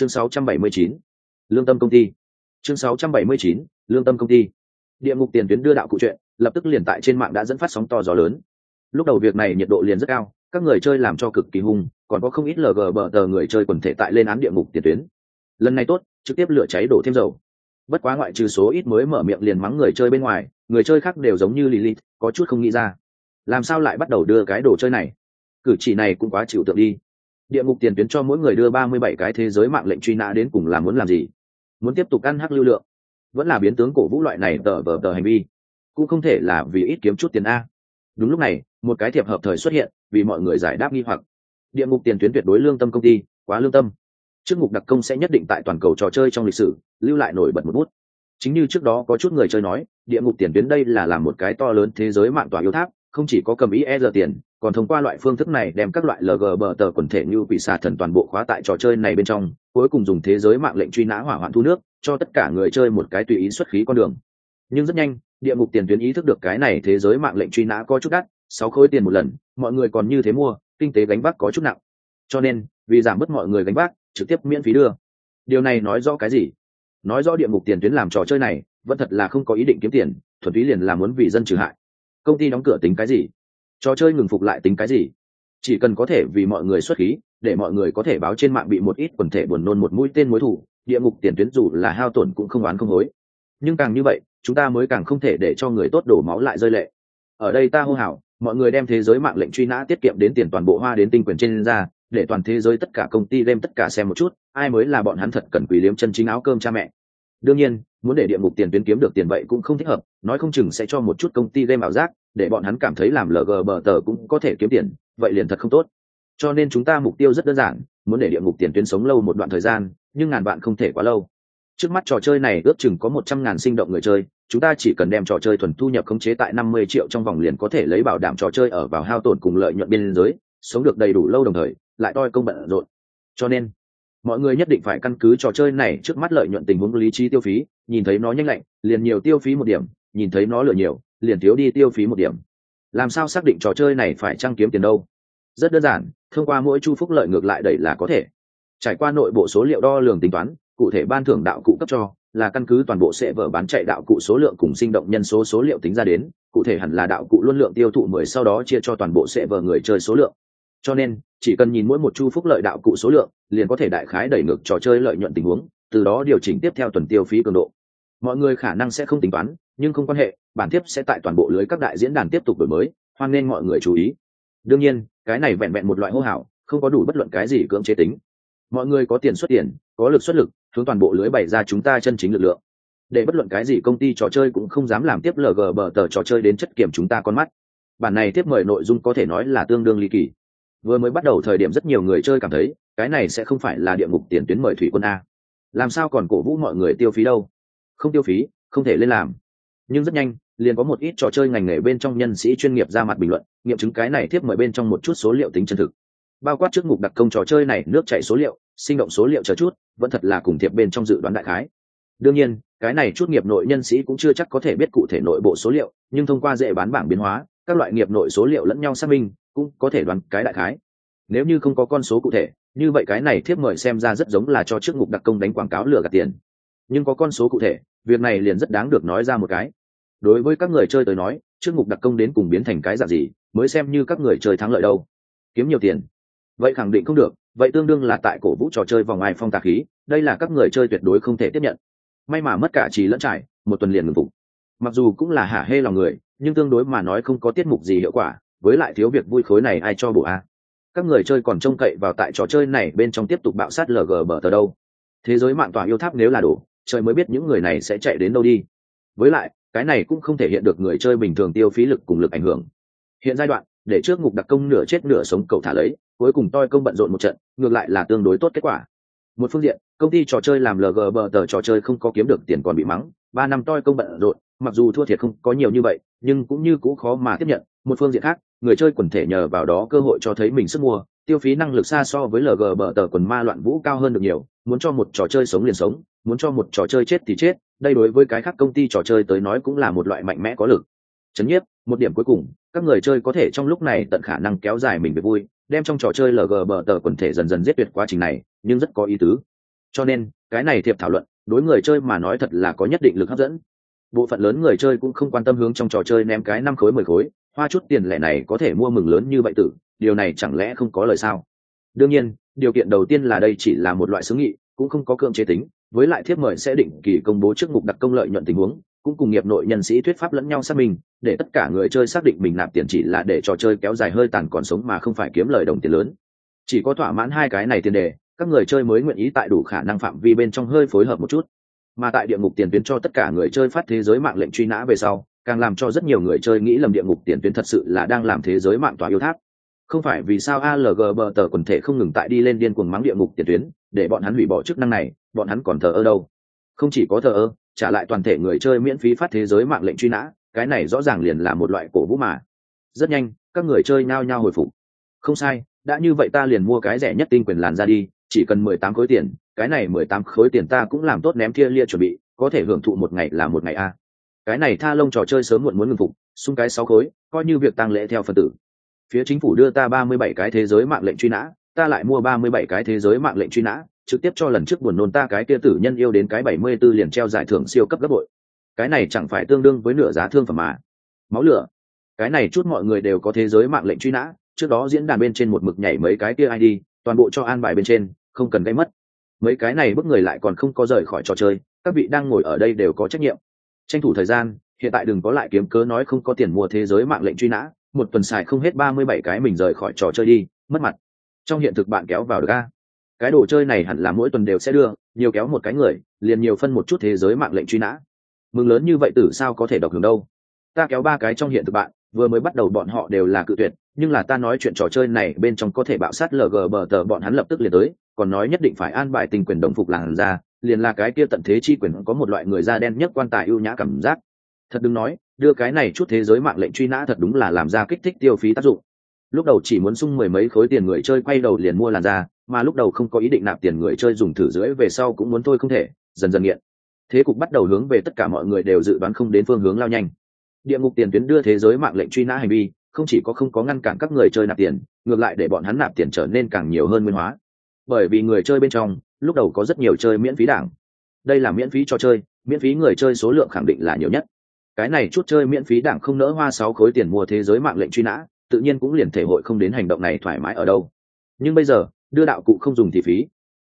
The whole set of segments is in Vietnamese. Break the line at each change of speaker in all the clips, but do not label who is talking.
chương 679, lương tâm công ty. Chương 679, lương tâm công ty. Địa ngục tiền tuyến đưa đạo cụ chuyện lập tức liền tại trên mạng đã dẫn phát sóng to gió lớn. Lúc đầu việc này nhiệt độ liền rất cao các người chơi làm cho cực kỳ hung còn có không ít lg bờ tờ người chơi quần thể tại lên án địa ngục tiền tuyến. Lần này tốt trực tiếp lửa cháy đổ thêm dầu. Bất quá ngoại trừ số ít mới mở miệng liền mắng người chơi bên ngoài người chơi khác đều giống như lilith có chút không nghĩ ra. Làm sao lại bắt đầu đưa cái đồ chơi này? Cử chỉ này cũng quá chịu tượng đi địa ngục tiền tuyến cho mỗi người đưa ba mươi bảy cái thế giới mạng lệnh truy nã đến cùng là muốn làm gì? Muốn tiếp tục ăn hắc lưu lượng? Vẫn là biến tướng cổ vũ loại này tờ vờ tờ hành vi? Cũng không thể là vì ít kiếm chút tiền a. Đúng lúc này, một cái thiệp hợp thời xuất hiện, vì mọi người giải đáp nghi hoặc. Địa ngục tiền tuyến tuyệt đối lương tâm công ty, quá lương tâm. Chức Ngục đặc công sẽ nhất định tại toàn cầu trò chơi trong lịch sử, lưu lại nổi bật một bút. Chính như trước đó có chút người chơi nói, địa ngục tiền tuyến đây là làm một cái to lớn thế giới mạng tòa yêu tháp, không chỉ có cầm ý e giờ tiền còn thông qua loại phương thức này đem các loại lg bờ tờ quần thể như quỷ xà thần toàn bộ khóa tại trò chơi này bên trong, cuối cùng dùng thế giới mạng lệnh truy nã hỏa hoạn thu nước, cho tất cả người chơi một cái tùy ý xuất khí con đường. Nhưng rất nhanh, địa ngục tiền tuyến ý thức được cái này thế giới mạng lệnh truy nã có chút đắt, sáu khối tiền một lần, mọi người còn như thế mua, kinh tế gánh vác có chút nặng. Cho nên, vì giảm bớt mọi người gánh vác, trực tiếp miễn phí đưa. Điều này nói rõ cái gì? Nói rõ địa ngục tiền tuyến làm trò chơi này, vẫn thật là không có ý định kiếm tiền, thuần túy liền là muốn vì dân trừ hại. Công ty đóng cửa tính cái gì? Trò chơi ngừng phục lại tính cái gì? Chỉ cần có thể vì mọi người xuất khí, để mọi người có thể báo trên mạng bị một ít quần thể buồn nôn một mũi tên mối thủ địa ngục tiền tuyến dù là hao tổn cũng không oán không hối. Nhưng càng như vậy, chúng ta mới càng không thể để cho người tốt đổ máu lại rơi lệ. Ở đây ta hô hào, mọi người đem thế giới mạng lệnh truy nã tiết kiệm đến tiền toàn bộ hoa đến tinh quyền trên ra, để toàn thế giới tất cả công ty đem tất cả xem một chút, ai mới là bọn hắn thật cần quý liếm chân chính áo cơm cha mẹ. Đương nhiên muốn để địa ngục tiền tuyến kiếm được tiền vậy cũng không thích hợp, nói không chừng sẽ cho một chút công ty game ảo giác, để bọn hắn cảm thấy làm lg bờ tờ cũng có thể kiếm tiền, vậy liền thật không tốt. Cho nên chúng ta mục tiêu rất đơn giản, muốn để địa ngục tiền tuyến sống lâu một đoạn thời gian, nhưng ngàn bạn không thể quá lâu. Trước mắt trò chơi này ước chừng có một trăm ngàn sinh động người chơi, chúng ta chỉ cần đem trò chơi thuần thu nhập khống chế tại năm mươi triệu trong vòng liền có thể lấy bảo đảm trò chơi ở vào hao tổn cùng lợi nhuận biên giới sống được đầy đủ lâu đồng thời, lại toi công bận rộn. Cho nên mọi người nhất định phải căn cứ trò chơi này trước mắt lợi nhuận tình huống lý trí tiêu phí, nhìn thấy nó nhanh lạnh, liền nhiều tiêu phí một điểm, nhìn thấy nó lựa nhiều, liền thiếu đi tiêu phí một điểm. Làm sao xác định trò chơi này phải trăng kiếm tiền đâu? Rất đơn giản, thông qua mỗi chu phúc lợi ngược lại đẩy là có thể. Trải qua nội bộ số liệu đo lường tính toán, cụ thể ban thưởng đạo cụ cấp cho, là căn cứ toàn bộ sẽ vở bán chạy đạo cụ số lượng cùng sinh động nhân số số liệu tính ra đến, cụ thể hẳn là đạo cụ luôn lượng tiêu thụ mười sau đó chia cho toàn bộ sẽ vở người chơi số lượng cho nên, chỉ cần nhìn mỗi một chu phúc lợi đạo cụ số lượng, liền có thể đại khái đẩy ngược trò chơi lợi nhuận tình huống, từ đó điều chỉnh tiếp theo tuần tiêu phí cường độ. Mọi người khả năng sẽ không tính toán, nhưng không quan hệ, bản tiếp sẽ tại toàn bộ lưới các đại diễn đàn tiếp tục đổi mới, hoan nên mọi người chú ý. Đương nhiên, cái này vẹn vẹn một loại hô hào, không có đủ bất luận cái gì cưỡng chế tính. Mọi người có tiền xuất tiền, có lực xuất lực, hướng toàn bộ lưới bày ra chúng ta chân chính lực lượng. Để bất luận cái gì công ty trò chơi cũng không dám làm tiếp lg bờ tờ trò chơi đến chất kiểm chúng ta con mắt. Bản này tiếp mời nội dung có thể nói là tương đương ly kỳ vừa mới bắt đầu thời điểm rất nhiều người chơi cảm thấy, cái này sẽ không phải là địa ngục tiền tuyến mời thủy quân a. Làm sao còn cổ vũ mọi người tiêu phí đâu? Không tiêu phí, không thể lên làm. Nhưng rất nhanh, liền có một ít trò chơi ngành nghề bên trong nhân sĩ chuyên nghiệp ra mặt bình luận, nghiệm chứng cái này tiếp mời bên trong một chút số liệu tính chân thực. Bao quát trước mục đặc công trò chơi này, nước chảy số liệu, sinh động số liệu chờ chút, vẫn thật là cùng thiệp bên trong dự đoán đại khái. Đương nhiên, cái này chút nghiệp nội nhân sĩ cũng chưa chắc có thể biết cụ thể nội bộ số liệu, nhưng thông qua dễ bán bảng biến hóa, các loại nghiệp nội số liệu lẫn nhau xác minh cũng có thể đoán cái đại khái. Nếu như không có con số cụ thể, như vậy cái này thiếp mời xem ra rất giống là cho trước mục đặc công đánh quảng cáo lừa gạt tiền. Nhưng có con số cụ thể, việc này liền rất đáng được nói ra một cái. Đối với các người chơi tới nói, trước mục đặc công đến cùng biến thành cái dạng gì, mới xem như các người chơi thắng lợi đâu. Kiếm nhiều tiền. Vậy khẳng định không được, vậy tương đương là tại cổ vũ trò chơi vòng ai phong tà khí, đây là các người chơi tuyệt đối không thể tiếp nhận. May mà mất cả trí lẫn trải, một tuần liền ngừng phục. Mặc dù cũng là hả hê lòng người, nhưng tương đối mà nói không có tiết mục gì hiệu quả với lại thiếu việc vui khối này ai cho bổ a? Các người chơi còn trông cậy vào tại trò chơi này bên trong tiếp tục bạo sát lg bờ tờ đâu. Thế giới mạng tỏa yêu tháp nếu là đủ trời mới biết những người này sẽ chạy đến đâu đi. Với lại, cái này cũng không thể hiện được người chơi bình thường tiêu phí lực cùng lực ảnh hưởng. Hiện giai đoạn, để trước ngục đặc công nửa chết nửa sống cậu thả lấy, cuối cùng toi công bận rộn một trận, ngược lại là tương đối tốt kết quả. Một phương diện, công ty trò chơi làm lg bờ tờ trò chơi không có kiếm được tiền còn bị mắng, ba năm toi công bận rộn, mặc dù thua thiệt không có nhiều như vậy, nhưng cũng như cũ khó mà tiếp nhận một phương diện khác, người chơi quần thể nhờ vào đó cơ hội cho thấy mình sức mua, tiêu phí năng lực xa so với lg bờ tờ quần ma loạn vũ cao hơn được nhiều, muốn cho một trò chơi sống liền sống, muốn cho một trò chơi chết thì chết, đây đối với cái khác công ty trò chơi tới nói cũng là một loại mạnh mẽ có lực. Chấn nhiếp, một điểm cuối cùng, các người chơi có thể trong lúc này tận khả năng kéo dài mình về vui, đem trong trò chơi lg bờ tờ quần thể dần dần giết tuyệt quá trình này, nhưng rất có ý tứ. Cho nên, cái này thiệp thảo luận, đối người chơi mà nói thật là có nhất định lực hấp dẫn. Bộ phận lớn người chơi cũng không quan tâm hướng trong trò chơi ném cái năm khối, mười khối hoa chút tiền lẻ này có thể mua mừng lớn như vậy tử, điều này chẳng lẽ không có lời sao? Đương nhiên, điều kiện đầu tiên là đây chỉ là một loại xứ nghị, cũng không có cưỡng chế tính, với lại thiếp mời sẽ định kỳ công bố trước mục đặc công lợi nhuận tình huống, cũng cùng nghiệp nội nhân sĩ thuyết pháp lẫn nhau xác minh, để tất cả người chơi xác định mình nạp tiền chỉ là để trò chơi kéo dài hơi tàn còn sống mà không phải kiếm lời đồng tiền lớn. Chỉ có thỏa mãn hai cái này tiền đề, các người chơi mới nguyện ý tại đủ khả năng phạm vi bên trong hơi phối hợp một chút. Mà tại địa ngục tiền tuyến cho tất cả người chơi phát thế giới mạng lệnh truy nã về sau càng làm cho rất nhiều người chơi nghĩ lầm địa ngục tiền tuyến thật sự là đang làm thế giới mạng tòa yêu tháp. Không phải vì sao alg bờ tờ quần thể không ngừng tại đi lên điên cuồng mắng địa ngục tiền tuyến, để bọn hắn hủy bỏ chức năng này, bọn hắn còn thờ ơ đâu? Không chỉ có thờ ơ, trả lại toàn thể người chơi miễn phí phát thế giới mạng lệnh truy nã, cái này rõ ràng liền là một loại cổ vũ mà. Rất nhanh, các người chơi nhao nhao hồi phục. Không sai, đã như vậy ta liền mua cái rẻ nhất tinh quyền làn ra đi, chỉ cần mười tám khối tiền, cái này mười tám khối tiền ta cũng làm tốt ném thia lia chuẩn bị, có thể hưởng thụ một ngày là một ngày a cái này tha lông trò chơi sớm muộn muốn ngừng phục, xung cái sáu khối, coi như việc tăng lễ theo phần tử. Phía chính phủ đưa ta ba mươi bảy cái thế giới mạng lệnh truy nã, ta lại mua ba mươi bảy cái thế giới mạng lệnh truy nã, trực tiếp cho lần trước buồn nôn ta cái kia tử nhân yêu đến cái bảy mươi 74 liền treo giải thưởng siêu cấp gấp bội. Cái này chẳng phải tương đương với nửa giá thương phẩm mà. Máu lửa. Cái này chút mọi người đều có thế giới mạng lệnh truy nã, trước đó diễn đàn bên trên một mực nhảy mấy cái kia id toàn bộ cho an bài bên trên, không cần gây mất. Mấy cái này bức người lại còn không có rời khỏi trò chơi, các vị đang ngồi ở đây đều có trách nhiệm tranh thủ thời gian, hiện tại đừng có lại kiếm cớ nói không có tiền mua thế giới mạng lệnh truy nã, một tuần xài không hết ba mươi bảy cái mình rời khỏi trò chơi đi, mất mặt. Trong hiện thực bạn kéo vào được a. Cái đồ chơi này hẳn là mỗi tuần đều sẽ đưa, nhiều kéo một cái người, liền nhiều phân một chút thế giới mạng lệnh truy nã. Mừng lớn như vậy tử sao có thể đọc hưởng đâu? Ta kéo ba cái trong hiện thực bạn, vừa mới bắt đầu bọn họ đều là cự tuyệt, nhưng là ta nói chuyện trò chơi này bên trong có thể bạo sát lg bờ tờ, bọn hắn lập tức liền tới, còn nói nhất định phải an bài tình quyền đồng phục làng ra liền là cái kia tận thế chi quyền có một loại người da đen nhất quan tài ưu nhã cảm giác. Thật đừng nói, đưa cái này chút thế giới mạng lệnh truy nã thật đúng là làm ra kích thích tiêu phí tác dụng. Lúc đầu chỉ muốn sung mười mấy khối tiền người chơi quay đầu liền mua làn da, mà lúc đầu không có ý định nạp tiền người chơi dùng thử dưới về sau cũng muốn thôi không thể, dần dần nghiện. Thế cục bắt đầu hướng về tất cả mọi người đều dự đoán không đến phương hướng lao nhanh. Địa ngục tiền tuyến đưa thế giới mạng lệnh truy nã hành vi, không chỉ có không có ngăn cản các người chơi nạp tiền, ngược lại để bọn hắn nạp tiền trở nên càng nhiều hơn nguyên hóa. Bởi vì người chơi bên trong lúc đầu có rất nhiều chơi miễn phí đảng. Đây là miễn phí cho chơi, miễn phí người chơi số lượng khẳng định là nhiều nhất. Cái này chút chơi miễn phí đảng không nỡ hoa sáu khối tiền mua thế giới mạng lệnh truy nã, tự nhiên cũng liền thể hội không đến hành động này thoải mái ở đâu. Nhưng bây giờ, đưa đạo cụ không dùng thì phí.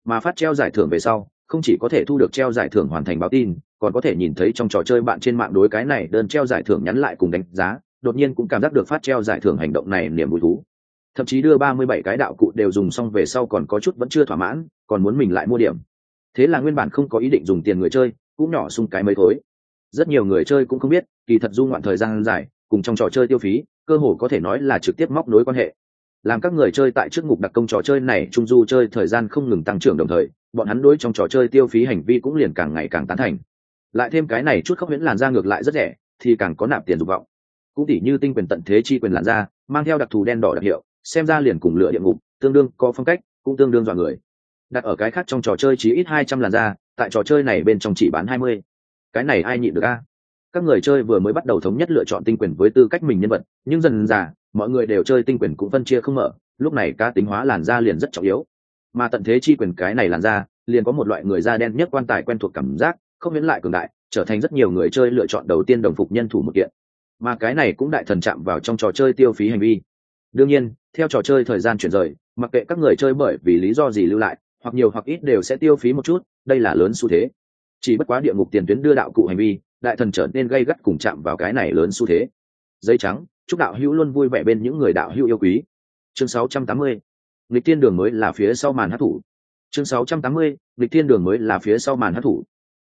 Mà phát treo giải thưởng về sau, không chỉ có thể thu được treo giải thưởng hoàn thành báo tin, còn có thể nhìn thấy trong trò chơi bạn trên mạng đối cái này đơn treo giải thưởng nhắn lại cùng đánh giá, đột nhiên cũng cảm giác được phát treo giải thưởng hành động này niềm vui thú. Thậm chí đưa ba mươi bảy cái đạo cụ đều dùng xong về sau còn có chút vẫn chưa thỏa mãn còn muốn mình lại mua điểm. Thế là nguyên bản không có ý định dùng tiền người chơi, cũng nhỏ sung cái mấy thối. Rất nhiều người chơi cũng không biết, kỳ thật du ngoạn thời gian dài, cùng trong trò chơi tiêu phí, cơ hồ có thể nói là trực tiếp móc nối quan hệ. Làm các người chơi tại trước ngục đặc công trò chơi này trung du chơi thời gian không ngừng tăng trưởng đồng thời, bọn hắn đối trong trò chơi tiêu phí hành vi cũng liền càng ngày càng tán thành. Lại thêm cái này chút khóc miễn làn ra ngược lại rất rẻ, thì càng có nạp tiền dục vọng. Cũng tỉ như tinh quyền tận thế chi quyền làn da, mang theo đặc thù đen đỏ đặc hiệu, xem ra liền cùng lựa địa ngục, tương đương có phong cách, cũng tương đương dọa người đặt ở cái khác trong trò chơi chỉ ít hai trăm làn da, tại trò chơi này bên trong chỉ bán hai mươi. Cái này ai nhịn được a? Các người chơi vừa mới bắt đầu thống nhất lựa chọn tinh quyền với tư cách mình nhân vật, nhưng dần dà, mọi người đều chơi tinh quyền cũng phân chia không mở, lúc này cá tính hóa làn da liền rất trọng yếu. Mà tận thế chi quyền cái này làn da, liền có một loại người da đen nhất quan tài quen thuộc cảm giác, không miễn lại cường đại, trở thành rất nhiều người chơi lựa chọn đầu tiên đồng phục nhân thủ một kiện. Mà cái này cũng đại thần chạm vào trong trò chơi tiêu phí hành vi. Đương nhiên, theo trò chơi thời gian chuyển rời, mặc kệ các người chơi bởi vì lý do gì lưu lại hoặc nhiều hoặc ít đều sẽ tiêu phí một chút, đây là lớn xu thế. Chỉ bất quá địa ngục tiền tuyến đưa đạo cụ hành vi, đại thần trở nên gây gắt cùng chạm vào cái này lớn xu thế. Giấy trắng, chúc đạo hữu luôn vui vẻ bên những người đạo hữu yêu quý. Chương 680. lịch thiên đường mới là phía sau màn hát thủ. Chương 680. lịch thiên đường mới là phía sau màn hát thủ.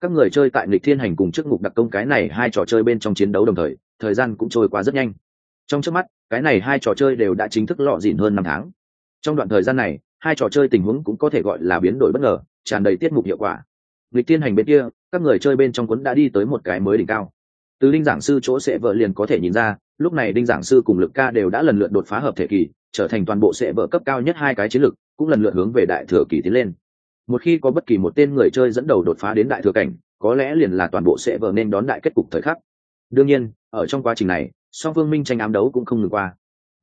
Các người chơi tại lịch thiên hành cùng chức ngục đặc công cái này hai trò chơi bên trong chiến đấu đồng thời thời gian cũng trôi qua rất nhanh. Trong trước mắt, cái này hai trò chơi đều đã chính thức lọ dịn hơn năm tháng. Trong đoạn thời gian này hai trò chơi tình huống cũng có thể gọi là biến đổi bất ngờ, tràn đầy tiết mục hiệu quả. Lịch tiên hành bên kia, các người chơi bên trong quấn đã đi tới một cái mới đỉnh cao. Từ đinh giảng sư chỗ sẽ vợ liền có thể nhìn ra, lúc này đinh giảng sư cùng lực ca đều đã lần lượt đột phá hợp thể kỳ, trở thành toàn bộ sẽ vợ cấp cao nhất hai cái chiến lực cũng lần lượt hướng về đại thừa kỳ tiến lên. Một khi có bất kỳ một tên người chơi dẫn đầu đột phá đến đại thừa cảnh, có lẽ liền là toàn bộ sẽ vợ nên đón đại kết cục thời khắc. Đương nhiên, ở trong quá trình này, song phương minh tranh ám đấu cũng không ngừng qua.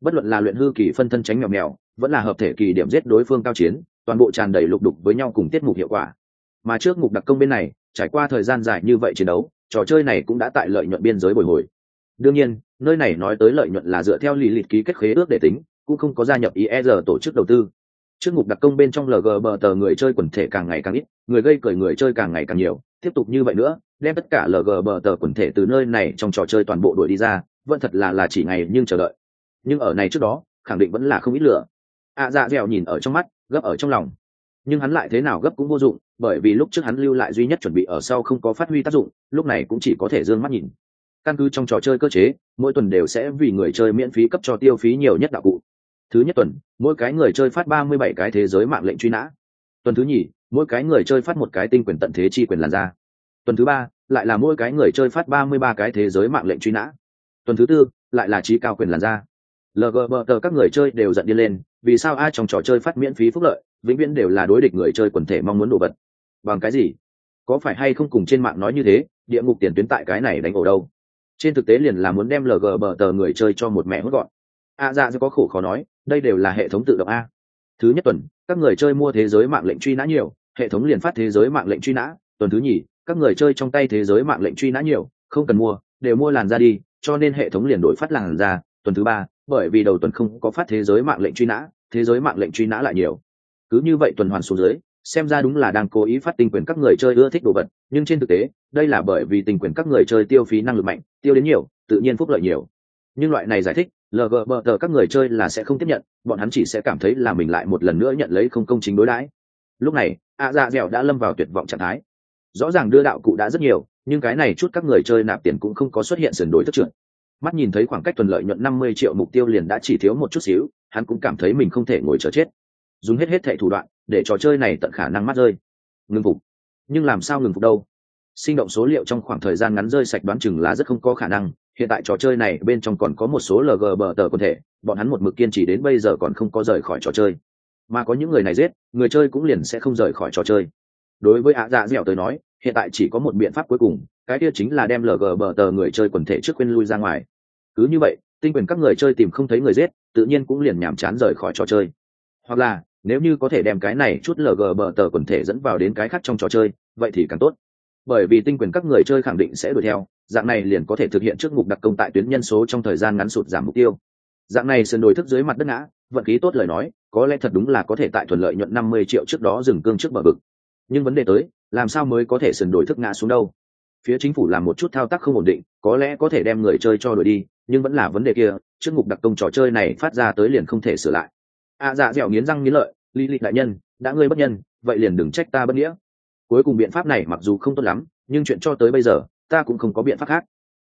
Bất luận là luyện hư kỳ phân thân tránh mèo mèo vẫn là hợp thể kỳ điểm giết đối phương cao chiến, toàn bộ tràn đầy lục đục với nhau cùng tiết mục hiệu quả. Mà trước mục đặc công bên này, trải qua thời gian dài như vậy chiến đấu, trò chơi này cũng đã tại lợi nhuận biên giới bồi hồi. Đương nhiên, nơi này nói tới lợi nhuận là dựa theo lì lịch ký kết khế ước để tính, cũng không có gia nhập IR tổ chức đầu tư. Trước ngục đặc công bên trong lg bờ tờ người chơi quần thể càng ngày càng ít, người gây cười người chơi càng ngày càng nhiều, tiếp tục như vậy nữa, đem tất cả lg bờ tờ quần thể từ nơi này trong trò chơi toàn bộ đuổi đi ra, vẫn thật là là chỉ ngày nhưng chờ đợi. Nhưng ở này trước đó, khẳng định vẫn là không ít lửa ạ dạ dẻo nhìn ở trong mắt, gấp ở trong lòng. Nhưng hắn lại thế nào gấp cũng vô dụng, bởi vì lúc trước hắn lưu lại duy nhất chuẩn bị ở sau không có phát huy tác dụng, lúc này cũng chỉ có thể d ư ơ n g mắt nhìn. Căn cứ trong trò chơi cơ chế, mỗi tuần đều sẽ vì người chơi miễn phí cấp cho tiêu phí nhiều nhất đạo cụ. Thứ nhất tuần, mỗi cái người chơi phát ba mươi bảy cái thế giới mạng lệnh truy nã. Tuần thứ nhì, mỗi cái người chơi phát một cái tinh quyền tận thế chi quyền làn ra tuần thứ ba, lại là mỗi cái người chơi phát ba mươi ba cái thế giới mạng lệnh truy nã. Tuần thứ tư, lại là trí cao quyền làn ra lgbt các người chơi đều giận đi lên vì sao ai trong trò chơi phát miễn phí phúc lợi vĩnh viễn đều là đối địch người chơi quần thể mong muốn đồ vật? Bằng cái gì? Có phải hay không cùng trên mạng nói như thế địa ngục tiền tuyến tại cái này đánh ổ đâu? Trên thực tế liền là muốn đem lg bờ tờ người chơi cho một mẹ hốt gọn. A à, dạ có khổ khó nói đây đều là hệ thống tự động a. Thứ nhất tuần các người chơi mua thế giới mạng lệnh truy nã nhiều hệ thống liền phát thế giới mạng lệnh truy nã. Tuần thứ nhì các người chơi trong tay thế giới mạng lệnh truy nã nhiều không cần mua đều mua làn ra đi cho nên hệ thống liền đổi phát làn ra tuần thứ ba bởi vì đầu tuần không có phát thế giới mạng lệnh truy nã thế giới mạng lệnh truy nã lại nhiều. Cứ như vậy tuần hoàn xuống dưới, xem ra đúng là đang cố ý phát tình quyền các người chơi ưa thích đồ vật, nhưng trên thực tế, đây là bởi vì tình quyền các người chơi tiêu phí năng lực mạnh, tiêu đến nhiều, tự nhiên phúc lợi nhiều. Nhưng loại này giải thích lgb tờ các người chơi là sẽ không tiếp nhận, bọn hắn chỉ sẽ cảm thấy là mình lại một lần nữa nhận lấy không công chính đối đãi. Lúc này a dạ dẻo đã lâm vào tuyệt vọng trạng thái. Rõ ràng đưa đạo cụ đã rất nhiều, nhưng cái này chút các người chơi nạp tiền cũng không có xuất hiện sườn đổi thất trượt mắt nhìn thấy khoảng cách tuần lợi nhuận năm mươi triệu mục tiêu liền đã chỉ thiếu một chút xíu, hắn cũng cảm thấy mình không thể ngồi chờ chết. Dùng hết hết thệ thủ đoạn, để trò chơi này tận khả năng mắt rơi. Ngừng phục. Nhưng làm sao ngừng phục đâu? Sinh động số liệu trong khoảng thời gian ngắn rơi sạch đoán chừng là rất không có khả năng, hiện tại trò chơi này bên trong còn có một số lg bờ tờ quần thể, bọn hắn một mực kiên trì đến bây giờ còn không có rời khỏi trò chơi. Mà có những người này giết, người chơi cũng liền sẽ không rời khỏi trò chơi đối với ạ dạ dẻo tới nói, hiện tại chỉ có một biện pháp cuối cùng, cái kia chính là đem lg bờ tờ người chơi quần thể trước quên lui ra ngoài. Cứ như vậy, tinh quyền các người chơi tìm không thấy người giết, tự nhiên cũng liền nhàm chán rời khỏi trò chơi. Hoặc là, nếu như có thể đem cái này chút lg bờ tờ quần thể dẫn vào đến cái khác trong trò chơi, vậy thì càng tốt. Bởi vì tinh quyền các người chơi khẳng định sẽ đuổi theo, dạng này liền có thể thực hiện trước mục đặc công tại tuyến nhân số trong thời gian ngắn sụt giảm mục tiêu. Dạng này sườn đồi thức dưới mặt đất ngã, vận khí tốt lời nói, có lẽ thật đúng là có thể tại thuận lợi nhuận năm mươi triệu trước đó dừng cương trước bờ vực nhưng vấn đề tới làm sao mới có thể sườn đổi thức ngã xuống đâu? Phía chính phủ làm một chút thao tác không ổn định có lẽ có thể đem người chơi cho đổi đi nhưng vẫn là vấn đề kia trước ngục đặc công trò chơi này phát ra tới liền không thể sửa lại. A à, dạ dẻo nghiến răng nghiến lợi lý lịch đại nhân đã ngươi bất nhân vậy liền đừng trách ta bất nghĩa. Cuối cùng biện pháp này mặc dù không tốt lắm nhưng chuyện cho tới bây giờ ta cũng không có biện pháp khác.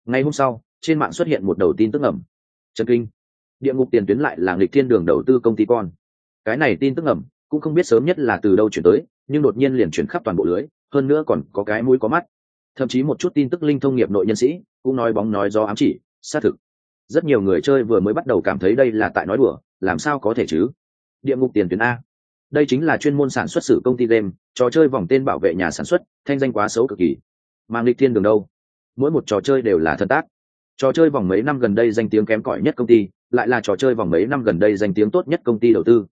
Ngày hôm sau trên mạng xuất hiện một đầu tin tức ẩm trần kinh. Địa ngục tiền tuyến lại là nghịch thiên đường đầu tư công ty con. Cái này tin tức ẩm cũng không biết sớm nhất là từ đâu chuyển tới nhưng đột nhiên liền chuyển khắp toàn bộ lưới, hơn nữa còn có cái mũi có mắt. Thậm chí một chút tin tức linh thông nghiệp nội nhân sĩ cũng nói bóng nói do ám chỉ, xác thực. Rất nhiều người chơi vừa mới bắt đầu cảm thấy đây là tại nói đùa, làm sao có thể chứ? Địa ngục tiền tuyến a. Đây chính là chuyên môn sản xuất sử công ty game, trò chơi vòng tên bảo vệ nhà sản xuất, thanh danh quá xấu cực kỳ. Mang lịch thiên đường đâu? Mỗi một trò chơi đều là thân tác. Trò chơi vòng mấy năm gần đây danh tiếng kém cỏi nhất công ty, lại là trò chơi vòng mấy năm gần đây danh tiếng tốt nhất công ty đầu tư.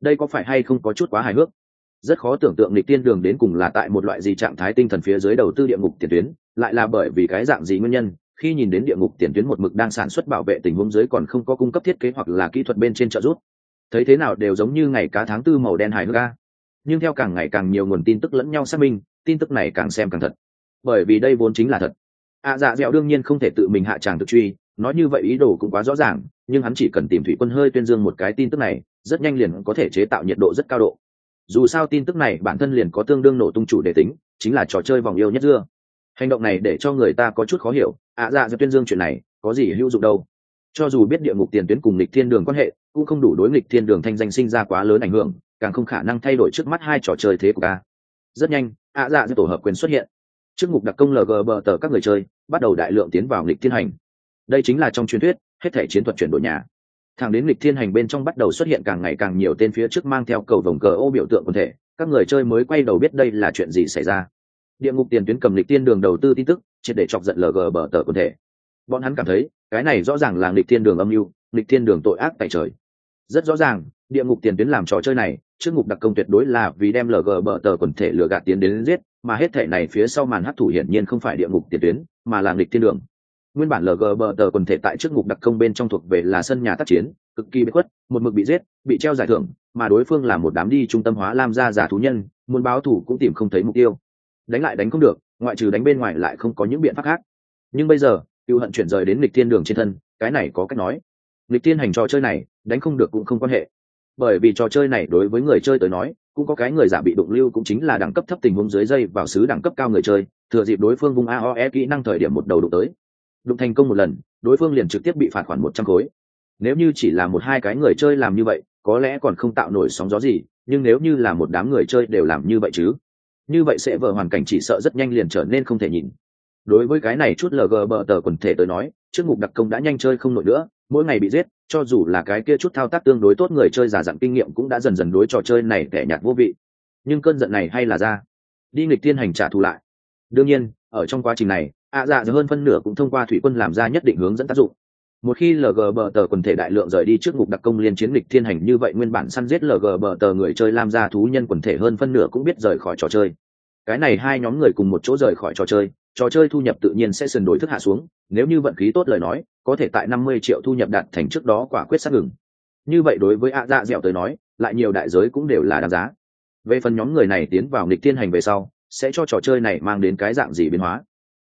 Đây có phải hay không có chút quá hài hước? Rất khó tưởng tượng lịch tiên đường đến cùng là tại một loại gì trạng thái tinh thần phía dưới đầu tư địa ngục tiền tuyến lại là bởi vì cái dạng gì nguyên nhân khi nhìn đến địa ngục tiền tuyến một mực đang sản xuất bảo vệ tình huống dưới còn không có cung cấp thiết kế hoặc là kỹ thuật bên trên trợ giúp. Thấy thế nào đều giống như ngày cá tháng tư màu đen hài hước ca nhưng theo càng ngày càng nhiều nguồn tin tức lẫn nhau xác minh tin tức này càng xem càng thật. Bởi vì đây vốn chính là thật. Ạ à, dạ dẹo đương nhiên không thể tự mình hạ tràng thực truy nói như vậy ý đồ cũng quá rõ ràng nhưng hắn chỉ cần tìm thủy quân hơi tuyên dương một cái tin tức này rất nhanh liền có thể chế tạo nhiệt độ rất cao độ dù sao tin tức này bản thân liền có tương đương nổ tung chủ đề tính chính là trò chơi vòng yêu nhất dưa. Hành động này để cho người ta có chút khó hiểu ạ à, dạ dẹo tuyên dương chuyện này có gì hữu dụng đâu. Cho dù biết địa ngục tiền tuyến cùng lịch thiên đường quan hệ cũng không đủ đối nghịch thiên đường thanh danh sinh ra quá lớn ảnh hưởng càng không khả năng thay đổi trước mắt hai trò chơi thế của ca rất nhanh ạ dạ dạ tổ hợp quyền xuất hiện. Trước mục đặc công lg bờ tờ các người chơi bắt đầu đại lượng tiến vào nghịch thiên hành. Đây chính là trong truyền thuyết hết thể chiến thuật chuyển đổi nhà thẳng đến lịch thiên hành bên trong bắt đầu xuất hiện càng ngày càng nhiều tên phía trước mang theo cầu vồng cờ ô biểu tượng quần thể, các người chơi mới quay đầu biết đây là chuyện gì xảy ra. Địa ngục tiền tuyến cầm lịch tiên đường đầu tư tin tức, triệt để chọc giận lg bờ tờ quần thể. Bọn hắn cảm thấy, cái này rõ ràng là lịch thiên đường âm mưu lịch thiên đường tội ác tại trời. Rất rõ ràng, địa ngục tiền tuyến làm trò chơi này, trước ngục đặc công tuyệt đối là vì đem lg bờ tờ quần thể lừa gạt tiến đến giết, mà hết thể này phía sau màn hấp thủ hiển nhiên không phải địa ngục tiền tuyến, mà là lịch thiên đường nguyên bản lgb bờ tờ quần thể tại trước ngục đặc công bên trong thuộc về là sân nhà tác chiến, cực kỳ bất khuất, một mực bị giết, bị treo giải thưởng, mà đối phương là một đám đi trung tâm hóa lam gia giả thú nhân, muốn báo thủ cũng tìm không thấy mục tiêu. Đánh lại đánh không được, ngoại trừ đánh bên ngoài lại không có những biện pháp khác. Nhưng bây giờ, cựu hận chuyển rời đến lịch thiên đường trên thân, cái này có cách nói. Lịch thiên hành trò chơi này, đánh không được cũng không quan hệ. Bởi vì trò chơi này đối với người chơi tới nói, cũng có cái người giả bị đụng lưu cũng chính là đẳng cấp thấp tình huống dưới dây vào xứ đẳng cấp cao người chơi, thừa dịp đối phương vùng aoe kỹ năng thời điểm một đầu đụng tới đụng thành công một lần, đối phương liền trực tiếp bị phạt khoản một trăm khối. Nếu như chỉ là một hai cái người chơi làm như vậy, có lẽ còn không tạo nổi sóng gió gì, nhưng nếu như là một đám người chơi đều làm như vậy chứ? Như vậy sẽ vờ hoàn cảnh chỉ sợ rất nhanh liền trở nên không thể nhìn. Đối với cái này chút lg bờ tờ quần thể tới nói, trước mục đặc công đã nhanh chơi không nổi nữa, mỗi ngày bị giết, cho dù là cái kia chút thao tác tương đối tốt người chơi giả dặn kinh nghiệm cũng đã dần dần đối trò chơi này tẻ nhạt vô vị. Nhưng cơn giận này hay là ra. Đi nghịch tiên hành trả thù lại. Đương nhiên, ở trong quá trình này ạ dạ hơn phân nửa cũng thông qua thủy quân làm ra nhất định hướng dẫn tác dụng. Một khi lg bờ tờ quần thể đại lượng rời đi trước ngục đặc công liên chiến lịch thiên hành như vậy, nguyên bản săn giết lg bờ tờ người chơi làm ra thú nhân quần thể hơn phân nửa cũng biết rời khỏi trò chơi. Cái này hai nhóm người cùng một chỗ rời khỏi trò chơi trò chơi thu nhập tự nhiên sẽ sườn đổi thức hạ xuống, nếu như vận khí tốt lời nói, có thể tại năm mươi triệu thu nhập đạt thành trước đó quả quyết sát ngừng. Như vậy đối với ạ dạ dẻo tới nói, lại nhiều đại giới cũng đều là đáng giá. Về phần nhóm người này tiến vào nghịch thiên hành về sau, sẽ cho trò chơi này mang đến cái dạng gì biến hóa?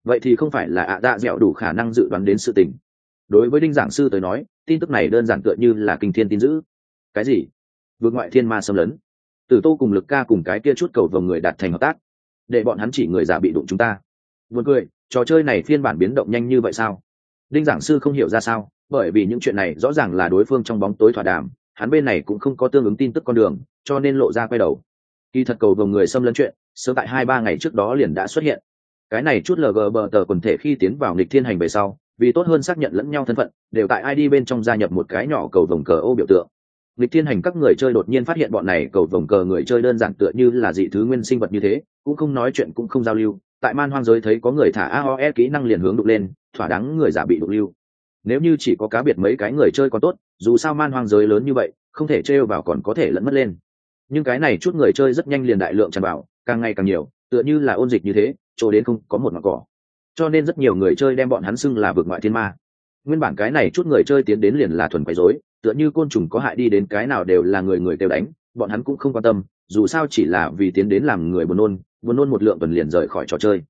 Vậy thì không phải là ạ dạ dẻo đủ khả năng dự đoán đến sự tình. Đối với đinh giảng sư tới nói, tin tức này đơn giản tựa như là kinh thiên tin dữ. Cái gì? Vượt ngoại thiên ma xâm lấn. Tử tô cùng lực ca cùng cái kia chút cầu vồng người đạt thành hợp tác. Để bọn hắn chỉ người giả bị đụng chúng ta. Vượt cười, trò chơi này phiên bản biến động nhanh như vậy sao? Đinh giảng sư không hiểu ra sao, bởi vì những chuyện này rõ ràng là đối phương trong bóng tối thỏa đàm, hắn bên này cũng không có tương ứng tin tức con đường, cho nên lộ ra quay đầu. Kỳ thật cầu vồng người xâm lấn chuyện, sớm tại hai ba ngày trước đó liền đã xuất hiện cái này chút lg bờ tờ quần thể khi tiến vào nghịch thiên hành về sau, vì tốt hơn xác nhận lẫn nhau thân phận, đều tại id bên trong gia nhập một cái nhỏ cầu vồng cờ ô biểu tượng. Nghịch thiên hành các người chơi đột nhiên phát hiện bọn này cầu vồng cờ người chơi đơn giản tựa như là dị thứ nguyên sinh vật như thế, cũng không nói chuyện cũng không giao lưu. Tại man hoang giới thấy có người thả aoe kỹ năng liền hướng đục lên, thỏa đáng người giả bị đục lưu. Nếu như chỉ có cá biệt mấy cái người chơi còn tốt, dù sao man hoang giới lớn như vậy, không thể trêu vào còn có thể lẫn mất lên. Nhưng cái này chút người chơi rất nhanh liền đại lượng tràn vào, càng ngày càng nhiều tựa như là ôn dịch như thế, chỗ đến không có một mặt cỏ. Cho nên rất nhiều người chơi đem bọn hắn xưng là vượt ngoại thiên ma. Nguyên bản cái này chút người chơi tiến đến liền là thuần quấy rối, tựa như côn trùng có hại đi đến cái nào đều là người người đều đánh, bọn hắn cũng không quan tâm, dù sao chỉ là vì tiến đến làm người buồn nôn buồn nôn một lượng tuần liền rời khỏi trò chơi.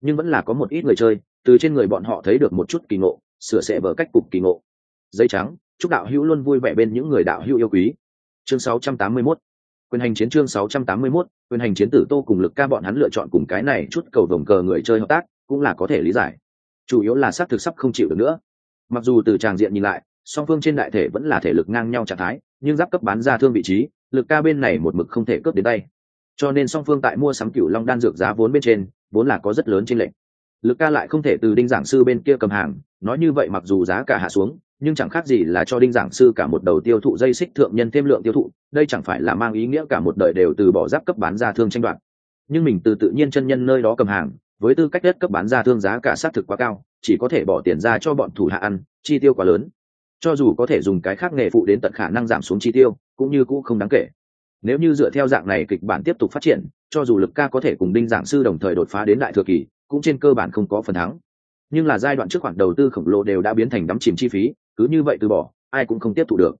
Nhưng vẫn là có một ít người chơi, từ trên người bọn họ thấy được một chút kỳ ngộ, sửa sẽ vở cách cục kỳ ngộ. Dây trắng, chúc đạo hữu luôn vui vẻ bên những người đạo hữu yêu quý. Chương 681 quyền hành chiến chương 681 quyền hành chiến tử tô cùng lực ca bọn hắn lựa chọn cùng cái này chút cầu vồng cờ người chơi hợp tác, cũng là có thể lý giải. Chủ yếu là xác thực sắp không chịu được nữa. Mặc dù từ tràng diện nhìn lại, song phương trên đại thể vẫn là thể lực ngang nhau trạng thái, nhưng giáp cấp bán ra thương vị trí, lực ca bên này một mực không thể cướp đến tay. Cho nên song phương tại mua sắm cửu long đan dược giá vốn bên trên, vốn là có rất lớn trên lệnh lực ca lại không thể từ đinh giảng sư bên kia cầm hàng, nói như vậy mặc dù giá cả hạ xuống nhưng chẳng khác gì là cho đinh giảng sư cả một đầu tiêu thụ dây xích thượng nhân thêm lượng tiêu thụ, đây chẳng phải là mang ý nghĩa cả một đời đều từ bỏ giáp cấp bán ra thương tranh đoạt. Nhưng mình từ tự nhiên chân nhân nơi đó cầm hàng, với tư cách đất cấp bán ra thương giá cả xác thực quá cao, chỉ có thể bỏ tiền ra cho bọn thủ hạ ăn, chi tiêu quá lớn. Cho dù có thể dùng cái khác nghề phụ đến tận khả năng giảm xuống chi tiêu, cũng như cũng không đáng kể. Nếu như dựa theo dạng này kịch bản tiếp tục phát triển, cho dù lực ca có thể cùng đinh giảng sư đồng thời đột phá đến đại thừa kỳ, cũng trên cơ bản không có phần thắng. Nhưng là giai đoạn trước khoản đầu tư khổng lồ đều đã biến thành đắm chìm chi phí cứ như vậy từ bỏ, ai cũng không tiếp thụ được.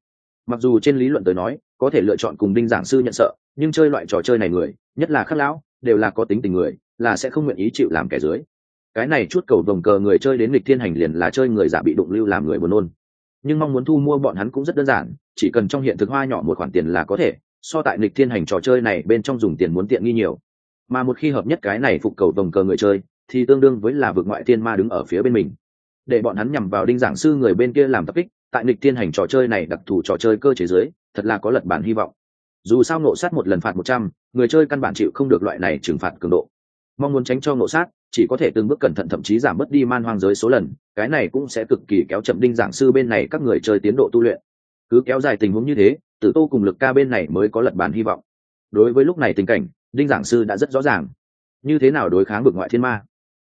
Mặc dù trên lý luận tới nói, có thể lựa chọn cùng đinh giảng sư nhận sợ, nhưng chơi loại trò chơi này người, nhất là khắc lão, đều là có tính tình người, là sẽ không nguyện ý chịu làm kẻ dưới. Cái này chút cầu vồng cờ người chơi đến lịch thiên hành liền là chơi người giả bị đụng lưu làm người buồn nôn. Nhưng mong muốn thu mua bọn hắn cũng rất đơn giản, chỉ cần trong hiện thực hoa nhỏ một khoản tiền là có thể, so tại lịch thiên hành trò chơi này bên trong dùng tiền muốn tiện nghi nhiều. Mà một khi hợp nhất cái này phục cầu vồng cờ người chơi, thì tương đương với là vực ngoại thiên ma đứng ở phía bên mình để bọn hắn nhằm vào đinh giảng sư người bên kia làm tập kích, tại nịch thiên hành trò chơi này đặc thù trò chơi cơ chế giới thật là có lật bản hy vọng. Dù sao nộ sát một lần phạt một trăm, người chơi căn bản chịu không được loại này trừng phạt cường độ. Mong muốn tránh cho nộ sát, chỉ có thể từng bước cẩn thận thậm chí giảm bớt đi man hoang giới số lần, cái này cũng sẽ cực kỳ kéo chậm đinh giảng sư bên này các người chơi tiến độ tu luyện. Cứ kéo dài tình huống như thế, tử tô cùng lực ca bên này mới có lật bản hy vọng. Đối với lúc này tình cảnh, đinh giảng sư đã rất rõ ràng. Như thế nào đối kháng vực ngoại thiên ma?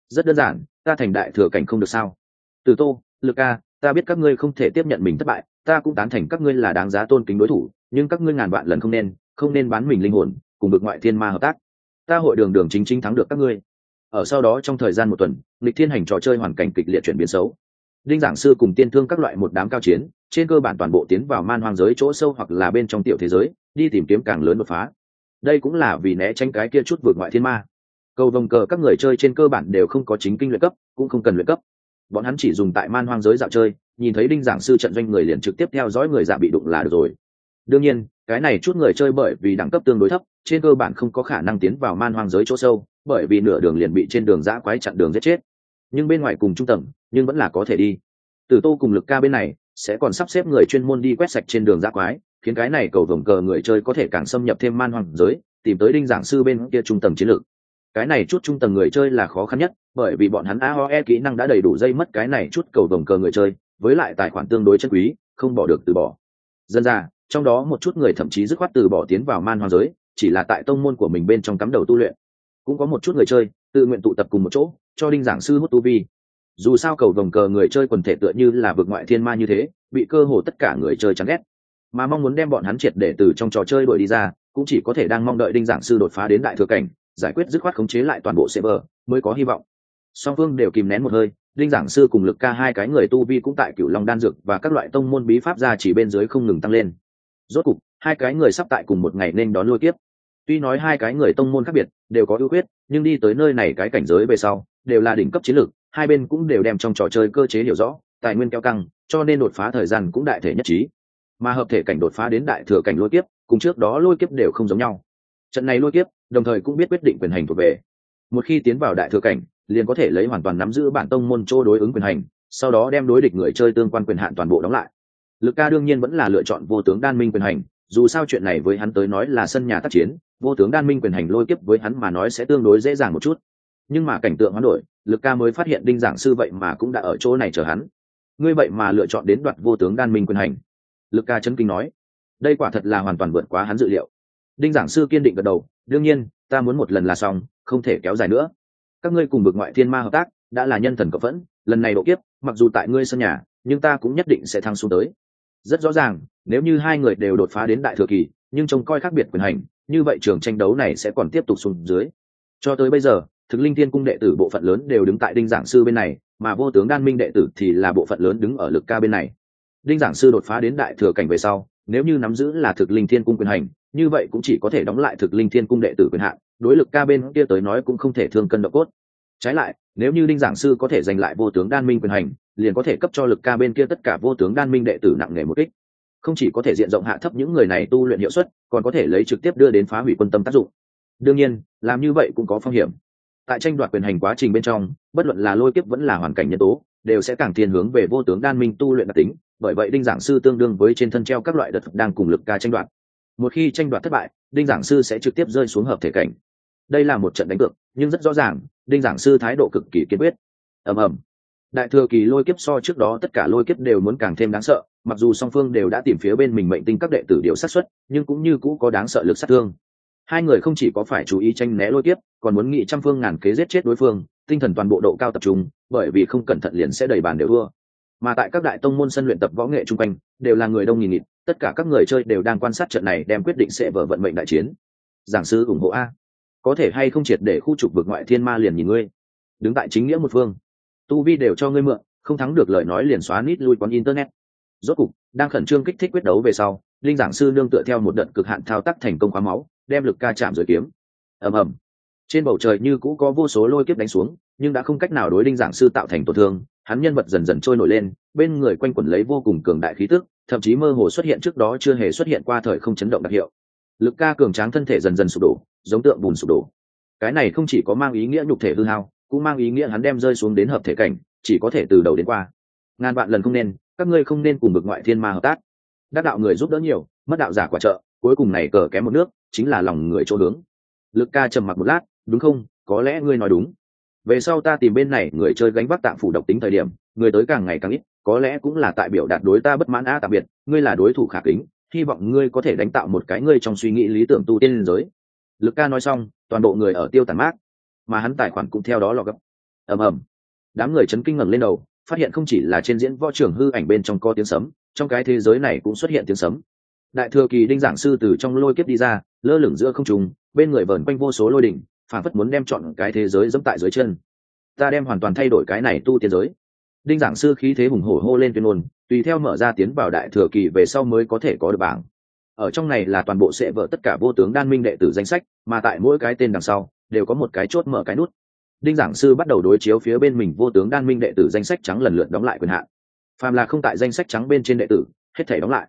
Rất đơn giản, ta thành đại thừa cảnh không được sao? Từ tô, lực ca ta biết các ngươi không thể tiếp nhận mình thất bại, ta cũng tán thành các ngươi là đáng giá tôn kính đối thủ, nhưng các ngươi ngàn vạn lần không nên không nên bán mình linh hồn, cùng vực ngoại thiên ma hợp tác. Ta hội đường đường chính chính thắng được các ngươi. Ở sau đó trong thời gian một tuần, lịch thiên hành trò chơi hoàn cảnh kịch liệt chuyển biến xấu. Đinh giảng sư cùng tiên thương các loại một đám cao chiến, trên cơ bản toàn bộ tiến vào man hoang giới chỗ sâu hoặc là bên trong tiểu thế giới, đi tìm kiếm càng lớn đột phá. Đây cũng là vì né tránh cái kia chút vượt ngoại thiên ma. Cầu vòng cờ các người chơi trên cơ bản đều không có chính kinh luyện cấp, cũng không cần luyện cấp bọn hắn chỉ dùng tại man hoang giới dạo chơi, nhìn thấy đinh giảng sư trận doanh người liền trực tiếp theo dõi người dạ bị đụng là được rồi. Đương nhiên, cái này chút người chơi bởi vì đẳng cấp tương đối thấp, trên cơ bản không có khả năng tiến vào man hoang giới chỗ sâu, bởi vì nửa đường liền bị trên đường giã quái chặn đường giết chết. Nhưng bên ngoài cùng trung tầng, nhưng vẫn là có thể đi. Từ tô cùng lực ca bên này, sẽ còn sắp xếp người chuyên môn đi quét sạch trên đường giã quái, khiến cái này cầu vồng cờ người chơi có thể càng xâm nhập thêm man hoang giới, tìm tới đinh giảng sư bên kia trung tầng chiến lược cái này chút trung tầng người chơi là khó khăn nhất, bởi vì bọn hắn aoe kỹ năng đã đầy đủ dây mất cái này chút cầu vồng cờ người chơi, với lại tài khoản tương đối chân quý, không bỏ được từ bỏ. Dân ra, trong đó một chút người thậm chí dứt khoát từ bỏ tiến vào man hoang giới, chỉ là tại tông môn của mình bên trong cắm đầu tu luyện. Cũng có một chút người chơi, tự nguyện tụ tập cùng một chỗ, cho đinh giảng sư hút tu vi. Dù sao cầu vồng cờ người chơi quần thể tựa như là vực ngoại thiên ma như thế, bị cơ hồ tất cả người chơi chán ghét. Mà mong muốn đem bọn hắn triệt để từ trong trò chơi đuổi đi ra, cũng chỉ có thể đang mong đợi đinh giảng sư đột phá đến đại thừa cảnh giải quyết dứt khoát khống chế lại toàn bộ server, mới có hy vọng. Song phương đều kìm nén một hơi, Linh giảng sư cùng lực ca hai cái người tu vi cũng tại cửu long đan dược và các loại tông môn bí pháp ra chỉ bên dưới không ngừng tăng lên. Rốt cục, hai cái người sắp tại cùng một ngày nên đón lôi kiếp. Tuy nói hai cái người tông môn khác biệt, đều có ưu khuyết, nhưng đi tới nơi này cái cảnh giới về sau, đều là đỉnh cấp chiến lược, hai bên cũng đều đem trong trò chơi cơ chế hiểu rõ, tài nguyên keo căng, cho nên đột phá thời gian cũng đại thể nhất trí. Mà hợp thể cảnh đột phá đến đại thừa cảnh lôi kiếp, cùng trước đó lôi kiếp đều không giống nhau trận này lôi kiếp, đồng thời cũng biết quyết định quyền hành thuộc về. Một khi tiến vào đại thừa cảnh, liền có thể lấy hoàn toàn nắm giữ bản tông môn chỗ đối ứng quyền hành, sau đó đem đối địch người chơi tương quan quyền hạn toàn bộ đóng lại. Lực ca đương nhiên vẫn là lựa chọn vô tướng đan minh quyền hành, dù sao chuyện này với hắn tới nói là sân nhà tác chiến, vô tướng đan minh quyền hành lôi kiếp với hắn mà nói sẽ tương đối dễ dàng một chút. Nhưng mà cảnh tượng hoán đổi, lực ca mới phát hiện đinh giảng sư vậy mà cũng đã ở chỗ này chờ hắn. Ngươi vậy mà lựa chọn đến đoạt vô tướng đan minh quyền hành. Lực ca chấn kinh nói, đây quả thật là hoàn toàn vượt quá hắn dự liệu đinh giảng sư kiên định gật đầu, đương nhiên, ta muốn một lần là xong, không thể kéo dài nữa. Các ngươi cùng bực ngoại thiên ma hợp tác, đã là nhân thần cộng phẫn, lần này độ kiếp, mặc dù tại ngươi sân nhà, nhưng ta cũng nhất định sẽ thăng xuống tới. Rất rõ ràng, nếu như hai người đều đột phá đến đại thừa kỳ, nhưng trông coi khác biệt quyền hành, như vậy trường tranh đấu này sẽ còn tiếp tục xuống dưới. Cho tới bây giờ, thực linh thiên cung đệ tử bộ phận lớn đều đứng tại đinh giảng sư bên này, mà vô tướng đan minh đệ tử thì là bộ phận lớn đứng ở lực ca bên này. Đinh giảng sư đột phá đến đại thừa cảnh về sau nếu như nắm giữ là thực linh thiên cung quyền hành, như vậy cũng chỉ có thể đóng lại thực linh thiên cung đệ tử quyền hạn, đối lực ca bên kia tới nói cũng không thể thương cân độ cốt. Trái lại, nếu như đinh giảng sư có thể giành lại vô tướng đan minh quyền hành, liền có thể cấp cho lực ca bên kia tất cả vô tướng đan minh đệ tử nặng nề một kích. Không chỉ có thể diện rộng hạ thấp những người này tu luyện hiệu suất, còn có thể lấy trực tiếp đưa đến phá hủy quân tâm tác dụng. Đương nhiên, làm như vậy cũng có phong hiểm. Tại tranh đoạt quyền hành quá trình bên trong, bất luận là lôi kiếp vẫn là hoàn cảnh nhân tố đều sẽ càng thiên hướng về vô tướng đan minh tu luyện đặc tính, bởi vậy đinh giảng sư tương đương với trên thân treo các loại đợt đang cùng lực ca tranh đoạt. Một khi tranh đoạt thất bại, đinh giảng sư sẽ trực tiếp rơi xuống hợp thể cảnh. Đây là một trận đánh cược, nhưng rất rõ ràng, đinh giảng sư thái độ cực kỳ kiên quyết. Ầm ầm. Đại thừa kỳ lôi kiếp so trước đó tất cả lôi kiếp đều muốn càng thêm đáng sợ, mặc dù song phương đều đã tìm phía bên mình mệnh tinh các đệ tử điều sát xuất, nhưng cũng như cũ có đáng sợ lực sát thương. Hai người không chỉ có phải chú ý tranh né lôi kiếp, còn muốn nghị trăm phương ngàn kế giết chết đối phương tinh thần toàn bộ độ cao tập trung, bởi vì không cẩn thận liền sẽ đầy bàn đều thua. Mà tại các đại tông môn sân luyện tập võ nghệ chung quanh, đều là người đông nghìn nghịt, tất cả các người chơi đều đang quan sát trận này đem quyết định sẽ vở vận mệnh đại chiến. Giảng sư ủng hộ a. Có thể hay không triệt để khu trục vực ngoại thiên ma liền nhìn ngươi. Đứng tại chính nghĩa một phương. Tu vi đều cho ngươi mượn, không thắng được lời nói liền xóa nít lui quán internet. Rốt cục, đang khẩn trương kích thích quyết đấu về sau, linh giảng sư nương tựa theo một đợt cực hạn thao tác thành công khóa máu, đem lực ca chạm rồi kiếm. Ầm ầm trên bầu trời như cũ có vô số lôi kiếp đánh xuống, nhưng đã không cách nào đối đinh giảng sư tạo thành tổn thương, hắn nhân vật dần dần trôi nổi lên, bên người quanh quẩn lấy vô cùng cường đại khí tức, thậm chí mơ hồ xuất hiện trước đó chưa hề xuất hiện qua thời không chấn động đặc hiệu. Lực ca cường tráng thân thể dần dần sụp đổ, giống tượng bùn sụp đổ. Cái này không chỉ có mang ý nghĩa nhục thể hư hao, cũng mang ý nghĩa hắn đem rơi xuống đến hợp thể cảnh, chỉ có thể từ đầu đến qua. Ngàn vạn lần không nên, các ngươi không nên cùng bực ngoại thiên ma hợp tác. Đắc đạo người giúp đỡ nhiều, mất đạo giả quả trợ, cuối cùng này cờ kém một nước, chính là lòng người chỗ hướng. Lực ca trầm mặc một lát đúng không? Có lẽ ngươi nói đúng. Về sau ta tìm bên này người chơi gánh vác tạm phủ độc tính thời điểm, người tới càng ngày càng ít, có lẽ cũng là tại biểu đạt đối ta bất mãn a tạm biệt, ngươi là đối thủ khả kính, hy vọng ngươi có thể đánh tạo một cái ngươi trong suy nghĩ lý tưởng tu tiên liên giới. Lực ca nói xong, toàn bộ người ở tiêu tàn mát, mà hắn tài khoản cũng theo đó lọ gấp. Ầm ầm. Đám người chấn kinh ngẩng lên đầu, phát hiện không chỉ là trên diễn võ trường hư ảnh bên trong có tiếng sấm, trong cái thế giới này cũng xuất hiện tiếng sấm. Đại thừa kỳ đinh giảng sư từ trong lôi kiếp đi ra, lơ lửng giữa không trùng bên người vờn quanh vô số lôi đỉnh phản phất muốn đem chọn cái thế giới dẫm tại dưới chân. Ta đem hoàn toàn thay đổi cái này tu tiên giới. Đinh giảng sư khí thế hùng hổ hô lên tuyên ngôn, tùy theo mở ra tiến vào đại thừa kỳ về sau mới có thể có được bảng. Ở trong này là toàn bộ sẽ vợ tất cả vô tướng đan minh đệ tử danh sách, mà tại mỗi cái tên đằng sau, đều có một cái chốt mở cái nút. Đinh giảng sư bắt đầu đối chiếu phía bên mình vô tướng đan minh đệ tử danh sách trắng lần lượt đóng lại quyền hạn. Phàm là không tại danh sách trắng bên trên đệ tử, hết thể đóng lại.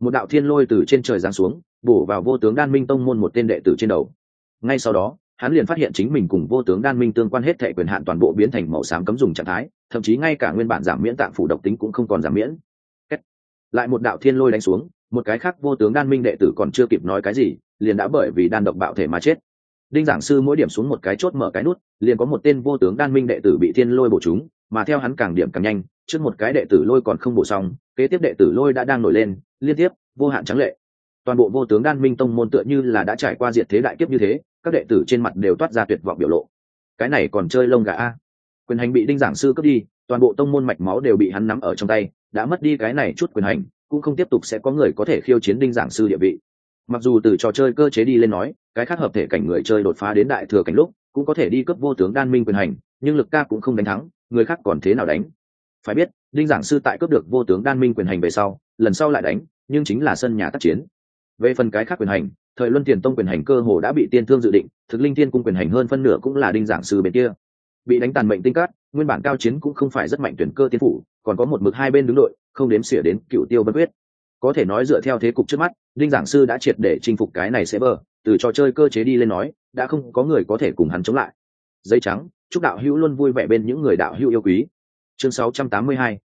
Một đạo thiên lôi từ trên trời giáng xuống, bổ vào vô tướng đan minh tông môn một tên đệ tử trên đầu ngay sau đó, hắn liền phát hiện chính mình cùng vô tướng đan minh tương quan hết thệ quyền hạn toàn bộ biến thành màu xám cấm dùng trạng thái, thậm chí ngay cả nguyên bản giảm miễn tạng phủ độc tính cũng không còn giảm miễn. Lại một đạo thiên lôi đánh xuống, một cái khác vô tướng đan minh đệ tử còn chưa kịp nói cái gì, liền đã bởi vì đan độc bạo thể mà chết. Đinh giảng sư mỗi điểm xuống một cái chốt mở cái nút, liền có một tên vô tướng đan minh đệ tử bị thiên lôi bổ chúng, mà theo hắn càng điểm càng nhanh, trước một cái đệ tử lôi còn không bổ xong, kế tiếp đệ tử lôi đã đang nổi lên, liên tiếp, vô hạn trắng lệ. Toàn bộ vô tướng đan minh tông môn tựa như là đã trải qua diệt thế đại kiếp như thế các đệ tử trên mặt đều toát ra tuyệt vọng biểu lộ. Cái này còn chơi lông gà a? Quyền hành bị đinh giảng sư cướp đi, toàn bộ tông môn mạch máu đều bị hắn nắm ở trong tay, đã mất đi cái này chút quyền hành, cũng không tiếp tục sẽ có người có thể khiêu chiến đinh giảng sư địa vị. Mặc dù từ trò chơi cơ chế đi lên nói, cái khác hợp thể cảnh người chơi đột phá đến đại thừa cảnh lúc, cũng có thể đi cấp vô tướng đan minh quyền hành, nhưng lực ca cũng không đánh thắng, người khác còn thế nào đánh? Phải biết, đinh giảng sư tại cướp được vô tướng đan minh quyền hành về sau, lần sau lại đánh, nhưng chính là sân nhà tác chiến. Về phần cái khác quyền hành thời luân tiền tông quyền hành cơ hồ đã bị tiên thương dự định, thực linh tiên cung quyền hành hơn phân nửa cũng là đinh giảng sư bên kia. Bị đánh tàn mệnh tinh cát, nguyên bản cao chiến cũng không phải rất mạnh tuyển cơ tiên phủ, còn có một mực hai bên đứng đội, không đếm xỉa đến cựu tiêu vân quyết. Có thể nói dựa theo thế cục trước mắt, đinh giảng sư đã triệt để chinh phục cái này sẽ bờ, từ trò chơi cơ chế đi lên nói, đã không có người có thể cùng hắn chống lại. Dây trắng, chúc đạo hữu luôn vui vẻ bên những người đạo hữu yêu quý. Chương 682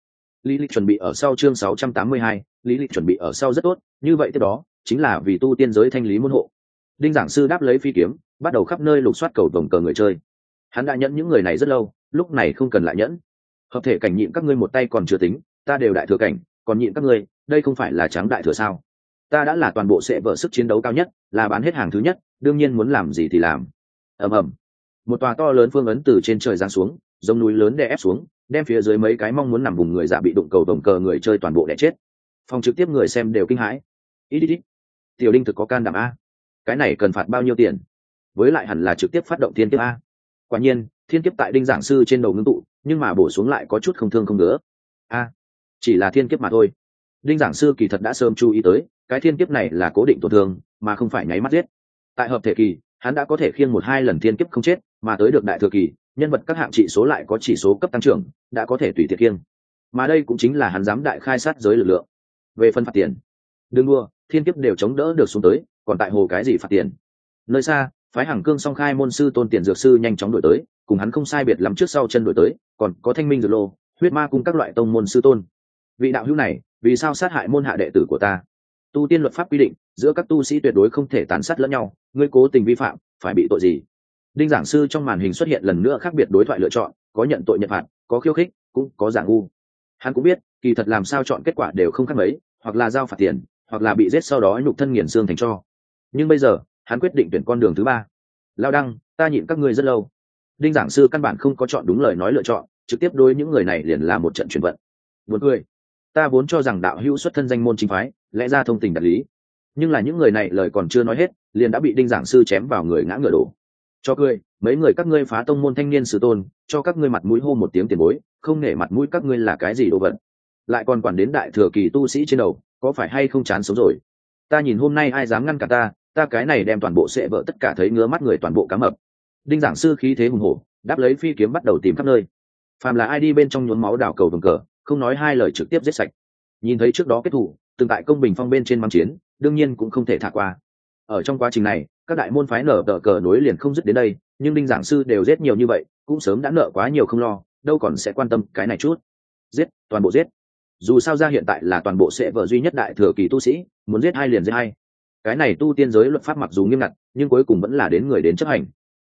lý lịch chuẩn bị ở sau chương 682 lý lịch chuẩn bị ở sau rất tốt, như vậy tiếp đó chính là vì tu tiên giới thanh lý môn hộ. Đinh giảng sư đáp lấy phi kiếm, bắt đầu khắp nơi lục soát cầu vòng cờ người chơi. Hắn đã nhẫn những người này rất lâu, lúc này không cần lại nhẫn. Hợp thể cảnh nhịn các ngươi một tay còn chưa tính, ta đều đại thừa cảnh, còn nhịn các ngươi, đây không phải là trắng đại thừa sao? Ta đã là toàn bộ sẽ vợ sức chiến đấu cao nhất, là bán hết hàng thứ nhất, đương nhiên muốn làm gì thì làm. Ầm ầm. Một tòa to lớn phương ấn từ trên trời giáng xuống, giống núi lớn đè ép xuống, đem phía dưới mấy cái mong muốn nằm vùng người giả bị đụng cầu đồng cờ người chơi toàn bộ đè chết. Phòng trực tiếp người xem đều kinh hãi. Ít ít ít tiểu đinh thực có can đảm a. Cái này cần phạt bao nhiêu tiền? Với lại hẳn là trực tiếp phát động thiên kiếp a. Quả nhiên, thiên kiếp tại đinh giảng sư trên đầu ngưng tụ, nhưng mà bổ xuống lại có chút không thương không ngứa. A, chỉ là thiên kiếp mà thôi. Đinh giảng sư kỳ thật đã sớm chú ý tới, cái thiên kiếp này là cố định tổn thương, mà không phải nháy mắt giết. Tại hợp thể kỳ, hắn đã có thể khiêng một hai lần thiên kiếp không chết, mà tới được đại thừa kỳ, nhân vật các hạng trị số lại có chỉ số cấp tăng trưởng, đã có thể tùy tiện khiêng. Mà đây cũng chính là hắn dám đại khai sát giới lực lượng. Về phân phạt tiền. Đương đua thiên kiếp đều chống đỡ được xuống tới, còn tại hồ cái gì phạt tiền? Nơi xa, phái hàng cương song khai môn sư tôn tiền dược sư nhanh chóng đổi tới, cùng hắn không sai biệt lắm trước sau chân đổi tới, còn có thanh minh dược lô, huyết ma cùng các loại tông môn sư tôn. Vị đạo hữu này, vì sao sát hại môn hạ đệ tử của ta? Tu tiên luật pháp quy định, giữa các tu sĩ tuyệt đối không thể tán sát lẫn nhau, ngươi cố tình vi phạm, phải bị tội gì? Đinh giảng sư trong màn hình xuất hiện lần nữa khác biệt đối thoại lựa chọn, có nhận tội nhận phạt, có khiêu khích, cũng có giảng ngu. Hắn cũng biết, kỳ thật làm sao chọn kết quả đều không khác mấy, hoặc là giao phạt tiền hoặc là bị giết sau đó nhục thân nghiền xương thành cho. Nhưng bây giờ, hắn quyết định tuyển con đường thứ ba. Lao đăng, ta nhịn các ngươi rất lâu. Đinh giảng sư căn bản không có chọn đúng lời nói lựa chọn, trực tiếp đối những người này liền là một trận chuyển vận. Buồn cười. Ta vốn cho rằng đạo hữu xuất thân danh môn chính phái, lẽ ra thông tình đạt lý. Nhưng là những người này lời còn chưa nói hết, liền đã bị đinh giảng sư chém vào người ngã ngựa đổ. Cho cười, mấy người các ngươi phá tông môn thanh niên sử tôn, cho các ngươi mặt mũi hô một tiếng tiền bối, không nể mặt mũi các ngươi là cái gì đồ vật. Lại còn quản đến đại thừa kỳ tu sĩ trên đầu có phải hay không chán sống rồi? Ta nhìn hôm nay ai dám ngăn cả ta ta cái này đem toàn bộ sệ vợ tất cả thấy ngứa mắt người toàn bộ cá mập. Đinh giảng sư khí thế hùng hổ, đáp lấy phi kiếm bắt đầu tìm khắp nơi. Phàm là ai đi bên trong nhuốm máu đảo cầu vồng cờ, không nói hai lời trực tiếp giết sạch. Nhìn thấy trước đó kết thủ từng tại công bình phong bên trên măng chiến, đương nhiên cũng không thể thả qua. Ở trong quá trình này, các đại môn phái nở tờ cờ nối liền không dứt đến đây, nhưng đinh giảng sư đều giết nhiều như vậy, cũng sớm đã nợ quá nhiều không lo, đâu còn sẽ quan tâm cái này chút. Giết, toàn bộ giết dù sao ra hiện tại là toàn bộ sẽ vợ duy nhất đại thừa kỳ tu sĩ, muốn giết hai liền giết hai cái này tu tiên giới luật pháp mặc dù nghiêm ngặt, nhưng cuối cùng vẫn là đến người đến chấp hành.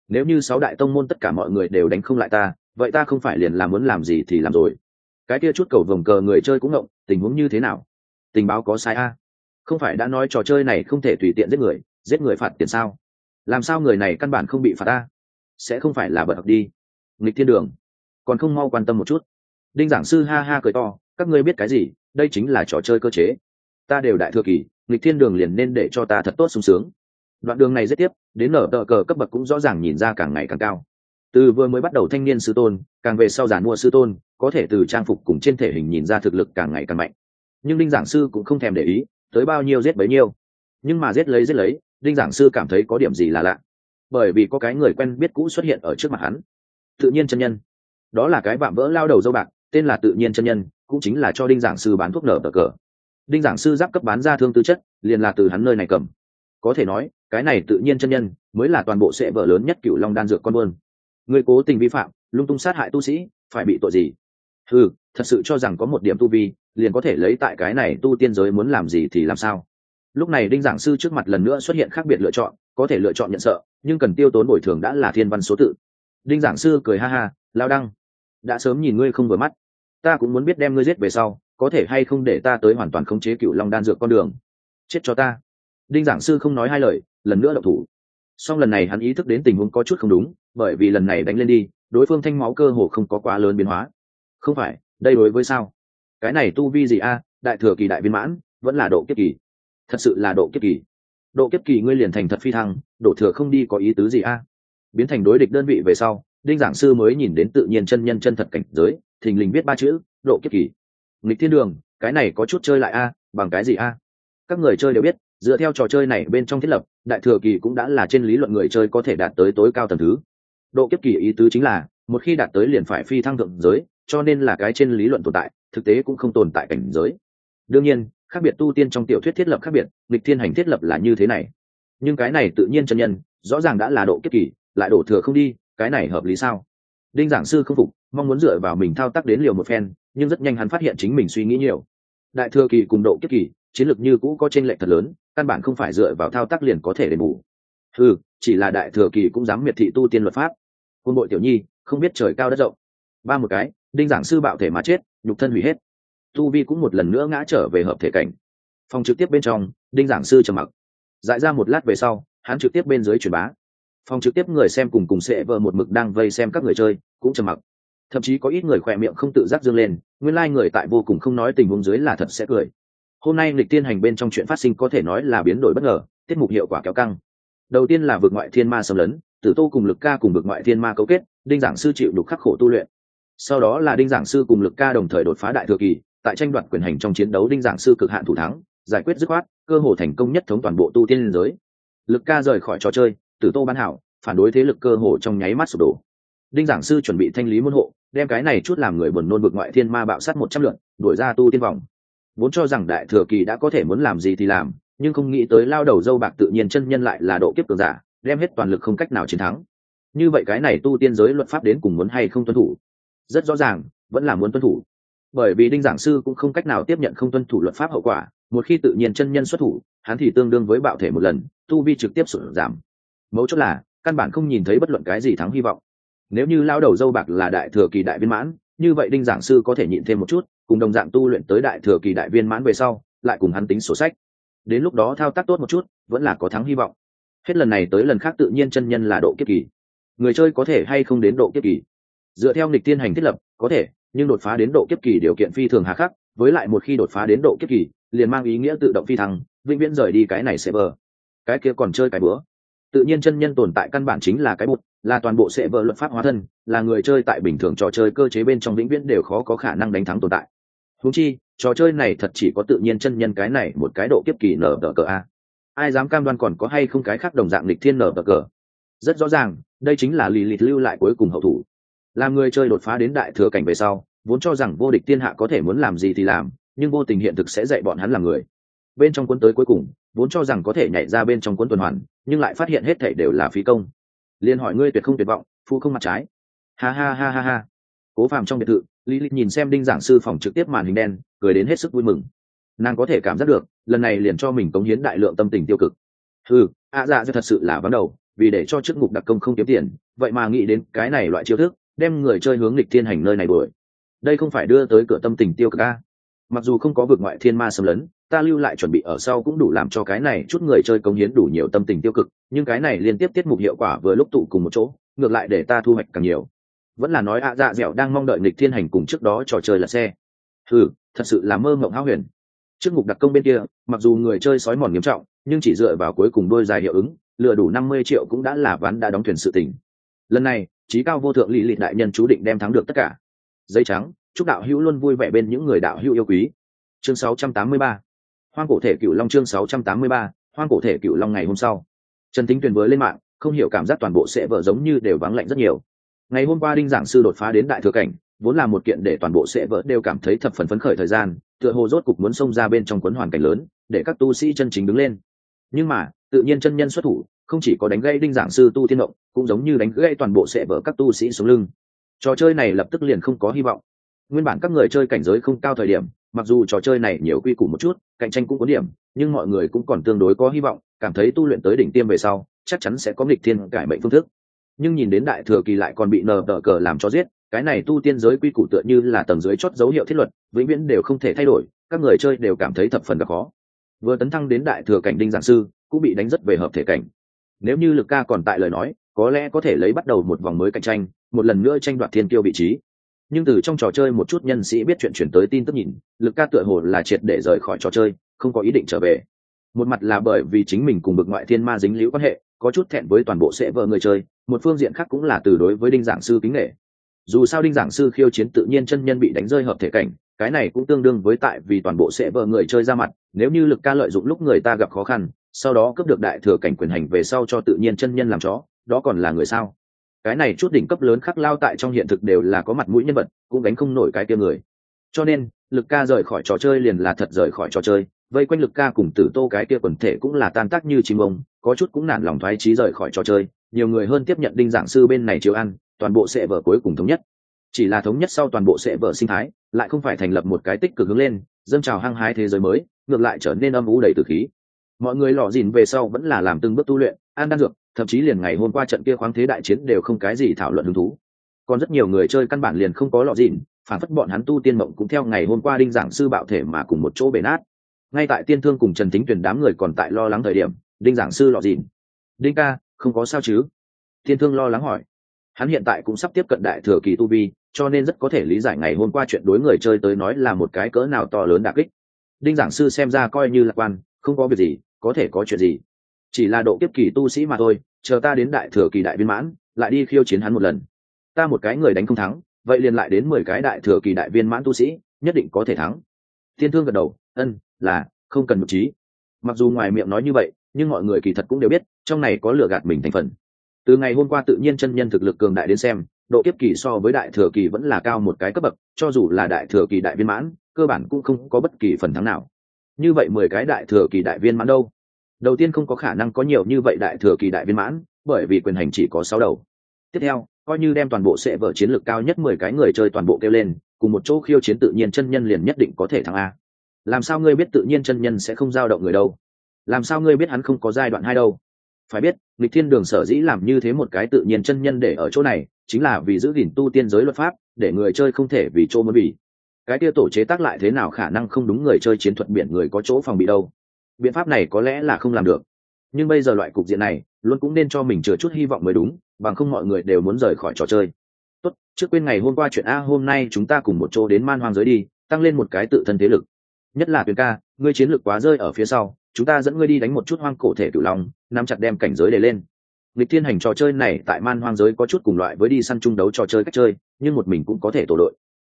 Nếu như sáu đại tông môn tất cả mọi người đều đánh không lại ta, vậy ta không phải liền làm muốn làm gì thì làm rồi. Cái kia chút cầu vồng cờ người chơi cũng ngộng, tình huống như thế nào? Tình báo có sai a? Không phải đã nói trò chơi này không thể tùy tiện giết người giết người phạt tiền sao? Làm sao người này căn bản không bị phạt ta? Sẽ không phải là bật học đi. Nghịch thiên đường. Còn không mau quan tâm một chút. Đinh giảng sư ha ha cười to các ngươi biết cái gì, đây chính là trò chơi cơ chế. Ta đều đại thừa kỳ, nghịch thiên đường liền nên để cho ta thật tốt sung sướng. Đoạn đường này rất tiếp, đến nở tờ cờ cấp bậc cũng rõ ràng nhìn ra càng ngày càng cao. Từ vừa mới bắt đầu thanh niên sư tôn, càng về sau giàn mua sư tôn, có thể từ trang phục cùng trên thể hình nhìn ra thực lực càng ngày càng mạnh. Nhưng đinh giảng sư cũng không thèm để ý, tới bao nhiêu giết bấy nhiêu. Nhưng mà giết lấy giết lấy, đinh giảng sư cảm thấy có điểm gì là lạ. Bởi vì có cái người quen biết cũ xuất hiện ở trước mặt hắn. Tự nhiên chân nhân. Đó là cái vạm vỡ lao đầu dâu bạc tên là tự nhiên chân nhân, cũng chính là cho đinh giảng sư bán thuốc nở tờ cờ. Đinh giảng sư giáp cấp bán ra thương tư chất, liền là từ hắn nơi này cầm. Có thể nói, cái này tự nhiên chân nhân mới là toàn bộ sẽ vợ lớn nhất cựu long đan dược con buôn. Người cố tình vi phạm, lung tung sát hại tu sĩ, phải bị tội gì? Ừ thật sự cho rằng có một điểm tu vi, liền có thể lấy tại cái này tu tiên giới muốn làm gì thì làm sao? Lúc này đinh giảng sư trước mặt lần nữa xuất hiện khác biệt lựa chọn, có thể lựa chọn nhận sợ, nhưng cần tiêu tốn bồi thường đã là thiên văn số tự. Đinh giảng sư cười ha ha lao đăng, đã sớm nhìn ngươi không vừa mắt ta cũng muốn biết đem ngươi giết về sau, có thể hay không để ta tới hoàn toàn khống chế cựu long đan dược con đường. Chết cho ta. Đinh giảng sư không nói hai lời, lần nữa độc thủ. Song lần này hắn ý thức đến tình huống có chút không đúng, bởi vì lần này đánh lên đi, đối phương thanh máu cơ hồ không có quá lớn biến hóa. Không phải, đây đối với sao? Cái này tu vi gì a, đại thừa kỳ đại viên mãn, vẫn là độ kiếp kỳ. Thật sự là độ kiếp kỳ. Độ kiếp kỳ ngươi liền thành thật phi thăng độ thừa không đi có ý tứ gì a? Biến thành đối địch đơn vị về sau đinh giảng sư mới nhìn đến tự nhiên chân nhân chân thật cảnh giới, thình lình viết ba chữ, độ kiếp kỳ. Nghịch thiên đường, cái này có chút chơi lại a, bằng cái gì a? Các người chơi đều biết, dựa theo trò chơi này bên trong thiết lập, đại thừa kỳ cũng đã là trên lý luận người chơi có thể đạt tới tối cao tầm thứ. Độ kiếp kỳ ý tứ chính là, một khi đạt tới liền phải phi thăng thượng giới, cho nên là cái trên lý luận tồn tại, thực tế cũng không tồn tại cảnh giới. Đương nhiên, khác biệt tu tiên trong tiểu thuyết thiết lập khác biệt lịch thiên hành thiết lập là như thế này. Nhưng cái này tự nhiên chân nhân, rõ ràng đã là độ kiếp kỳ, lại đổ thừa không đi cái này hợp lý sao? Đinh giảng sư không phục, mong muốn dựa vào mình thao tác đến liều một phen, nhưng rất nhanh hắn phát hiện chính mình suy nghĩ nhiều. Đại thừa kỳ cùng độ kiếp kỳ, chiến lược như cũ có t r ê n lệch thật lớn, căn bản không phải dựa vào thao tác liền có thể đền bù. Ừ chỉ là đại thừa kỳ cũng dám miệt thị tu tiên luật pháp. Quân bội tiểu nhi, không biết trời cao đất rộng. Ba một cái, đinh giảng sư bạo thể mà chết, nhục thân hủy hết. Tu vi cũng một lần nữa ngã trở về hợp thể cảnh. Phòng trực tiếp bên trong, đinh giảng sư trầm mặc. Dại ra một lát về sau, hắn trực tiếp bên dưới truyền bá phòng trực tiếp người xem cùng cùng sẽ vờ một mực đang vây xem các người chơi, cũng trầm mặc. Thậm chí có ít người khỏe miệng không tự giác dương lên, nguyên lai、like、người tại vô cùng không nói tình huống dưới là thật sẽ cười. Hôm nay lịch tiên hành bên trong chuyện phát sinh có thể nói là biến đổi bất ngờ, tiết mục hiệu quả kéo căng. Đầu tiên là vượt ngoại thiên ma xâm lấn, tử tô cùng lực ca cùng vượt ngoại thiên ma cấu kết, đinh giảng sư chịu đục khắc khổ tu luyện. Sau đó là đinh giảng sư cùng lực ca đồng thời đột phá đại thừa kỳ, tại tranh đoạt quyền hành trong chiến đấu đinh giảng sư cực hạn thủ thắng, giải quyết dứt khoát, cơ hồ thành công nhất thống toàn bộ tu tiên liên giới. Lực ca rời khỏi trò chơi tử tô ban hảo, phản đối thế lực cơ hồ trong nháy mắt sụp đổ. Đinh giảng sư chuẩn bị thanh lý môn hộ, đem cái này chút làm người buồn nôn bực ngoại thiên ma bạo sát một trăm lượn đuổi ra tu tiên vòng. Vốn cho rằng đại thừa kỳ đã có thể muốn làm gì thì làm, nhưng không nghĩ tới lao đầu dâu bạc tự nhiên chân nhân lại là độ kiếp cường giả, đem hết toàn lực không cách nào chiến thắng. Như vậy cái này tu tiên giới luật pháp đến cùng muốn hay không tuân thủ? Rất rõ ràng, vẫn là muốn tuân thủ. Bởi vì đinh giảng sư cũng không cách nào tiếp nhận không tuân thủ luật pháp hậu quả, một khi tự nhiên chân nhân xuất thủ, hắn thì tương đương với bạo thể một lần, tu vi trực tiếp sụt giảm mấu chốt là, căn bản không nhìn thấy bất luận cái gì thắng hy vọng. Nếu như lao đầu dâu bạc là đại thừa kỳ đại viên mãn, như vậy đinh giảng sư có thể nhịn thêm một chút, cùng đồng dạng tu luyện tới đại thừa kỳ đại viên mãn về sau, lại cùng hắn tính sổ sách. Đến lúc đó thao tác tốt một chút, vẫn là có thắng hy vọng. Hết lần này tới lần khác tự nhiên chân nhân là độ kiếp kỳ. Người chơi có thể hay không đến độ kiếp kỳ? Dựa theo nghịch tiên hành thiết lập, có thể, nhưng đột phá đến độ kiếp kỳ điều kiện phi thường hà khắc, với lại một khi đột phá đến độ kiếp kỳ, liền mang ý nghĩa tự động phi thăng, vĩnh viễn rời đi cái này sẽ bờ. Cái kia còn chơi cái bữa tự nhiên chân nhân tồn tại căn bản chính là cái bụt, là toàn bộ sẽ vợ luật pháp hóa thân, là người chơi tại bình thường trò chơi cơ chế bên trong vĩnh viễn đều khó có khả năng đánh thắng tồn tại. Húng chi, trò chơi này thật chỉ có tự nhiên chân nhân cái này một cái độ kiếp kỳ nở tờ cờ a. Ai dám cam đoan còn có hay không cái khác đồng dạng lịch thiên nở tờ cờ? Rất rõ ràng, đây chính là lì lịch lưu lại cuối cùng hậu thủ. Làm người chơi đột phá đến đại thừa cảnh về sau, vốn cho rằng vô địch thiên hạ có thể muốn làm gì thì làm, nhưng vô tình hiện thực sẽ dạy bọn hắn làm người bên trong cuốn tới cuối cùng, vốn cho rằng có thể nhảy ra bên trong cuốn tuần hoàn, nhưng lại phát hiện hết thể đều là phí công. Liền hỏi ngươi tuyệt không tuyệt vọng, phu không mặt trái. Ha ha ha ha ha. Cố phàm trong biệt thự, lý lịch nhìn xem đinh giảng sư phòng trực tiếp màn hình đen, cười đến hết sức vui mừng. Nàng có thể cảm giác được, lần này liền cho mình cống hiến đại lượng tâm tình tiêu cực. Ừ ạ dạ dạ thật sự là vắng đầu, vì để cho chức mục đặc công không kiếm tiền, vậy mà nghĩ đến cái này loại chiêu thức, đem người chơi hướng lịch thiên hành nơi này đuổi. Đây không phải đưa tới cửa tâm tình tiêu cực a. Mặc dù không có vực ngoại thiên ma xâm lấn ta lưu lại chuẩn bị ở sau cũng đủ làm cho cái này chút người chơi công hiến đủ nhiều tâm tình tiêu cực, nhưng cái này liên tiếp tiết mục hiệu quả vừa lúc tụ cùng một chỗ, ngược lại để ta thu hoạch càng nhiều. Vẫn là nói ạ dạ dẻo đang mong đợi nghịch thiên hành cùng trước đó trò chơi là xe. Ừ thật sự là mơ mộng háo huyền. Trước mục đặc công bên kia, mặc dù người chơi sói mòn nghiêm trọng, nhưng chỉ dựa vào cuối cùng đôi dài hiệu ứng, lừa đủ năm mươi triệu cũng đã là ván đã đóng thuyền sự tình. Lần này trí cao vô thượng lì lịt đại nhân chú định đem thắng được tất cả. Dây trắng, chúc đạo hữu luôn vui vẻ bên những người đạo hữu yêu quý. Chương 683 hoang cổ thể cựu long chương 683 hoang cổ thể cựu long ngày hôm sau. Trần thính tuyền với lên mạng, không hiểu cảm giác toàn bộ sẽ vợ giống như đều vắng lạnh rất nhiều. Ngày hôm qua đinh giảng sư đột phá đến đại thừa cảnh, vốn là một kiện để toàn bộ sẽ vỡ đều cảm thấy thập phần phấn khởi thời gian, tựa hồ rốt cục muốn xông ra bên trong quấn hoàn cảnh lớn, để các tu sĩ chân chính đứng lên. Nhưng mà, tự nhiên chân nhân xuất thủ, không chỉ có đánh gây đinh giảng sư tu tiên động, cũng giống như đánh gây toàn bộ sẽ vỡ các tu sĩ xuống lưng. Trò chơi này lập tức liền không có hy vọng nguyên bản các người chơi cảnh giới không cao thời điểm, mặc dù trò chơi này nhiều quy củ một chút, cạnh tranh cũng có điểm, nhưng mọi người cũng còn tương đối có hy vọng, cảm thấy tu luyện tới đỉnh tiêm về sau, chắc chắn sẽ có nghịch thiên cải mệnh phương thức. Nhưng nhìn đến đại thừa kỳ lại còn bị nờ đỡ cờ làm cho giết, cái này tu tiên giới quy củ tựa như là tầng dưới chót dấu hiệu thiết luật, vĩnh viễn đều không thể thay đổi, các người chơi đều cảm thấy thập phần gặp khó. Vừa tấn thăng đến đại thừa cảnh đinh giảng sư, cũng bị đánh rất về hợp thể cảnh. Nếu như lực ca còn tại lời nói, có lẽ có thể lấy bắt đầu một vòng mới cạnh tranh, một lần nữa tranh đoạt thiên tiêu vị trí nhưng từ trong trò chơi một chút nhân sĩ biết chuyện chuyển tới tin tức nhìn, lực ca tựa hồ là triệt để rời khỏi trò chơi, không có ý định trở về. Một mặt là bởi vì chính mình cùng bực ngoại thiên ma dính liễu quan hệ, có chút thẹn với toàn bộ sẽ vợ người chơi, một phương diện khác cũng là từ đối với đinh giảng sư kính nghệ dù sao đinh giảng sư khiêu chiến tự nhiên chân nhân bị đánh rơi hợp thể cảnh, cái này cũng tương đương với tại vì toàn bộ sẽ vợ người chơi ra mặt, nếu như lực ca lợi dụng lúc người ta gặp khó khăn, sau đó cướp được đại thừa cảnh quyền hành về sau cho tự nhiên chân nhân làm chó, đó còn là người sao? Cái này chút đỉnh cấp lớn khắc lao tại trong hiện thực đều là có mặt mũi nhân vật, cũng đánh không nổi cái kia người. Cho nên, lực ca rời khỏi trò chơi liền là thật rời khỏi trò chơi, vây quanh lực ca cùng tử tô cái kia quần thể cũng là tan tác như chim ông, có chút cũng nản lòng thoái trí rời khỏi trò chơi, nhiều người hơn tiếp nhận đinh giảng sư bên này chiếu ăn, toàn bộ sẽ vở cuối cùng thống nhất. Chỉ là thống nhất sau toàn bộ sẽ vở sinh thái, lại không phải thành lập một cái tích cực hướng lên, dâng trào hăng hái thế giới mới, ngược lại trở nên âm u đầy từ khí. Mọi người lò dìn về sau vẫn là làm từng bước tu luyện, ăn đan dược thậm chí liền ngày hôm qua trận kia khoáng thế đại chiến đều không cái gì thảo luận hứng thú. Còn rất nhiều người chơi căn bản liền không có lọ dìn phản phất bọn hắn tu tiên mộng cũng theo ngày hôm qua đinh giảng sư bạo thể mà cùng một chỗ bể nát. Ngay tại tiên thương cùng trần tính tuyển đám người còn tại lo lắng thời điểm, đinh giảng sư lọ dìn đinh ca, không có sao chứ? Tiên thương lo lắng hỏi. Hắn hiện tại cũng sắp tiếp cận đại thừa kỳ tu vi, cho nên rất có thể lý giải ngày hôm qua chuyện đối người chơi tới nói là một cái cỡ nào to lớn đặc kích. Đinh giảng sư xem ra coi như lạc quan, không có việc gì, có thể có chuyện gì chỉ là độ kiếp kỳ tu sĩ mà thôi, chờ ta đến đại thừa kỳ đại viên mãn, lại đi khiêu chiến hắn một lần. Ta một cái người đánh không thắng, vậy liền lại đến mười cái đại thừa kỳ đại viên mãn tu sĩ, nhất định có thể thắng. Thiên thương gật đầu, ân, là, không cần một trí. Mặc dù ngoài miệng nói như vậy, nhưng mọi người kỳ thật cũng đều biết, trong này có lừa gạt mình thành phần. Từ ngày hôm qua tự nhiên chân nhân thực lực cường đại đến xem, độ kiếp kỳ so với đại thừa kỳ vẫn là cao một cái cấp bậc, cho dù là đại thừa kỳ đại viên mãn, cơ bản cũng không có bất kỳ phần thắng nào. Như vậy mười cái đại thừa kỳ đại viên mãn đâu? Đầu tiên không có khả năng có nhiều như vậy đại thừa kỳ đại viên mãn, bởi vì quyền hành chỉ có sáu đầu. Tiếp theo, coi như đem toàn bộ sẽ vở chiến lược cao nhất mười cái người chơi toàn bộ kêu lên, cùng một chỗ khiêu chiến tự nhiên chân nhân liền nhất định có thể thắng a. Làm sao ngươi biết tự nhiên chân nhân sẽ không giao động người đâu? Làm sao ngươi biết hắn không có giai đoạn hai đâu? Phải biết, lịch thiên đường sở dĩ làm như thế một cái tự nhiên chân nhân để ở chỗ này, chính là vì giữ gìn tu tiên giới luật pháp, để người chơi không thể vì chỗ mới bị. Cái kia tổ chế tác lại thế nào khả năng không đúng người chơi chiến thuật biển người có chỗ phòng bị đâu? Biện pháp này có lẽ là không làm được. Nhưng bây giờ loại cục diện này, luôn cũng nên cho mình chừa chút hy vọng mới đúng, bằng không mọi người đều muốn rời khỏi trò chơi. Tốt, trước quên ngày hôm qua chuyện a, hôm nay chúng ta cùng một chỗ đến man hoang giới đi, tăng lên một cái tự thân thế lực. Nhất là tuyền ca, ngươi chiến lược quá rơi ở phía sau, chúng ta dẫn ngươi đi đánh một chút hoang cổ thể cửu long, nắm chặt đem cảnh giới để lên. Lịch thiên hành trò chơi này tại man hoang giới có chút cùng loại với đi săn chung đấu trò chơi cách chơi, nhưng một mình cũng có thể tổ đội.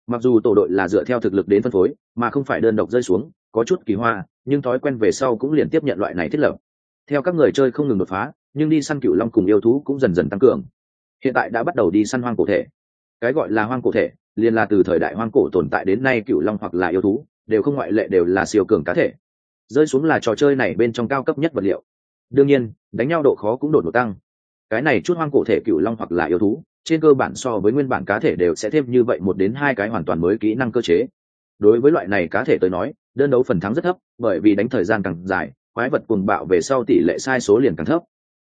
Mặc dù tổ đội là dựa theo thực lực đến phân phối, mà không phải đơn độc rơi xuống có chút kỳ hoa, nhưng thói quen về sau cũng liền tiếp nhận loại này thiết lập. Theo các người chơi không ngừng đột phá, nhưng đi săn cựu long cùng yêu thú cũng dần dần tăng cường. Hiện tại đã bắt đầu đi săn hoang cổ thể. Cái gọi là hoang cổ thể, liền là từ thời đại hoang cổ tồn tại đến nay cựu long hoặc là yêu thú, đều không ngoại lệ đều là siêu cường cá thể. Rơi xuống là trò chơi này bên trong cao cấp nhất vật liệu. Đương nhiên, đánh nhau độ khó cũng đột ngột tăng. Cái này chút hoang cổ thể cựu long hoặc là yêu thú, trên cơ bản so với nguyên bản cá thể đều sẽ thêm như vậy một đến hai cái hoàn toàn mới kỹ năng cơ chế đối với loại này cá thể tới nói, đơn đấu phần thắng rất thấp, bởi vì đánh thời gian càng dài, quái vật cuồng bạo về sau tỷ lệ sai số liền càng thấp.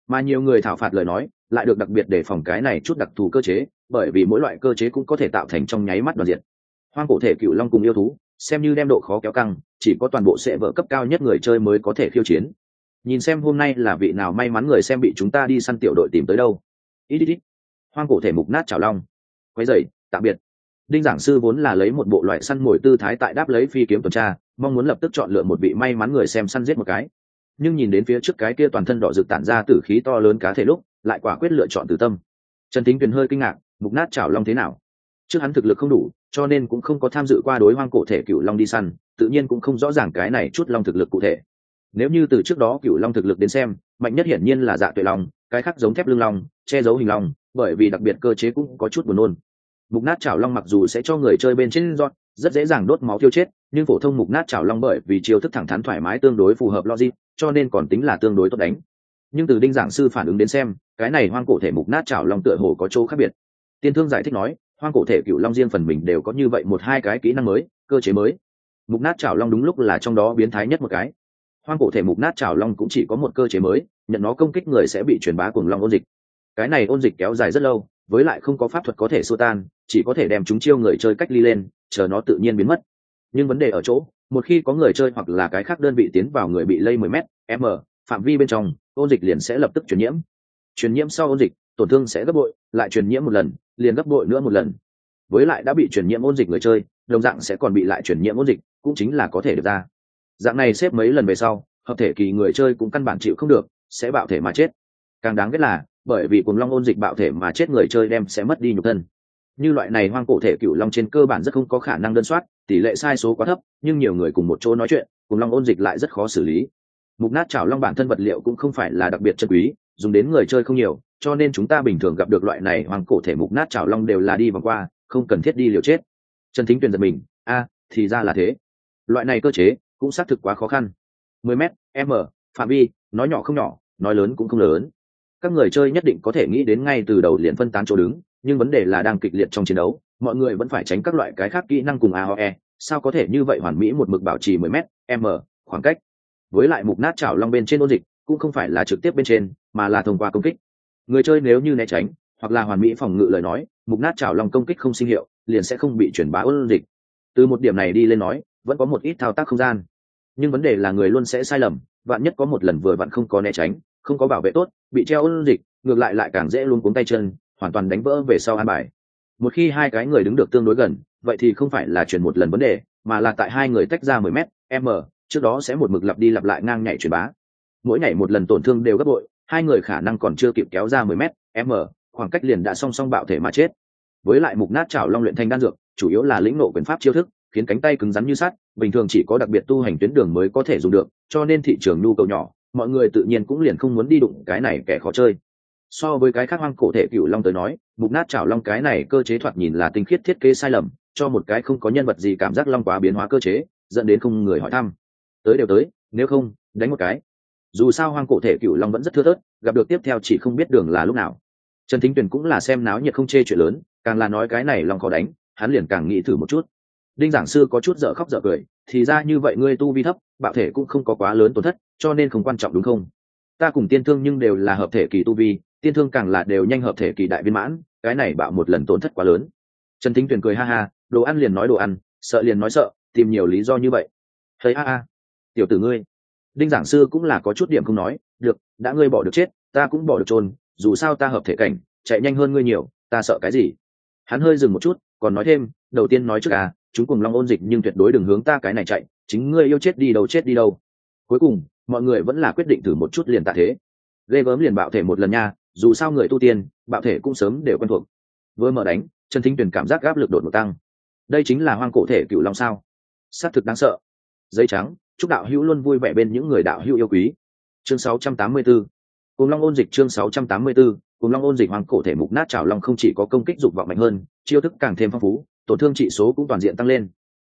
Mà nhiều người thảo phạt lời nói, lại được đặc biệt để phòng cái này chút đặc thù cơ chế, bởi vì mỗi loại cơ chế cũng có thể tạo thành trong nháy mắt đoàn diện hoang cổ thể cựu long cùng yêu thú, xem như đem độ khó kéo căng, chỉ có toàn bộ sẽ vỡ cấp cao nhất người chơi mới có thể khiêu chiến. Nhìn xem hôm nay là vị nào may mắn người xem bị chúng ta đi săn tiểu đội tìm tới đâu. Ít ít ít. Hoang cổ thể mục nát chảo long. Quấy dày tạm biệt đinh giảng sư vốn là lấy một bộ loại săn mồi tư thái tại đáp lấy phi kiếm tuần tra, mong muốn lập tức chọn lựa một vị may mắn người xem săn giết một cái. Nhưng nhìn đến phía trước cái kia toàn thân đỏ rực tản ra tử khí to lớn cá thể lúc, lại quả quyết lựa chọn từ tâm. Trần tính tuyền hơi kinh ngạc, mục nát chảo long thế nào? Trước hắn thực lực không đủ, cho nên cũng không có tham dự qua đối hoang cổ thể cựu long đi săn, tự nhiên cũng không rõ ràng cái này chút long thực lực cụ thể. Nếu như từ trước đó cựu long thực lực đến xem, mạnh nhất hiển nhiên là dạ tuệ long, cái khác giống thép lưng long, che giấu hình long, bởi vì đặc biệt cơ chế cũng có chút buồn nôn mục nát chảo long mặc dù sẽ cho người chơi bên trên dọn, rất dễ dàng đốt máu tiêu chết, nhưng phổ thông mục nát chảo long bởi vì chiêu thức thẳng thắn thoải mái tương đối phù hợp logic, cho nên còn tính là tương đối tốt đánh. Nhưng từ đinh giảng sư phản ứng đến xem, cái này hoang cổ thể mục nát chảo long tựa hồ có chỗ khác biệt. Tiên thương giải thích nói, hoang cổ thể cựu long riêng phần mình đều có như vậy một hai cái kỹ năng mới, cơ chế mới. Mục nát chảo long đúng lúc là trong đó biến thái nhất một cái. Hoang cổ thể mục nát chảo long cũng chỉ có một cơ chế mới, nhận nó công kích người sẽ bị truyền bá cùng long ôn dịch. Cái này ôn dịch kéo dài rất lâu, với lại không có pháp thuật có thể xua tan chỉ có thể đem chúng chiêu người chơi cách ly lên, chờ nó tự nhiên biến mất. Nhưng vấn đề ở chỗ, một khi có người chơi hoặc là cái khác đơn vị tiến vào người bị lây 10 m m phạm vi bên trong, ôn dịch liền sẽ lập tức truyền nhiễm. Truyền nhiễm sau ôn dịch, tổn thương sẽ gấp bội, lại truyền nhiễm một lần, liền gấp bội nữa một lần. Với lại đã bị truyền nhiễm ôn dịch người chơi, đồng dạng sẽ còn bị lại truyền nhiễm ôn dịch, cũng chính là có thể được ra. Dạng này xếp mấy lần về sau, hợp thể kỳ người chơi cũng căn bản chịu không được, sẽ bạo thể mà chết. Càng đáng ghét là, bởi vì cùng long ôn dịch bạo thể mà chết người chơi đem sẽ mất đi nhục thân như loại này hoang cổ thể cựu long trên cơ bản rất không có khả năng đơn soát, tỷ lệ sai số quá thấp, nhưng nhiều người cùng một chỗ nói chuyện, cùng long ôn dịch lại rất khó xử lý. Mục nát chảo long bản thân vật liệu cũng không phải là đặc biệt chân quý, dùng đến người chơi không nhiều, cho nên chúng ta bình thường gặp được loại này hoang cổ thể mục nát chảo long đều là đi vòng qua, không cần thiết đi liều chết. Trần thính tuyền giật mình, a, thì ra là thế. Loại này cơ chế cũng xác thực quá khó khăn. 10 m m, phạm vi, nói nhỏ không nhỏ, nói lớn cũng không lớn. Các người chơi nhất định có thể nghĩ đến ngay từ đầu liền phân tán chỗ đứng nhưng vấn đề là đang kịch liệt trong chiến đấu, mọi người vẫn phải tránh các loại cái khác kỹ năng cùng aoe sao có thể như vậy hoàn mỹ một mực bảo trì 10 m m, khoảng cách. Với lại mục nát chảo long bên trên ôn dịch, cũng không phải là trực tiếp bên trên, mà là thông qua công kích. Người chơi nếu như né tránh, hoặc là hoàn mỹ phòng ngự lời nói, mục nát chảo long công kích không sinh hiệu, liền sẽ không bị truyền bá ôn dịch. Từ một điểm này đi lên nói, vẫn có một ít thao tác không gian. Nhưng vấn đề là người luôn sẽ sai lầm, vạn nhất có một lần vừa vặn không có né tránh, không có bảo vệ tốt, bị treo ôn dịch, ngược lại lại càng dễ luôn cuống tay chân hoàn toàn đánh vỡ về sau an bài. Một khi hai cái người đứng được tương đối gần, vậy thì không phải là chuyển một lần vấn đề, mà là tại hai người tách ra mười m m trước đó sẽ một mực lặp đi lặp lại ngang nhảy truyền bá. Mỗi nhảy một lần tổn thương đều gấp bội, hai người khả năng còn chưa kịp kéo ra mười m m khoảng cách liền đã song song bạo thể mà chết. Với lại mục nát chảo long luyện thanh đan dược, chủ yếu là lĩnh nộ quyền pháp chiêu thức, khiến cánh tay cứng rắn như sắt, bình thường chỉ có đặc biệt tu hành tuyến đường mới có thể dùng được, cho nên thị trường nhu cầu nhỏ, mọi người tự nhiên cũng liền không muốn đi đụng cái này kẻ khó chơi so với cái khác hoang cổ thể cựu long tới nói, mục nát chảo long cái này cơ chế thoạt nhìn là tinh khiết thiết kế sai lầm, cho một cái không có nhân vật gì cảm giác long quá biến hóa cơ chế, dẫn đến không người hỏi thăm. Tới đều tới, nếu không, đánh một cái. Dù sao hoang cổ thể cựu long vẫn rất thưa thớt, gặp được tiếp theo chỉ không biết đường là lúc nào. Trần thính tuyền cũng là xem náo nhiệt không chê chuyện lớn, càng là nói cái này long khó đánh, hắn liền càng nghĩ thử một chút. Đinh giảng sư có chút dở khóc dở cười, thì ra như vậy ngươi tu vi thấp, bạo thể cũng không có quá lớn tổn thất, cho nên không quan trọng đúng không? Ta cùng tiên thương nhưng đều là hợp thể kỳ tu vi tiên thương càng là đều nhanh hợp thể kỳ đại viên mãn, cái này bạo một lần tổn thất quá lớn. Trần thính tuyền cười ha ha, đồ ăn liền nói đồ ăn, sợ liền nói sợ, tìm nhiều lý do như vậy. Thấy a a, tiểu tử ngươi. Đinh giảng sư cũng là có chút điểm không nói, được, đã ngươi bỏ được chết, ta cũng bỏ được trôn dù sao ta hợp thể cảnh, chạy nhanh hơn ngươi nhiều, ta sợ cái gì? Hắn hơi dừng một chút, còn nói thêm, đầu tiên nói trước à chúng cùng long ôn dịch nhưng tuyệt đối đừng hướng ta cái này chạy, chính ngươi yêu chết đi đâu chết đi đâu. Cuối cùng, mọi người vẫn là quyết định thử một chút liền tạ thế. Ghê gớm liền bạo thể một lần nha dù sao người tu tiên, bạo thể cũng sớm đều quen thuộc. Vừa mở đánh trần thính tuyền cảm giác áp lực đột ngột tăng. Đây chính là hoang cổ thể cựu long sao? Sát thực đáng sợ. Dây trắng, chúc đạo hữu luôn vui vẻ bên những người đạo hữu yêu quý. Chương 684 cùng long ôn dịch chương 684 cùng long ôn dịch hoang cổ thể mục nát trào long không chỉ có công kích dục vọng mạnh hơn, chiêu thức càng thêm phong phú, tổn thương trị số cũng toàn diện tăng lên.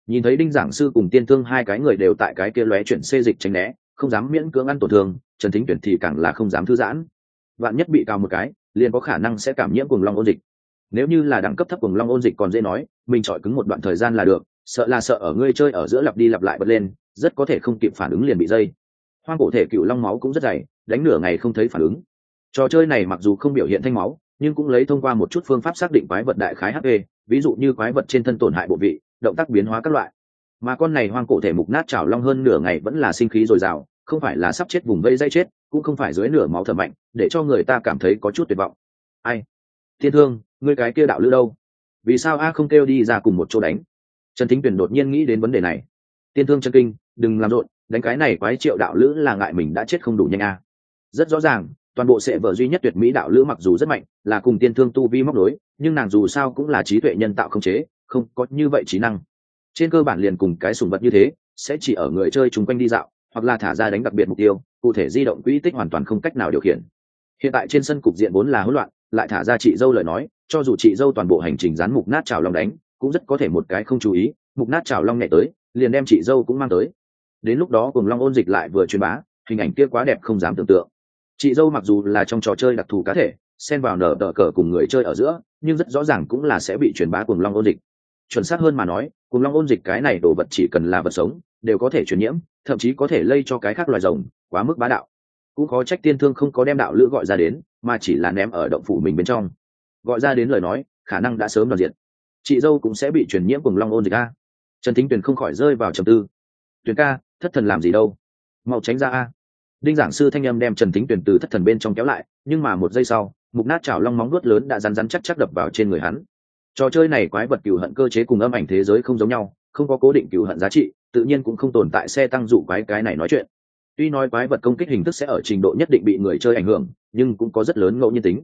Nhìn thấy đinh giảng sư cùng tiên thương hai cái người đều tại cái kia lóe chuyển xê dịch tránh né, không dám miễn cưỡng ăn tổn thương trần thính tuyển thì càng là không dám thư giãn vạn nhất bị cao một cái, liền có khả năng sẽ cảm nhiễm cùng long ôn dịch. Nếu như là đẳng cấp thấp cùng long ôn dịch còn dễ nói, mình chọi cứng một đoạn thời gian là được, sợ là sợ ở ngươi chơi ở giữa lặp đi lặp lại bật lên, rất có thể không kịp phản ứng liền bị dây. Hoang cổ thể cựu long máu cũng rất dày, đánh nửa ngày không thấy phản ứng. Trò chơi này mặc dù không biểu hiện thanh máu, nhưng cũng lấy thông qua một chút phương pháp xác định quái vật đại khái hp ví dụ như quái vật trên thân tổn hại bộ vị, động tác biến hóa các loại. Mà con này hoang cổ thể mục nát chảo long hơn nửa ngày vẫn là sinh khí dồi dào, không phải là sắp chết vùng vây dây chết cũng không phải dưới nửa máu thở mạnh, để cho người ta cảm thấy có chút tuyệt vọng. Ai? Thiên thương, ngươi cái kia đạo lữ đâu? Vì sao a không kêu đi ra cùng một chỗ đánh? Trần thính tuyển đột nhiên nghĩ đến vấn đề này. Tiên thương chân kinh, đừng làm rộn, đánh cái này quái triệu đạo lữ là ngại mình đã chết không đủ nhanh a. Rất rõ ràng, toàn bộ sệ vợ duy nhất tuyệt mỹ đạo lữ mặc dù rất mạnh, là cùng tiên thương tu vi móc đối nhưng nàng dù sao cũng là trí tuệ nhân tạo không chế, không có như vậy trí năng. Trên cơ bản liền cùng cái sùng vật như thế, sẽ chỉ ở người chơi chung quanh đi dạo, hoặc là thả ra đánh đặc biệt mục tiêu cụ thể di động quỹ tích hoàn toàn không cách nào điều khiển. Hiện tại trên sân cục diện vốn là hỗn loạn, lại thả ra chị dâu lời nói, cho dù chị dâu toàn bộ hành trình dán mục nát trào long đánh, cũng rất có thể một cái không chú ý, mục nát trào long nhẹ tới, liền đem chị dâu cũng mang tới. Đến lúc đó cùng long ôn dịch lại vừa truyền bá, hình ảnh kia quá đẹp không dám tưởng tượng. Chị dâu mặc dù là trong trò chơi đặc thù cá thể, xen vào nở đỡ cờ cùng người chơi ở giữa, nhưng rất rõ ràng cũng là sẽ bị truyền bá cùng long ôn dịch. Chuẩn xác hơn mà nói, cùng long ôn dịch cái này đồ vật chỉ cần là vật sống đều có thể truyền nhiễm, thậm chí có thể lây cho cái khác loài rồng, quá mức bá đạo. Cũng có trách tiên thương không có đem đạo lữ gọi ra đến, mà chỉ là ném ở động phủ mình bên trong. Gọi ra đến lời nói, khả năng đã sớm đoàn diện. Chị dâu cũng sẽ bị truyền nhiễm cùng long ôn dịch a. Trần thính tuyền không khỏi rơi vào trầm tư. Tuyền ca, thất thần làm gì đâu? Mau tránh ra a. Đinh giảng sư thanh âm đem trần thính tuyền từ thất thần bên trong kéo lại, nhưng mà một giây sau, mục nát chảo long móng nuốt lớn đã rắn rắn chắc chắc đập vào trên người hắn. Trò chơi này quái vật cựu hận cơ chế cùng âm ảnh thế giới không giống nhau, không có cố định cựu hận giá trị tự nhiên cũng không tồn tại xe tăng dụ quái cái này nói chuyện. Tuy nói quái vật công kích hình thức sẽ ở trình độ nhất định bị người chơi ảnh hưởng, nhưng cũng có rất lớn ngẫu nhiên tính.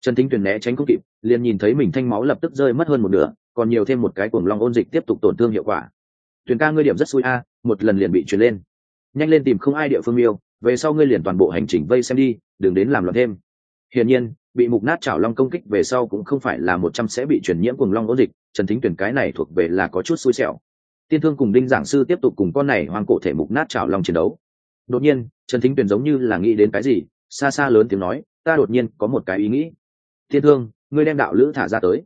Trần thính tuyền né tránh không kịp, liền nhìn thấy mình thanh máu lập tức rơi mất hơn một nửa, còn nhiều thêm một cái cuồng long ôn dịch tiếp tục tổn thương hiệu quả. Tuyền ca ngươi điểm rất xui a, một lần liền bị truyền lên. Nhanh lên tìm không ai địa phương miêu về sau ngươi liền toàn bộ hành trình vây xem đi, đừng đến làm loạn thêm. Hiển nhiên, bị mục nát chảo long công kích về sau cũng không phải là một trăm sẽ bị truyền nhiễm cuồng long ôn dịch, trần thính tuyển cái này thuộc về là có chút xui xẻo tiên thương cùng đinh giảng sư tiếp tục cùng con này hoang cổ thể mục nát chảo lòng chiến đấu. Đột nhiên, trần thính Tuyền giống như là nghĩ đến cái gì, xa xa lớn tiếng nói, ta đột nhiên có một cái ý nghĩ. Tiên thương, ngươi đem đạo lữ thả ra tới.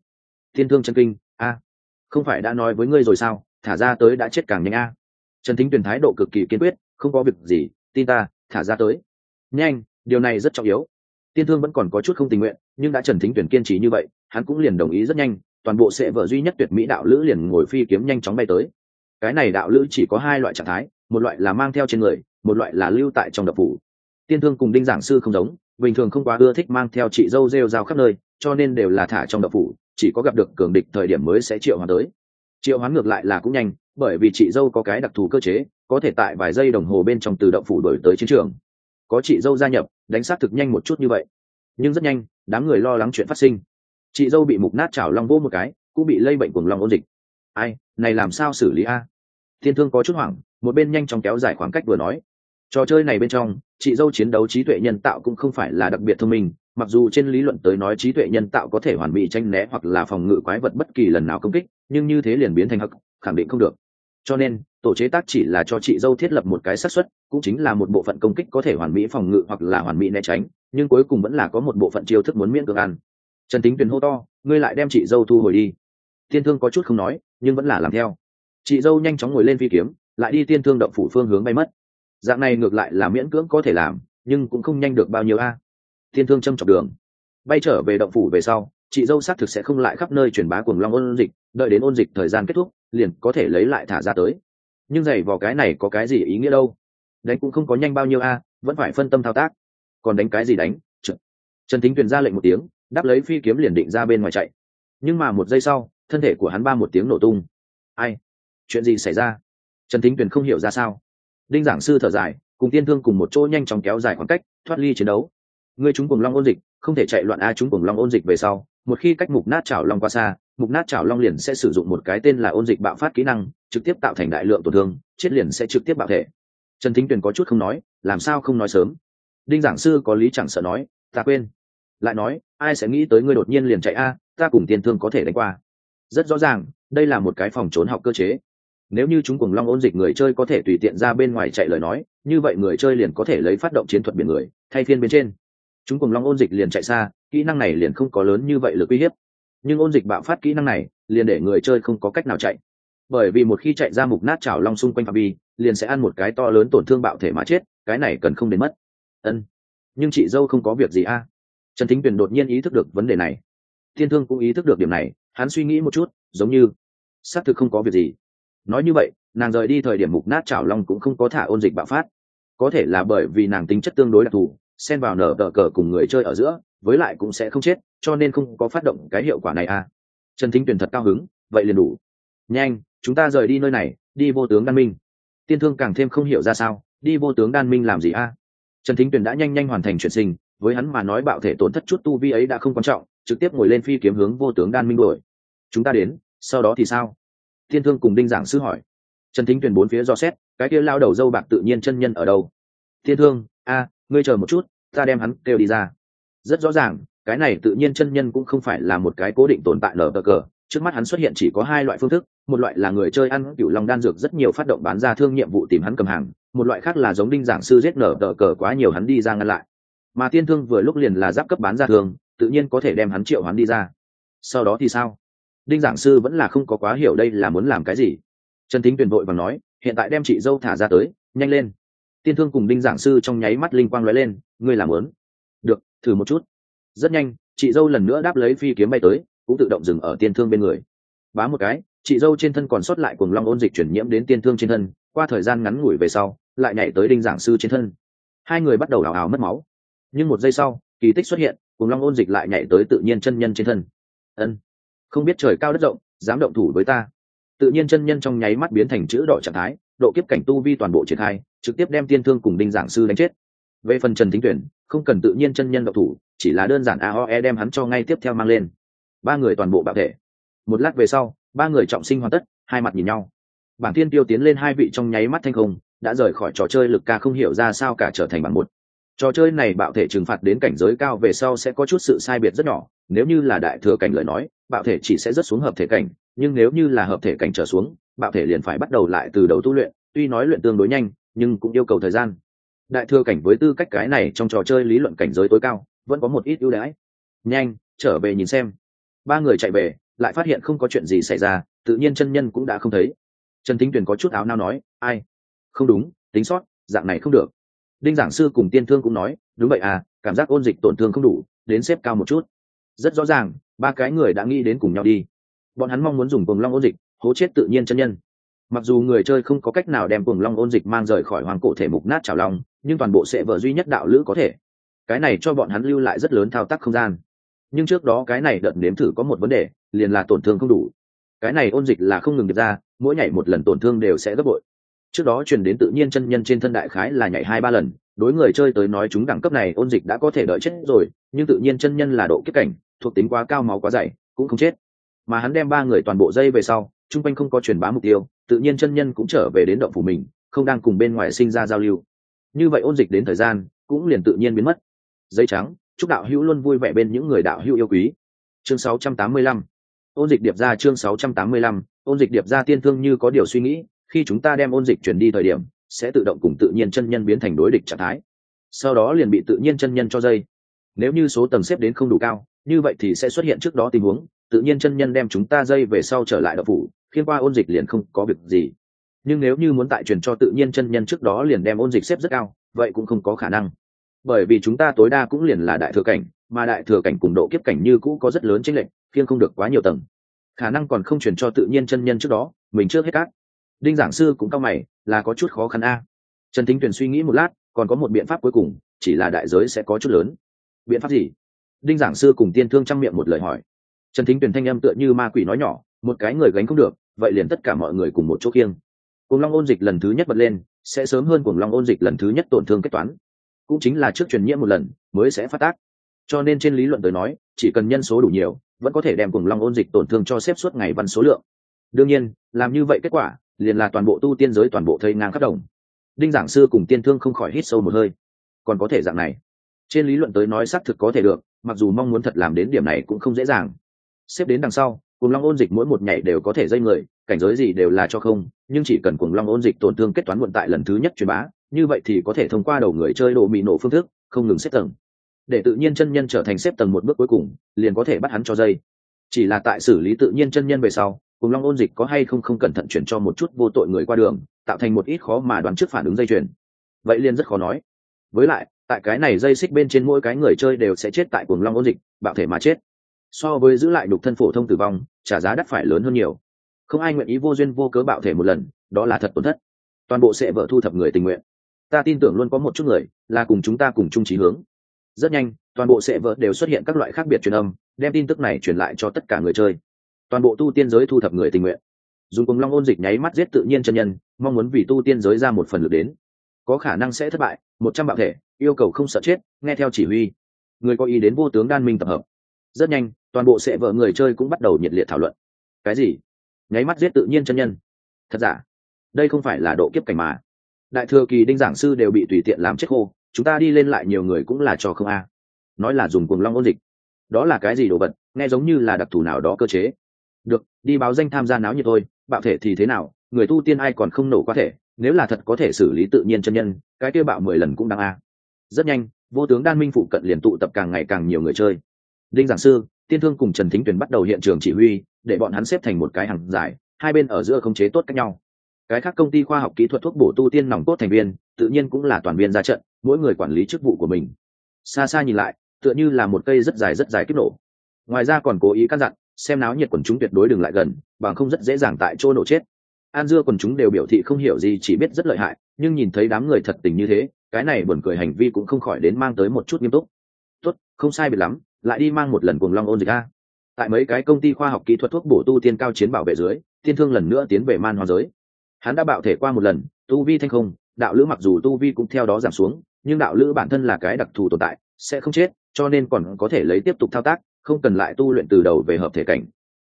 Tiên thương chân kinh, a, không phải đã nói với ngươi rồi sao? Thả ra tới đã chết càng nhanh a. Trần thính Tuyền thái độ cực kỳ kiên quyết, không có việc gì, tin ta, thả ra tới. Nhanh, điều này rất trọng yếu. Tiên thương vẫn còn có chút không tình nguyện, nhưng đã trần thính tuyển kiên trì như vậy, hắn cũng liền đồng ý rất nhanh, toàn bộ sẽ vợ duy nhất tuyệt mỹ đạo lữ liền ngồi phi kiếm nhanh chóng bay tới cái này đạo lữ chỉ có hai loại trạng thái, một loại là mang theo trên người, một loại là lưu tại trong đập phủ. Tiên thương cùng đinh giảng sư không giống, bình thường không quá ưa thích mang theo chị dâu rêu rao khắp nơi, cho nên đều là thả trong đập phủ, chỉ có gặp được cường địch thời điểm mới sẽ triệu hoán tới. Triệu hoán ngược lại là cũng nhanh, bởi vì chị dâu có cái đặc thù cơ chế, có thể tại vài giây đồng hồ bên trong từ động phủ đổi tới chiến trường. Có chị dâu gia nhập, đánh sát thực nhanh một chút như vậy. Nhưng rất nhanh, đám người lo lắng chuyện phát sinh. Chị dâu bị mục nát chảo long vô một cái, cũng bị lây bệnh cuồng long ôn dịch. Ai, này làm sao xử lý a? Thiên thương có chút hoảng, một bên nhanh chóng kéo dài khoảng cách vừa nói. Trò chơi này bên trong, chị dâu chiến đấu trí tuệ nhân tạo cũng không phải là đặc biệt thông minh, mặc dù trên lý luận tới nói trí tuệ nhân tạo có thể hoàn bị tranh né hoặc là phòng ngự quái vật bất kỳ lần nào công kích, nhưng như thế liền biến thành hắc, khẳng định không được. Cho nên, tổ chế tác chỉ là cho chị dâu thiết lập một cái xác suất, cũng chính là một bộ phận công kích có thể hoàn mỹ phòng ngự hoặc là hoàn mỹ né tránh, nhưng cuối cùng vẫn là có một bộ phận chiêu thức muốn miễn cưỡng ăn. Trần tính tuyền hô to, ngươi lại đem chị dâu thu hồi đi. Thiên thương có chút không nói, nhưng vẫn là làm theo chị dâu nhanh chóng ngồi lên phi kiếm, lại đi tiên thương động phủ phương hướng bay mất. Dạng này ngược lại là miễn cưỡng có thể làm, nhưng cũng không nhanh được bao nhiêu a. Tiên thương châm chọc đường. Bay trở về động phủ về sau, chị dâu xác thực sẽ không lại khắp nơi truyền bá cuồng long ôn dịch, đợi đến ôn dịch thời gian kết thúc, liền có thể lấy lại thả ra tới. Nhưng giày vò cái này có cái gì ý nghĩa đâu? Đánh cũng không có nhanh bao nhiêu a, vẫn phải phân tâm thao tác. Còn đánh cái gì đánh? Tr trần thính tuyền ra lệnh một tiếng, đáp lấy phi kiếm liền định ra bên ngoài chạy. Nhưng mà một giây sau, thân thể của hắn ba một tiếng nổ tung. Ai? Chuyện gì xảy ra? Trần thính tuyền không hiểu ra sao. Đinh giảng sư thở dài, cùng tiên thương cùng một chỗ nhanh chóng kéo dài khoảng cách, thoát ly chiến đấu. Ngươi chúng cùng long ôn dịch, không thể chạy loạn a chúng cùng long ôn dịch về sau, một khi cách mục nát chảo long qua xa, mục nát chảo long liền sẽ sử dụng một cái tên là ôn dịch bạo phát kỹ năng, trực tiếp tạo thành đại lượng tổn thương, chết liền sẽ trực tiếp bạo thể. Trần thính tuyền có chút không nói, làm sao không nói sớm? Đinh giảng sư có lý chẳng sợ nói, ta quên. Lại nói, ai sẽ nghĩ tới ngươi đột nhiên liền chạy a, ta cùng tiên thương có thể đánh qua. Rất rõ ràng, đây là một cái phòng trốn học cơ chế nếu như chúng cùng long ôn dịch người chơi có thể tùy tiện ra bên ngoài chạy lời nói, như vậy người chơi liền có thể lấy phát động chiến thuật biển người, thay phiên bên trên. Chúng cùng long ôn dịch liền chạy xa, kỹ năng này liền không có lớn như vậy lực uy hiếp. Nhưng ôn dịch bạo phát kỹ năng này, liền để người chơi không có cách nào chạy. Bởi vì một khi chạy ra mục nát chảo long xung quanh phạm vi, liền sẽ ăn một cái to lớn tổn thương bạo thể mà chết, cái này cần không đến mất. Ân. Nhưng chị dâu không có việc gì a. Trần thính tuyền đột nhiên ý thức được vấn đề này. Thiên thương cũng ý thức được điểm này, hắn suy nghĩ một chút, giống như xác thực không có việc gì nói như vậy, nàng rời đi thời điểm mục nát chảo long cũng không có thả ôn dịch bạo phát. Có thể là bởi vì nàng tính chất tương đối đặc thù, xen vào nở tờ cờ cùng người chơi ở giữa, với lại cũng sẽ không chết, cho nên không có phát động cái hiệu quả này à. Trần thính tuyển thật cao hứng, vậy liền đủ. Nhanh, chúng ta rời đi nơi này, đi vô tướng đan minh. Tiên thương càng thêm không hiểu ra sao, đi vô tướng đan minh làm gì à? a trần thính tuyển đã nhanh nhanh hoàn thành chuyển sinh, với hắn mà nói bạo thể tổn thất chút tu vi ấy đã không quan trọng, trực tiếp ngồi lên phi kiếm hướng vô tướng đan minh đuổi. Chúng ta đến, sau đó thì sao? Tiên thương cùng đinh giảng sư hỏi. Trần thính Tuyền bốn phía do xét, cái kia lao đầu dâu bạc tự nhiên chân nhân ở đâu? Tiên thương, a, ngươi chờ một chút, ta đem hắn kêu đi ra. Rất rõ ràng, cái này tự nhiên chân nhân cũng không phải là một cái cố định tồn tại nở cờ cờ. Trước mắt hắn xuất hiện chỉ có hai loại phương thức, một loại là người chơi ăn cựu long đan dược rất nhiều phát động bán ra thương nhiệm vụ tìm hắn cầm hàng, một loại khác là giống đinh giảng sư giết nở tờ cờ quá nhiều hắn đi ra ngăn lại. Mà tiên thương vừa lúc liền là giáp cấp bán ra thương, tự nhiên có thể đem hắn triệu hắn đi ra. Sau đó thì sao? Đinh giảng sư vẫn là không có quá hiểu đây là muốn làm cái gì. Trần thính tuyển vội và nói, hiện tại đem chị dâu thả ra tới, nhanh lên. Tiên thương cùng đinh giảng sư trong nháy mắt linh quang lóe lên, ngươi làm lớn được, thử một chút. Rất nhanh, chị dâu lần nữa đáp lấy phi kiếm bay tới, cũng tự động dừng ở tiên thương bên người. Bá một cái, chị dâu trên thân còn sót lại cùng long ôn dịch chuyển nhiễm đến tiên thương trên thân, qua thời gian ngắn ngủi về sau, lại nhảy tới đinh giảng sư trên thân. Hai người bắt đầu ảo ảo mất máu. Nhưng một giây sau, kỳ tích xuất hiện cùng long ôn dịch lại nhảy tới tự nhiên chân nhân trên thân. Ân không biết trời cao đất rộng, dám động thủ với ta. Tự nhiên chân nhân trong nháy mắt biến thành chữ đỏ trạng thái, độ kiếp cảnh tu vi toàn bộ triển khai, trực tiếp đem tiên thương cùng đinh giảng sư đánh chết. Về phần trần thính tuyển, không cần tự nhiên chân nhân động thủ, chỉ là đơn giản aoe đem hắn cho ngay tiếp theo mang lên. Ba người toàn bộ bạo thể. Một lát về sau, ba người trọng sinh hoàn tất, hai mặt nhìn nhau. Bảng thiên tiêu tiến lên hai vị trong nháy mắt thanh không, đã rời khỏi trò chơi lực ca không hiểu ra sao cả trở thành bản một. Trò chơi này bạo thể trừng phạt đến cảnh giới cao về sau sẽ có chút sự sai biệt rất nhỏ, nếu như là đại thừa cảnh lời nói bạo thể chỉ sẽ rất xuống hợp thể cảnh, nhưng nếu như là hợp thể cảnh trở xuống, bạo thể liền phải bắt đầu lại từ đầu tu luyện, tuy nói luyện tương đối nhanh, nhưng cũng yêu cầu thời gian. Đại thừa cảnh với tư cách cái này trong trò chơi lý luận cảnh giới tối cao, vẫn có một ít ưu đãi. Nhanh, trở về nhìn xem. Ba người chạy về, lại phát hiện không có chuyện gì xảy ra, tự nhiên chân nhân cũng đã không thấy. Trần thính tuyền có chút áo nao nói, ai? Không đúng, tính sót, dạng này không được. Đinh giảng sư cùng tiên thương cũng nói, đúng vậy à cảm giác ôn dịch tổn thương không đủ, đến xếp cao một chút. Rất rõ ràng ba cái người đã nghĩ đến cùng nhau đi. Bọn hắn mong muốn dùng cùng long ôn dịch, hố chết tự nhiên chân nhân. Mặc dù người chơi không có cách nào đem cùng long ôn dịch mang rời khỏi hoàng cổ thể mục nát trào long, nhưng toàn bộ sẽ vợ duy nhất đạo lữ có thể. Cái này cho bọn hắn lưu lại rất lớn thao tác không gian. Nhưng trước đó cái này đợt nếm thử có một vấn đề, liền là tổn thương không đủ. Cái này ôn dịch là không ngừng được ra, mỗi nhảy một lần tổn thương đều sẽ gấp bội. Trước đó truyền đến tự nhiên chân nhân trên thân đại khái là nhảy hai ba lần, đối người chơi tới nói chúng đẳng cấp này ôn dịch đã có thể đợi chết rồi, nhưng tự nhiên chân nhân là độ kiếp cảnh thuộc tính quá cao máu quá dày, cũng không chết. Mà hắn đem ba người toàn bộ dây về sau, chung quanh không có truyền bá mục tiêu, tự nhiên chân nhân cũng trở về đến động phủ mình, không đang cùng bên ngoài sinh ra giao lưu. Như vậy ôn dịch đến thời gian, cũng liền tự nhiên biến mất. Dây trắng, chúc đạo hữu luôn vui vẻ bên những người đạo hữu yêu quý. Chương 685 ôn dịch điệp ra chương 685 ôn dịch điệp ra tiên thương như có điều suy nghĩ, khi chúng ta đem ôn dịch chuyển đi thời điểm, sẽ tự động cùng tự nhiên chân nhân biến thành đối địch trạng thái. Sau đó liền bị tự nhiên chân nhân cho dây nếu như số tầng xếp đến không đủ cao, như vậy thì sẽ xuất hiện trước đó tình huống, tự nhiên chân nhân đem chúng ta dây về sau trở lại đậu phủ, khiến qua ôn dịch liền không có việc gì. Nhưng nếu như muốn tại truyền cho tự nhiên chân nhân trước đó liền đem ôn dịch xếp rất cao, vậy cũng không có khả năng. Bởi vì chúng ta tối đa cũng liền là đại thừa cảnh, mà đại thừa cảnh cùng độ kiếp cảnh như cũ có rất lớn chênh lệch, khiêng không được quá nhiều tầng. Khả năng còn không truyền cho tự nhiên chân nhân trước đó, mình trước hết các đinh giảng sư cũng cao mày, là có chút khó khăn a. Trần thính tuyền suy nghĩ một lát, còn có một biện pháp cuối cùng, chỉ là đại giới sẽ có chút lớn biện pháp gì? Đinh giảng sư cùng tiên thương trang miệng một lời hỏi. Trần thính tuyền thanh âm tựa như ma quỷ nói nhỏ, một cái người gánh không được, vậy liền tất cả mọi người cùng một chỗ kiêng cùng long ôn dịch lần thứ nhất bật lên, sẽ sớm hơn cùng long ôn dịch lần thứ nhất tổn thương kết toán. Cũng chính là trước truyền nhiễm một lần, mới sẽ phát tác. Cho nên trên lý luận tới nói, chỉ cần nhân số đủ nhiều, vẫn có thể đem cùng long ôn dịch tổn thương cho xếp suốt ngày văn số lượng. Đương nhiên, làm như vậy kết quả, liền là toàn bộ tu tiên giới toàn bộ thây ngang khắp đồng. Đinh giảng sư cùng tiên thương không khỏi hít sâu một hơi. Còn có thể dạng này trên lý luận tới nói xác thực có thể được, mặc dù mong muốn thật làm đến điểm này cũng không dễ dàng. Xếp đến đằng sau, cùng long ôn dịch mỗi một nhảy đều có thể dây người, cảnh giới gì đều là cho không, nhưng chỉ cần cùng long ôn dịch tổn thương kết toán muộn tại lần thứ nhất truyền bá, như vậy thì có thể thông qua đầu người chơi đồ mị nổ phương thức, không ngừng xếp tầng. Để tự nhiên chân nhân trở thành xếp tầng một bước cuối cùng, liền có thể bắt hắn cho dây. Chỉ là tại xử lý tự nhiên chân nhân về sau, cùng long ôn dịch có hay không không cẩn thận chuyển cho một chút vô tội người qua đường, tạo thành một ít khó mà đoán trước phản ứng dây chuyền. Vậy liền rất khó nói. Với lại tại cái này dây xích bên trên mỗi cái người chơi đều sẽ chết tại cuồng long ôn dịch, bạo thể mà chết. So với giữ lại đục thân phổ thông tử vong, trả giá đắt phải lớn hơn nhiều. Không ai nguyện ý vô duyên vô cớ bạo thể một lần, đó là thật tổn thất. Toàn bộ sẽ vợ thu thập người tình nguyện. Ta tin tưởng luôn có một chút người là cùng chúng ta cùng chung trí hướng. Rất nhanh, toàn bộ sẽ vợ đều xuất hiện các loại khác biệt truyền âm, đem tin tức này truyền lại cho tất cả người chơi. Toàn bộ tu tiên giới thu thập người tình nguyện. Dùng cùng long ôn dịch nháy mắt giết tự nhiên chân nhân, mong muốn vì tu tiên giới ra một phần lực đến. Có khả năng sẽ thất bại một trăm bạo thể, yêu cầu không sợ chết, nghe theo chỉ huy. Người có ý đến vô tướng đan minh tập hợp. Rất nhanh, toàn bộ sệ vợ người chơi cũng bắt đầu nhiệt liệt thảo luận. Cái gì? Nháy mắt giết tự nhiên chân nhân. Thật giả? Đây không phải là độ kiếp cảnh mà. Đại thừa kỳ đinh giảng sư đều bị tùy tiện làm chết khô, chúng ta đi lên lại nhiều người cũng là cho không a. Nói là dùng cuồng long ôn dịch. Đó là cái gì đồ vật? Nghe giống như là đặc thù nào đó cơ chế. Được, đi báo danh tham gia náo nhiệt thôi. Bạo thể thì thế nào? Người tu tiên ai còn không nổ quá thể? Nếu là thật có thể xử lý tự nhiên chân nhân, cái kia bạo mười lần cũng đáng a. Rất nhanh, vô tướng đan minh phụ cận liền tụ tập càng ngày càng nhiều người chơi. Đinh giảng sư, tiên thương cùng trần thính tuyền bắt đầu hiện trường chỉ huy, để bọn hắn xếp thành một cái hàng dài, hai bên ở giữa không chế tốt cách nhau. Cái khác công ty khoa học kỹ thuật thuốc bổ tu tiên nòng cốt thành viên, tự nhiên cũng là toàn viên ra trận, mỗi người quản lý chức vụ của mình. Xa xa nhìn lại, tựa như là một cây rất dài rất dài kích nổ. Ngoài ra còn cố ý căn dặn, xem náo nhiệt quần chúng tuyệt đối đừng lại gần, bằng không rất dễ dàng tại chỗ nổ chết an dưa quần chúng đều biểu thị không hiểu gì, chỉ biết rất lợi hại, nhưng nhìn thấy đám người thật tình như thế, cái này buồn cười hành vi cũng không khỏi đến mang tới một chút nghiêm túc. Tốt, không sai biệt lắm, lại đi mang một lần cùng long ôn dịch a. Tại mấy cái công ty khoa học kỹ thuật thuốc bổ tu tiên cao chiến bảo vệ dưới, tiên thương lần nữa tiến về man hoa giới. Hắn đã bạo thể qua một lần, tu vi thanh không, đạo lữ mặc dù tu vi cũng theo đó giảm xuống, nhưng đạo lữ bản thân là cái đặc thù tồn tại, sẽ không chết, cho nên còn có thể lấy tiếp tục thao tác, không cần lại tu luyện từ đầu về hợp thể cảnh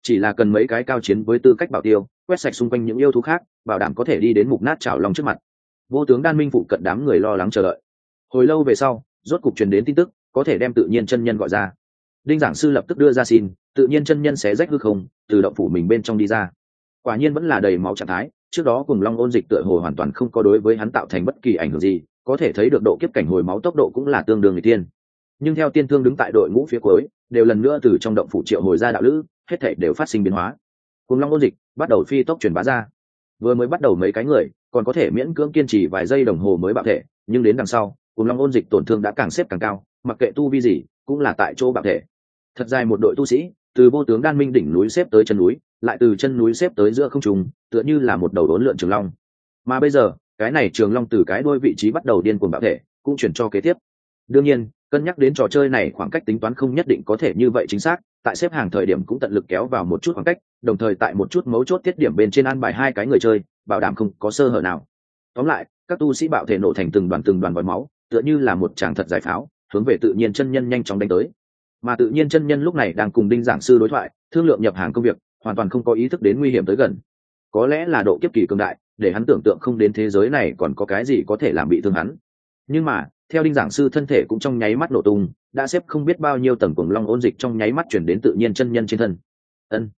chỉ là cần mấy cái cao chiến với tư cách bảo tiêu, quét sạch xung quanh những yêu thú khác, bảo đảm có thể đi đến mục nát chảo lòng trước mặt. Vô tướng đan minh phụ cận đám người lo lắng chờ đợi. Hồi lâu về sau, rốt cục truyền đến tin tức, có thể đem tự nhiên chân nhân gọi ra. Đinh giảng sư lập tức đưa ra xin, tự nhiên chân nhân xé rách hư không, từ động phủ mình bên trong đi ra. Quả nhiên vẫn là đầy máu trạng thái, trước đó cùng long ôn dịch tựa hồ hoàn toàn không có đối với hắn tạo thành bất kỳ ảnh hưởng gì, có thể thấy được độ kiếp cảnh hồi máu tốc độ cũng là tương đương người tiên nhưng theo tiên thương đứng tại đội ngũ phía cuối, đều lần nữa từ trong động phủ triệu hồi ra đạo lữ, hết thể đều phát sinh biến hóa. Cùng long ôn dịch bắt đầu phi tốc truyền bá ra. Vừa mới bắt đầu mấy cái người, còn có thể miễn cưỡng kiên trì vài giây đồng hồ mới bạo thể, nhưng đến đằng sau cùng long ôn dịch tổn thương đã càng xếp càng cao, mặc kệ tu vi gì, cũng là tại chỗ bạo thể. Thật dài một đội tu sĩ, từ vô tướng đan minh đỉnh núi xếp tới chân núi, lại từ chân núi xếp tới giữa không trùng tựa như là một đầu đốn lượn trường long. Mà bây giờ, cái này trường long từ cái đôi vị trí bắt đầu điên cuồng bạo thể, cũng chuyển cho kế tiếp. Đương nhiên cân nhắc đến trò chơi này khoảng cách tính toán không nhất định có thể như vậy chính xác, tại xếp hàng thời điểm cũng tận lực kéo vào một chút khoảng cách, đồng thời tại một chút mấu chốt tiết điểm bên trên an bài hai cái người chơi, bảo đảm không có sơ hở nào. Tóm lại, các tu sĩ bạo thể nổ thành từng đoàn từng đoàn vòi máu, tựa như là một tràng thật giải pháo, hướng về tự nhiên chân nhân nhanh chóng đánh tới. Mà tự nhiên chân nhân lúc này đang cùng đinh giảng sư đối thoại, thương lượng nhập hàng công việc, hoàn toàn không có ý thức đến nguy hiểm tới gần. Có lẽ là độ kiếp kỳ cường đại, để hắn tưởng tượng không đến thế giới này còn có cái gì có thể làm bị thương hắn. Nhưng mà theo đinh giảng sư thân thể cũng trong nháy mắt nổ tung, đã xếp không biết bao nhiêu tầng cuồng long ôn dịch trong nháy mắt chuyển đến tự nhiên chân nhân trên thân. Ân,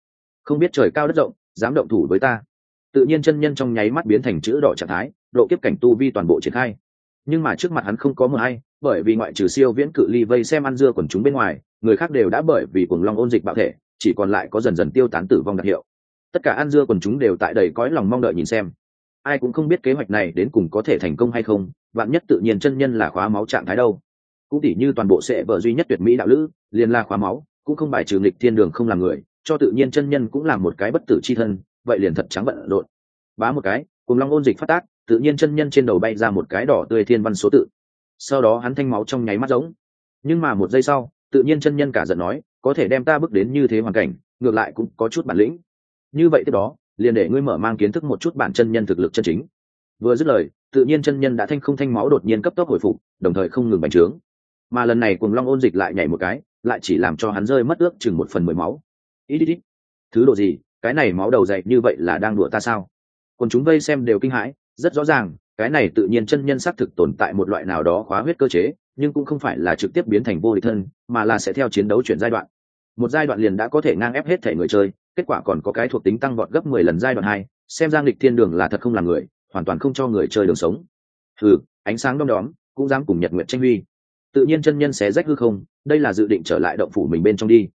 không biết trời cao đất rộng, dám động thủ với ta. Tự nhiên chân nhân trong nháy mắt biến thành chữ đỏ trạng thái, độ kiếp cảnh tu vi toàn bộ triển khai. Nhưng mà trước mặt hắn không có mờ hay, bởi vì ngoại trừ siêu viễn cự ly vây xem ăn dưa quần chúng bên ngoài, người khác đều đã bởi vì cuồng long ôn dịch bạo thể, chỉ còn lại có dần dần tiêu tán tử vong đặc hiệu. Tất cả ăn dưa quần chúng đều tại đầy cõi lòng mong đợi nhìn xem ai cũng không biết kế hoạch này đến cùng có thể thành công hay không, vạn nhất tự nhiên chân nhân là khóa máu trạng thái đâu. Cũng tỉ như toàn bộ sẽ vợ duy nhất tuyệt mỹ đạo lữ, liền là khóa máu, cũng không bài trừ nghịch thiên đường không làm người, cho tự nhiên chân nhân cũng là một cái bất tử c h i thân, vậy liền thật trắng bận lộn. bá một cái, cùng long ôn dịch phát tác, tự nhiên chân nhân trên đầu bay ra một cái đỏ tươi thiên văn số tự. Sau đó hắn thanh máu trong nháy mắt giống. Nhưng mà một giây sau, tự nhiên chân nhân cả giận nói, có thể đem ta bước đến như thế hoàn cảnh, ngược lại cũng có chút bản lĩnh. Như vậy tiếp đó liền để ngươi mở mang kiến thức một chút bản chân nhân thực lực chân chính. Vừa dứt lời, tự nhiên chân nhân đã thanh không thanh máu đột nhiên cấp tốc hồi phục, đồng thời không ngừng bành trướng. Mà lần này cùng long ôn dịch lại nhảy một cái, lại chỉ làm cho hắn rơi mất ước chừng một phần mười máu. Ít ít ít. Thứ đồ gì, cái này máu đầu dậy như vậy là đang đùa ta sao? Còn chúng vây xem đều kinh hãi, rất rõ ràng, cái này tự nhiên chân nhân xác thực tồn tại một loại nào đó khóa huyết cơ chế, nhưng cũng không phải là trực tiếp biến thành vô địch thân, mà là sẽ theo chiến đấu chuyển giai đoạn. Một giai đoạn liền đã có thể ngang ép hết thể người chơi kết quả còn có cái thuộc tính tăng vọt gấp mười lần giai đoạn hai, xem giang nghịch thiên đường là thật không là người, hoàn toàn không cho người chơi đường sống. Thử ánh sáng đom đóm, cũng dám cùng nhật nguyện tranh huy. Tự nhiên chân nhân xé rách hư không, đây là dự định trở lại động phủ mình bên trong đi.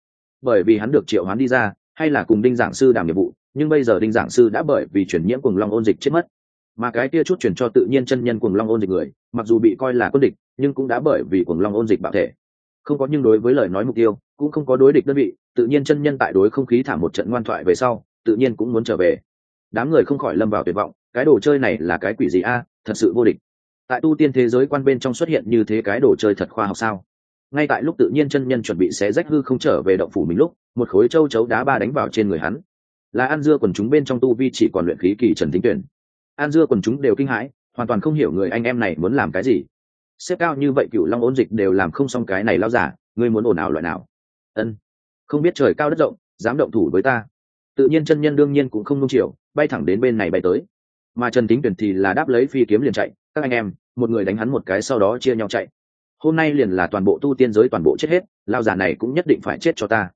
Bởi vì hắn được triệu hoán đi ra, hay là cùng đinh giảng sư đảm nhiệm vụ, nhưng bây giờ đinh giảng sư đã bởi vì chuyển nhiễm cùng long ôn dịch chết mất. Mà cái kia chút chuyển cho tự nhiên chân nhân cùng long ôn dịch người, mặc dù bị coi là quân địch, nhưng cũng đã bởi vì cùng long ôn dịch bạo thể. Không có nhưng đối với lời nói mục tiêu cũng không có đối địch đơn vị, tự nhiên chân nhân tại đối không khí thả một trận ngoan thoại về sau, tự nhiên cũng muốn trở về. Đám người không khỏi lâm vào tuyệt vọng, cái đồ chơi này là cái quỷ gì a, thật sự vô địch. Tại tu tiên thế giới quan bên trong xuất hiện như thế cái đồ chơi thật khoa học sao? Ngay tại lúc tự nhiên chân nhân chuẩn bị xé rách hư không trở về động phủ mình lúc, một khối châu chấu đá ba đánh vào trên người hắn. Là an dưa quần chúng bên trong tu vi chỉ còn luyện khí kỳ trần thính tuyển. An dưa quần chúng đều kinh hãi, hoàn toàn không hiểu người anh em này muốn làm cái gì. Xếp cao như vậy cựu long ôn dịch đều làm không xong cái này lao giả, ngươi muốn ồn ào loại nào? Ân. Không biết trời cao đất rộng, dám động thủ với ta. Tự nhiên chân nhân đương nhiên cũng không nung chiều, bay thẳng đến bên này bay tới. Mà trần tính tuyển thì là đáp lấy phi kiếm liền chạy, các anh em, một người đánh hắn một cái sau đó chia nhau chạy. Hôm nay liền là toàn bộ tu tiên giới toàn bộ chết hết, lao giả này cũng nhất định phải chết cho ta.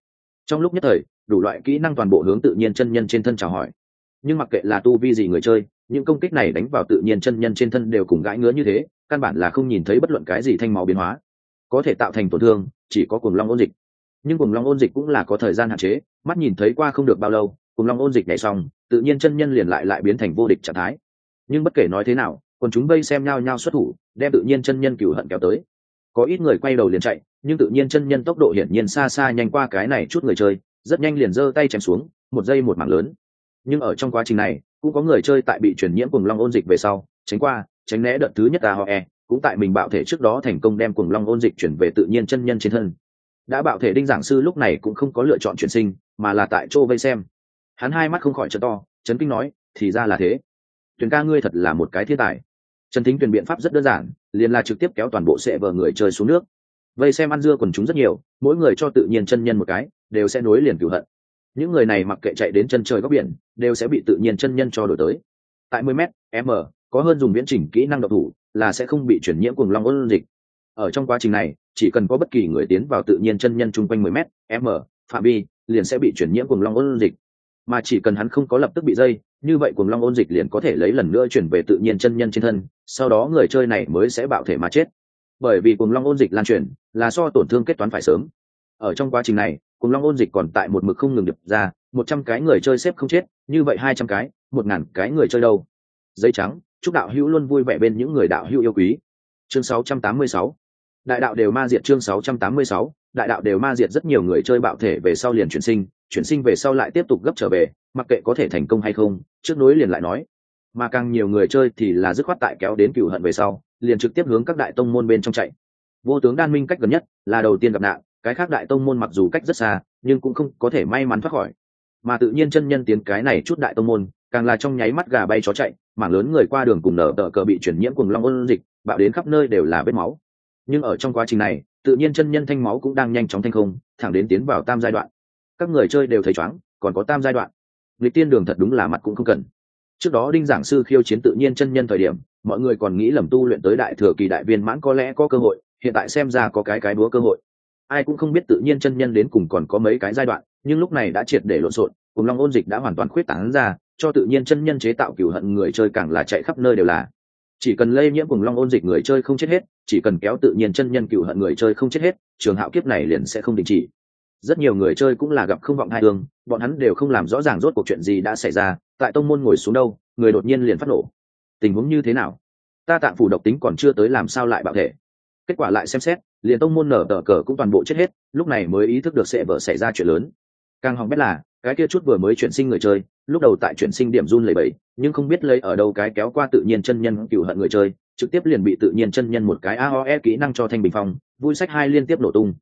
Trong lúc nhất thời, đủ loại kỹ năng toàn bộ hướng tự nhiên chân nhân trên thân chào hỏi. Nhưng mặc kệ là tu vi gì người chơi, những công kích này đánh vào tự nhiên chân nhân trên thân đều cùng gãi ngứa như thế, căn bản là không nhìn thấy bất luận cái gì thanh máu biến hóa. Có thể tạo thành tổn thương, chỉ có cùng long ôn dịch nhưng cùng long ôn dịch cũng là có thời gian hạn chế, mắt nhìn thấy qua không được bao lâu, cùng long ôn dịch nhảy xong, tự nhiên chân nhân liền lại lại biến thành vô địch trạng thái. Nhưng bất kể nói thế nào còn chúng vây xem nhau nhau xuất thủ, đem tự nhiên chân nhân cửu hận kéo tới. Có ít người quay đầu liền chạy, nhưng tự nhiên chân nhân tốc độ hiển nhiên xa xa nhanh qua cái này chút người chơi, rất nhanh liền giơ tay chém xuống, một giây một mảng lớn. Nhưng ở trong quá trình này, cũng có người chơi tại bị truyền nhiễm cùng long ôn dịch về sau, tránh qua, tránh né đợt thứ nhất ta họ e cũng tại mình bạo thể trước đó thành công đem cùng long ôn dịch chuyển về tự nhiên chân nhân trên thân đã bạo thể đinh giảng sư lúc này cũng không có lựa chọn chuyển sinh, mà là tại chỗ vây xem. Hắn hai mắt không khỏi chợ to, chấn kinh nói, thì ra là thế. Tuyển ca ngươi thật là một cái thiên tài. Trần thính tuyển biện pháp rất đơn giản, liền là trực tiếp kéo toàn bộ sệ vờ người chơi xuống nước. Vây xem ăn dưa quần chúng rất nhiều, mỗi người cho tự nhiên chân nhân một cái, đều sẽ nối liền cửu hận. Những người này mặc kệ chạy đến chân trời góc biển, đều sẽ bị tự nhiên chân nhân cho đổi tới. Tại 10 m m, có hơn dùng viễn chỉnh kỹ năng độc thủ, là sẽ không bị chuyển nhiễm cùng long ôn dịch. Ở trong quá trình này chỉ cần có bất kỳ người tiến vào tự nhiên chân nhân chung quanh 10 m m, phạm vi, liền sẽ bị chuyển nhiễm cuồng long ôn dịch. Mà chỉ cần hắn không có lập tức bị dây, như vậy cuồng long ôn dịch liền có thể lấy lần nữa chuyển về tự nhiên chân nhân trên thân, sau đó người chơi này mới sẽ bạo thể mà chết. Bởi vì cuồng long ôn dịch lan truyền, là do tổn thương kết toán phải sớm. Ở trong quá trình này, cuồng long ôn dịch còn tại một mực không ngừng đập ra, một trăm cái người chơi xếp không chết, như vậy hai trăm cái, một ngàn cái người chơi đâu? Dây trắng, chúc đạo hữu luôn vui vẻ bên những người đạo hữu yêu quý. Chương sáu trăm tám mươi sáu đại đạo đều ma diệt chương sáu trăm tám mươi sáu, đại đạo đều ma diệt rất nhiều người chơi bạo thể về sau liền chuyển sinh chuyển sinh về sau lại tiếp tục gấp trở về, mặc kệ có thể thành công hay không, trước nối liền lại nói. Mà càng nhiều người chơi thì là dứt khoát tại kéo đến cựu hận về sau, liền trực tiếp hướng các đại tông môn bên trong chạy. Vô tướng đan minh cách gần nhất là đầu tiên gặp nạn, cái khác đại tông môn mặc dù cách rất xa, nhưng cũng không có thể may mắn thoát khỏi. Mà tự nhiên chân nhân tiến cái này chút đại tông môn, càng là trong nháy mắt gà bay chó chạy, mảng lớn người qua đường cùng nở tờ cờ bị chuyển nhiễm cùng long ôn dịch, bạo đến khắp nơi đều là vết máu nhưng ở trong quá trình này, tự nhiên chân nhân thanh máu cũng đang nhanh chóng thanh không, thẳng đến tiến vào tam giai đoạn. Các người chơi đều thấy chóng, còn có tam giai đoạn. Lịch tiên đường thật đúng là mặt cũng không cần. Trước đó đinh giảng sư khiêu chiến tự nhiên chân nhân thời điểm, mọi người còn nghĩ lầm tu luyện tới đại thừa kỳ đại viên mãn có lẽ có cơ hội, hiện tại xem ra có cái cái búa cơ hội. Ai cũng không biết tự nhiên chân nhân đến cùng còn có mấy cái giai đoạn, nhưng lúc này đã triệt để lộn xộn, cùng long ôn dịch đã hoàn toàn khuyết tảng ra, cho tự nhiên chân nhân chế tạo cửu hận người chơi càng là chạy khắp nơi đều là chỉ cần lây nhiễm cùng long ôn dịch người chơi không chết hết, chỉ cần kéo tự nhiên chân nhân cửu hận người chơi không chết hết, trường hạo kiếp này liền sẽ không đình chỉ. Rất nhiều người chơi cũng là gặp không vọng hai tương bọn hắn đều không làm rõ ràng rốt cuộc chuyện gì đã xảy ra, tại tông môn ngồi xuống đâu, người đột nhiên liền phát nổ. Tình huống như thế nào? Ta tạng phủ độc tính còn chưa tới làm sao lại bạo thể? Kết quả lại xem xét, liền tông môn nở tờ cờ cũng toàn bộ chết hết, lúc này mới ý thức được sẽ vợ xảy ra chuyện lớn càng hỏng biết là, cái kia chút vừa mới chuyển sinh người chơi, lúc đầu tại chuyển sinh điểm run lầy bẫy nhưng không biết lấy ở đâu cái kéo qua tự nhiên chân nhân cựu hận người chơi, trực tiếp liền bị tự nhiên chân nhân một cái aoe kỹ năng cho thanh bình phong, vui sách hai liên tiếp nổ tung.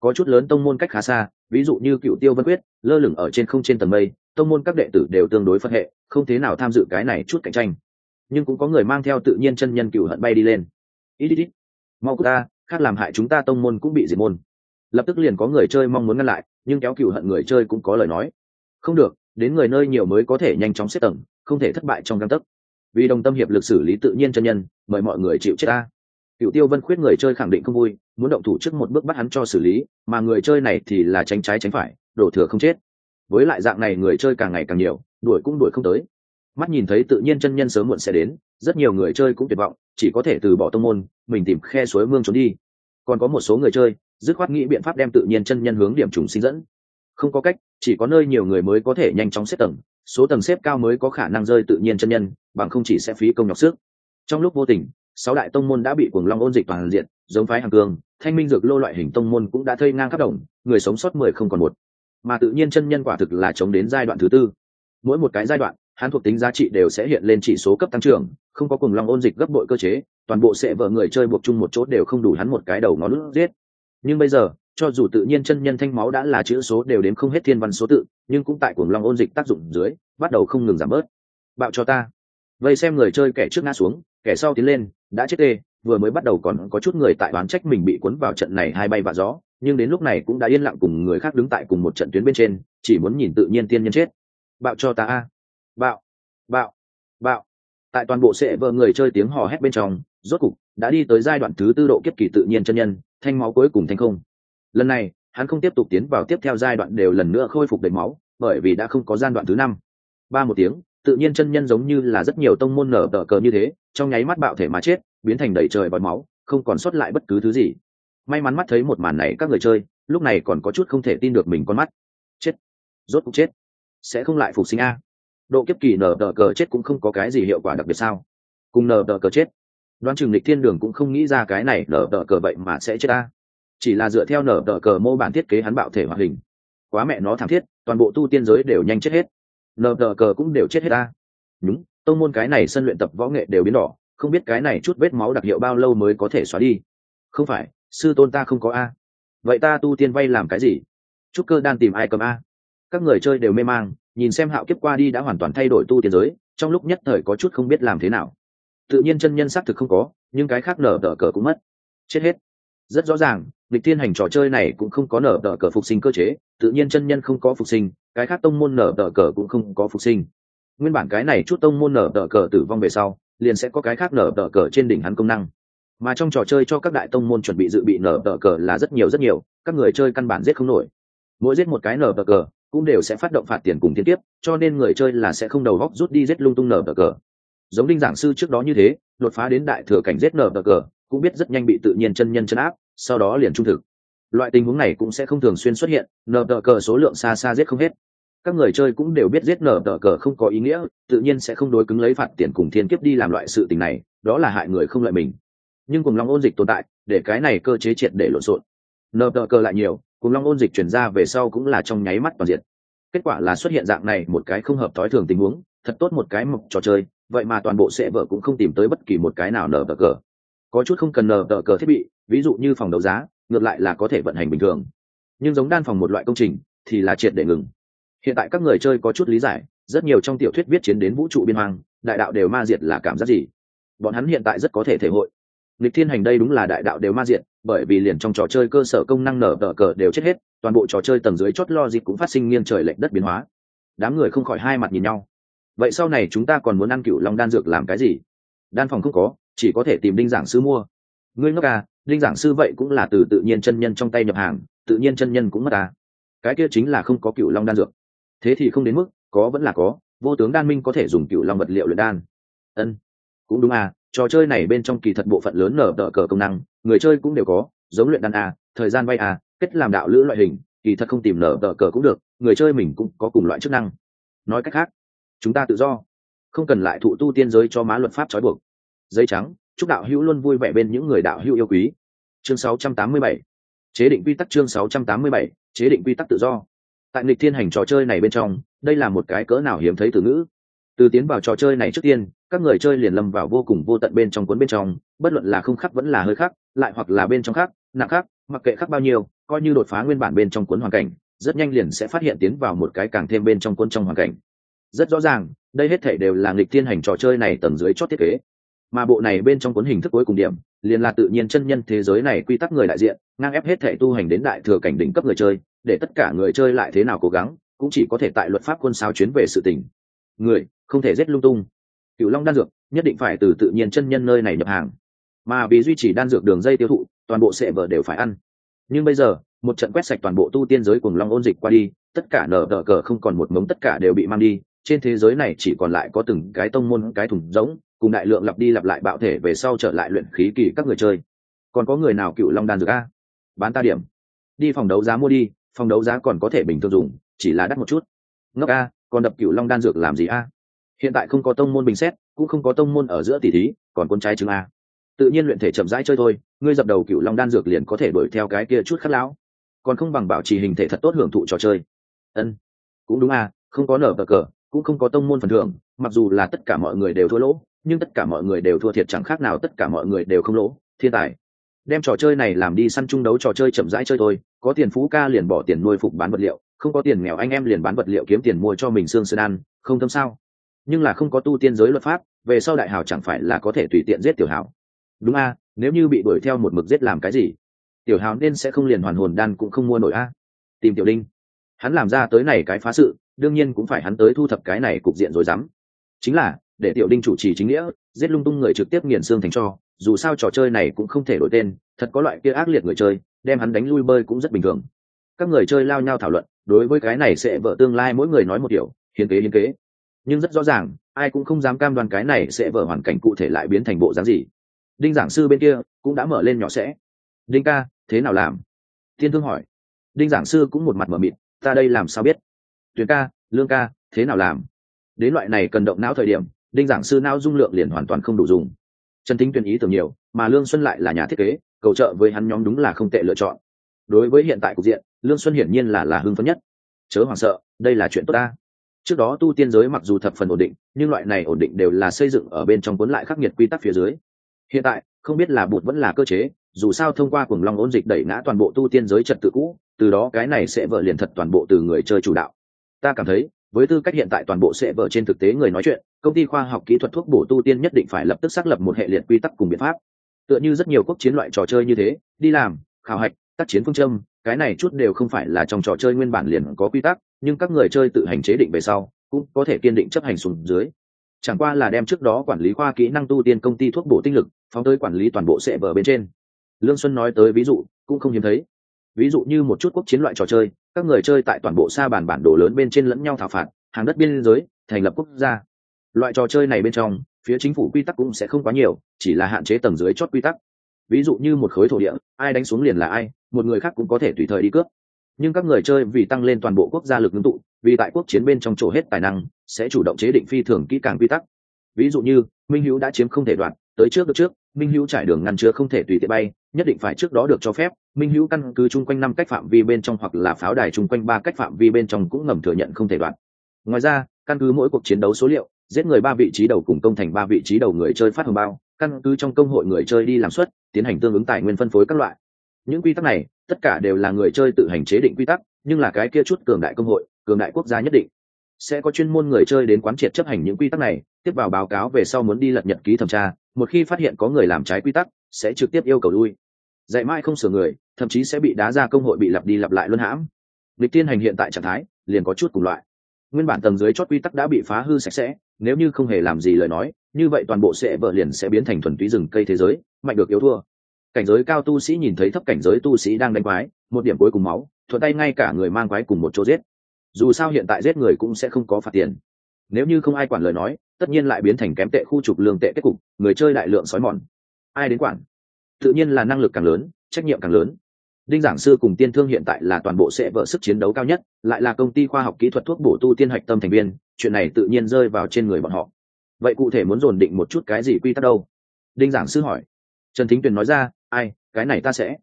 Có chút lớn tông môn cách khá xa, ví dụ như cựu tiêu vân quyết, lơ lửng ở trên không trên tầng mây, tông môn các đệ tử đều tương đối phân hệ, không thế nào tham dự cái này chút cạnh tranh. Nhưng cũng có người mang theo tự nhiên chân nhân cựu hận bay đi lên. Ít ít ít mau ta, khác làm hại chúng ta tông môn cũng bị diệt môn lập tức liền có người chơi mong muốn ngăn lại, nhưng kéo cựu hận người chơi cũng có lời nói. Không được, đến người nơi nhiều mới có thể nhanh chóng xếp tầng, không thể thất bại trong găng tấc. Vì đồng tâm hiệp lực xử lý tự nhiên chân nhân, mời mọi người chịu chết ta. Cựu tiêu vân khuyết người chơi khẳng định không vui, muốn động thủ trước một bước bắt hắn cho xử lý, mà người chơi này thì là tránh trái tránh phải, đổ thừa không chết. Với lại dạng này người chơi càng ngày càng nhiều, đuổi cũng đuổi không tới. Mắt nhìn thấy tự nhiên chân nhân sớm muộn sẽ đến, rất nhiều người chơi cũng tuyệt vọng, chỉ có thể từ bỏ tông môn, mình tìm khe suối mương trốn đi. Còn có một số người chơi dứt khoát nghĩ biện pháp đem tự nhiên chân nhân hướng điểm trùng sinh dẫn. Không có cách, chỉ có nơi nhiều người mới có thể nhanh chóng xếp tầng, số tầng xếp cao mới có khả năng rơi tự nhiên chân nhân, bằng không chỉ sẽ phí công nhọc sức. Trong lúc vô tình, sáu đại tông môn đã bị cuồng long ôn dịch toàn diện, giống phái hàng cương, thanh minh dược lô loại hình tông môn cũng đã thây ngang khắp đồng, người sống sót mười không còn một. Mà tự nhiên chân nhân quả thực là chống đến giai đoạn thứ tư. Mỗi một cái giai đoạn, hắn thuộc tính giá trị đều sẽ hiện lên chỉ số cấp tăng trưởng, không có cùng long ôn dịch gấp bội cơ chế, toàn bộ sẽ vợ người chơi buộc chung một chỗ đều không đủ hắn một cái đầu ngó lướt giết nhưng bây giờ, cho dù tự nhiên chân nhân thanh máu đã là chữ số đều đến không hết thiên văn số tự, nhưng cũng tại cuồng long ôn dịch tác dụng dưới, bắt đầu không ngừng giảm bớt. Bạo cho ta. Vây xem người chơi kẻ trước ngã xuống, kẻ sau tiến lên, đã chết tê, vừa mới bắt đầu còn có chút người tại đoán trách mình bị cuốn vào trận này hai bay và gió, nhưng đến lúc này cũng đã yên lặng cùng người khác đứng tại cùng một trận tuyến bên trên, chỉ muốn nhìn tự nhiên tiên nhân chết. Bạo cho ta a. Bạo bạo bạo. Tại toàn bộ sệ vợ người chơi tiếng hò hét bên trong, rốt cục đã đi tới giai đoạn thứ tư độ kiếp kỳ tự nhiên chân nhân, thanh máu cuối cùng thành không. Lần này, hắn không tiếp tục tiến vào tiếp theo giai đoạn đều lần nữa khôi phục đầy máu, bởi vì đã không có gian đoạn thứ năm. Ba một tiếng, tự nhiên chân nhân giống như là rất nhiều tông môn nở tờ cờ như thế, trong nháy mắt bạo thể mà chết, biến thành đầy trời bọt máu, không còn sót lại bất cứ thứ gì. May mắn mắt thấy một màn này các người chơi, lúc này còn có chút không thể tin được mình con mắt. Chết. Rốt cuộc chết. Sẽ không lại phục sinh a. Độ kiếp kỳ nở tờ cờ chết cũng không có cái gì hiệu quả đặc biệt sao. Cùng nở tờ cờ chết đoán chừng lịch thiên đường cũng không nghĩ ra cái này nở đỡ cờ vậy mà sẽ chết ta. chỉ là dựa theo nở đỡ cờ mô bản thiết kế hắn bạo thể hoạt hình. Quá mẹ nó thảm thiết, toàn bộ tu tiên giới đều nhanh chết hết. Nở đỡ cờ cũng đều chết hết ta. đúng, tông môn cái này sân luyện tập võ nghệ đều biến đỏ, không biết cái này chút vết máu đặc hiệu bao lâu mới có thể xóa đi. Không phải, sư tôn ta không có a. Vậy ta tu tiên vay làm cái gì? Chúc cơ đang tìm ai cầm a? Các người chơi đều mê mang, nhìn xem hạo kiếp qua đi đã hoàn toàn thay đổi tu tiên giới, trong lúc nhất thời có chút không biết làm thế nào tự nhiên chân nhân xác thực không có, nhưng cái khác nở đỡ cờ cũng mất. Chết hết. Rất rõ ràng lịch thiên hành trò chơi này cũng không có nở đỡ cờ phục sinh cơ chế, tự nhiên chân nhân không có phục sinh, cái khác tông môn nở đỡ cờ cũng không có phục sinh. Nguyên bản cái này chút tông môn nở đỡ cờ tử vong về sau, liền sẽ có cái khác nở đỡ cờ trên đỉnh hắn công năng. Mà trong trò chơi cho các đại tông môn chuẩn bị dự bị nở đỡ cờ là rất nhiều rất nhiều, các người chơi căn bản giết không nổi. Mỗi giết một cái nở đỡ cờ, cũng đều sẽ phát động phạt tiền cùng thiên tiếp cho nên người chơi là sẽ không đầu góc rút đi giết lung tung nở đỡ cờ giống đinh giảng sư trước đó như thế, đột phá đến đại thừa cảnh giết nở đỡ cờ, cũng biết rất nhanh bị tự nhiên chân nhân chân áp, sau đó liền trung thực. Loại tình huống này cũng sẽ không thường xuyên xuất hiện nở đỡ cờ số lượng xa xa giết không hết. Các người chơi cũng đều biết giết nở đỡ cờ không có ý nghĩa, tự nhiên sẽ không đối cứng lấy phạt tiền cùng thiên kiếp đi làm loại sự tình này, đó là hại người không lợi mình. Nhưng cùng long ôn dịch tồn tại, để cái này cơ chế triệt để lộn xộn. Nở đỡ cờ lại nhiều, cùng long ôn dịch chuyển ra về sau cũng là trong nháy mắt toàn diện. Kết quả là xuất hiện dạng này một cái không hợp thói thường tình huống, thật tốt một cái mộc trò chơi vậy mà toàn bộ sẽ vợ cũng không tìm tới bất kỳ một cái nào nở tờ cờ. Có chút không cần nở tờ cờ thiết bị, ví dụ như phòng đấu giá, ngược lại là có thể vận hành bình thường. Nhưng giống đan phòng một loại công trình, thì là triệt để ngừng. Hiện tại các người chơi có chút lý giải, rất nhiều trong tiểu thuyết viết chiến đến vũ trụ biên hoàng đại đạo đều ma diệt là cảm giác gì? Bọn hắn hiện tại rất có thể thể hội. Lịch thiên hành đây đúng là đại đạo đều ma diệt, bởi vì liền trong trò chơi cơ sở công năng nở tờ cờ đều chết hết, toàn bộ trò chơi tầng dưới chót lo gì cũng phát sinh nghiêng trời lệch đất biến hóa. Đám người không khỏi hai mặt nhìn nhau vậy sau này chúng ta còn muốn ăn cựu long đan dược làm cái gì? Đan phòng không có, chỉ có thể tìm đinh giảng sư mua. Ngươi ngốc à đinh giảng sư vậy cũng là từ tự nhiên chân nhân trong tay nhập hàng, tự nhiên chân nhân cũng mất à. Cái kia chính là không có cựu long đan dược. Thế thì không đến mức, có vẫn là có, vô tướng đan minh có thể dùng cựu long vật liệu luyện đan. Ân, cũng đúng à trò chơi này bên trong kỳ thật bộ phận lớn nở đỡ cờ công năng, người chơi cũng đều có, giống luyện đan à thời gian vay à kết làm đạo lữ loại hình, kỳ thật không tìm nở đỡ cờ cũng được, người chơi mình cũng có cùng loại chức năng. Nói cách khác chúng ta tự do. Không cần lại thụ tu tiên giới cho má luật pháp trói buộc. Giấy trắng, chúc đạo hữu luôn vui vẻ bên những người đạo hữu yêu quý. Chương 687 chế định quy tắc chương 687 chế định quy tắc tự do. Tại nghịch thiên hành trò chơi này bên trong, đây là một cái cỡ nào hiếm thấy từ ngữ. Từ tiến vào trò chơi này trước tiên, các người chơi liền lâm vào vô cùng vô tận bên trong cuốn bên trong, bất luận là không khắc vẫn là hơi khắc, lại hoặc là bên trong khắc, nặng khắc, mặc kệ khắc bao nhiêu, coi như đột phá nguyên bản bên trong cuốn hoàn cảnh, rất nhanh liền sẽ phát hiện tiến vào một cái càng thêm bên trong cuốn trong hoàn cảnh rất rõ ràng, đây hết thể đều là nghịch thiên hành trò chơi này tầng dưới chót thiết kế. Mà bộ này bên trong cuốn hình thức cuối cùng điểm, liền là tự nhiên chân nhân thế giới này quy tắc người đại diện, ngang ép hết thể tu hành đến đại thừa cảnh đỉnh cấp người chơi, để tất cả người chơi lại thế nào cố gắng, cũng chỉ có thể tại luật pháp quân sao chuyến về sự tình. Người, không thể giết lung tung. Cựu long đan dược, nhất định phải từ tự nhiên chân nhân nơi này nhập hàng. Mà vì duy trì đan dược đường dây tiêu thụ, toàn bộ sệ vợ đều phải ăn. Nhưng bây giờ, một trận quét sạch toàn bộ tu tiên giới cùng long ôn dịch qua đi, tất cả nở đỡ cờ không còn một mống tất cả đều bị mang đi trên thế giới này chỉ còn lại có từng cái tông môn, cái thùng giống cùng đại lượng lặp đi lặp lại bạo thể về sau trở lại luyện khí kỳ các người chơi. Còn có người nào cựu long đan dược a? Bán ta điểm. Đi phòng đấu giá mua đi, phòng đấu giá còn có thể bình thường dùng, chỉ là đắt một chút. Ngốc a, còn đập cựu long đan dược làm gì a? Hiện tại không có tông môn bình xét, cũng không có tông môn ở giữa tỷ thí, còn con trai chứng a. Tự nhiên luyện thể chậm rãi chơi thôi, ngươi dập đầu cựu long đan dược liền có thể đuổi theo cái kia chút khát lão. Còn không bằng bảo trì hình thể thật tốt hưởng thụ trò chơi. Ân, cũng đúng a, không có nở bờ cờ cũng không có tông môn phần thưởng, mặc dù là tất cả mọi người đều thua lỗ, nhưng tất cả mọi người đều thua thiệt chẳng khác nào tất cả mọi người đều không lỗ, thiên tài. Đem trò chơi này làm đi săn chung đấu trò chơi chậm rãi chơi thôi, có tiền phú ca liền bỏ tiền nuôi phục bán vật liệu, không có tiền nghèo anh em liền bán vật liệu kiếm tiền mua cho mình xương sơn ăn, không thâm sao? Nhưng là không có tu tiên giới luật pháp, về sau đại hào chẳng phải là có thể tùy tiện giết tiểu hào đúng a, nếu như bị đuổi theo một mực giết làm cái gì? Tiểu hào nên sẽ không liền hoàn hồn đan cũng không mua nổi a. Tìm tiểu linh hắn làm ra tới này cái phá sự đương nhiên cũng phải hắn tới thu thập cái này cục diện rồi dám. Chính là để tiểu đinh chủ trì chính nghĩa giết lung tung người trực tiếp nghiền xương thành cho dù sao trò chơi này cũng không thể đổi tên thật có loại kia ác liệt người chơi đem hắn đánh lui bơi cũng rất bình thường. Các người chơi lao nhau thảo luận đối với cái này sẽ vợ tương lai mỗi người nói một điều, hiến kế hiến kế. Nhưng rất rõ ràng ai cũng không dám cam đoan cái này sẽ vợ hoàn cảnh cụ thể lại biến thành bộ dáng gì. Đinh giảng sư bên kia cũng đã mở lên nhỏ sẽ. Đinh ca thế nào làm? Thiên thương hỏi. Đinh giảng sư cũng một mặt mở mịt ta đây làm sao biết? Tuyền ca, lương ca, thế nào làm? Đến loại này cần động não thời điểm, đinh giảng sư não dung lượng liền hoàn toàn không đủ dùng. Trần thính tuyên ý tưởng nhiều, mà lương xuân lại là nhà thiết kế, cầu trợ với hắn nhóm đúng là không tệ lựa chọn. Đối với hiện tại cục diện, lương xuân hiển nhiên là là hưng phấn nhất. Chớ hoảng sợ, đây là chuyện tốt ta. Trước đó tu tiên giới mặc dù thập phần ổn định, nhưng loại này ổn định đều là xây dựng ở bên trong cuốn lại khắc nghiệt quy tắc phía dưới. Hiện tại, không biết là bụt vẫn là cơ chế, dù sao thông qua cuồng long ôn dịch đẩy ngã toàn bộ tu tiên giới trật tự cũ, từ đó cái này sẽ vợ liền thật toàn bộ từ người chơi chủ đạo ta cảm thấy, với tư cách hiện tại toàn bộ sẽ vở trên thực tế người nói chuyện, công ty khoa học kỹ thuật thuốc bổ tu tiên nhất định phải lập tức xác lập một hệ liệt quy tắc cùng biện pháp. Tựa như rất nhiều quốc chiến loại trò chơi như thế, đi làm, khảo hạch, tác chiến phương châm, cái này chút đều không phải là trong trò chơi nguyên bản liền có quy tắc, nhưng các người chơi tự hành chế định về sau, cũng có thể kiên định chấp hành xuống dưới. Chẳng qua là đem trước đó quản lý khoa kỹ năng tu tiên công ty thuốc bổ tinh lực, phóng tới quản lý toàn bộ sẽ vở bên trên. Lương xuân nói tới ví dụ, cũng không hiếm thấy ví dụ như một chút quốc chiến loại trò chơi, các người chơi tại toàn bộ xa bản bản đồ lớn bên trên lẫn nhau thảo phạt, hàng đất biên giới, thành lập quốc gia. Loại trò chơi này bên trong, phía chính phủ quy tắc cũng sẽ không quá nhiều, chỉ là hạn chế tầng dưới chót quy tắc. Ví dụ như một khối thổ địa, ai đánh xuống liền là ai, một người khác cũng có thể tùy thời đi cướp. Nhưng các người chơi vì tăng lên toàn bộ quốc gia lực ngưng tụ, vì tại quốc chiến bên trong chỗ hết tài năng, sẽ chủ động chế định phi thường kỹ càng quy tắc. Ví dụ như, minh hữu đã chiếm không thể đoạt, tới trước được trước, minh hữu trải đường ngăn chứa không thể tùy tiện bay nhất định phải trước đó được cho phép. Minh hữu căn cứ chung quanh năm cách phạm vi bên trong hoặc là pháo đài chung quanh ba cách phạm vi bên trong cũng ngầm thừa nhận không thể đoạt. Ngoài ra, căn cứ mỗi cuộc chiến đấu số liệu, giết người ba vị trí đầu cùng công thành ba vị trí đầu người chơi phát hồng bao, căn cứ trong công hội người chơi đi làm suất, tiến hành tương ứng tài nguyên phân phối các loại. Những quy tắc này, tất cả đều là người chơi tự hành chế định quy tắc, nhưng là cái kia chút cường đại công hội, cường đại quốc gia nhất định sẽ có chuyên môn người chơi đến quán triệt chấp hành những quy tắc này, tiếp vào báo cáo về sau muốn đi lật nhật ký thẩm tra, một khi phát hiện có người làm trái quy tắc, sẽ trực tiếp yêu cầu lui dạy mai không sửa người, thậm chí sẽ bị đá ra công hội bị lặp đi lặp lại luân hãm. Lịch tiên hành hiện tại trạng thái, liền có chút cùng loại. Nguyên bản tầng dưới chót quy tắc đã bị phá hư sạch sẽ, nếu như không hề làm gì lời nói, như vậy toàn bộ sẽ vợ liền sẽ biến thành thuần túy rừng cây thế giới, mạnh được yếu thua. Cảnh giới cao tu sĩ nhìn thấy thấp cảnh giới tu sĩ đang đánh quái, một điểm cuối cùng máu, thuận tay ngay cả người mang quái cùng một chỗ giết. Dù sao hiện tại giết người cũng sẽ không có phạt tiền. Nếu như không ai quản lời nói, tất nhiên lại biến thành kém tệ khu trục lương tệ kết cục, người chơi đại lượng sói mòn. Ai đến quản? Tự nhiên là năng lực càng lớn, trách nhiệm càng lớn. Đinh giảng sư cùng tiên thương hiện tại là toàn bộ sẽ vợ sức chiến đấu cao nhất, lại là công ty khoa học kỹ thuật thuốc bổ tu tiên hạch tâm thành viên, chuyện này tự nhiên rơi vào trên người bọn họ. Vậy cụ thể muốn dồn định một chút cái gì quy tắc đâu? Đinh giảng sư hỏi. Trần thính tuyền nói ra, ai, cái này ta sẽ.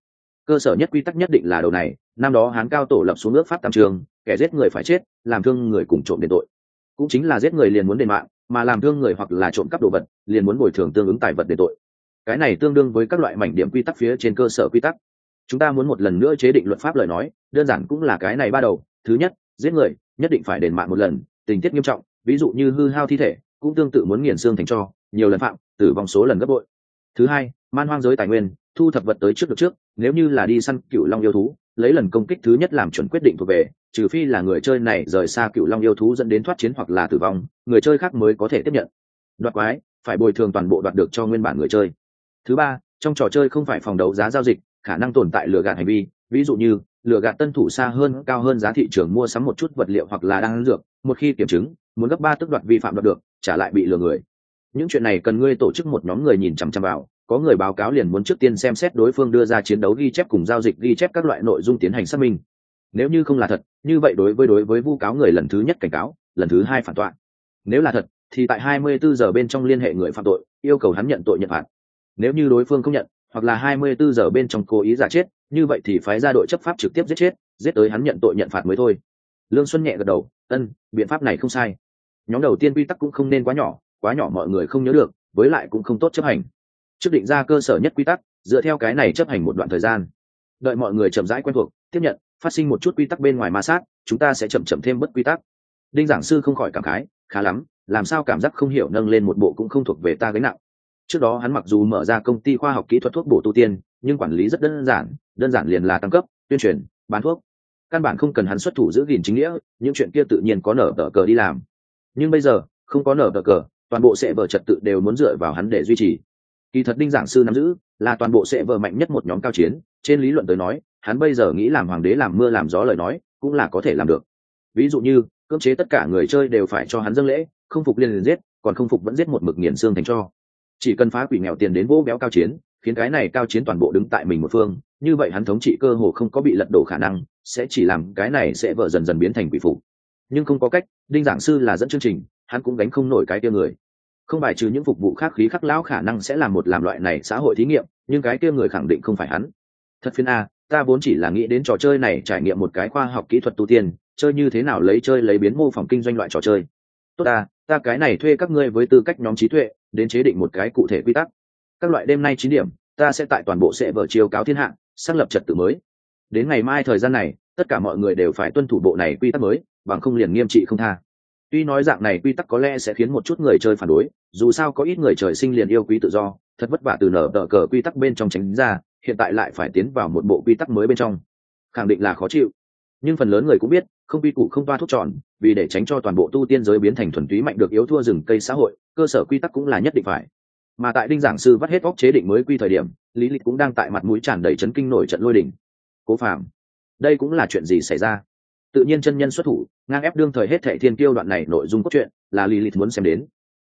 Cơ sở nhất quy tắc nhất định là đầu này, năm đó hán cao tổ lập xuống nước pháp tam trường, kẻ giết người phải chết, làm thương người cùng trộm đền tội. Cũng chính là giết người liền muốn đền mạng, mà làm thương người hoặc là trộm cắp đồ vật, liền muốn bồi thường tương ứng tài vật đền tội cái này tương đương với các loại mảnh điểm quy tắc phía trên cơ sở quy tắc. Chúng ta muốn một lần nữa chế định luật pháp lời nói, đơn giản cũng là cái này ba đầu. Thứ nhất, giết người, nhất định phải đền mạng một lần, tình tiết nghiêm trọng, ví dụ như hư hao thi thể, cũng tương tự muốn nghiền xương thành cho, nhiều lần phạm, tử vong số lần gấp bội. Thứ hai, man hoang giới tài nguyên, thu thập vật tới trước được trước, nếu như là đi săn cựu long yêu thú, lấy lần công kích thứ nhất làm chuẩn quyết định thuộc về, trừ phi là người chơi này rời xa cựu long yêu thú dẫn đến thoát chiến hoặc là tử vong, người chơi khác mới có thể tiếp nhận. Đoạt quái, phải bồi thường toàn bộ đoạt được cho nguyên bản người chơi thứ ba, trong trò chơi không phải phòng đấu giá giao dịch, khả năng tồn tại lừa gạt hành vi. Ví dụ như, lừa gạt tân thủ xa hơn, cao hơn giá thị trường mua sắm một chút vật liệu hoặc là đang dược, một khi kiểm chứng, muốn gấp ba tức đoạt vi phạm đoạt được, trả lại bị lừa người. Những chuyện này cần ngươi tổ chức một nhóm người nhìn chằm chằm vào, có người báo cáo liền muốn trước tiên xem xét đối phương đưa ra chiến đấu ghi chép cùng giao dịch ghi chép các loại nội dung tiến hành xác minh. Nếu như không là thật, như vậy đối với đối với vu cáo người lần thứ nhất cảnh cáo, lần thứ hai phản tọa. Nếu là thật, thì tại 24 giờ bên trong liên hệ người phạm tội, yêu cầu hắn nhận tội nhận phạt nếu như đối phương không nhận, hoặc là 24 giờ bên trong cố ý giả chết, như vậy thì phái ra đội chấp pháp trực tiếp giết chết, giết tới hắn nhận tội nhận phạt mới thôi. Lương xuân nhẹ gật đầu, ân, biện pháp này không sai. Nhóm đầu tiên quy tắc cũng không nên quá nhỏ quá nhỏ mọi người không nhớ được, với lại cũng không tốt chấp hành. Trước định ra cơ sở nhất quy tắc, dựa theo cái này chấp hành một đoạn thời gian. Đợi mọi người chậm rãi quen thuộc, tiếp nhận, phát sinh một chút quy tắc bên ngoài ma sát, chúng ta sẽ chậm chậm thêm bất quy tắc. Đinh giảng sư không khỏi cảm khái, khá lắm, làm sao cảm giác không hiểu nâng lên một bộ cũng không thuộc về ta gánh nặng trước đó hắn mặc dù mở ra công ty khoa học kỹ thuật thuốc bổ tu tiên, nhưng quản lý rất đơn giản đơn giản liền là tăng cấp, tuyên truyền, bán thuốc. Căn bản không cần hắn xuất thủ giữ gìn chính nghĩa, những chuyện kia tự nhiên có nở tờ cờ đi làm. Nhưng bây giờ, không có nở tờ cờ, toàn bộ sẽ vở trật tự đều muốn dựa vào hắn để duy trì. Kỳ thật đinh giảng sư nắm giữ, là toàn bộ sẽ vở mạnh nhất một nhóm cao chiến, trên lý luận tới nói, hắn bây giờ nghĩ làm hoàng đế làm mưa làm gió lời nói, cũng là có thể làm được. Ví dụ như, cưỡng chế tất cả người chơi đều phải cho hắn dâng lễ, không phục liền liền giết, còn không phục vẫn giết một mực nghiền xương thành cho chỉ cần phá quỷ nghèo tiền đến vỗ béo cao chiến, khiến cái này cao chiến toàn bộ đứng tại mình một phương, như vậy hắn thống trị cơ hồ không có bị lật đổ khả năng, sẽ chỉ làm cái này sẽ vợ dần dần biến thành quỷ phụ. nhưng không có cách, đinh giảng sư là dẫn chương trình, hắn cũng đánh không nổi cái kia người. Không bài trừ những phục vụ khác khí khắc lão khả năng sẽ làm một làm loại này xã hội thí nghiệm, nhưng cái kia người khẳng định không phải hắn. Thật phiên a, ta vốn chỉ là nghĩ đến trò chơi này trải nghiệm một cái khoa học kỹ thuật tu tiên, chơi như thế nào lấy chơi lấy biến mô phỏng kinh doanh loại trò chơi. Tốt ta ta cái này thuê các ngươi với tư cách nhóm trí tuệ đến chế định một cái cụ thể quy tắc. Các loại đêm nay chín điểm, ta sẽ tại toàn bộ sẽ vở chiều cáo thiên hạ, xác lập trật tự mới. Đến ngày mai thời gian này, tất cả mọi người đều phải tuân thủ bộ này quy tắc mới, bằng không liền nghiêm trị không tha. Tuy nói dạng này quy tắc có lẽ sẽ khiến một chút người chơi phản đối, dù sao có ít người trời sinh liền yêu quý tự do, thật vất vả từ nở tờ cờ quy tắc bên trong tránh ra, hiện tại lại phải tiến vào một bộ quy tắc mới bên trong. Khẳng định là khó chịu nhưng phần lớn người cũng biết, không quy củ không toa thuốc tròn, vì để tránh cho toàn bộ tu tiên giới biến thành thuần túy mạnh được yếu thua rừng cây xã hội, cơ sở quy tắc cũng là nhất định phải. Mà tại đinh giảng sư vắt hết óc chế định mới quy thời điểm, lý lịch cũng đang tại mặt mũi tràn đầy chấn kinh nổi trận lôi đỉnh cố phạm đây cũng là chuyện gì xảy ra? Tự nhiên chân nhân xuất thủ, ngang ép đương thời hết thệ thiên tiêu đoạn này nội dung cốt truyện là lý lịch muốn xem đến.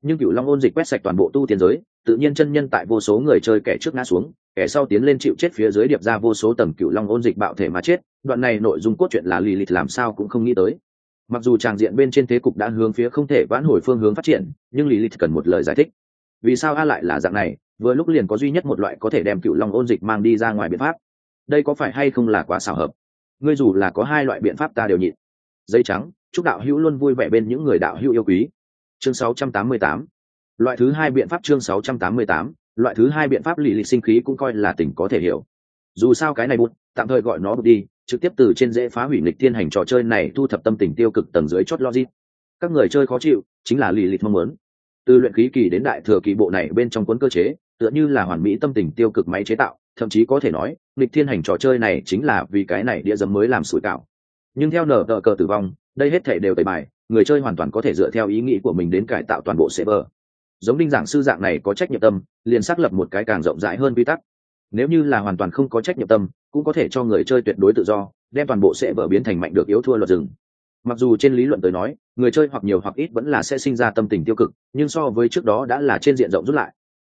Nhưng cựu long ôn dịch quét sạch toàn bộ tu tiên giới tự nhiên chân nhân tại vô số người chơi kẻ trước ngã xuống, kẻ sau tiến lên chịu chết phía dưới điệp ra vô số tầm cựu long ôn dịch bạo thể mà chết, đoạn này nội dung cốt truyện là lì lịch làm sao cũng không nghĩ tới. Mặc dù tràng diện bên trên thế cục đã hướng phía không thể vãn hồi phương hướng phát triển, nhưng lì lịch cần một lời giải thích. Vì sao a lại là dạng này? Vừa lúc liền có duy nhất một loại có thể đem cựu long ôn dịch mang đi ra ngoài biện pháp. Đây có phải hay không là quá xảo hợp? Ngươi dù là có hai loại biện pháp ta đều nhịn. Dây trắng, chúc đạo hữu luôn vui vẻ bên những người đạo hữu yêu quý. Chương 688 loại thứ hai biện pháp chương 688 loại thứ hai biện pháp lì lịch sinh khí cũng coi là tỉnh có thể hiểu. Dù sao cái này bụt, tạm thời gọi nó bụt đi, trực tiếp từ trên dễ phá hủy lịch thiên hành trò chơi này thu thập tâm tình tiêu cực tầng dưới chót logic. Các người chơi khó chịu, chính là lì lịch mong muốn. Từ luyện khí kỳ đến đại thừa kỳ bộ này bên trong cuốn cơ chế, tựa như là hoàn mỹ tâm tình tiêu cực máy chế tạo, thậm chí có thể nói lịch thiên hành trò chơi này chính là vì cái này địa dấm mới làm sủi cảo. Nhưng theo nở tờ cờ tử vong, đây hết thể đều tẩy bài, người chơi hoàn toàn có thể dựa theo ý nghĩ của mình đến cải tạo toàn bộ server giống đinh giảng sư dạng này có trách nhiệm tâm, liền xác lập một cái càng rộng rãi hơn quy tắc. Nếu như là hoàn toàn không có trách nhiệm tâm, cũng có thể cho người chơi tuyệt đối tự do, đem toàn bộ sẽ vở biến thành mạnh được yếu thua luật rừng. Mặc dù trên lý luận tới nói, người chơi hoặc nhiều hoặc ít vẫn là sẽ sinh ra tâm tình tiêu cực, nhưng so với trước đó đã là trên diện rộng rút lại.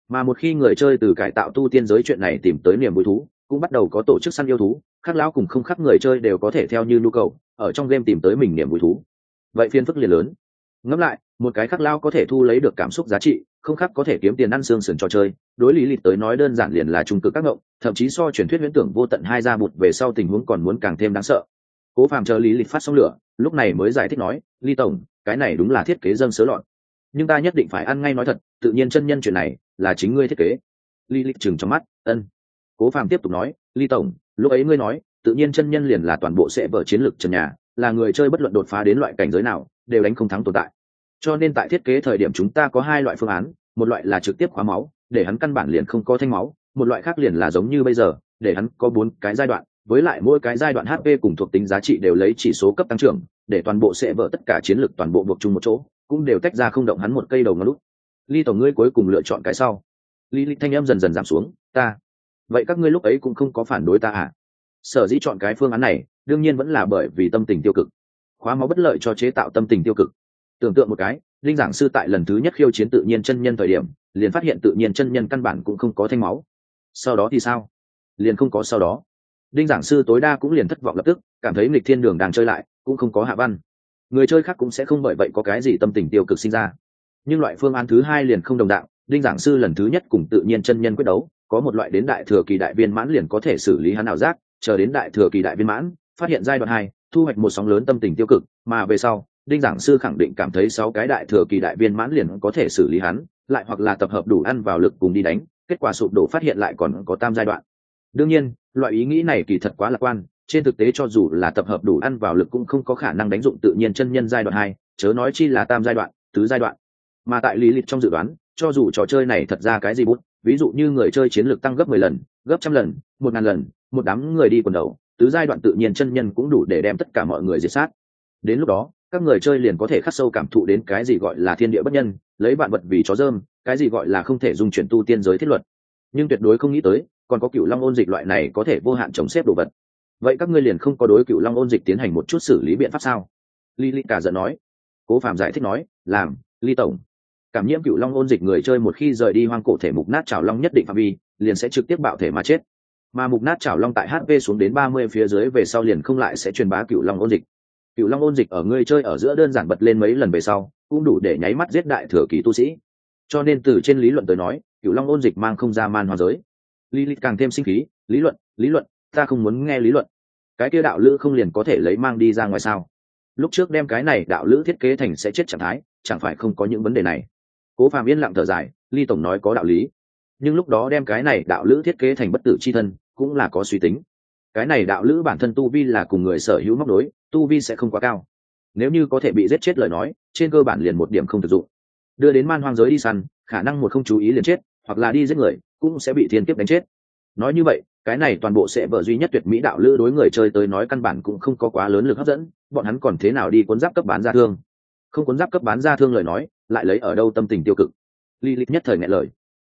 Mà một khi người chơi từ cải tạo tu tiên giới chuyện này tìm tới niềm vui thú, cũng bắt đầu có tổ chức săn yêu thú, khác lão cùng không khác người chơi đều có thể theo như nhu cầu, ở trong game tìm tới mình niềm vui thú. Vậy phiên phức liền lớn. Ngẫm lại một cái khắc lao có thể thu lấy được cảm xúc giá trị, không khác có thể kiếm tiền ăn xương sườn trò chơi. Đối lý lịch tới nói đơn giản liền là trung cực các ngộng, thậm chí so truyền thuyết huyễn tưởng vô tận hai ra bụt về sau tình huống còn muốn càng thêm đáng sợ. Cố phàm chờ lý lịch phát xong lửa, lúc này mới giải thích nói ly tổng, cái này đúng là thiết kế dâng sớ lọn nhưng ta nhất định phải ăn ngay nói thật, tự nhiên chân nhân chuyện này là chính ngươi thiết kế. Lý lịch chừng trong mắt, ân. Cố phàm tiếp tục nói ly tổng, lúc ấy ngươi nói, tự nhiên chân nhân liền là toàn bộ sẽ vở chiến lược trần nhà, là người chơi bất luận đột phá đến loại cảnh giới nào, đều đánh không thắng tồn tại cho nên tại thiết kế thời điểm chúng ta có hai loại phương án, một loại là trực tiếp khóa máu, để hắn căn bản liền không có thanh máu, một loại khác liền là giống như bây giờ, để hắn có bốn cái giai đoạn, với lại mỗi cái giai đoạn hp cùng thuộc tính giá trị đều lấy chỉ số cấp tăng trưởng, để toàn bộ sẽ vỡ tất cả chiến lược toàn bộ buộc chung một chỗ, cũng đều tách ra không động hắn một cây đầu ngón lút. Ly tổng ngươi cuối cùng lựa chọn cái sau. Ly ly thanh em dần dần giảm xuống, ta. Vậy các ngươi lúc ấy cũng không có phản đối ta à? Sở dĩ chọn cái phương án này, đương nhiên vẫn là bởi vì tâm tình tiêu cực. Khóa máu bất lợi cho chế tạo tâm tình tiêu cực tưởng tượng một cái linh giảng sư tại lần thứ nhất khiêu chiến tự nhiên chân nhân thời điểm, liền phát hiện tự nhiên chân nhân căn bản cũng không có thanh máu. Sau đó thì sao? Liền không có sau đó. Đinh giảng sư tối đa cũng liền thất vọng lập tức, cảm thấy nghịch thiên đường đang chơi lại, cũng không có hạ văn. Người chơi khác cũng sẽ không bởi vậy có cái gì tâm tình tiêu cực sinh ra. Nhưng loại phương án thứ hai liền không đồng đạo, đinh giảng sư lần thứ nhất cùng tự nhiên chân nhân quyết đấu, có một loại đến đại thừa kỳ đại viên mãn liền có thể xử lý hắn ảo giác, chờ đến đại thừa kỳ đại viên mãn, phát hiện giai đoạn hai, thu hoạch một sóng lớn tâm tình tiêu cực, mà về sau đinh giảng sư khẳng định cảm thấy sáu cái đại thừa kỳ đại viên mãn liền có thể xử lý hắn, lại hoặc là tập hợp đủ ăn vào lực cùng đi đánh, kết quả sụp đổ phát hiện lại còn có tam giai đoạn. Đương nhiên, loại ý nghĩ này kỳ thật quá lạc quan, trên thực tế cho dù là tập hợp đủ ăn vào lực cũng không có khả năng đánh dụng tự nhiên chân nhân giai đoạn hai, chớ nói chi là tam giai đoạn, tứ giai đoạn. Mà tại lý lịch trong dự đoán, cho dù trò chơi này thật ra cái gì bút, ví dụ như người chơi chiến lược tăng gấp mười lần, gấp trăm lần, một ngàn lần, một đám người đi quần đầu, tứ giai đoạn tự nhiên chân nhân cũng đủ để đem tất cả mọi người diệt sát. Đến lúc đó các người chơi liền có thể khắc sâu cảm thụ đến cái gì gọi là thiên địa bất nhân, lấy bạn vật vì chó dơm, cái gì gọi là không thể dùng chuyển tu tiên giới thiết luật. Nhưng tuyệt đối không nghĩ tới, còn có cựu long ôn dịch loại này có thể vô hạn chống xếp đồ vật. Vậy các ngươi liền không có đối cựu long ôn dịch tiến hành một chút xử lý biện pháp sao? Li li cả giận nói. Cố phạm giải thích nói, làm, ly tổng. Cảm nhiễm cựu long ôn dịch người chơi một khi rời đi hoang cổ thể mục nát trào long nhất định phạm vi, liền sẽ trực tiếp bạo thể mà chết. Mà mục nát trào long tại hp xuống đến ba mươi phía dưới về sau liền không lại sẽ truyền bá cựu long ôn dịch cựu long ôn dịch ở ngươi chơi ở giữa đơn giản bật lên mấy lần về sau, cũng đủ để nháy mắt giết đại thừa ký tu sĩ. Cho nên từ trên lý luận tới nói, cựu long ôn dịch mang không ra man hoa giới. Lý lịch càng thêm sinh khí, lý luận lý luận, ta không muốn nghe lý luận. Cái kia đạo lữ không liền có thể lấy mang đi ra ngoài sao? Lúc trước đem cái này đạo lữ thiết kế thành sẽ chết trạng thái, chẳng phải không có những vấn đề này? Cố phàm yên lặng thở dài, ly tổng nói có đạo lý. Nhưng lúc đó đem cái này đạo lữ thiết kế thành bất tử c h i thân, cũng là có suy tính cái này đạo lữ bản thân tu vi là cùng người sở hữu móc đối, tu vi sẽ không quá cao. Nếu như có thể bị giết chết lời nói, trên cơ bản liền một điểm không thực dụng. Đưa đến man hoang giới đi săn, khả năng một không chú ý liền chết, hoặc là đi giết người, cũng sẽ bị thiên kiếp đánh chết. Nói như vậy, cái này toàn bộ sẽ vợ duy nhất tuyệt mỹ đạo lữ đối người chơi tới nói căn bản cũng không có quá lớn lực hấp dẫn, bọn hắn còn thế nào đi cuốn giáp cấp bán ra thương? Không cuốn giáp cấp bán ra thương lời nói, lại lấy ở đâu tâm tình tiêu cực? Li lịch nhất thời ngại lời.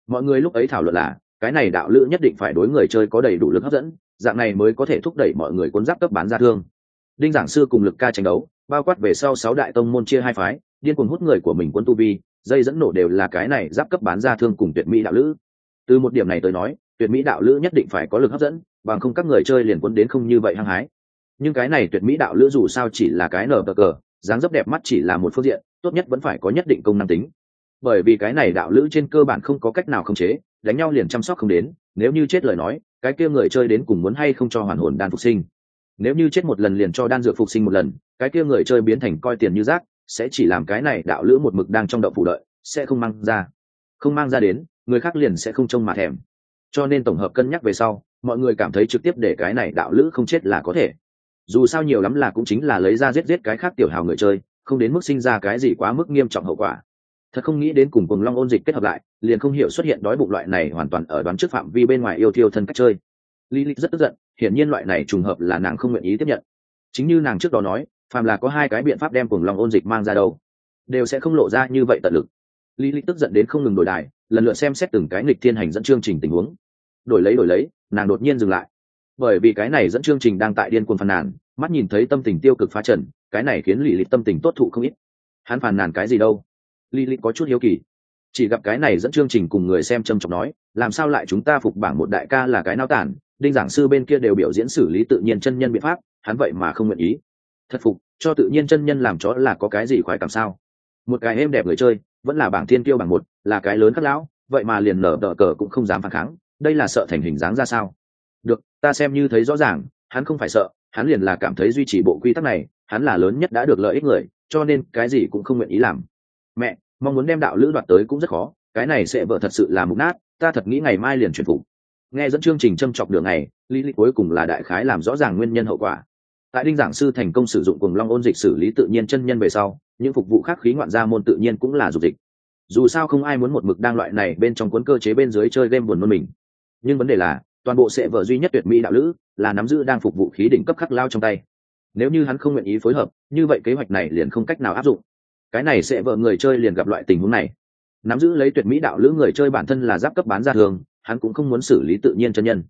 Mọi người lúc ấy thảo luận là, cái này đạo lữ nhất định phải đối người chơi có đầy đủ lực hấp dẫn dạng này mới có thể thúc đẩy mọi người cuốn giáp cấp bán ra thương. Đinh giảng sư cùng lực ca tranh đấu, bao quát về sau sáu đại tông môn chia hai phái, điên cuồng hút người của mình quân tu vi, dây dẫn nổ đều là cái này giáp cấp bán ra thương cùng tuyệt mỹ đạo lữ. Từ một điểm này tới nói, tuyệt mỹ đạo lữ nhất định phải có lực hấp dẫn, bằng không các người chơi liền quân đến không như vậy hăng hái. Nhưng cái này tuyệt mỹ đạo lữ dù sao chỉ là cái nở bờ cờ, dáng dấp đẹp mắt chỉ là một phương diện, tốt nhất vẫn phải có nhất định công năng tính. Bởi vì cái này đạo lữ trên cơ bản không có cách nào khống chế, đánh nhau liền chăm sóc không đến, nếu như chết lời nói cái kia người chơi đến cùng muốn hay không cho hoàn hồn đan phục sinh. Nếu như chết một lần liền cho đan dược phục sinh một lần, cái kia người chơi biến thành coi tiền như rác, sẽ chỉ làm cái này đạo lữ một mực đang trong đậu phủ đợi, sẽ không mang ra. Không mang ra đến, người khác liền sẽ không trông mà thèm. Cho nên tổng hợp cân nhắc về sau, mọi người cảm thấy trực tiếp để cái này đạo lữ không chết là có thể. Dù sao nhiều lắm là cũng chính là lấy ra giết giết cái khác tiểu hào người chơi, không đến mức sinh ra cái gì quá mức nghiêm trọng hậu quả thật không nghĩ đến cùng cùng long ôn dịch kết hợp lại, liền không hiểu xuất hiện đói bụng loại này hoàn toàn ở đoán trước phạm vi bên ngoài yêu thiêu thân cách chơi. Lý lịch rất tức giận, hiển nhiên loại này trùng hợp là nàng không nguyện ý tiếp nhận. Chính như nàng trước đó nói, phàm là có hai cái biện pháp đem cùng long ôn dịch mang ra đâu, đều sẽ không lộ ra như vậy tận lực. Lý lịch tức giận đến không ngừng đổi đài, lần lượt xem xét từng cái nghịch thiên hành dẫn chương trình tình huống. Đổi lấy đổi lấy, nàng đột nhiên dừng lại. Bởi vì cái này dẫn chương trình đang tại điên cuồng phàn nàn, mắt nhìn thấy tâm tình tiêu cực phá trần, cái này khiến lì lịch tâm tình tốt thụ không ít. Hắn phàn nàn cái gì đâu? Lì lịch có chút hiếu kỳ. Chỉ gặp cái này dẫn chương trình cùng người xem trầm trọng nói, làm sao lại chúng ta phục bảng một đại ca là cái nao tản, đinh giảng sư bên kia đều biểu diễn xử lý tự nhiên chân nhân biện pháp, hắn vậy mà không nguyện ý. Thật phục, cho tự nhiên chân nhân làm chó là có cái gì khoái cảm sao? Một cái êm đẹp người chơi, vẫn là bảng thiên tiêu bảng một, là cái lớn khắc lão, vậy mà liền nở đỡ cờ cũng không dám phản kháng, đây là sợ thành hình dáng ra sao? Được, ta xem như thấy rõ ràng, hắn không phải sợ, hắn liền là cảm thấy duy trì bộ quy tắc này, hắn là lớn nhất đã được lợi ích người, cho nên cái gì cũng không nguyện ý làm. Mẹ mong muốn đem đạo lữ đoạt tới cũng rất khó, cái này sẽ vợ thật sự là mục nát, ta thật nghĩ ngày mai liền chuyển phục. Nghe dẫn chương trình châm chọc đường này, lý lịch cuối cùng là đại khái làm rõ ràng nguyên nhân hậu quả. Tại đinh giảng sư thành công sử dụng cùng long ôn dịch xử lý tự nhiên chân nhân về sau, những phục vụ khác khí ngoạn gia môn tự nhiên cũng là dục dịch. Dù sao không ai muốn một mực đang loại này bên trong cuốn cơ chế bên dưới chơi game buồn nôn mình. Nhưng vấn đề là, toàn bộ sẽ vợ duy nhất tuyệt mỹ đạo lữ là nắm giữ đang phục vụ khí đỉnh cấp khắc lao trong tay. Nếu như hắn không nguyện ý phối hợp, như vậy kế hoạch này liền không cách nào áp dụng cái này sẽ vợ người chơi liền gặp loại tình huống này. Nắm giữ lấy tuyệt mỹ đạo lữ người chơi bản thân là giáp cấp bán ra thường, hắn cũng không muốn xử lý tự nhiên chân nhân.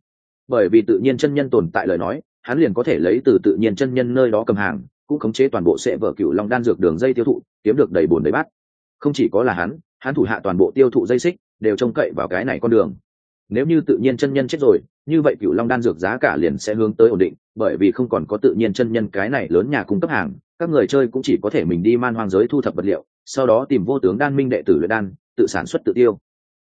Bởi vì tự nhiên chân nhân tồn tại lời nói, hắn liền có thể lấy từ tự nhiên chân nhân nơi đó cầm hàng, cũng khống chế toàn bộ sẽ vợ cựu long đan dược đường dây tiêu thụ, kiếm được đầy bồn đầy bát. Không chỉ có là hắn hắn thủ hạ toàn bộ tiêu thụ dây xích, đều trông cậy vào cái này con đường nếu như tự nhiên chân nhân chết rồi, như vậy cựu long đan dược giá cả liền sẽ hướng tới ổn định, bởi vì không còn có tự nhiên chân nhân cái này lớn nhà cung cấp hàng, các người chơi cũng chỉ có thể mình đi man hoang giới thu thập vật liệu, sau đó tìm vô tướng đan minh đệ tử luyện đan, tự sản xuất tự tiêu.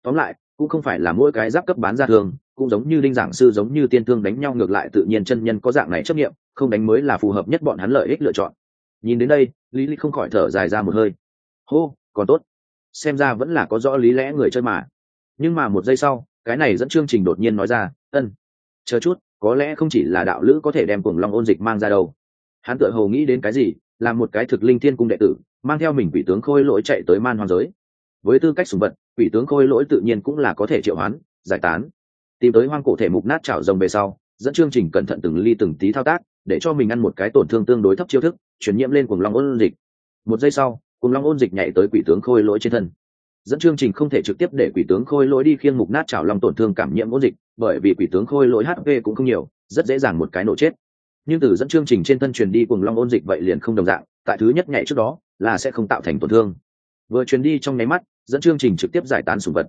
Tóm lại, cũng không phải là mỗi cái giáp cấp bán ra thường, cũng giống như linh giảng sư giống như tiên thương đánh nhau ngược lại tự nhiên chân nhân có dạng này chấp nghiệm không đánh mới là phù hợp nhất bọn hắn lợi ích lựa chọn. Nhìn đến đây, lý lý không khỏi thở dài ra một hơi. Hô, còn tốt. Xem ra vẫn là có rõ lý lẽ người chơi mà. Nhưng mà một giây sau cái này dẫn chương trình đột nhiên nói ra, ân, chờ chút, có lẽ không chỉ là đạo lữ có thể đem cuồng long ôn dịch mang ra đâu. Hắn tự hồ nghĩ đến cái gì làm một cái thực linh thiên cung đệ tử, mang theo mình quỷ tướng khôi lỗi chạy tới man hoang giới. Với tư cách sùng vật, quỷ tướng khôi lỗi tự nhiên cũng là có thể triệu hoán, giải tán. Tìm tới hoang cổ thể mục nát chảo rồng về sau, dẫn chương trình cẩn thận từng ly từng tí thao tác, để cho mình ăn một cái tổn thương tương đối thấp chiêu thức, chuyển nhiễm lên cuồng long ôn dịch. Một giây sau, cuồng long ôn dịch nhảy tới quỷ tướng khôi lỗi trên thân dẫn chương trình không thể trực tiếp để quỷ tướng khôi lỗi đi khiêng mục nát chảo long tổn thương cảm nhiễm ôn dịch, bởi vì quỷ tướng khôi lỗi hp cũng không nhiều, rất dễ dàng một cái nổ chết. Nhưng từ dẫn chương trình trên thân truyền đi cùng long ôn dịch vậy liền không đồng dạng, tại thứ nhất nhảy trước đó là sẽ không tạo thành tổn thương. Vừa truyền đi trong nháy mắt, dẫn chương trình trực tiếp giải tán sùng vật.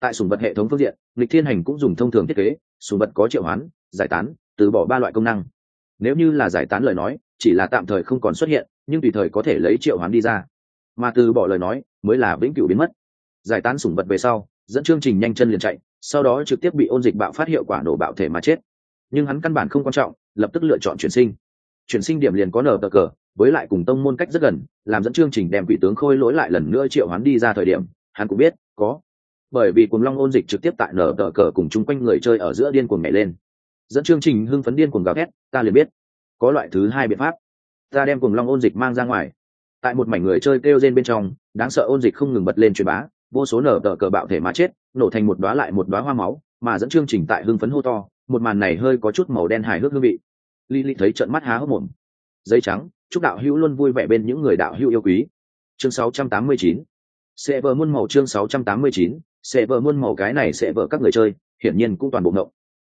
Tại sùng vật hệ thống phương diện, lịch thiên hành cũng dùng thông thường thiết kế, sùng vật có triệu hoán, giải tán, từ bỏ ba loại công năng. Nếu như là giải tán lời nói, chỉ là tạm thời không còn xuất hiện, nhưng tùy thời có thể lấy triệu hoán đi ra. Mà từ bỏ lời nói, mới là vĩnh cửu biến mất giải tán sủng vật về sau, dẫn chương trình nhanh chân liền chạy, sau đó trực tiếp bị ôn dịch bạo phát hiệu quả nổ bạo thể mà chết. Nhưng hắn căn bản không quan trọng, lập tức lựa chọn chuyển sinh. Chuyển sinh điểm liền có nở tờ cờ, với lại cùng tông môn cách rất gần, làm dẫn chương trình đem quỷ tướng khôi lỗi lại lần nữa triệu hắn đi ra thời điểm, hắn cũng biết, có. Bởi vì cùng long ôn dịch trực tiếp tại nở tờ cờ cùng chung quanh người chơi ở giữa điên cuồng nhảy lên. Dẫn chương trình hưng phấn điên cuồng gào thét, ta liền biết, có loại thứ hai biện pháp. Ta đem cùng long ôn dịch mang ra ngoài. Tại một mảnh người chơi kêu trên bên trong, đáng sợ ôn dịch không ngừng bật lên truyền bá vô số nở tờ cờ bạo thể mà chết, nổ thành một đoá lại một đoá hoa máu, mà dẫn chương trình tại hưng phấn hô to, một màn này hơi có chút màu đen hài hước hương vị. Lý Lý thấy trận mắt há hốc mồm. Giấy trắng, chúc đạo hữu luôn vui vẻ bên những người đạo hữu yêu quý. Chương 689 sẽ vợ muôn màu chương 689 sẽ vợ muôn màu cái này sẽ vợ các người chơi, hiển nhiên cũng toàn bộ ngộng.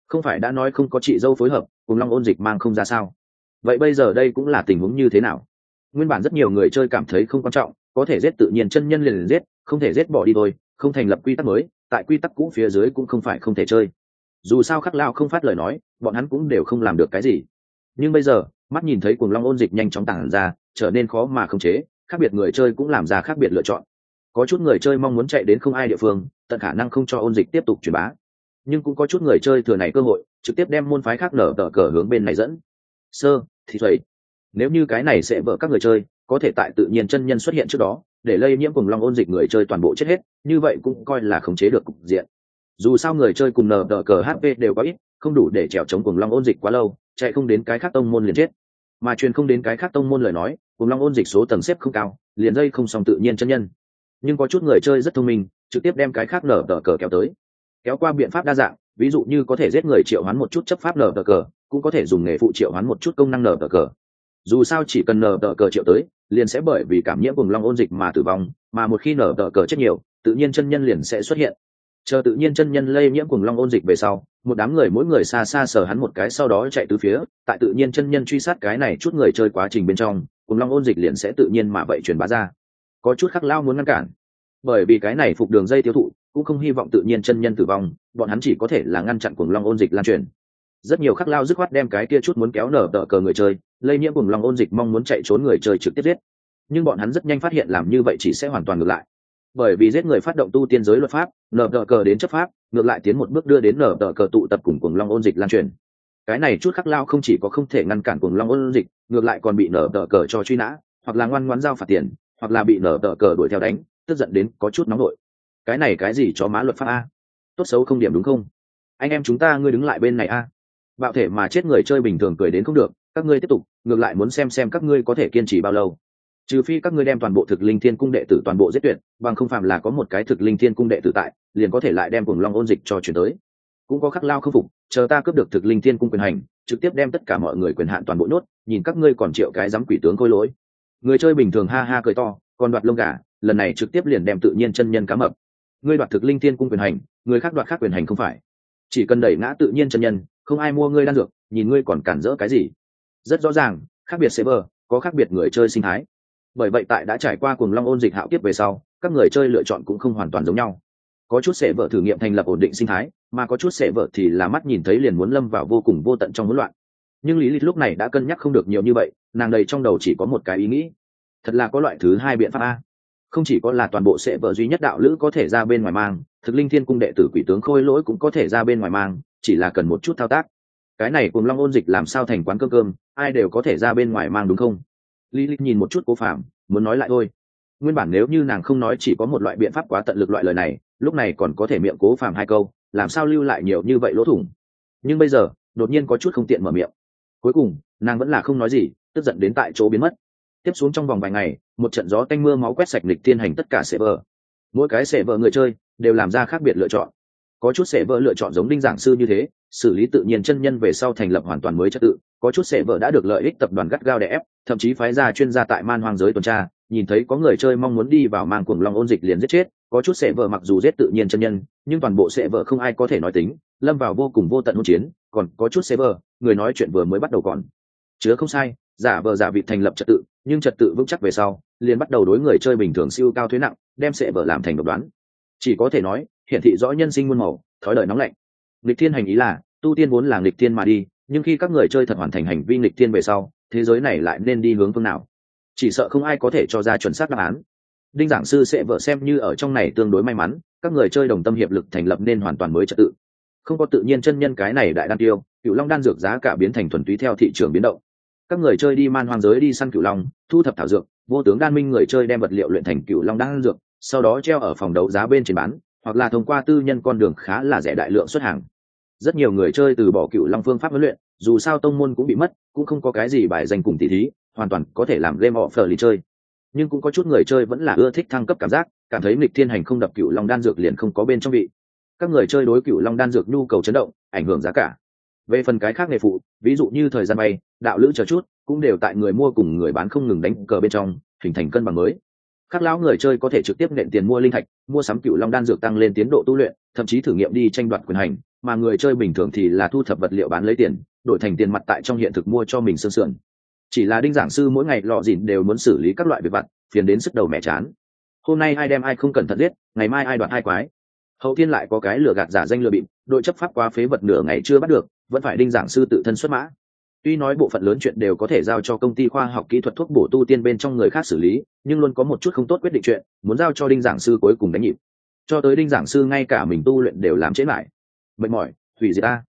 Không phải đã nói không có chị dâu phối hợp, cùng long ôn dịch mang không ra sao? Vậy bây giờ đây cũng là tình huống như thế nào? Nguyên bản rất nhiều người chơi cảm thấy không quan trọng có thể giết tự nhiên chân nhân liền giết, không thể giết bỏ đi thôi, không thành lập quy tắc mới, tại quy tắc cũ phía dưới cũng không phải không thể chơi. Dù sao khắc lao không phát lời nói, bọn hắn cũng đều không làm được cái gì. Nhưng bây giờ, mắt nhìn thấy cuồng long ôn dịch nhanh chóng tản ra, trở nên khó mà khống chế, khác biệt người chơi cũng làm ra khác biệt lựa chọn. Có chút người chơi mong muốn chạy đến không ai địa phương, tận khả năng không cho ôn dịch tiếp tục truyền bá. Nhưng cũng có chút người chơi thừa này cơ hội, trực tiếp đem môn phái khác nở tờ cờ hướng bên này dẫn. Sơ, thì thầy, nếu như cái này sẽ vỡ các người chơi có thể tại tự nhiên chân nhân xuất hiện trước đó, để lây nhiễm cùng long ôn dịch người chơi toàn bộ chết hết, như vậy cũng coi là khống chế được cục diện. Dù sao người chơi cùng nở đờ cờ hp đều có ít, không đủ để trèo chống cùng long ôn dịch quá lâu, chạy không đến cái khác tông môn liền chết. Mà truyền không đến cái khác tông môn lời nói, cùng long ôn dịch số tầng xếp không cao, liền dây không xong tự nhiên chân nhân. Nhưng có chút người chơi rất thông minh, trực tiếp đem cái khác nở tờ cờ kéo tới. Kéo qua biện pháp đa dạng, ví dụ như có thể giết người triệu hoán một chút chấp pháp nở tờ cờ, cũng có thể dùng nghề phụ triệu hoán một chút công năng nở tờ cờ. Dù sao chỉ cần nở tờ cờ triệu tới liền sẽ bởi vì cảm nhiễm cùng long ôn dịch mà tử vong, mà một khi nở tờ cờ chết nhiều, tự nhiên chân nhân liền sẽ xuất hiện. Chờ tự nhiên chân nhân lây nhiễm cùng long ôn dịch về sau, một đám người mỗi người xa xa sờ hắn một cái sau đó chạy từ phía, tại tự nhiên chân nhân truy sát cái này chút người chơi quá trình bên trong, cùng long ôn dịch liền sẽ tự nhiên mà vậy truyền bá ra. Có chút khắc lao muốn ngăn cản. Bởi vì cái này phục đường dây tiêu thụ, cũng không hy vọng tự nhiên chân nhân tử vong, bọn hắn chỉ có thể là ngăn chặn cùng long ôn dịch lan truyền. Rất nhiều khắc lao dứt khoát đem cái kia chút muốn kéo nở tờ cờ người chơi lây nhiễm cùng long ôn dịch mong muốn chạy trốn người chơi trực tiếp giết. Nhưng bọn hắn rất nhanh phát hiện làm như vậy chỉ sẽ hoàn toàn ngược lại. Bởi vì giết người phát động tu tiên giới luật pháp, nở tờ cờ đến chấp pháp, ngược lại tiến một bước đưa đến nở tờ cờ tụ tập cùng cùng long ôn dịch lan truyền. Cái này chút khắc lao không chỉ có không thể ngăn cản cùng long ôn dịch, ngược lại còn bị nở tờ cờ cho truy nã, hoặc là ngoan ngoãn giao phạt tiền, hoặc là bị nở tờ cờ đuổi theo đánh, tức giận đến có chút nóng nổi. Cái này cái gì cho má luật pháp a? Tốt xấu không điểm đúng không? Anh em chúng ta, ngươi đứng lại bên này a. Bạo thể mà chết người chơi bình thường cười đến không được các ngươi tiếp tục, ngược lại muốn xem xem các ngươi có thể kiên trì bao lâu. Trừ phi các ngươi đem toàn bộ thực linh thiên cung đệ tử toàn bộ giết tuyệt, bằng không phạm là có một cái thực linh thiên cung đệ tử tại, liền có thể lại đem cùng long ôn dịch cho chuyển tới. Cũng có khắc lao khâm phục, chờ ta cướp được thực linh thiên cung quyền hành, trực tiếp đem tất cả mọi người quyền hạn toàn bộ nốt nhìn các ngươi còn triệu cái dám quỷ tướng khôi lỗi. Người chơi bình thường ha ha cười to, còn đoạt lông gà, lần này trực tiếp liền đem tự nhiên chân nhân cá mập. Ngươi đoạt thực linh thiên cung quyền hành, người khác đoạt khác quyền hành không phải. Chỉ cần đẩy ngã tự nhiên chân nhân, không ai mua ngươi đan dược, nhìn ngươi còn cản rỡ cái gì rất rõ ràng, khác biệt server có khác biệt người chơi sinh thái. Bởi vậy tại đã trải qua cùng long ôn dịch hạo kiếp về sau, các người chơi lựa chọn cũng không hoàn toàn giống nhau. Có chút sẽ vợ thử nghiệm thành lập ổn định sinh thái, mà có chút sẽ vợ thì là mắt nhìn thấy liền muốn lâm vào vô cùng vô tận trong hỗn loạn. Nhưng lý lịch lúc này đã cân nhắc không được nhiều như vậy, nàng đầy trong đầu chỉ có một cái ý nghĩ. Thật là có loại thứ hai biện pháp a. Không chỉ có là toàn bộ sẽ vợ duy nhất đạo lữ có thể ra bên ngoài mang, thực linh thiên cung đệ tử quỷ tướng khôi lỗi cũng có thể ra bên ngoài mang, chỉ là cần một chút thao tác cái này cùng long ôn dịch làm sao thành quán cơm cơm, ai đều có thể ra bên ngoài mang đúng không? Lý lịch nhìn một chút cố phạm muốn nói lại thôi. Nguyên bản nếu như nàng không nói chỉ có một loại biện pháp quá tận lực loại lời này, lúc này còn có thể miệng cố phạm hai câu, làm sao lưu lại nhiều như vậy lỗ thủng? Nhưng bây giờ, đột nhiên có chút không tiện mở miệng. Cuối cùng, nàng vẫn là không nói gì, tức giận đến tại chỗ biến mất. Tiếp xuống trong vòng vài ngày, một trận gió tanh mưa máu quét sạch lịch tiên hành tất cả sệ vợ mỗi cái sệ vợ người chơi đều làm ra khác biệt lựa chọn có chút sẽ vợ lựa chọn giống đinh giảng sư như thế, xử lý tự nhiên chân nhân về sau thành lập hoàn toàn mới trật tự, có chút sẽ vợ đã được lợi ích tập đoàn gắt gao đè ép, thậm chí phái ra chuyên gia tại man hoang giới tuần tra, nhìn thấy có người chơi mong muốn đi vào mang cuồng long ôn dịch liền giết chết, có chút sẽ vợ mặc dù giết tự nhiên chân nhân, nhưng toàn bộ sẽ vợ không ai có thể nói tính, lâm vào vô cùng vô tận hỗn chiến, còn có chút sẽ vợ, người nói chuyện vừa mới bắt đầu còn chứa không sai, giả vờ giả vị thành lập trật tự, nhưng trật tự vững chắc về sau, liền bắt đầu đối người chơi bình thường siêu cao thuế nặng, đem sẽ vợ làm thành độc đoán chỉ có thể nói, hiển thị rõ nhân sinh muôn màu, thói đời nóng lạnh. Lịch thiên hành ý là, tu tiên vốn là lịch thiên mà đi, nhưng khi các người chơi thật hoàn thành hành vi lịch thiên về sau, thế giới này lại nên đi hướng phương nào? Chỉ sợ không ai có thể cho ra chuẩn xác đáp án. Đinh giảng sư sẽ vợ xem như ở trong này tương đối may mắn, các người chơi đồng tâm hiệp lực thành lập nên hoàn toàn mới trật tự. Không có tự nhiên chân nhân cái này đại đan tiêu cựu long đan dược giá cả biến thành thuần túy theo thị trường biến động. Các người chơi đi man hoang giới đi săn cựu long, thu thập thảo dược, vô tướng đan minh người chơi đem vật liệu luyện thành cựu long đan dược sau đó treo ở phòng đấu giá bên trên bán, hoặc là thông qua tư nhân con đường khá là rẻ đại lượng xuất hàng. Rất nhiều người chơi từ bỏ cựu long phương pháp huấn luyện, dù sao tông môn cũng bị mất, cũng không có cái gì bài danh cùng tỷ thí, hoàn toàn có thể làm game offer lì chơi. Nhưng cũng có chút người chơi vẫn là ưa thích thăng cấp cảm giác, cảm thấy nghịch thiên hành không đập cựu long đan dược liền không có bên trong vị các người chơi đối cựu long đan dược nhu cầu chấn động, ảnh hưởng giá cả. Về phần cái khác nghề phụ, ví dụ như thời gian bay, đạo lữ chờ chút, cũng đều tại người mua cùng người bán không ngừng đánh cờ bên trong, hình thành cân bằng mới các lão người chơi có thể trực tiếp nện tiền mua linh thạch, mua sắm cựu long đan dược tăng lên tiến độ tu luyện, thậm chí thử nghiệm đi tranh đoạt quyền hành, mà người chơi bình thường thì là thu thập vật liệu bán lấy tiền, đổi thành tiền mặt tại trong hiện thực mua cho mình sơn sườn. Chỉ là đinh giảng sư mỗi ngày lọ dìn đều muốn xử lý các loại việc vặt, phiền đến sức đầu mẹ chán. Hôm nay ai đem ai không cẩn thận giết, ngày mai ai đoạt hai quái. Hậu thiên lại có cái lừa gạt giả danh lừa bịp, đội chấp pháp qua phế vật nửa ngày chưa bắt được, vẫn phải đinh giảng sư tự thân xuất mã tuy nói bộ phận lớn chuyện đều có thể giao cho công ty khoa học kỹ thuật thuốc bổ tu tiên bên trong người khác xử lý nhưng luôn có một chút không tốt quyết định chuyện muốn giao cho đinh giảng sư cuối cùng đánh nhịp. Cho tới đinh giảng sư ngay cả mình tu luyện đều làm chết lại mệt mỏi hủy diệt ta.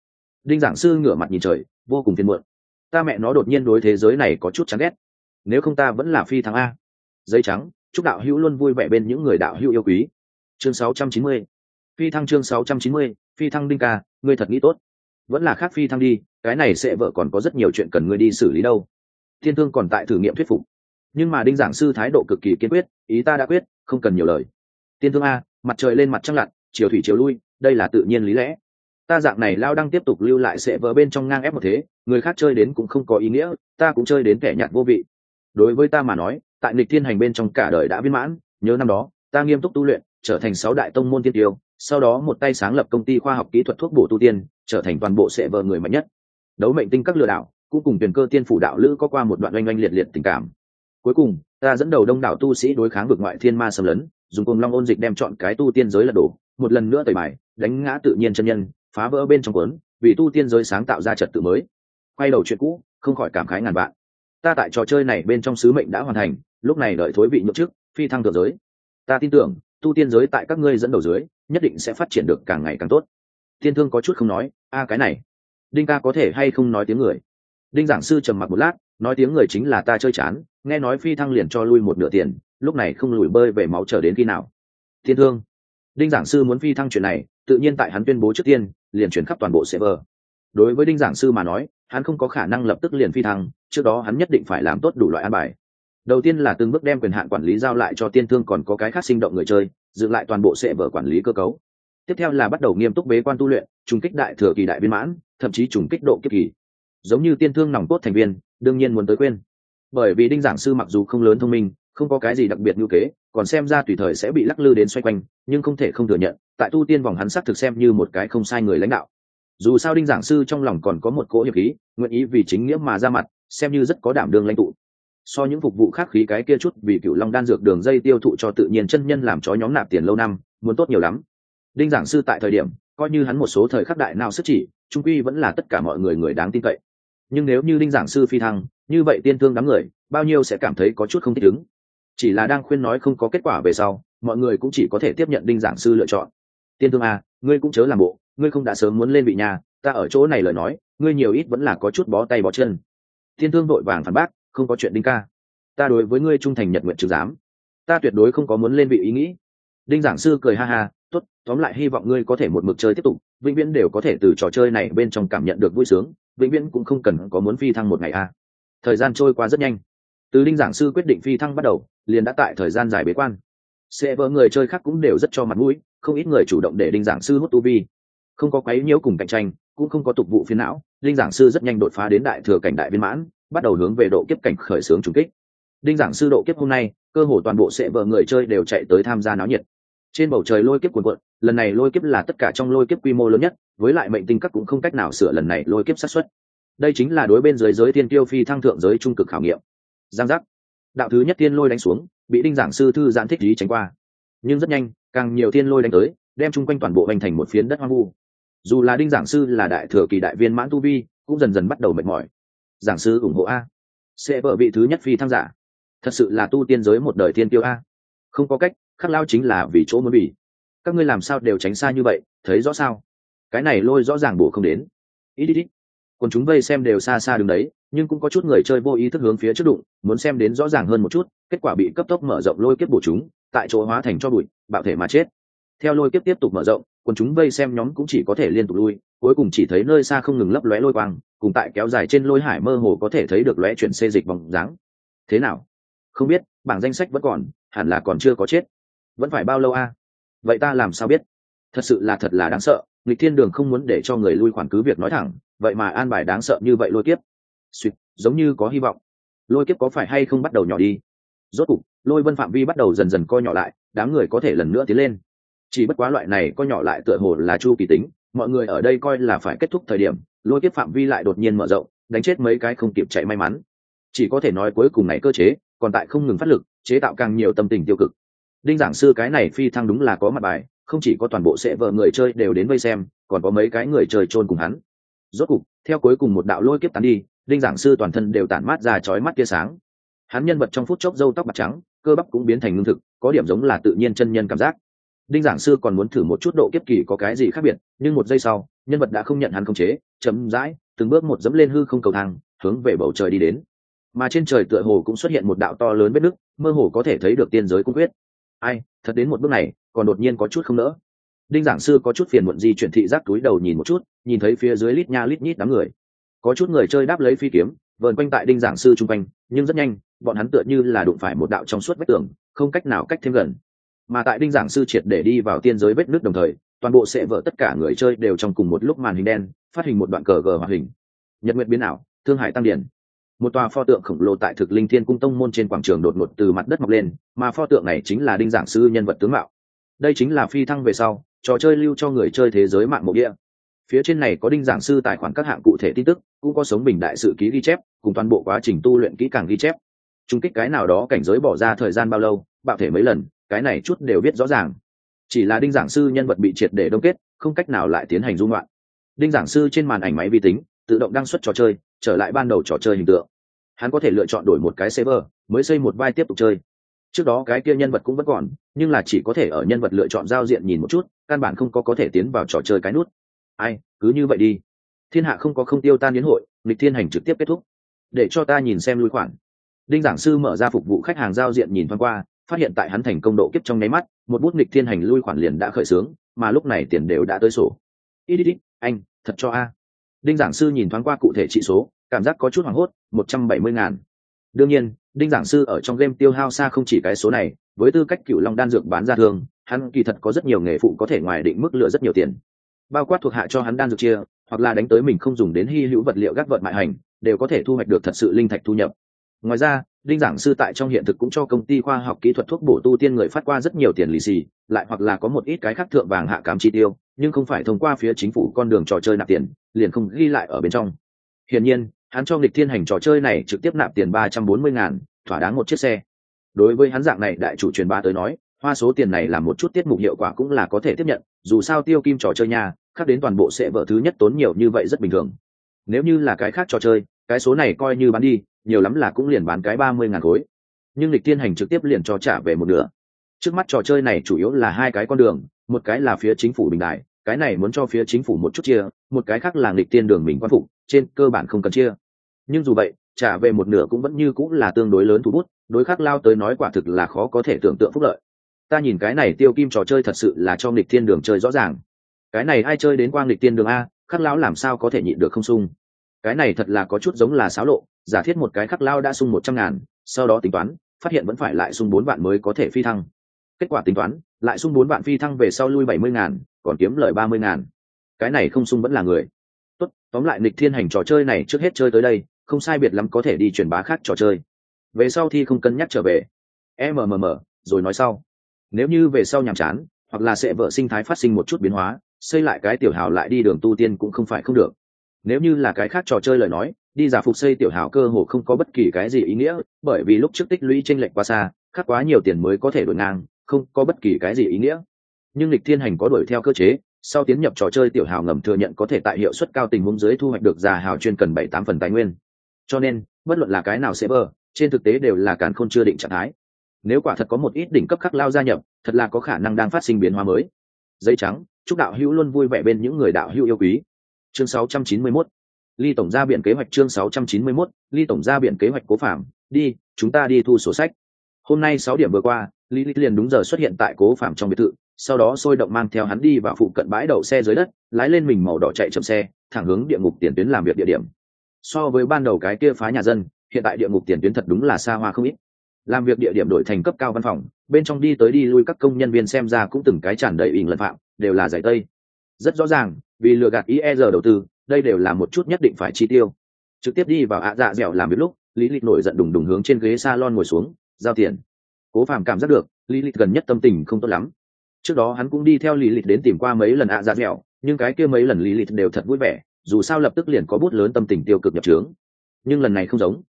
Đinh giảng sư ngửa mặt nhìn trời vô cùng phiền muộn. Ta mẹ nó đột nhiên đối thế giới này có chút chán ghét. Nếu không ta vẫn là phi thắng a. Giấy trắng chúc đạo hữu luôn vui vẻ bên những người đạo hữu yêu quý. Chương 690. phi thăng chương 690, phi thăng đinh ca ngươi thật nghĩ tốt vẫn là khác phi thăng đi, cái này sẽ vợ còn có rất nhiều chuyện cần ngươi đi xử lý đâu. Thiên thương còn tại thử nghiệm thuyết phục. Nhưng mà đinh giảng sư thái độ cực kỳ kiên quyết, ý ta đã quyết, không cần nhiều lời. Tiên thương a, mặt trời lên mặt trăng lặn, chiều thủy chiều lui, đây là tự nhiên lý lẽ. Ta dạng này lao đang tiếp tục lưu lại sẽ vỡ bên trong ngang ép một thế, người khác chơi đến cũng không có ý nghĩa, ta cũng chơi đến kẻ nhạt vô vị. Đối với ta mà nói, tại nịch thiên hành bên trong cả đời đã viên mãn, nhớ năm đó, ta nghiêm túc tu luyện, trở thành sáu đại tông môn tiên tiêu sau đó một tay sáng lập công ty khoa học kỹ thuật thuốc bổ tu tiên, trở thành toàn bộ sẽ vợ người mạnh nhất. Đấu mệnh tinh các lừa đảo, cũng cùng tuyển cơ tiên phủ đạo lữ có qua một đoạn oanh oanh liệt liệt tình cảm. Cuối cùng, ta dẫn đầu đông đảo tu sĩ đối kháng vực ngoại thiên ma xâm lấn, dùng cùng long ôn dịch đem chọn cái tu tiên giới lật đổ, một lần nữa tẩy bài, đánh ngã tự nhiên chân nhân, phá vỡ bên trong cuốn, vì tu tiên giới sáng tạo ra trật tự mới. Quay đầu chuyện cũ, không khỏi cảm khái ngàn vạn. Ta tại trò chơi này bên trong sứ mệnh đã hoàn thành, lúc này đợi thối vị nhậm chức, phi thăng thượng giới. Ta tin tưởng tu tiên giới tại các ngươi dẫn đầu dưới, nhất định sẽ phát triển được càng ngày càng tốt. Thiên thương có chút không nói, a, cái này, đinh ca có thể hay không nói tiếng người? Đinh giảng sư trầm mặc một lát, nói tiếng người chính là ta chơi chán, nghe nói phi thăng liền cho lui một nửa tiền, lúc này không lùi bơi về máu chờ đến khi nào? Thiên thương, đinh giảng sư muốn phi thăng chuyện này, tự nhiên tại hắn tuyên bố trước tiên, liền chuyển khắp toàn bộ server. Đối với đinh giảng sư mà nói, hắn không có khả năng lập tức liền phi thăng, trước đó hắn nhất định phải làm tốt đủ loại an bài đầu tiên là từng bước đem quyền hạn quản lý giao lại cho tiên thương còn có cái khác sinh động người chơi, dựng lại toàn bộ server quản lý cơ cấu. Tiếp theo là bắt đầu nghiêm túc bế quan tu luyện, trùng kích đại thừa kỳ đại viên mãn, thậm chí trùng kích độ kiếp kỳ. Giống như tiên thương nòng cốt thành viên, đương nhiên muốn tới quên. Bởi vì đinh giảng sư mặc dù không lớn thông minh, không có cái gì đặc biệt ngữ kế, còn xem ra tùy thời sẽ bị lắc lư đến xoay quanh, nhưng không thể không thừa nhận, tại tu tiên vòng hắn sắc thực xem như một cái không sai người lãnh đạo. Dù sao đinh giảng sư trong lòng còn có một cỗ hiệp khí, nguyện ý vì chính nghĩa mà ra mặt, xem như rất có đảm đương lãnh tụ so những phục vụ khác khí cái kia chút vì cựu long đan dược đường dây tiêu thụ cho tự nhiên chân nhân làm chó nhóm nạp tiền lâu năm muốn tốt nhiều lắm. Đinh giảng sư tại thời điểm coi như hắn một số thời khắc đại nào sức chỉ trung quy vẫn là tất cả mọi người người đáng tin cậy. Nhưng nếu như đinh giảng sư phi thăng như vậy tiên thương đám người bao nhiêu sẽ cảm thấy có chút không thích ứng. Chỉ là đang khuyên nói không có kết quả về sau mọi người cũng chỉ có thể tiếp nhận đinh giảng sư lựa chọn. Tiên thương a à, ngươi cũng chớ làm bộ ngươi không đã sớm muốn lên vị nhà ta ở chỗ này lời nói ngươi nhiều ít vẫn là có chút bó tay bó chân. Tiên thương vội vàng phản bác không có chuyện đinh ca. Ta đối với ngươi trung thành nhật nguyện chứng giám ta tuyệt đối không có muốn lên vị ý nghĩ. Đinh giảng sư cười ha ha, tốt, tóm lại hy vọng ngươi có thể một mực chơi tiếp tục, vĩnh viễn đều có thể từ trò chơi này bên trong cảm nhận được vui sướng, vĩnh viễn cũng không cần có muốn phi thăng một ngày a. Thời gian trôi qua rất nhanh. Từ đinh giảng sư quyết định phi thăng bắt đầu, liền đã tại thời gian dài bế quan. Sẽ vỡ người chơi khác cũng đều rất cho mặt mũi, không ít người chủ động để đinh giảng sư hút tu vi. Không có quấy nhiễu cùng cạnh tranh, cũng không có tục vụ phiến não, đinh giảng sư rất nhanh đột phá đến đại thừa cảnh đại viên mãn bắt đầu hướng về độ kiếp cảnh khởi xướng trùng kích. Đinh giảng sư độ kiếp hôm nay, cơ hồ toàn bộ sẽ vợ người chơi đều chạy tới tham gia náo nhiệt. Trên bầu trời lôi kiếp cuồn cuộn, lần này lôi kiếp là tất cả trong lôi kiếp quy mô lớn nhất, với lại mệnh tinh các cũng không cách nào sửa lần này lôi kiếp sát xuất đây chính là đối bên dưới giới tiên tiêu phi thăng thượng giới trung cực khảo nghiệm. Giang giác. Đạo thứ nhất tiên lôi đánh xuống, bị đinh giảng sư thư giãn thích lý tránh qua. Nhưng rất nhanh, càng nhiều tiên lôi đánh tới, đem chung quanh toàn bộ hành thành một phiến đất hoang vu. Dù là đinh giảng sư là đại thừa kỳ đại viên mãn tu vi, cũng dần dần bắt đầu mệt mỏi giảng sư ủng hộ a. Sẽ vợ vị thứ nhất phi thăng giả. Thật sự là tu tiên giới một đời tiên tiêu a. Không có cách, khắc lao chính là vì chỗ muốn bị các ngươi làm sao đều tránh xa như vậy, thấy rõ sao? Cái này lôi rõ ràng bổ không đến. Ít ít ít còn chúng vây xem đều xa xa đứng đấy, nhưng cũng có chút người chơi vô ý thức hướng phía trước đụng, muốn xem đến rõ ràng hơn một chút, kết quả bị cấp tốc mở rộng lôi kiếp bổ chúng, tại chỗ hóa thành cho bụi, bạo thể mà chết. Theo lôi kiếp tiếp tục mở rộng còn chúng vây xem nhóm cũng chỉ có thể liên tục lui, cuối cùng chỉ thấy nơi xa không ngừng lấp lóe lôi quang, cùng tại kéo dài trên lôi hải mơ hồ có thể thấy được lóe chuyển xê dịch bằng dáng. Thế nào? Không biết, bảng danh sách vẫn còn, hẳn là còn chưa có chết. Vẫn phải bao lâu a? Vậy ta làm sao biết? Thật sự là thật là đáng sợ, nghịch thiên đường không muốn để cho người lui khoản cứ việc nói thẳng, vậy mà an bài đáng sợ như vậy lôi kiếp. Suýt giống như có hy vọng. Lôi kiếp có phải hay không bắt đầu nhỏ đi? Rốt cục, lôi vân phạm vi bắt đầu dần dần co nhỏ lại, đám người có thể lần nữa tiến lên chỉ bất quá loại này có nhỏ lại tựa hồ là chu kỳ tính, mọi người ở đây coi là phải kết thúc thời điểm, lôi kiếp phạm vi lại đột nhiên mở rộng, đánh chết mấy cái không kịp chạy may mắn. Chỉ có thể nói cuối cùng này cơ chế, còn tại không ngừng phát lực, chế tạo càng nhiều tâm tình tiêu cực. Đinh giảng sư cái này phi thăng đúng là có mặt bài, không chỉ có toàn bộ sẽ vợ người chơi đều đến vây xem, còn có mấy cái người chơi chôn cùng hắn. Rốt cục, theo cuối cùng một đạo lôi kiếp tán đi, đinh giảng sư toàn thân đều tản mát ra chói mắt tia sáng. Hắn nhân vật trong phút chốc râu tóc bạc trắng, cơ bắp cũng biến thành ngưng thực, có điểm giống là tự nhiên chân nhân cảm giác đinh giảng sư còn muốn thử một chút độ kiếp kỳ có cái gì khác biệt, nhưng một giây sau, nhân vật đã không nhận hắn khống chế chấm dãi từng bước một dẫm lên hư không cầu thang, hướng về bầu trời đi đến. Mà trên trời tựa hồ cũng xuất hiện một đạo to lớn vết nứt, mơ hồ có thể thấy được tiên giới cung quyết. Ai, thật đến một bước này, còn đột nhiên có chút không nỡ. Đinh giảng sư có chút phiền muộn di chuyển thị giác túi đầu nhìn một chút, nhìn thấy phía dưới lít nha lít nhít đám người. Có chút người chơi đáp lấy phi kiếm, vờn quanh tại đinh giảng sư chung quanh, nhưng rất nhanh, bọn hắn tựa như là đụng phải một đạo trong suốt vách tường, không cách nào cách thêm gần mà tại đinh giảng sư triệt để đi vào tiên giới vết nước đồng thời, toàn bộ sẽ vỡ tất cả người chơi đều trong cùng một lúc màn hình đen, phát hình một đoạn cờ gờ hoạt hình. Nhật nguyện biến ảo, thương hải tăng điển. Một tòa pho tượng khổng lồ tại thực linh thiên cung tông môn trên quảng trường đột ngột từ mặt đất mọc lên, mà pho tượng này chính là đinh giảng sư nhân vật tướng mạo. Đây chính là phi thăng về sau, trò chơi lưu cho người chơi thế giới mạng mộ địa. Phía trên này có đinh giảng sư tài khoản các hạng cụ thể tin tức, cũng có sống bình đại sự ký ghi chép, cùng toàn bộ quá trình tu luyện kỹ càng ghi chép. Chung kích cái nào đó cảnh giới bỏ ra thời gian bao lâu, bạo thể mấy lần cái này chút đều biết rõ ràng. Chỉ là đinh giảng sư nhân vật bị triệt để đông kết, không cách nào lại tiến hành dung loạn. Đinh giảng sư trên màn ảnh máy vi tính, tự động đăng xuất trò chơi, trở lại ban đầu trò chơi hình tượng. Hắn có thể lựa chọn đổi một cái server, mới xây một vai tiếp tục chơi. Trước đó cái kia nhân vật cũng vẫn còn, nhưng là chỉ có thể ở nhân vật lựa chọn giao diện nhìn một chút, căn bản không có có thể tiến vào trò chơi cái nút. Ai, cứ như vậy đi. Thiên hạ không có không tiêu tan biến hội lịch thiên hành trực tiếp kết thúc. Để cho ta nhìn xem lui khoản. Đinh giảng sư mở ra phục vụ khách hàng giao diện nhìn thoáng qua phát hiện tại hắn thành công độ kiếp trong nháy mắt, một bút nghịch thiên hành lui khoản liền đã khởi xướng, mà lúc này tiền đều đã tới sổ. Ít ít ít, anh, thật cho a. Đinh giảng sư nhìn thoáng qua cụ thể trị số, cảm giác có chút hoảng hốt, một trăm bảy mươi ngàn. Đương nhiên, đinh giảng sư ở trong game tiêu hao xa không chỉ cái số này, với tư cách cựu long đan dược bán ra thường, hắn kỳ thật có rất nhiều nghề phụ có thể ngoài định mức lựa rất nhiều tiền. Bao quát thuộc hạ cho hắn đan dược chia, hoặc là đánh tới mình không dùng đến hy hữu vật liệu gác vật mại hành, đều có thể thu hoạch được thật sự linh thạch thu nhập. Ngoài ra đinh giảng sư tại trong hiện thực cũng cho công ty khoa học kỹ thuật thuốc bổ tu tiên người phát qua rất nhiều tiền lì xì, lại hoặc là có một ít cái khác thượng vàng hạ cám chi tiêu, nhưng không phải thông qua phía chính phủ con đường trò chơi nạp tiền, liền không ghi lại ở bên trong. Hiển nhiên, hắn cho nghịch thiên hành trò chơi này trực tiếp nạp tiền ba trăm bốn mươi ngàn, thỏa đáng một chiếc xe. Đối với hắn dạng này đại chủ truyền ba tới nói, hoa số tiền này là một chút tiết mục hiệu quả cũng là có thể tiếp nhận, dù sao tiêu kim trò chơi nhà khác đến toàn bộ sẽ vợ thứ nhất tốn nhiều như vậy rất bình thường. Nếu như là cái khác trò chơi, cái số này coi như bán đi nhiều lắm là cũng liền bán cái ba mươi ngàn khối. Nhưng lịch tiên hành trực tiếp liền cho trả về một nửa. Trước mắt trò chơi này chủ yếu là hai cái con đường, một cái là phía chính phủ bình đại, cái này muốn cho phía chính phủ một chút chia, một cái khác là lịch tiên đường mình quan phục trên cơ bản không cần chia. Nhưng dù vậy, trả về một nửa cũng vẫn như cũng là tương đối lớn thu bút, đối khác lao tới nói quả thực là khó có thể tưởng tượng phúc lợi. Ta nhìn cái này tiêu kim trò chơi thật sự là cho nghịch thiên đường chơi rõ ràng. Cái này ai chơi đến quang nghịch tiên đường a khắc lão làm sao có thể nhịn được không sung? Cái này thật là có chút giống là xáo lộ giả thiết một cái khắc lao đã sung một trăm ngàn, sau đó tính toán, phát hiện vẫn phải lại sung bốn vạn mới có thể phi thăng. Kết quả tính toán, lại sung bốn vạn phi thăng về sau lui bảy mươi ngàn, còn kiếm lời ba mươi ngàn. Cái này không sung vẫn là người. Tốt, tóm lại nịch thiên hành trò chơi này trước hết chơi tới đây, không sai biệt lắm có thể đi truyền bá khác trò chơi. Về sau thì không cân nhắc trở về. Mmm rồi nói sau. Nếu như về sau nhàm chán, hoặc là sẽ vợ sinh thái phát sinh một chút biến hóa, xây lại cái tiểu hào lại đi đường tu tiên cũng không phải không được. Nếu như là cái khác trò chơi lời nói đi giả phục xây tiểu hào cơ hồ không có bất kỳ cái gì ý nghĩa bởi vì lúc trước tích lũy tranh lệch quá xa khắc quá nhiều tiền mới có thể đổi ngang không có bất kỳ cái gì ý nghĩa. Nhưng lịch thiên hành có đuổi theo cơ chế sau tiến nhập trò chơi tiểu hào ngầm thừa nhận có thể tại hiệu suất cao tình huống dưới thu hoạch được già hào chuyên cần bảy tám phần tài nguyên. Cho nên bất luận là cái nào sẽ bờ, trên thực tế đều là càn khôn chưa định trạng thái. Nếu quả thật có một ít đỉnh cấp khắc lao gia nhập thật là có khả năng đang phát sinh biến hóa mới. Giấy trắng chúc đạo hữu luôn vui vẻ bên những người đạo hữu yêu quý. Chương 691 ly tổng ra biển kế hoạch chương 691 ly tổng ra biển kế hoạch cố phạm, đi, chúng ta đi thu sổ sách. Hôm nay sáu điểm vừa qua, lý lịch liền đúng giờ xuất hiện tại cố phạm trong biệt thự, sau đó sôi động mang theo hắn đi vào phụ cận bãi đậu xe dưới đất, lái lên mình màu đỏ chạy chậm xe, thẳng hướng địa ngục tiền tuyến làm việc địa điểm. So với ban đầu cái kia phá nhà dân, hiện tại địa ngục tiền tuyến thật đúng là xa hoa không ít. Làm việc địa điểm đổi thành cấp cao văn phòng, bên trong đi tới đi lui các công nhân viên xem ra cũng từng cái tràn đầy ỉn lận phạm, đều là giải tây. Rất rõ ràng, vì lừa gạt IER đầu tư đây đều là một chút nhất định phải chi tiêu. Trực tiếp đi vào ạ dạ dẻo làm việc lúc, lý lịch nổi giận đùng đùng hướng trên ghế salon ngồi xuống, giao tiền. Cố phàm cảm giác được, lý lịch gần nhất tâm tình không tốt lắm. Trước đó hắn cũng đi theo lý lịch đến tìm qua mấy lần ạ dạ dẻo, nhưng cái kia mấy lần lý lịch đều thật vui vẻ, dù sao lập tức liền có bút lớn tâm tình tiêu cực nhập trướng. Nhưng lần này không giống,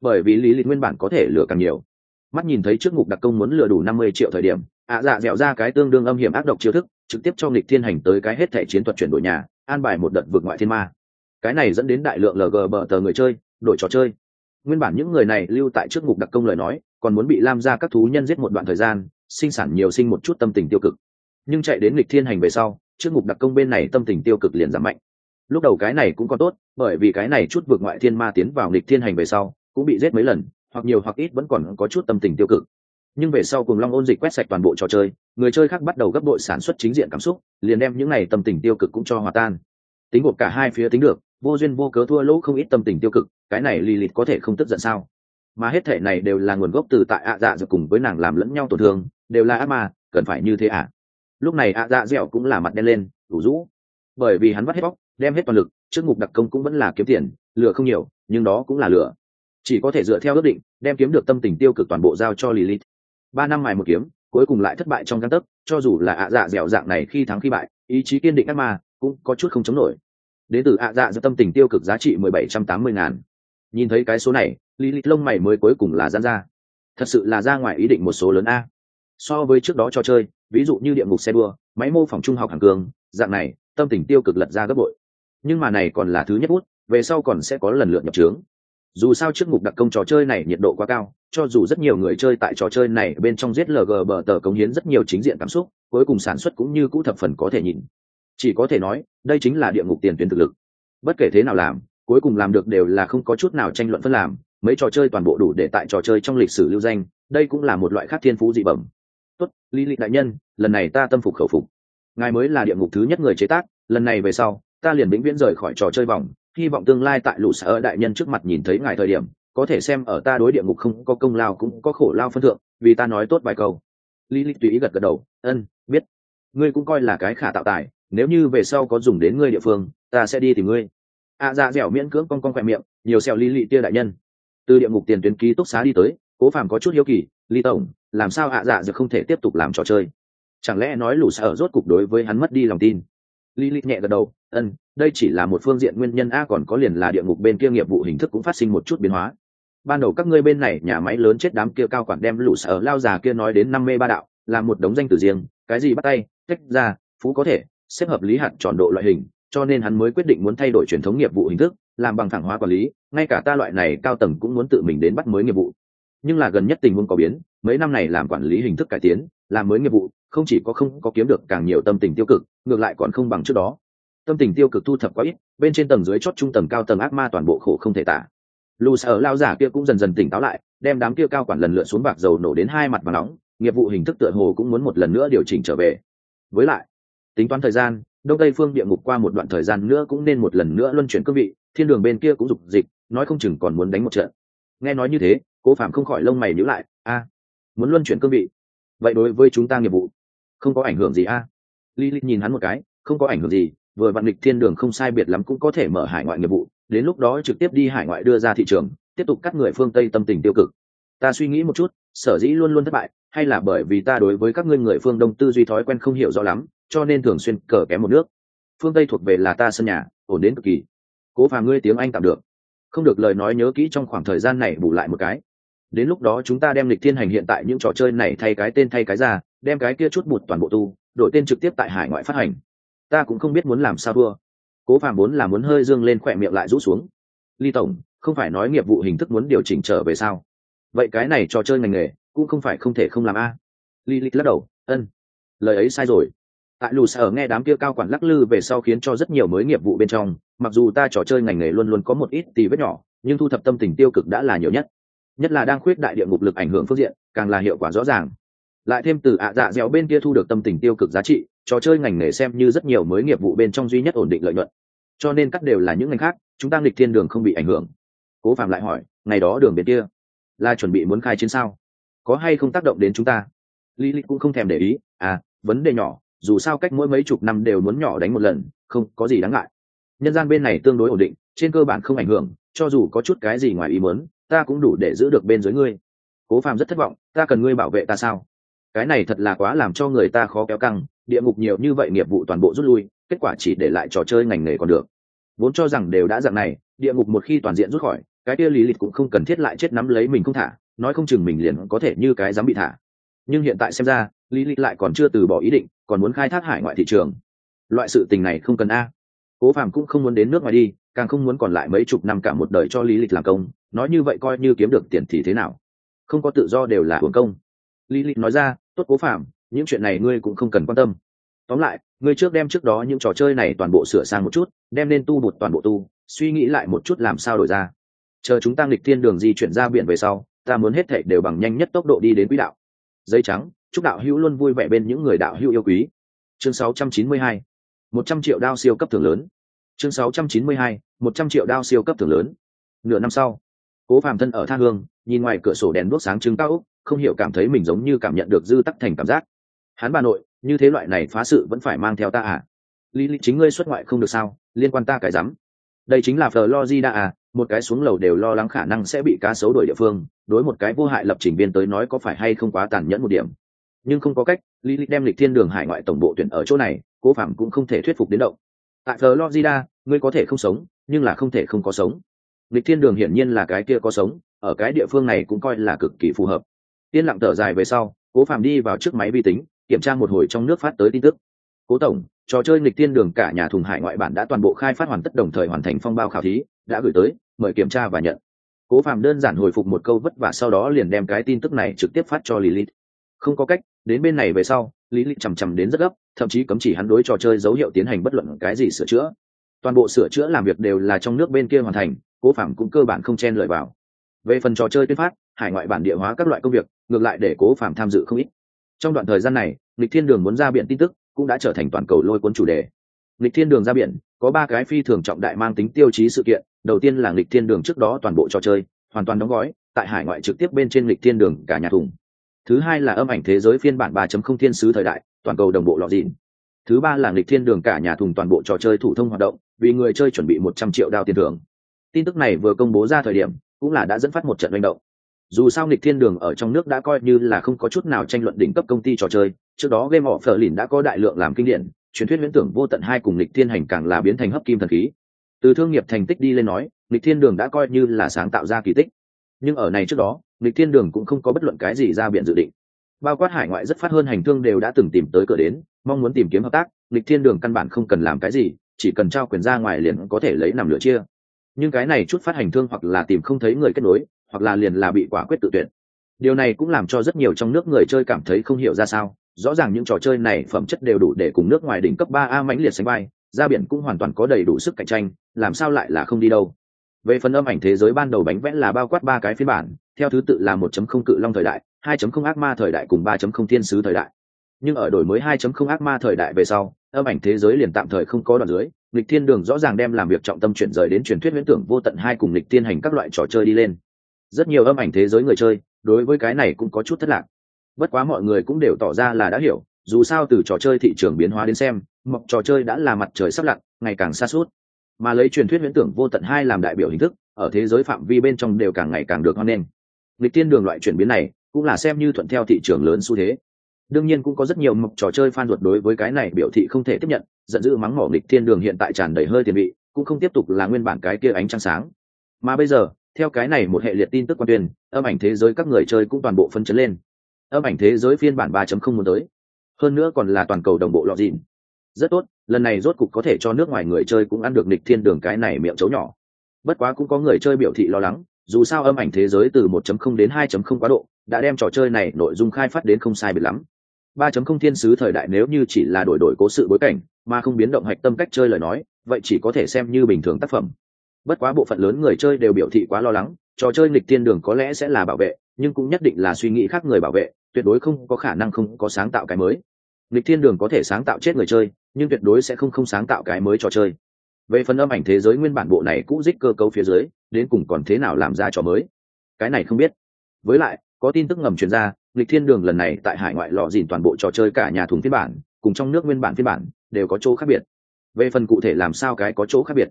bởi vì lý lịch nguyên bản có thể lừa càng nhiều. Mắt nhìn thấy trước ngục đặc công muốn lừa đủ năm mươi triệu thời điểm, ạ dạ dẻo ra cái tương đương âm hiểm ác độc chiêu thức, trực tiếp cho nghịch thiên hành tới cái hết thẻ chiến thuật chuyển đổi nhà an bài một đợt vượt ngoại thiên ma. Cái này dẫn đến đại lượng lg bờ tờ người chơi đổi trò chơi. Nguyên bản những người này lưu tại trước ngục đặc công lời nói, còn muốn bị lam ra các thú nhân giết một đoạn thời gian, sinh sản nhiều sinh một chút tâm tình tiêu cực. Nhưng chạy đến lịch thiên hành về sau, trước ngục đặc công bên này tâm tình tiêu cực liền giảm mạnh. Lúc đầu cái này cũng còn tốt, bởi vì cái này chút vượt ngoại thiên ma tiến vào lịch thiên hành về sau, cũng bị giết mấy lần, hoặc nhiều hoặc ít vẫn còn có chút tâm tình tiêu cực nhưng về sau cùng long ôn dịch quét sạch toàn bộ trò chơi, người chơi khác bắt đầu gấp đội sản xuất chính diện cảm xúc, liền đem những này tâm tình tiêu cực cũng cho hòa tan. Tính gộp cả hai phía tính được, vô duyên vô cớ thua lỗ không ít tâm tình tiêu cực, cái này lì lịt có thể không tức giận sao? Mà hết thể này đều là nguồn gốc từ tại ạ dạ dẻo cùng với nàng làm lẫn nhau tổn thương, đều là ác ma, cần phải như thế ạ à? lúc này ạ dạ dẻo cũng là mặt đen lên đủ rũ. Bởi vì hắn vắt hết bóc, đem hết toàn lực, trước ngục đặc công cũng vẫn là kiếm tiền, lừa không nhiều, nhưng đó cũng là lừa. Chỉ có thể dựa theo ước định, đem kiếm được tâm tình tiêu cực toàn bộ giao cho lilith ba năm mài một kiếm, cuối cùng lại thất bại trong găng tấc, cho dù là ạ dạ dẻo dạng này khi thắng khi bại, ý chí kiên định ác ma cũng có chút không chống nổi. Đến từ ạ dạ giữa tâm tình tiêu cực giá trị mười bảy trăm tám mươi ngàn. Nhìn thấy cái số này, lý lịch lông mày mới cuối cùng là gian ra. Thật sự là ra ngoài ý định một số lớn a. So với trước đó cho chơi, ví dụ như địa ngục xe đua, máy mô phỏng trung học hàng cường, dạng này, tâm tình tiêu cực lật ra gấp bội. Nhưng mà này còn là thứ nhất bút, về sau còn sẽ có lần lượt nhập trướng dù sao trước mục đặc công trò chơi này nhiệt độ quá cao, cho dù rất nhiều người chơi tại trò chơi này bên trong giết lg bờ tờ cống hiến rất nhiều chính diện cảm xúc, cuối cùng sản xuất cũng như cũ thập phần có thể nhìn. Chỉ có thể nói, đây chính là địa ngục tiền tuyến thực lực. Bất kể thế nào làm, cuối cùng làm được đều là không có chút nào tranh luận phân làm, mấy trò chơi toàn bộ đủ để tại trò chơi trong lịch sử lưu danh, đây cũng là một loại khác thiên phú dị bẩm. Tốt lý lịch đại nhân, lần này ta tâm phục khẩu phục. Ngài mới là địa ngục thứ nhất người chế tác, lần này về sau, ta liền vĩnh viễn rời khỏi trò chơi vòng hy vọng tương lai tại lũ sở đại nhân trước mặt nhìn thấy ngài thời điểm có thể xem ở ta đối địa ngục không có công lao cũng có khổ lao phân thượng vì ta nói tốt vài câu. Lý lịch tùy ý gật gật đầu ân biết. Ngươi cũng coi là cái khả tạo tài nếu như về sau có dùng đến ngươi địa phương ta sẽ đi tìm ngươi. A à, dạ dẻo miễn cưỡng con con khoe miệng nhiều xèo lý lị tia đại nhân. Từ địa ngục tiền tuyến ký túc xá đi tới cố phàm có chút hiếu kỳ lý tổng làm sao ạ à dạ dược không thể tiếp tục làm trò chơi? Chẳng lẽ nói lũ sở rốt cục đối với hắn mất đi lòng tin? Lý lị nhẹ gật đầu ân đây chỉ là một phương diện nguyên nhân a, còn có liền là địa ngục bên kia nghiệp vụ hình thức cũng phát sinh một chút biến hóa. Ban đầu các ngươi bên này nhà máy lớn chết đám kia cao quản đem lũ sở lao già kia nói đến năm mê ba đạo, là một đống danh từ riêng, cái gì bắt tay, tách ra, phú có thể, xếp hợp lý hạn tròn độ loại hình, cho nên hắn mới quyết định muốn thay đổi truyền thống nghiệp vụ hình thức, làm bằng thẳng hóa quản lý, ngay cả ta loại này cao tầng cũng muốn tự mình đến bắt mới nghiệp vụ. Nhưng là gần nhất tình huống có biến, mấy năm này làm quản lý hình thức cải tiến, làm mới nghiệp vụ, không chỉ có không có kiếm được càng nhiều tâm tình tiêu cực, ngược lại còn không bằng trước đó tâm tình tiêu cực thu thập quá ít, bên trên tầng dưới chót trung tầng cao tầng ác ma toàn bộ khổ không thể tả. Lù sở lao giả kia cũng dần dần tỉnh táo lại, đem đám kia cao quản lần lượt xuống bạc dầu nổ đến hai mặt và nóng, nghiệp vụ hình thức tựa hồ cũng muốn một lần nữa điều chỉnh trở về. Với lại, tính toán thời gian, đông tây phương địa ngục qua một đoạn thời gian nữa cũng nên một lần nữa luân chuyển cương vị, thiên đường bên kia cũng dục dịch, nói không chừng còn muốn đánh một trận. Nghe nói như thế, cố phạm không khỏi lông mày nhữ lại, a, muốn luân chuyển cương vị? Vậy đối với chúng ta nghiệp vụ, không có ảnh hưởng gì a? À? li li nhìn hắn một cái, không có ảnh hưởng gì vừa vạn lịch thiên đường không sai biệt lắm cũng có thể mở hải ngoại nghiệp vụ, đến lúc đó trực tiếp đi hải ngoại đưa ra thị trường, tiếp tục cắt người phương tây tâm tình tiêu cực. Ta suy nghĩ một chút, sở dĩ luôn luôn thất bại, hay là bởi vì ta đối với các ngươi người phương đông tư duy thói quen không hiểu rõ lắm, cho nên thường xuyên cờ kém một nước. Phương tây thuộc về là ta sân nhà, ổn đến cực kỳ. Cố phà ngươi tiếng anh tạm được. Không được lời nói nhớ kỹ trong khoảng thời gian này bù lại một cái. Đến lúc đó chúng ta đem lịch thiên hành hiện tại những trò chơi này thay cái tên thay cái ra, đem cái kia chút bụt toàn bộ tu, đổi tên trực tiếp tại hải ngoại phát hành ta cũng không biết muốn làm sao thua. Cố phàm vốn là muốn hơi dương lên khỏe miệng lại rũ xuống. Ly tổng, không phải nói nghiệp vụ hình thức muốn điều chỉnh trở về sao? Vậy cái này trò chơi ngành nghề, cũng không phải không thể không làm a. À. ly lịch lắc đầu, ân, lời ấy sai rồi. Tại lù sở nghe đám kia cao quản lắc lư về sau khiến cho rất nhiều mới nghiệp vụ bên trong, mặc dù ta trò chơi ngành nghề luôn luôn có một ít tì vết nhỏ, nhưng thu thập tâm tình tiêu cực đã là nhiều nhất. Nhất là đang khuyết đại địa ngục lực ảnh hưởng phương diện, càng là hiệu quả rõ ràng. Lại thêm từ ạ dạ dẻo bên kia thu được tâm tình tiêu cực giá trị trò chơi ngành nghề xem như rất nhiều mới nghiệp vụ bên trong duy nhất ổn định lợi nhuận. Cho nên cắt đều là những ngành khác, chúng ta nghịch thiên đường không bị ảnh hưởng. Cố phạm lại hỏi, ngày đó đường bên kia, là chuẩn bị muốn khai chiến sao? Có hay không tác động đến chúng ta? Lý lịch cũng không thèm để ý à vấn đề nhỏ, dù sao cách mỗi mấy chục năm đều muốn nhỏ đánh một lần, không có gì đáng ngại. Nhân gian bên này tương đối ổn định, trên cơ bản không ảnh hưởng, cho dù có chút cái gì ngoài ý muốn, ta cũng đủ để giữ được bên dưới ngươi. Cố phàm rất thất vọng, ta cần ngươi bảo vệ ta sao? Cái này thật là quá làm cho người ta khó kéo căng địa ngục nhiều như vậy nghiệp vụ toàn bộ rút lui, kết quả chỉ để lại trò chơi ngành nghề còn được. Vốn cho rằng đều đã dạng này, địa ngục một khi toàn diện rút khỏi, cái kia lý lịch cũng không cần thiết lại chết nắm lấy mình không thả, nói không chừng mình liền có thể như cái dám bị thả. Nhưng hiện tại xem ra lý lịch lại còn chưa từ bỏ ý định, còn muốn khai thác hải ngoại thị trường. Loại sự tình này không cần a. Cố phàm cũng không muốn đến nước ngoài đi, càng không muốn còn lại mấy chục năm cả một đời cho lý lịch làm công, nói như vậy coi như kiếm được tiền thì thế nào? Không có tự do đều là hưởng công. Lý lịch nói ra, tốt cố phàm những chuyện này ngươi cũng không cần quan tâm. Tóm lại, ngươi trước đem trước đó những trò chơi này toàn bộ sửa sang một chút, đem nên tu bụt toàn bộ tu, suy nghĩ lại một chút làm sao đổi ra. Chờ chúng ta nghịch thiên đường di chuyển ra biển về sau, ta muốn hết thảy đều bằng nhanh nhất tốc độ đi đến quỹ đạo. Giấy trắng, chúc đạo hữu luôn vui vẻ bên những người đạo hữu yêu quý. Chương 692 100 triệu đao siêu cấp thưởng lớn. Chương 692 100 triệu đao siêu cấp thưởng lớn. Nửa năm sau, cố phàm thân ở tha hương, nhìn ngoài cửa sổ đèn đuốc sáng trứng cao úc, không hiểu cảm thấy mình giống như cảm nhận được dư tắc thành cảm giác hắn bà nội, như thế loại này phá sự vẫn phải mang theo ta à? Lý lý chính ngươi xuất ngoại không được sao? Liên quan ta cái rắm. Đây chính là florida à? Một cái xuống lầu đều lo lắng khả năng sẽ bị cá sấu đuổi địa phương, đối một cái vô hại lập trình viên tới nói có phải hay không quá tàn nhẫn một điểm. Nhưng không có cách, lý lý đem lịch thiên đường hải ngoại tổng bộ tuyển ở chỗ này, cố phạm cũng không thể thuyết phục đến động. Tại florida, ngươi có thể không sống, nhưng là không thể không có sống. Lịch thiên đường hiển nhiên là cái kia có sống, ở cái địa phương này cũng coi là cực kỳ phù hợp. Yên lặng thở dài về sau, cố phạm đi vào trước máy vi tính kiểm tra một hồi trong nước phát tới tin tức. Cố tổng, trò chơi nghịch tiên đường cả nhà thùng hải ngoại bản đã toàn bộ khai phát hoàn tất đồng thời hoàn thành phong bao khảo thí, đã gửi tới, mời kiểm tra và nhận. Cố phạm đơn giản hồi phục một câu vất vả sau đó liền đem cái tin tức này trực tiếp phát cho lilith. Không có cách, đến bên này về sau, lilith chằm chằm đến rất gấp, thậm chí cấm chỉ hắn đối trò chơi dấu hiệu tiến hành bất luận cái gì sửa chữa. Toàn bộ sửa chữa làm việc đều là trong nước bên kia hoàn thành, cố phạm cũng cơ bản không chen lợi vào. Về phần trò chơi tuyên phát, hải ngoại bản địa hóa các loại công việc, ngược lại để cố phạm tham dự không ít trong đoạn thời gian này lịch thiên đường muốn ra biển tin tức, cũng đã trở thành toàn cầu lôi cuốn chủ đề. Lịch thiên đường ra biển, có ba cái phi thường trọng đại mang tính tiêu chí sự kiện. Đầu tiên là lịch thiên đường trước đó toàn bộ trò chơi, hoàn toàn đóng gói, tại hải ngoại trực tiếp bên trên lịch thiên đường cả nhà thùng. Thứ hai là âm ảnh thế giới phiên bản 3.0 thiên sứ thời đại, toàn cầu đồng bộ lọt dịn. Thứ ba là lịch thiên đường cả nhà thùng toàn bộ trò chơi thủ thông hoạt động, vì người chơi chuẩn bị một trăm triệu đao tiền thưởng. Tin tức này vừa công bố ra thời điểm, cũng là đã dẫn phát một trận manh động dù sao nghịch thiên đường ở trong nước đã coi như là không có chút nào tranh luận đỉnh cấp công ty trò chơi, trước đó game of phở lìn đã có đại lượng làm kinh điển, truyền thuyết viễn tưởng vô tận hai cùng Nịch thiên hành càng là biến thành hấp kim thần khí. Từ thương nghiệp thành tích đi lên nói Nịch thiên đường đã coi như là sáng tạo ra kỳ tích. Nhưng ở này trước đó Nịch thiên đường cũng không có bất luận cái gì ra biện dự định. Bao quát hải ngoại rất phát hơn hành thương đều đã từng tìm tới cửa đến, mong muốn tìm kiếm hợp tác Nịch thiên đường căn bản không cần làm cái gì, chỉ cần trao quyền ra ngoài liền có thể lấy nằm lửa chia. Nhưng cái này chút phát hành thương hoặc là tìm không thấy người kết nối hoặc là liền là bị quả quyết tự tuyển điều này cũng làm cho rất nhiều trong nước người chơi cảm thấy không hiểu ra sao. Rõ ràng những trò chơi này phẩm chất đều đủ để cùng nước ngoài đỉnh cấp ba a mãnh liệt sánh vai, ra biển cũng hoàn toàn có đầy đủ sức cạnh tranh, làm sao lại là không đi đâu? Về phần âm ảnh thế giới ban đầu bánh vẽ là bao quát ba cái phiên bản, theo thứ tự là 1.0 cự long thời đại 2.0 ác ma thời đại cùng 3.0 thiên sứ thời đại. Nhưng ở đổi mới 2.0 ác ma thời đại về sau, âm ảnh thế giới liền tạm thời không có đoạn dưới lịch thiên đường rõ ràng đem làm việc trọng tâm chuyển rời đến truyền thuyết viễn tưởng vô tận hai cùng lịch tiên hành các loại trò chơi đi lên rất nhiều âm ảnh thế giới người chơi, đối với cái này cũng có chút thất lạc. Bất quá mọi người cũng đều tỏ ra là đã hiểu, dù sao từ trò chơi thị trường biến hóa đến xem, mộc trò chơi đã là mặt trời sắp lặn, ngày càng xa suốt. Mà lấy truyền thuyết viễn tưởng vô tận hai làm đại biểu hình thức, ở thế giới phạm vi bên trong đều càng ngày càng được hoan nghênh. Lịch tiên đường loại chuyển biến này, cũng là xem như thuận theo thị trường lớn xu thế. Đương nhiên cũng có rất nhiều mộc trò chơi fan ruột đối với cái này biểu thị không thể tiếp nhận, giận dữ mắng mỏ nghịch thiên đường hiện tại tràn đầy hơi tiền vị, cũng không tiếp tục là nguyên bản cái kia ánh trăng sáng. Mà bây giờ theo cái này một hệ liệt tin tức quan tuyên, âm ảnh thế giới các người chơi cũng toàn bộ phân chấn lên. Âm ảnh thế giới phiên bản 3.0 muốn tới. Hơn nữa còn là toàn cầu đồng bộ lọt dịn. Rất tốt, lần này rốt cục có thể cho nước ngoài người chơi cũng ăn được nịch thiên đường cái này miệng chấu nhỏ. Bất quá cũng có người chơi biểu thị lo lắng, dù sao âm ảnh thế giới từ 1.0 đến 2.0 quá độ, đã đem trò chơi này nội dung khai phát đến không sai biệt lắm. 3.0 thiên sứ thời đại nếu như chỉ là đổi đổi cố sự bối cảnh, mà không biến động hạch tâm cách chơi lời nói, vậy chỉ có thể xem như bình thường tác phẩm bất quá bộ phận lớn người chơi đều biểu thị quá lo lắng, trò chơi nghịch thiên đường có lẽ sẽ là bảo vệ, nhưng cũng nhất định là suy nghĩ khác người bảo vệ, tuyệt đối không có khả năng không có sáng tạo cái mới. Nghịch thiên đường có thể sáng tạo chết người chơi, nhưng tuyệt đối sẽ không không sáng tạo cái mới trò chơi. Về phần âm ảnh thế giới nguyên bản bộ này cũ dích cơ cấu phía dưới, đến cùng còn thế nào làm ra trò mới? Cái này không biết. Với lại, có tin tức ngầm truyền ra lịch thiên đường lần này tại hải ngoại lò dìn toàn bộ trò chơi cả nhà thùng phiên bản, cùng trong nước nguyên bản phiên bản, đều có chỗ khác biệt. Về phần cụ thể làm sao cái có chỗ khác biệt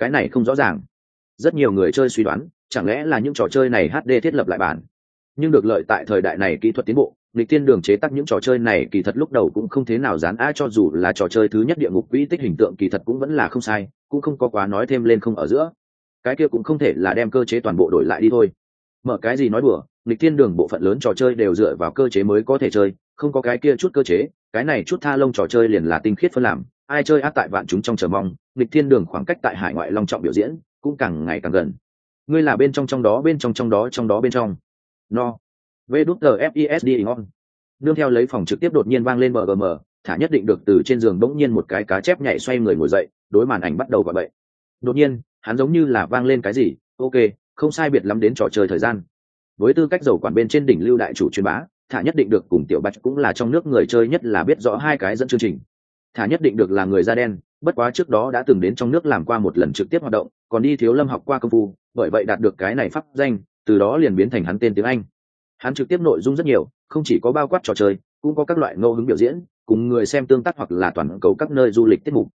cái này không rõ ràng. Rất nhiều người chơi suy đoán, chẳng lẽ là những trò chơi này hd thiết lập lại bản. Nhưng được lợi tại thời đại này kỹ thuật tiến bộ lịch tiên đường chế tác những trò chơi này kỳ thật lúc đầu cũng không thế nào dán a cho dù là trò chơi thứ nhất địa ngục quỹ tích hình tượng kỳ thật cũng vẫn là không sai, cũng không có quá nói thêm lên không ở giữa. Cái kia cũng không thể là đem cơ chế toàn bộ đổi lại đi thôi. Mở cái gì nói đùa lịch thiên đường bộ phận lớn trò chơi đều dựa vào cơ chế mới có thể chơi, không có cái kia chút cơ chế, cái này chút tha lông trò chơi liền là tinh khiết phân làm. Ai chơi áp tại vạn chúng trong chờ mong lịch thiên đường khoảng cách tại hải ngoại long trọng biểu diễn cũng càng ngày càng gần. Ngươi là bên trong trong đó, bên trong trong đó trong đó bên trong. No. Vđfisd ngon. Nương theo lấy phòng trực tiếp đột nhiên vang lên mgm thả nhất định được từ trên giường bỗng nhiên một cái cá chép nhảy xoay người ngồi dậy, đối màn ảnh bắt đầu gọi bậy. Đột nhiên, hắn giống như là vang lên cái gì, ok, không sai biệt lắm đến trò chơi thời gian với tư cách dầu quản bên trên đỉnh lưu đại chủ truyền bá, thả nhất định được cùng tiểu bạch cũng là trong nước người chơi nhất là biết rõ hai cái dẫn chương trình. Thả nhất định được là người da đen, bất quá trước đó đã từng đến trong nước làm qua một lần trực tiếp hoạt động, còn đi thiếu lâm học qua công phu, bởi vậy đạt được cái này pháp danh, từ đó liền biến thành hắn tên tiếng anh. Hắn trực tiếp nội dung rất nhiều, không chỉ có bao quát trò chơi, cũng có các loại ngẫu hứng biểu diễn, cùng người xem tương tác hoặc là toàn cầu các nơi du lịch tiết mục.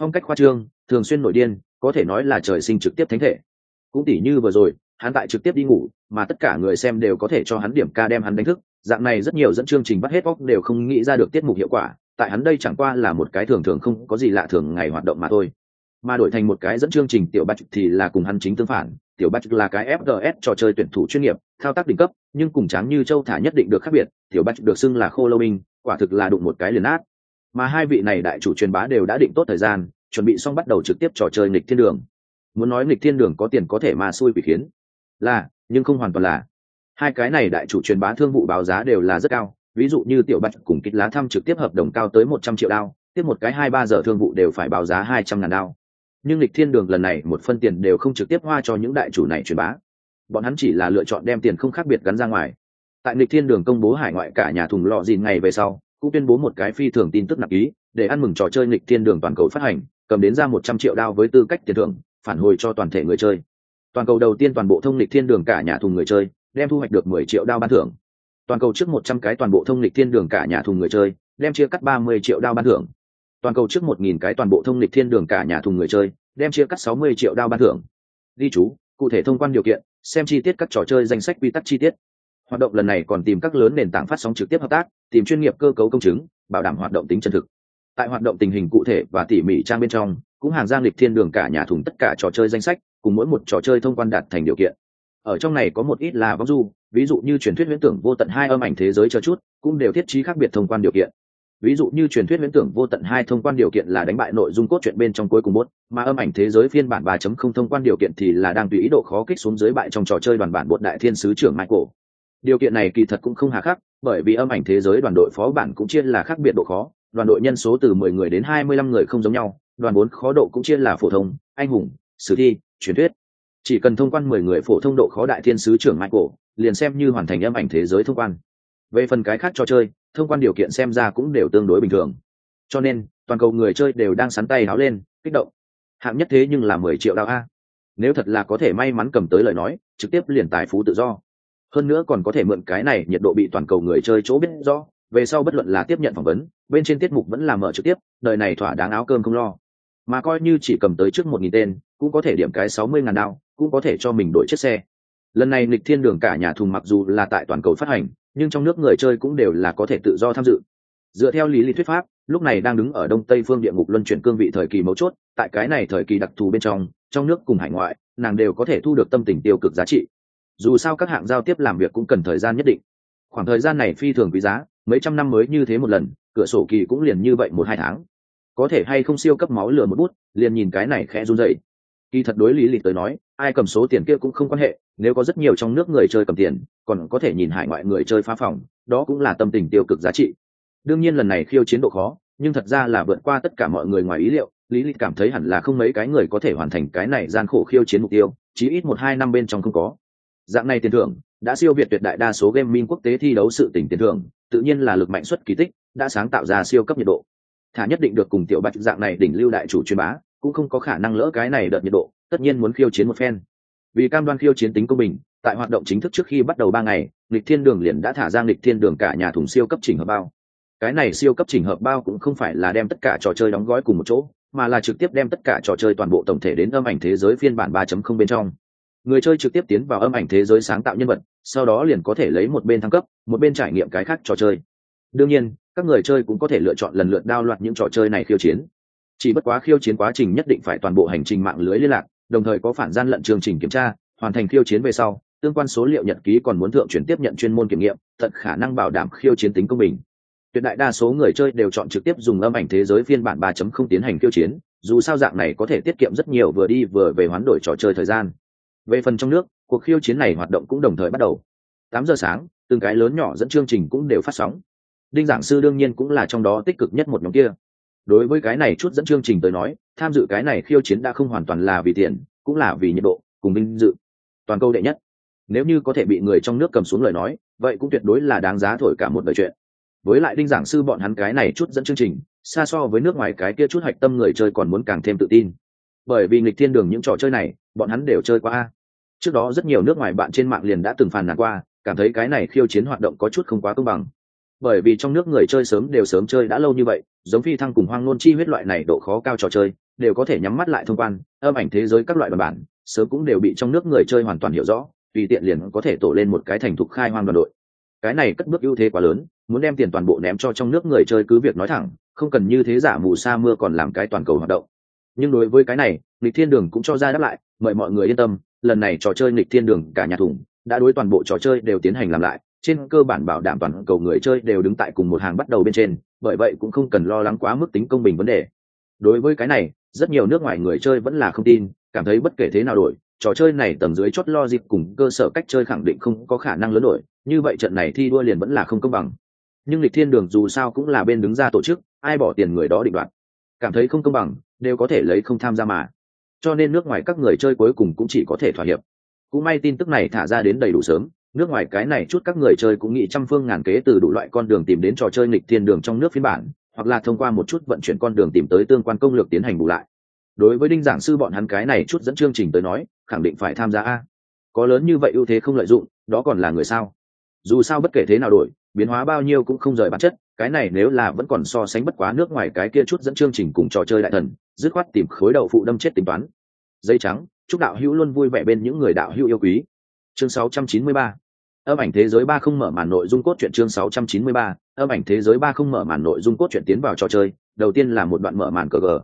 Phong cách khoa trương, thường xuyên nổi điên, có thể nói là trời sinh trực tiếp thánh thể. Cũng tỉ như vừa rồi hắn tại trực tiếp đi ngủ, mà tất cả người xem đều có thể cho hắn điểm ca đem hắn đánh thức. Dạng này rất nhiều dẫn chương trình bắt hết óc đều không nghĩ ra được tiết mục hiệu quả, tại hắn đây chẳng qua là một cái thường thường không có gì lạ thường ngày hoạt động mà thôi. Mà đổi thành một cái dẫn chương trình tiểu bạch thì là cùng hắn chính tương phản, tiểu bạch là cái fgs trò chơi tuyển thủ chuyên nghiệp, thao tác đỉnh cấp, nhưng cùng tráng như châu thả nhất định được khác biệt, tiểu bạch được xưng là khô lâu binh, quả thực là đụng một cái liền át mà hai vị này đại chủ truyền bá đều đã định tốt thời gian, chuẩn bị xong bắt đầu trực tiếp trò chơi nghịch thiên đường. Muốn nói nghịch thiên đường có tiền có thể mà xui bị khiến là, nhưng không hoàn toàn là. Hai cái này đại chủ truyền bá thương vụ báo giá đều là rất cao, ví dụ như tiểu bạch cùng kích lá thăm trực tiếp hợp đồng cao tới một trăm triệu đao, tiếp một cái hai ba giờ thương vụ đều phải báo giá hai trăm ngàn đao. Nhưng lịch thiên đường lần này một phân tiền đều không trực tiếp hoa cho những đại chủ này truyền bá. Bọn hắn chỉ là lựa chọn đem tiền không khác biệt gắn ra ngoài. Tại lịch thiên đường công bố hải ngoại cả nhà thùng lọ dìn ngày về sau, cũng tuyên bố một cái phi thường tin tức nặng ý, để ăn mừng trò chơi lịch thiên đường toàn cầu phát hành, cầm đến ra một trăm triệu đao với tư cách tiền thưởng, phản hồi cho toàn thể người chơi toàn cầu đầu tiên toàn bộ thông lịch thiên đường cả nhà thùng người chơi, đem thu hoạch được mười triệu đao ban thưởng. Toàn cầu trước một trăm cái toàn bộ thông lịch thiên đường cả nhà thùng người chơi, đem chia cắt ba mươi triệu đao ban thưởng. Toàn cầu trước một nghìn cái toàn bộ thông lịch thiên đường cả nhà thùng người chơi, đem chia cắt sáu mươi triệu đao ban thưởng. Ghi chú, cụ thể thông quan điều kiện, xem chi tiết các trò chơi danh sách quy tắc chi tiết. Hoạt động lần này còn tìm các lớn nền tảng phát sóng trực tiếp hợp tác, tìm chuyên nghiệp cơ cấu công chứng, bảo đảm hoạt động tính chân thực. Tại hoạt động tình hình cụ thể và tỉ mỉ trang bên trong cũng hàng giang lịch thiên đường cả nhà thùng tất cả trò chơi danh sách, cùng mỗi một trò chơi thông quan đạt thành điều kiện. Ở trong này có một ít là vong du, ví dụ như truyền thuyết huyễn tưởng vô tận hai âm ảnh thế giới cho chút, cũng đều thiết trí khác biệt thông quan điều kiện. Ví dụ như truyền thuyết huyễn tưởng vô tận hai thông quan điều kiện là đánh bại nội dung cốt truyện bên trong cuối cùng bốt, mà âm ảnh thế giới phiên bản 3.0 thông quan điều kiện thì là đang tùy ý độ khó kích xuống dưới bại trong trò chơi đoàn bản bột đại thiên sứ trưởng michael. Điều kiện này kỳ thật cũng không hà khắc, bởi vì âm ảnh thế giới đoàn đội phó bản cũng chia là khác biệt độ khó, đoàn đội nhân số từ 10 người đến 25 người không giống nhau đoàn bốn khó độ cũng chia là phổ thông, anh hùng, sử thi, truyền thuyết. Chỉ cần thông quan mười người phổ thông độ khó đại thiên sứ trưởng michael, liền xem như hoàn thành âm ảnh thế giới thông quan. Về phần cái khác cho chơi, thông quan điều kiện xem ra cũng đều tương đối bình thường. Cho nên, toàn cầu người chơi đều đang sắn tay háo lên, kích động. Hạng nhất thế nhưng là mười triệu đạo a. Nếu thật là có thể may mắn cầm tới lời nói, trực tiếp liền tài phú tự do. Hơn nữa còn có thể mượn cái này, nhiệt độ bị toàn cầu người chơi chỗ biết rõ. Về sau bất luận là tiếp nhận phỏng vấn, bên trên tiết mục vẫn là mở trực tiếp, đời này thỏa đáng áo cơm không lo mà coi như chỉ cầm tới trước một nghìn tên, cũng có thể điểm cái sáu mươi ngàn đao, cũng có thể cho mình đổi chiếc xe. Lần này lịch thiên đường cả nhà thùng mặc dù là tại toàn cầu phát hành, nhưng trong nước người chơi cũng đều là có thể tự do tham dự. Dựa theo lý lý thuyết pháp, lúc này đang đứng ở đông tây phương địa ngục luân chuyển cương vị thời kỳ mấu chốt, tại cái này thời kỳ đặc thù bên trong trong nước cùng hải ngoại, nàng đều có thể thu được tâm tình tiêu cực giá trị. Dù sao các hạng giao tiếp làm việc cũng cần thời gian nhất định. Khoảng thời gian này phi thường quý giá, mấy trăm năm mới như thế một lần, cửa sổ kỳ cũng liền như vậy một hai tháng có thể hay không siêu cấp máu lửa một bút, liền nhìn cái này khẽ run dậy kỳ thật đối lý lịch tới nói, ai cầm số tiền kia cũng không quan hệ, nếu có rất nhiều trong nước người chơi cầm tiền, còn có thể nhìn hải ngoại người chơi phá phòng, đó cũng là tâm tình tiêu cực giá trị. Đương nhiên lần này khiêu chiến độ khó, nhưng thật ra là vượt qua tất cả mọi người ngoài ý liệu, lý lịch cảm thấy hẳn là không mấy cái người có thể hoàn thành cái này gian khổ khiêu chiến mục tiêu, chí ít một hai năm bên trong không có. Dạng này tiền thưởng, đã siêu việt tuyệt đại đa số game min quốc tế thi đấu sự tỉnh tiền thưởng, tự nhiên là lực mạnh xuất kỳ tích, đã sáng tạo ra siêu cấp nhiệt độ thả nhất định được cùng tiểu bạch dạng này đỉnh lưu đại chủ truyền bá, cũng không có khả năng lỡ cái này đợt nhiệt độ, tất nhiên muốn khiêu chiến một phen. Vì cam đoan khiêu chiến tính công bình, tại hoạt động chính thức trước khi bắt đầu ba ngày, lịch thiên đường liền đã thả ra lịch thiên đường cả nhà thùng siêu cấp chỉnh hợp bao. Cái này siêu cấp chỉnh hợp bao cũng không phải là đem tất cả trò chơi đóng gói cùng một chỗ, mà là trực tiếp đem tất cả trò chơi toàn bộ tổng thể đến âm ảnh thế giới phiên bản 3.0 bên trong. Người chơi trực tiếp tiến vào âm ảnh thế giới sáng tạo nhân vật, sau đó liền có thể lấy một bên thăng cấp, một bên trải nghiệm cái khác trò chơi. Đương nhiên các người chơi cũng có thể lựa chọn lần lượt đao loạt những trò chơi này khiêu chiến. Chỉ bất quá khiêu chiến quá trình nhất định phải toàn bộ hành trình mạng lưới liên lạc, đồng thời có phản gian lận chương trình kiểm tra, hoàn thành khiêu chiến về sau, tương quan số liệu nhật ký còn muốn thượng chuyển tiếp nhận chuyên môn kiểm nghiệm, tận khả năng bảo đảm khiêu chiến tính công bình. Tuyệt đại đa số người chơi đều chọn trực tiếp dùng âm ảnh thế giới phiên bản 3.0 tiến hành khiêu chiến, dù sao dạng này có thể tiết kiệm rất nhiều vừa đi vừa về hoán đổi trò chơi thời gian. Về phần trong nước, cuộc khiêu chiến này hoạt động cũng đồng thời bắt đầu. Tám giờ sáng, từng cái lớn nhỏ dẫn chương trình cũng đều phát sóng đinh giảng sư đương nhiên cũng là trong đó tích cực nhất một nhóm kia. Đối với cái này chút dẫn chương trình tới nói, tham dự cái này khiêu chiến đã không hoàn toàn là vì tiền, cũng là vì nhiệt độ, cùng vinh dự. Toàn câu đệ nhất. Nếu như có thể bị người trong nước cầm xuống lời nói, vậy cũng tuyệt đối là đáng giá thổi cả một đời chuyện. Với lại đinh giảng sư bọn hắn cái này chút dẫn chương trình, xa so với nước ngoài cái kia chút hạch tâm người chơi còn muốn càng thêm tự tin. Bởi vì nghịch thiên đường những trò chơi này, bọn hắn đều chơi qua trước đó rất nhiều nước ngoài bạn trên mạng liền đã từng phàn nàn qua, cảm thấy cái này khiêu chiến hoạt động có chút không quá công bằng bởi vì trong nước người chơi sớm đều sớm chơi đã lâu như vậy, giống phi thăng cùng hoang nôn chi huyết loại này độ khó cao trò chơi, đều có thể nhắm mắt lại thông quan, âm ảnh thế giới các loại bản bản, sớm cũng đều bị trong nước người chơi hoàn toàn hiểu rõ, tùy tiện liền có thể tổ lên một cái thành thục khai hoang đoàn đội. Cái này cất bước ưu thế quá lớn, muốn đem tiền toàn bộ ném cho trong nước người chơi cứ việc nói thẳng, không cần như thế giả mù sa mưa còn làm cái toàn cầu hoạt động. Nhưng đối với cái này lịch thiên đường cũng cho ra đáp lại, mời mọi người yên tâm, lần này trò chơi lịch thiên đường cả nhà thủng đã đối toàn bộ trò chơi đều tiến hành làm lại trên cơ bản bảo đảm toàn cầu người chơi đều đứng tại cùng một hàng bắt đầu bên trên, bởi vậy cũng không cần lo lắng quá mức tính công bình vấn đề. Đối với cái này, rất nhiều nước ngoài người chơi vẫn là không tin, cảm thấy bất kể thế nào đổi, trò chơi này tầm dưới chót lo dịp cùng cơ sở cách chơi khẳng định không có khả năng lớn đổi, như vậy trận này thi đua liền vẫn là không công bằng. Nhưng lịch thiên đường dù sao cũng là bên đứng ra tổ chức, ai bỏ tiền người đó định đoạt. Cảm thấy không công bằng, đều có thể lấy không tham gia mà. Cho nên nước ngoài các người chơi cuối cùng cũng chỉ có thể thỏa hiệp. Cũng may tin tức này thả ra đến đầy đủ sớm nước ngoài cái này chút các người chơi cũng nghĩ trăm phương ngàn kế từ đủ loại con đường tìm đến trò chơi nghịch thiên đường trong nước phiên bản, hoặc là thông qua một chút vận chuyển con đường tìm tới tương quan công lược tiến hành bù lại. Đối với đinh giảng sư bọn hắn cái này chút dẫn chương trình tới nói, khẳng định phải tham gia a. Có lớn như vậy ưu thế không lợi dụng, đó còn là người sao? Dù sao bất kể thế nào đổi, biến hóa bao nhiêu cũng không rời bản chất, cái này nếu là vẫn còn so sánh bất quá nước ngoài cái kia chút dẫn chương trình cùng trò chơi đại thần, dứt khoát tìm khối đầu phụ đâm chết tính toán. Dây trắng, chúc đạo hữu luôn vui vẻ bên những người đạo hữu yêu quý. Chương 693 âm ảnh thế giới ba không mở màn nội dung cốt truyện chương 693 âm ảnh thế giới ba không mở màn nội dung cốt truyện tiến vào trò chơi, đầu tiên là một đoạn mở màn cờ gờ.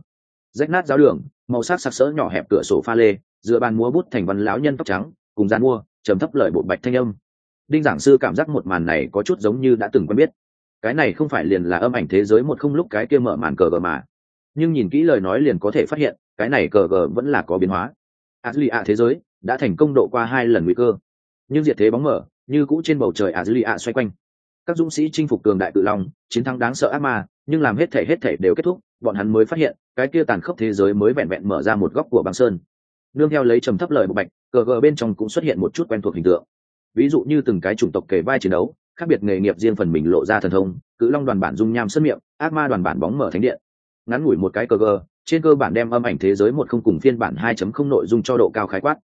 Rách nát giáo đường, màu sắc sặc sỡ nhỏ hẹp cửa sổ pha lê dựa bàn múa bút thành văn lão nhân tóc trắng, cùng gian mua, trầm thấp lời bộ bạch thanh âm. Đinh giảng sư cảm giác một màn này có chút giống như đã từng quen biết. Cái này không phải liền là âm ảnh thế giới một không lúc cái kia mở màn cờ gờ mà. Nhưng nhìn kỹ lời nói liền có thể phát hiện, cái này cờ gờ vẫn là có biến hóa. A dư thế giới đã thành công độ qua hai lần nguy cơ. Nhưng diệt thế bóng mở như cũ trên bầu trời a dư xoay quanh. Các dũng sĩ chinh phục cường đại tự long chiến thắng đáng sợ ác ma, nhưng làm hết thể hết thể đều kết thúc, bọn hắn mới phát hiện, cái kia tàn khốc thế giới mới vẹn vẹn mở ra một góc của băng sơn. Nương theo lấy trầm thấp lời một bạch, cờ gờ bên trong cũng xuất hiện một chút quen thuộc hình tượng. Ví dụ như từng cái chủng tộc kề vai chiến đấu, khác biệt nghề nghiệp riêng phần mình lộ ra thần thông, cự long đoàn bản dung nham sân miệng, ác ma đoàn bản bóng mở thánh điện. Ngắn ngủi một cái cờ gờ, trên cơ bản đem âm ảnh thế giới một không cùng phiên bản 2.0 nội dung cho độ cao khái quát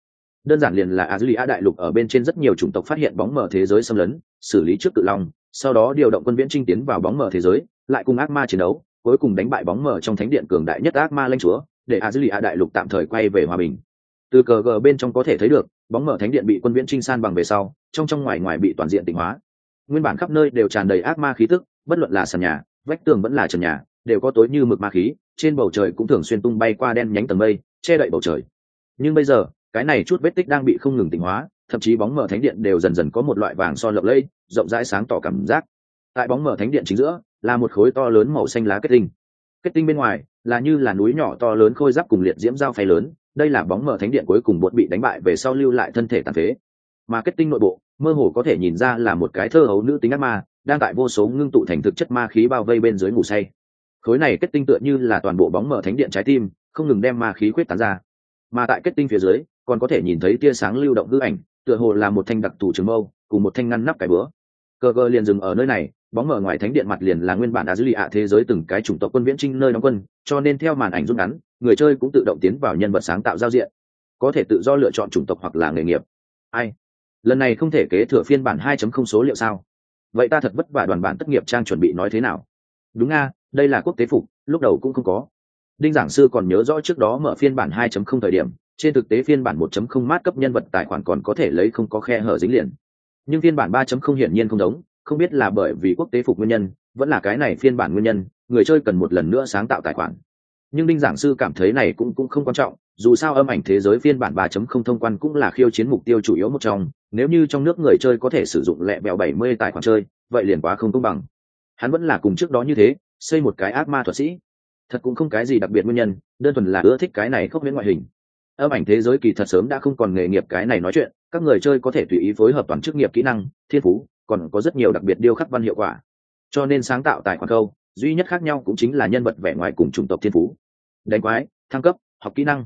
đơn giản liền là Azulia đại lục ở bên trên rất nhiều chủng tộc phát hiện bóng mở thế giới xâm lấn, xử lý trước cự long, sau đó điều động quân viễn trinh tiến vào bóng mở thế giới, lại cùng ác ma chiến đấu, cuối cùng đánh bại bóng mở trong thánh điện cường đại nhất ác ma lanh chúa, để Azulia đại lục tạm thời quay về hòa bình. Từ cờ gờ bên trong có thể thấy được, bóng mở thánh điện bị quân viễn trinh san bằng về sau, trong trong ngoài ngoài bị toàn diện tịnh hóa. Nguyên bản khắp nơi đều tràn đầy ác ma khí tức, bất luận là sàn nhà, vách tường vẫn là trần nhà, đều có tối như mực ma khí, trên bầu trời cũng thường xuyên tung bay qua đen nhánh tầng mây, che đậy bầu trời. Nhưng bây giờ cái này chút vết tích đang bị không ngừng tỉnh hóa, thậm chí bóng mở thánh điện đều dần dần có một loại vàng son lộng lẫy, rộng rãi sáng tỏ cảm giác. Tại bóng mở thánh điện chính giữa, là một khối to lớn màu xanh lá kết tinh. Kết tinh bên ngoài, là như là núi nhỏ to lớn khôi giáp cùng liệt diễm dao phay lớn, đây là bóng mở thánh điện cuối cùng bột bị đánh bại về sau lưu lại thân thể tàn phế. Mà kết tinh nội bộ, mơ hồ có thể nhìn ra là một cái thơ hấu nữ tính ác ma, đang tại vô số ngưng tụ thành thực chất ma khí bao vây bên dưới ngủ say. Khối này kết tinh tựa như là toàn bộ bóng mở thánh điện trái tim, không ngừng đem ma khí quyết tán ra. Mà tại kết tinh phía dưới còn có thể nhìn thấy tia sáng lưu động hư ảnh, tựa hồ là một thanh đặc thù trường mâu, cùng một thanh ngăn nắp cái bữa cơ cơ liền dừng ở nơi này, bóng mở ngoài thánh điện mặt liền là nguyên bản đã dữ lì ạ thế giới từng cái chủng tộc quân viễn trinh nơi đóng quân, cho nên theo màn ảnh rút ngắn, người chơi cũng tự động tiến vào nhân vật sáng tạo giao diện. Có thể tự do lựa chọn chủng tộc hoặc là nghề nghiệp. Ai? Lần này không thể kế thừa phiên bản 2.0 số liệu sao? Vậy ta thật vất vả đoàn bản tất nghiệp trang chuẩn bị nói thế nào? Đúng nga đây là quốc tế phục, lúc đầu cũng không có. Đinh giảng sư còn nhớ rõ trước đó mở phiên bản 2.0 thời điểm trên thực tế phiên bản 1.0 mát cấp nhân vật tài khoản còn có thể lấy không có khe hở dính liền. Nhưng phiên bản 3.0 hiển nhiên không giống, không biết là bởi vì quốc tế phục nguyên nhân, vẫn là cái này phiên bản nguyên nhân, người chơi cần một lần nữa sáng tạo tài khoản. Nhưng đinh giảng sư cảm thấy này cũng cũng không quan trọng, dù sao âm ảnh thế giới phiên bản 3.0 thông quan cũng là khiêu chiến mục tiêu chủ yếu một trong, nếu như trong nước người chơi có thể sử dụng lẹ bẹo 70 tài khoản chơi, vậy liền quá không công bằng. Hắn vẫn là cùng trước đó như thế, xây một cái ác ma thuật sĩ. Thật cũng không cái gì đặc biệt nguyên nhân, đơn thuần là ưa thích cái này khốc miễn ngoại hình âm ảnh thế giới kỳ thật sớm đã không còn nghề nghiệp cái này nói chuyện, các người chơi có thể tùy ý phối hợp toàn chức nghiệp kỹ năng, thiên phú, còn có rất nhiều đặc biệt điêu khắc văn hiệu quả. Cho nên sáng tạo tài khoản câu, duy nhất khác nhau cũng chính là nhân vật vẻ ngoài cùng chủng tộc thiên phú. Đánh quái, thăng cấp, học kỹ năng.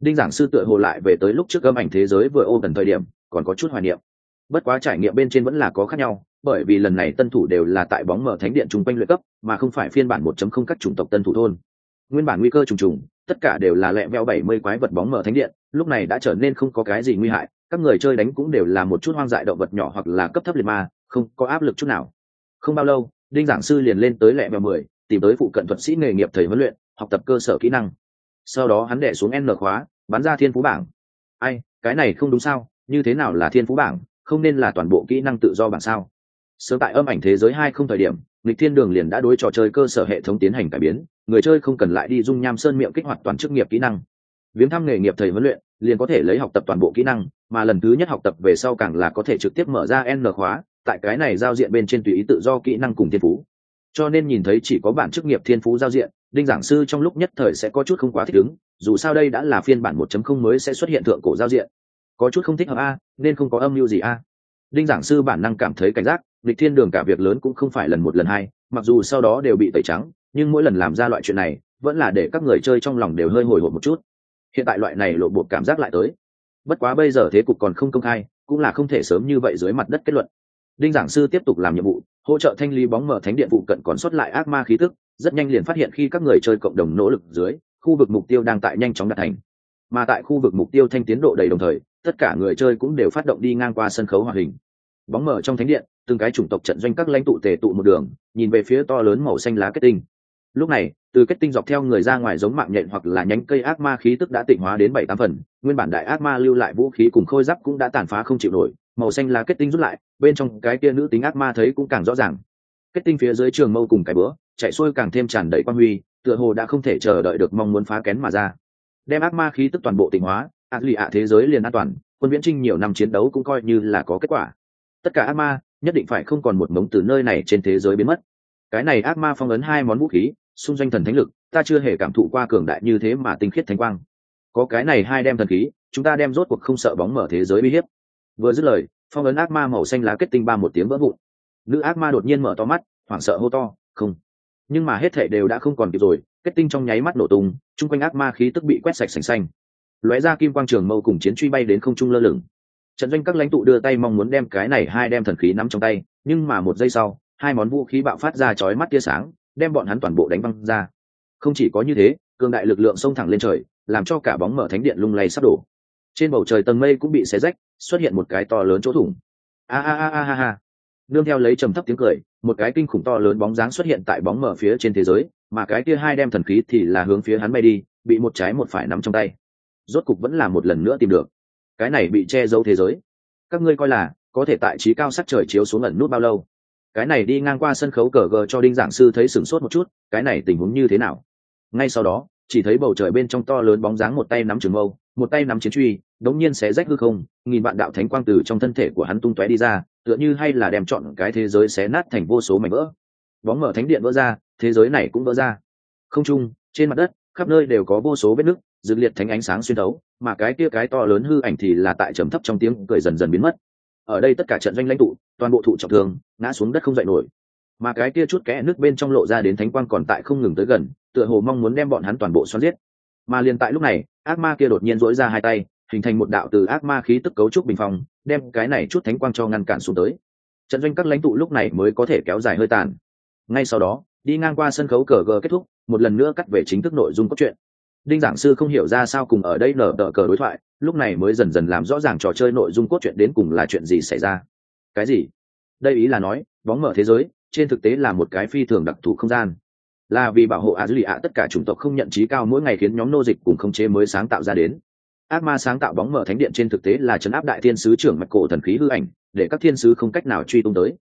Đinh giảng sư tựa hồ lại về tới lúc trước âm ảnh thế giới vừa ô gần thời điểm, còn có chút hoài niệm. Bất quá trải nghiệm bên trên vẫn là có khác nhau, bởi vì lần này tân thủ đều là tại bóng mở thánh điện chung quanh luyện cấp, mà không phải phiên bản 1.0 các chủng tộc tân thủ thôn. Nguyên bản nguy cơ trùng trùng tất cả đều là lẹ veo bảy mươi quái vật bóng mở thánh điện, lúc này đã trở nên không có cái gì nguy hại, các người chơi đánh cũng đều là một chút hoang dại động vật nhỏ hoặc là cấp thấp liệt ma, không có áp lực chút nào. Không bao lâu, đinh giảng sư liền lên tới lẹ veo mười, tìm tới phụ cận thuật sĩ nghề nghiệp thầy huấn luyện, học tập cơ sở kỹ năng. Sau đó hắn đẻ xuống n khóa, bắn ra thiên phú bảng. Ai, cái này không đúng sao? Như thế nào là thiên phú bảng? Không nên là toàn bộ kỹ năng tự do bảng sao? Sớm tại âm ảnh thế giới hai không thời điểm lịch thiên đường liền đã đối trò chơi cơ sở hệ thống tiến hành cải biến, người chơi không cần lại đi dung nham sơn miệng kích hoạt toàn chức nghiệp kỹ năng. Viếng thăm nghề nghiệp thầy huấn luyện, liền có thể lấy học tập toàn bộ kỹ năng, mà lần thứ nhất học tập về sau càng là có thể trực tiếp mở ra n khóa, tại cái này giao diện bên trên tùy ý tự do kỹ năng cùng thiên phú. Cho nên nhìn thấy chỉ có bản chức nghiệp thiên phú giao diện, đinh giảng sư trong lúc nhất thời sẽ có chút không quá thích ứng, dù sao đây đã là phiên bản 1.0 mới sẽ xuất hiện thượng cổ giao diện. Có chút không thích hợp a, nên không có âm mưu gì a. Đinh giảng sư bản năng cảm thấy cảnh giác lịch thiên đường cả việc lớn cũng không phải lần một lần hai, mặc dù sau đó đều bị tẩy trắng, nhưng mỗi lần làm ra loại chuyện này, vẫn là để các người chơi trong lòng đều hơi hồi hộp một chút. Hiện tại loại này lộ bộ cảm giác lại tới. Bất quá bây giờ thế cục còn không công khai, cũng là không thể sớm như vậy dưới mặt đất kết luận. Đinh giảng sư tiếp tục làm nhiệm vụ, hỗ trợ thanh lý bóng mở thánh điện vụ cận còn xuất lại ác ma khí tức, rất nhanh liền phát hiện khi các người chơi cộng đồng nỗ lực dưới, khu vực mục tiêu đang tại nhanh chóng đạt thành. Mà tại khu vực mục tiêu thanh tiến độ đầy đồng thời, tất cả người chơi cũng đều phát động đi ngang qua sân khấu hoạt hình. Bóng mở trong thánh điện từng cái chủng tộc trận doanh các lãnh tụ tề tụ một đường, nhìn về phía to lớn màu xanh lá kết tinh. Lúc này, từ kết tinh dọc theo người ra ngoài giống mạng nhện hoặc là nhánh cây ác ma khí tức đã tịnh hóa đến bảy tám phần, nguyên bản đại ác ma lưu lại vũ khí cùng khôi giáp cũng đã tàn phá không chịu nổi, màu xanh lá kết tinh rút lại, bên trong cái kia nữ tính ác ma thấy cũng càng rõ ràng. Kết tinh phía dưới trường mâu cùng cái bữa, chạy xuôi càng thêm tràn đầy quan huy, tựa hồ đã không thể chờ đợi được mong muốn phá kén mà ra. Đem ác ma khí tức toàn bộ tịnh hóa, ác lì ạ thế giới liền an toàn, quân viễn trinh nhiều năm chiến đấu cũng coi như là có kết quả. Tất cả ác ma nhất định phải không còn một mống từ nơi này trên thế giới biến mất. Cái này ác ma phong ấn hai món vũ khí, xung doanh thần thánh lực, ta chưa hề cảm thụ qua cường đại như thế mà tinh khiết thánh quang. Có cái này hai đem thần khí, chúng ta đem rốt cuộc không sợ bóng mở thế giới uy hiếp. Vừa dứt lời, phong ấn ác ma màu xanh lá kết tinh ba một tiếng vỡ vụn. Nữ ác ma đột nhiên mở to mắt, hoảng sợ hô to, không! Nhưng mà hết thể đều đã không còn kịp rồi, kết tinh trong nháy mắt nổ tung, chung quanh ác ma khí tức bị quét sạch sành xanh. Lóe ra kim quang trường mâu cùng chiến truy bay đến không trung lơ lửng trận doanh các lãnh tụ đưa tay mong muốn đem cái này hai đem thần khí nắm trong tay, nhưng mà một giây sau, hai món vũ khí bạo phát ra chói mắt tia sáng, đem bọn hắn toàn bộ đánh văng ra. Không chỉ có như thế, cường đại lực lượng xông thẳng lên trời, làm cho cả bóng mở thánh điện lung lay sắp đổ. Trên bầu trời tầng mây cũng bị xé rách, xuất hiện một cái to lớn chỗ thủng. A a a a a. Nương theo lấy trầm thấp tiếng cười, một cái kinh khủng to lớn bóng dáng xuất hiện tại bóng mở phía trên thế giới, mà cái kia hai đem thần khí thì là hướng phía hắn bay đi, bị một trái một phải nắm trong tay. Rốt cục vẫn là một lần nữa tìm được cái này bị che giấu thế giới. Các ngươi coi là, có thể tại trí cao sắc trời chiếu xuống ẩn nút bao lâu? Cái này đi ngang qua sân khấu cờ gờ cho đinh giảng sư thấy sửng sốt một chút, cái này tình huống như thế nào? Ngay sau đó, chỉ thấy bầu trời bên trong to lớn bóng dáng một tay nắm trường mâu, một tay nắm chiến truy, đống nhiên xé rách hư không, nghìn vạn đạo thánh quang từ trong thân thể của hắn tung tóe đi ra, tựa như hay là đem chọn cái thế giới xé nát thành vô số mảnh vỡ. Bóng mở thánh điện vỡ ra, thế giới này cũng vỡ ra. Không trung, trên mặt đất khắp nơi đều có vô số vết nứt dược liệt thánh ánh sáng xuyên thấu, mà cái kia cái to lớn hư ảnh thì là tại trầm thấp trong tiếng cười dần dần biến mất. Ở đây tất cả trận doanh lãnh tụ, toàn bộ thụ trọng thương, ngã xuống đất không dậy nổi. Mà cái kia chút kẽ nước bên trong lộ ra đến thánh quang còn tại không ngừng tới gần, tựa hồ mong muốn đem bọn hắn toàn bộ xoắn giết. Mà liền tại lúc này, ác ma kia đột nhiên dỗi ra hai tay, hình thành một đạo từ ác ma khí tức cấu trúc bình phong, đem cái này chút thánh quang cho ngăn cản xuống tới. Trận doanh các lãnh tụ lúc này mới có thể kéo dài hơi tàn. Ngay sau đó, đi ngang qua sân khấu cờ gờ kết thúc một lần nữa cắt về chính thức nội dung cốt truyện. Đinh giảng sư không hiểu ra sao cùng ở đây nở tờ cờ đối thoại, lúc này mới dần dần làm rõ ràng trò chơi nội dung cốt truyện đến cùng là chuyện gì xảy ra. Cái gì? Đây ý là nói, bóng mở thế giới, trên thực tế là một cái phi thường đặc thù không gian. Là vì bảo hộ a dư lì ạ tất cả chủng tộc không nhận trí cao mỗi ngày khiến nhóm nô dịch cùng khống chế mới sáng tạo ra đến. Ác ma sáng tạo bóng mở thánh điện trên thực tế là chấn áp đại thiên sứ trưởng mạch cổ thần khí hư ảnh, để các thiên sứ không cách nào truy tung tới.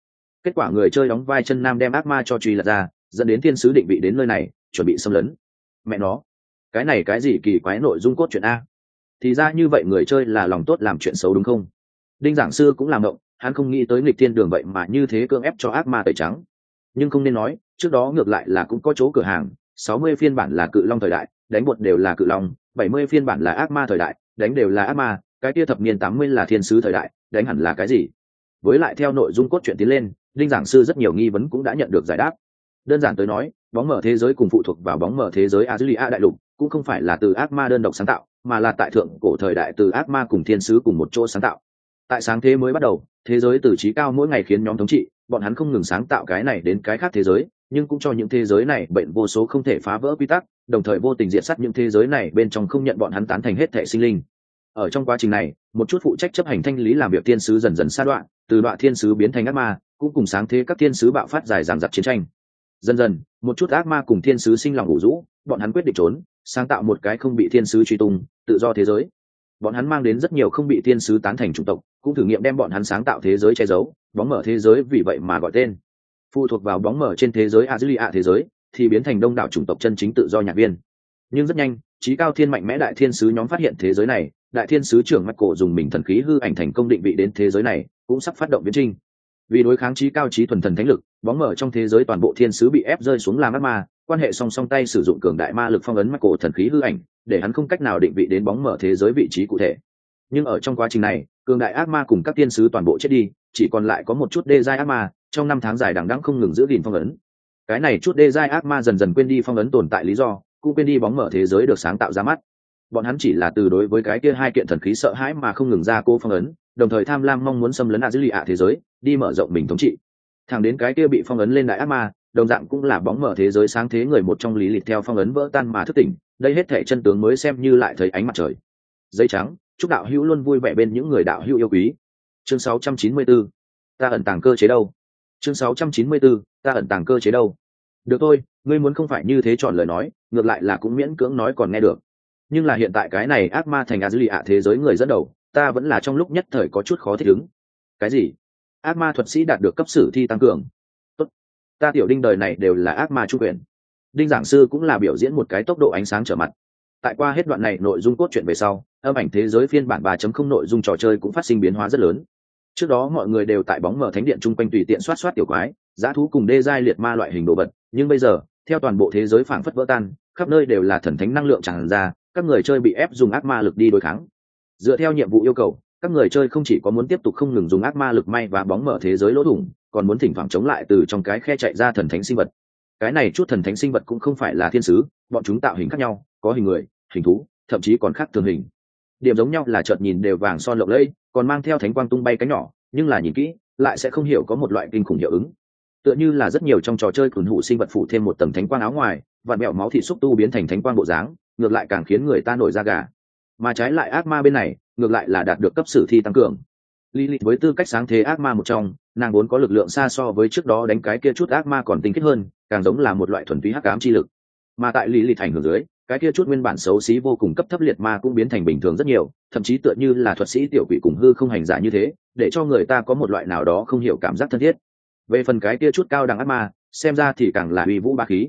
Kết quả người chơi đóng vai chân nam đem ác ma cho truy lật ra, dẫn đến thiên sứ định vị đến nơi này chuẩn bị xâm lấn. Mẹ nó, cái này cái gì kỳ quái nội dung cốt chuyện a? Thì ra như vậy người chơi là lòng tốt làm chuyện xấu đúng không? Đinh giảng sư cũng làm động hắn không nghĩ tới nghịch thiên đường vậy mà như thế cưỡng ép cho ác ma tẩy trắng. Nhưng không nên nói, trước đó ngược lại là cũng có chỗ cửa hàng, sáu mươi phiên bản là cự long thời đại, đánh bột đều là cự long, bảy mươi phiên bản là ác ma thời đại, đánh đều là ác ma, cái kia thập niên tám mươi là thiên sứ thời đại, đánh hẳn là cái gì? Với lại theo nội dung cốt truyện tiến lên, đinh giảng sư rất nhiều nghi vấn cũng đã nhận được giải đáp. Đơn giản tới nói bóng mở thế giới cùng phụ thuộc vào bóng mở thế giới azulia đại lục, cũng không phải là từ ác ma đơn độc sáng tạo, mà là tại thượng cổ thời đại từ ác ma cùng thiên sứ cùng một chỗ sáng tạo. Tại sáng thế mới bắt đầu, thế giới từ trí cao mỗi ngày khiến nhóm thống trị, bọn hắn không ngừng sáng tạo cái này đến cái khác thế giới, nhưng cũng cho những thế giới này bệnh vô số không thể phá vỡ quy tắc, đồng thời vô tình diện sát những thế giới này bên trong không nhận bọn hắn tán thành hết thể sinh linh. Ở trong quá trình này, một chút phụ trách chấp hành thanh lý làm việc thiên sứ dần dần sa đoạn, từ đoạn thiên sứ biến thành ác ma, cũng cùng sáng thế các thiên sứ bạo phát dài dằng dặc chiến tranh dần dần, một chút ác ma cùng thiên sứ sinh lòng ủ rũ, bọn hắn quyết định trốn, sáng tạo một cái không bị thiên sứ truy tung, tự do thế giới. Bọn hắn mang đến rất nhiều không bị thiên sứ tán thành chủng tộc, cũng thử nghiệm đem bọn hắn sáng tạo thế giới che giấu, bóng mở thế giới vì vậy mà gọi tên. Phụ thuộc vào bóng mở trên thế giới azulia thế giới, thì biến thành đông đảo chủng tộc chân chính tự do nhạc viên. Nhưng rất nhanh, trí cao thiên mạnh mẽ đại thiên sứ nhóm phát hiện thế giới này, đại thiên sứ trưởng mắt cổ dùng mình thần khí hư ảnh thành công định vị đến thế giới này, cũng sắp phát động biến trinh vì đối kháng trí cao trí thuần thần thánh lực, bóng mở trong thế giới toàn bộ thiên sứ bị ép rơi xuống làm ác ma, quan hệ song song tay sử dụng cường đại ma lực phong ấn mắc cổ thần khí hư ảnh, để hắn không cách nào định vị đến bóng mở thế giới vị trí cụ thể. Nhưng ở trong quá trình này, cường đại ác ma cùng các thiên sứ toàn bộ chết đi, chỉ còn lại có một chút đê giai ác ma, trong năm tháng dài đằng đẵng không ngừng giữ gìn phong ấn. Cái này chút đê giai ác ma dần dần quên đi phong ấn tồn tại lý do, cũng quên đi bóng mở thế giới được sáng tạo ra mắt. Bọn hắn chỉ là từ đối với cái kia hai kiện thần khí sợ hãi mà không ngừng ra cô phong ấn, đồng thời tham lam mong muốn xâm lấn a dữ lì ạ thế giới đi mở rộng mình thống trị. Thẳng đến cái kia bị phong ấn lên đại ác ma, đồng dạng cũng là bóng mở thế giới sáng thế người một trong lý lịch theo phong ấn vỡ tan mà thức tỉnh, đây hết thể chân tướng mới xem như lại thấy ánh mặt trời. Dây trắng, chúc đạo hữu luôn vui vẻ bên những người đạo hữu yêu quý. Chương 694 ta ẩn tàng cơ chế đâu? Chương 694 ta ẩn tàng cơ chế đâu? Được thôi, ngươi muốn không phải như thế chọn lời nói, ngược lại là cũng miễn cưỡng nói còn nghe được. Nhưng là hiện tại cái này ác ma thành a dư lì ạ thế giới người dẫn đầu, ta vẫn là trong lúc nhất thời có chút khó thích ứng. Cái gì? Ác ma thuật sĩ đạt được cấp sử thi tăng cường. Tốt. ta tiểu đinh đời này đều là ác ma trung quyền. Đinh giảng sư cũng là biểu diễn một cái tốc độ ánh sáng trở mặt. Tại qua hết đoạn này nội dung cốt truyện về sau, âm ảnh thế giới phiên bản 3.0 nội dung trò chơi cũng phát sinh biến hóa rất lớn. Trước đó mọi người đều tại bóng mở thánh điện chung quanh tùy tiện soát soát tiểu quái giá thú cùng đê giai liệt ma loại hình đồ vật, nhưng bây giờ, theo toàn bộ thế giới phảng phất vỡ tan, khắp nơi đều là thần thánh năng lượng tràn ra, các người chơi bị ép dùng ác ma lực đi đối kháng. Dựa theo nhiệm vụ yêu cầu các người chơi không chỉ có muốn tiếp tục không ngừng dùng ác ma lực may và bóng mở thế giới lỗ thủng, còn muốn thỉnh thoảng chống lại từ trong cái khe chạy ra thần thánh sinh vật. Cái này chút thần thánh sinh vật cũng không phải là thiên sứ, bọn chúng tạo hình khác nhau, có hình người, hình thú, thậm chí còn khác thường hình. Điểm giống nhau là chợt nhìn đều vàng son lộng lẫy, còn mang theo thánh quang tung bay cánh nhỏ, nhưng là nhìn kỹ, lại sẽ không hiểu có một loại kinh khủng hiệu ứng. Tựa như là rất nhiều trong trò chơi thuần hụ sinh vật phụ thêm một tầng thánh quang áo ngoài và mẹo máu thịt xúc tu biến thành thánh quang bộ dáng, ngược lại càng khiến người ta nổi da gà. Mà trái lại ác ma bên này ngược lại là đạt được cấp sử thi tăng cường Lilith với tư cách sáng thế ác ma một trong, nàng vốn có lực lượng xa so với trước đó đánh cái kia chút ác ma còn tinh khiết hơn, càng giống là một loại thuần túy hắc ám chi lực. Mà tại Lilith thành hưởng dưới, cái kia chút nguyên bản xấu xí vô cùng cấp thấp liệt ma cũng biến thành bình thường rất nhiều, thậm chí tựa như là thuật sĩ tiểu quỷ cùng hư không hành giả như thế, để cho người ta có một loại nào đó không hiểu cảm giác thân thiết. Về phần cái kia chút cao đẳng ác ma, xem ra thì càng là uy vũ ba khí.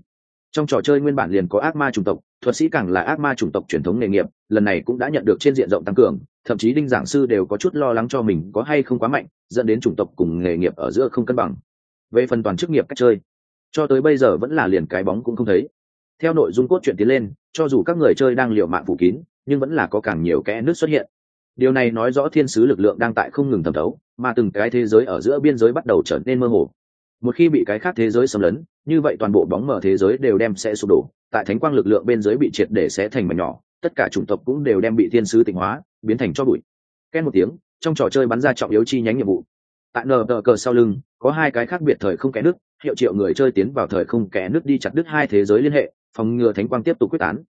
Trong trò chơi nguyên bản liền có ác ma chủng tộc, thuật sĩ càng là ác ma chủng tộc truyền thống nghề nghiệp, lần này cũng đã nhận được trên diện rộng tăng cường, thậm chí đinh giảng sư đều có chút lo lắng cho mình có hay không quá mạnh dẫn đến chủng tộc cùng nghề nghiệp ở giữa không cân bằng. Về phần toàn chức nghiệp cách chơi cho tới bây giờ vẫn là liền cái bóng cũng không thấy. Theo nội dung cốt truyện tiến lên cho dù các người chơi đang liều mạng phủ kín nhưng vẫn là có càng nhiều kẽ nước xuất hiện. Điều này nói rõ thiên sứ lực lượng đang tại không ngừng thẩm thấu mà từng cái thế giới ở giữa biên giới bắt đầu trở nên mơ hồ một khi bị cái khác thế giới xâm lấn, như vậy toàn bộ bóng mở thế giới đều đem sẽ sụp đổ, tại thánh quang lực lượng bên dưới bị triệt để sẽ thành mảnh nhỏ, tất cả chủng tộc cũng đều đem bị thiên sứ tịnh hóa, biến thành cho bụi. Ken một tiếng, trong trò chơi bắn ra trọng yếu chi nhánh nhiệm vụ. Tại nờ tờ cờ sau lưng, có hai cái khác biệt thời không kẽ nước hiệu triệu người chơi tiến vào thời không kẽ nước đi chặt đứt hai thế giới liên hệ, phòng ngừa thánh quang tiếp tục quyết tán.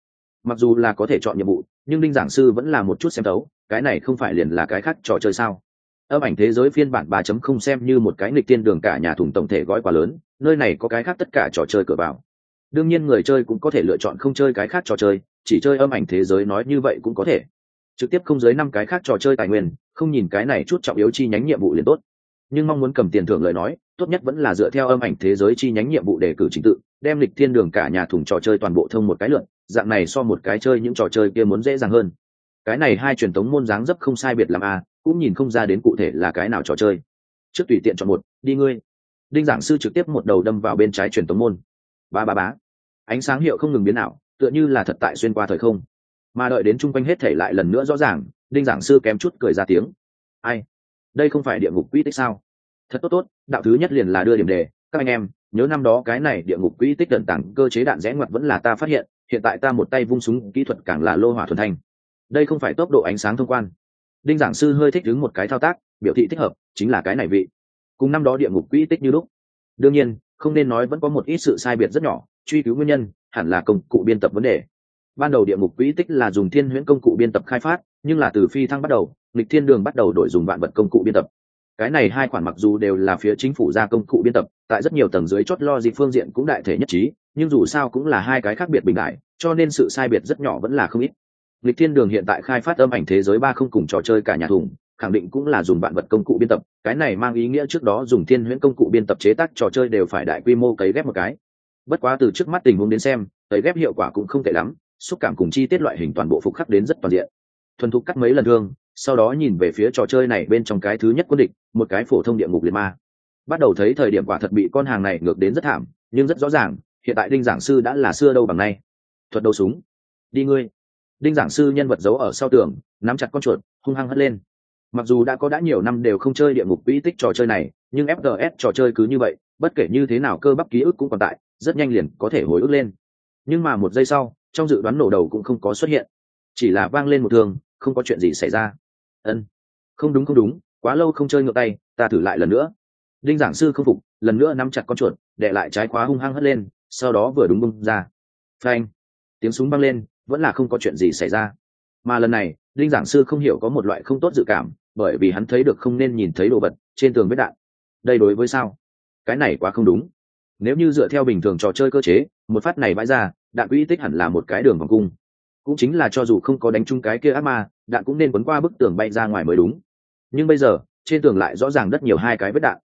Mặc dù là có thể chọn nhiệm vụ, nhưng đinh giảng sư vẫn là một chút xem tấu cái này không phải liền là cái khác trò chơi sao? Âm ảnh thế giới phiên bản 3.0 xem như một cái nghịch tiên đường cả nhà thùng tổng thể gói quá lớn, nơi này có cái khác tất cả trò chơi cửa vào. Đương nhiên người chơi cũng có thể lựa chọn không chơi cái khác trò chơi, chỉ chơi âm ảnh thế giới nói như vậy cũng có thể. Trực tiếp không dưới năm cái khác trò chơi tài nguyên, không nhìn cái này chút trọng yếu chi nhánh nhiệm vụ liền tốt. Nhưng mong muốn cầm tiền thưởng lời nói, tốt nhất vẫn là dựa theo âm ảnh thế giới chi nhánh nhiệm vụ để cử trình tự, đem lịch thiên đường cả nhà thùng trò chơi toàn bộ thông một cái lượn dạng này so một cái chơi những trò chơi kia muốn dễ dàng hơn. Cái này hai truyền thống môn dáng dấp không sai biệt làm a à, cũng nhìn không ra đến cụ thể là cái nào trò chơi. Trước tùy tiện chọn một, đi ngươi. Đinh giảng sư trực tiếp một đầu đâm vào bên trái truyền tống môn. Ba ba bá. Ánh sáng hiệu không ngừng biến nào tựa như là thật tại xuyên qua thời không. Mà đợi đến chung quanh hết thể lại lần nữa rõ ràng, đinh giảng sư kém chút cười ra tiếng. Ai? Đây không phải địa ngục quỹ tích sao? Thật tốt tốt, đạo thứ nhất liền là đưa điểm đề. Các anh em, nhớ năm đó cái này địa ngục quỹ tích đần tặng cơ chế đạn rẽ ngoặt vẫn là ta phát hiện hiện tại ta một tay vung súng, kỹ thuật càng là lô hỏa thuần thanh. Đây không phải tốc độ ánh sáng thông quan đinh giảng sư hơi thích đứng một cái thao tác, biểu thị thích hợp, chính là cái này vị. Cùng năm đó địa ngục quỹ tích như lúc. Đương nhiên, không nên nói vẫn có một ít sự sai biệt rất nhỏ, truy cứu nguyên nhân, hẳn là công cụ biên tập vấn đề. Ban đầu địa ngục quỹ tích là dùng thiên huyễn công cụ biên tập khai phát, nhưng là từ phi thăng bắt đầu lịch thiên đường bắt đầu đổi dùng vạn vật công cụ biên tập. Cái này hai khoản mặc dù đều là phía chính phủ ra công cụ biên tập, tại rất nhiều tầng dưới chốt lo gì phương diện cũng đại thể nhất trí, nhưng dù sao cũng là hai cái khác biệt bình đại, cho nên sự sai biệt rất nhỏ vẫn là không ít lịch thiên đường hiện tại khai phát âm ảnh thế giới ba không cùng trò chơi cả nhà thùng, khẳng định cũng là dùng bạn vật công cụ biên tập. Cái này mang ý nghĩa trước đó dùng thiên huyễn công cụ biên tập chế tác trò chơi đều phải đại quy mô cấy ghép một cái. Bất quá từ trước mắt tình huống đến xem, cấy ghép hiệu quả cũng không tệ lắm, xúc cảm cùng chi tiết loại hình toàn bộ phục khắc đến rất toàn diện. Thuần thục cắt mấy lần thương, sau đó nhìn về phía trò chơi này bên trong cái thứ nhất quân địch, một cái phổ thông địa ngục liệt ma. Bắt đầu thấy thời điểm quả thật bị con hàng này ngược đến rất thảm, nhưng rất rõ ràng, hiện tại đinh giảng sư đã là xưa đâu bằng nay. Thuật đầu súng. Đi ngươi đinh giảng sư nhân vật giấu ở sau tường, nắm chặt con chuột, hung hăng hất lên. Mặc dù đã có đã nhiều năm đều không chơi địa ngục quỹ tích trò chơi này, nhưng fgs trò chơi cứ như vậy, bất kể như thế nào cơ bắp ký ức cũng còn tại, rất nhanh liền có thể hồi ức lên. Nhưng mà một giây sau, trong dự đoán nổ đầu cũng không có xuất hiện. Chỉ là vang lên một thường không có chuyện gì xảy ra. Ân. Không đúng không đúng, quá lâu không chơi ngược tay, ta thử lại lần nữa. Đinh giảng sư không phục, lần nữa nắm chặt con chuột đệ lại trái khóa hung hăng hất lên, sau đó vừa đúng bung ra. Phanh. Tiếng súng băng lên vẫn là không có chuyện gì xảy ra. Mà lần này, đinh giảng sư không hiểu có một loại không tốt dự cảm, bởi vì hắn thấy được không nên nhìn thấy đồ vật trên tường vết đạn. Đây đối với sao? Cái này quá không đúng. Nếu như dựa theo bình thường trò chơi cơ chế, một phát này bãi ra, đạn quỹ tích hẳn là một cái đường vòng cung. Cũng chính là cho dù không có đánh chung cái kia ác ma, đạn cũng nên quấn qua bức tường bay ra ngoài mới đúng. Nhưng bây giờ, trên tường lại rõ ràng rất nhiều hai cái vết đạn.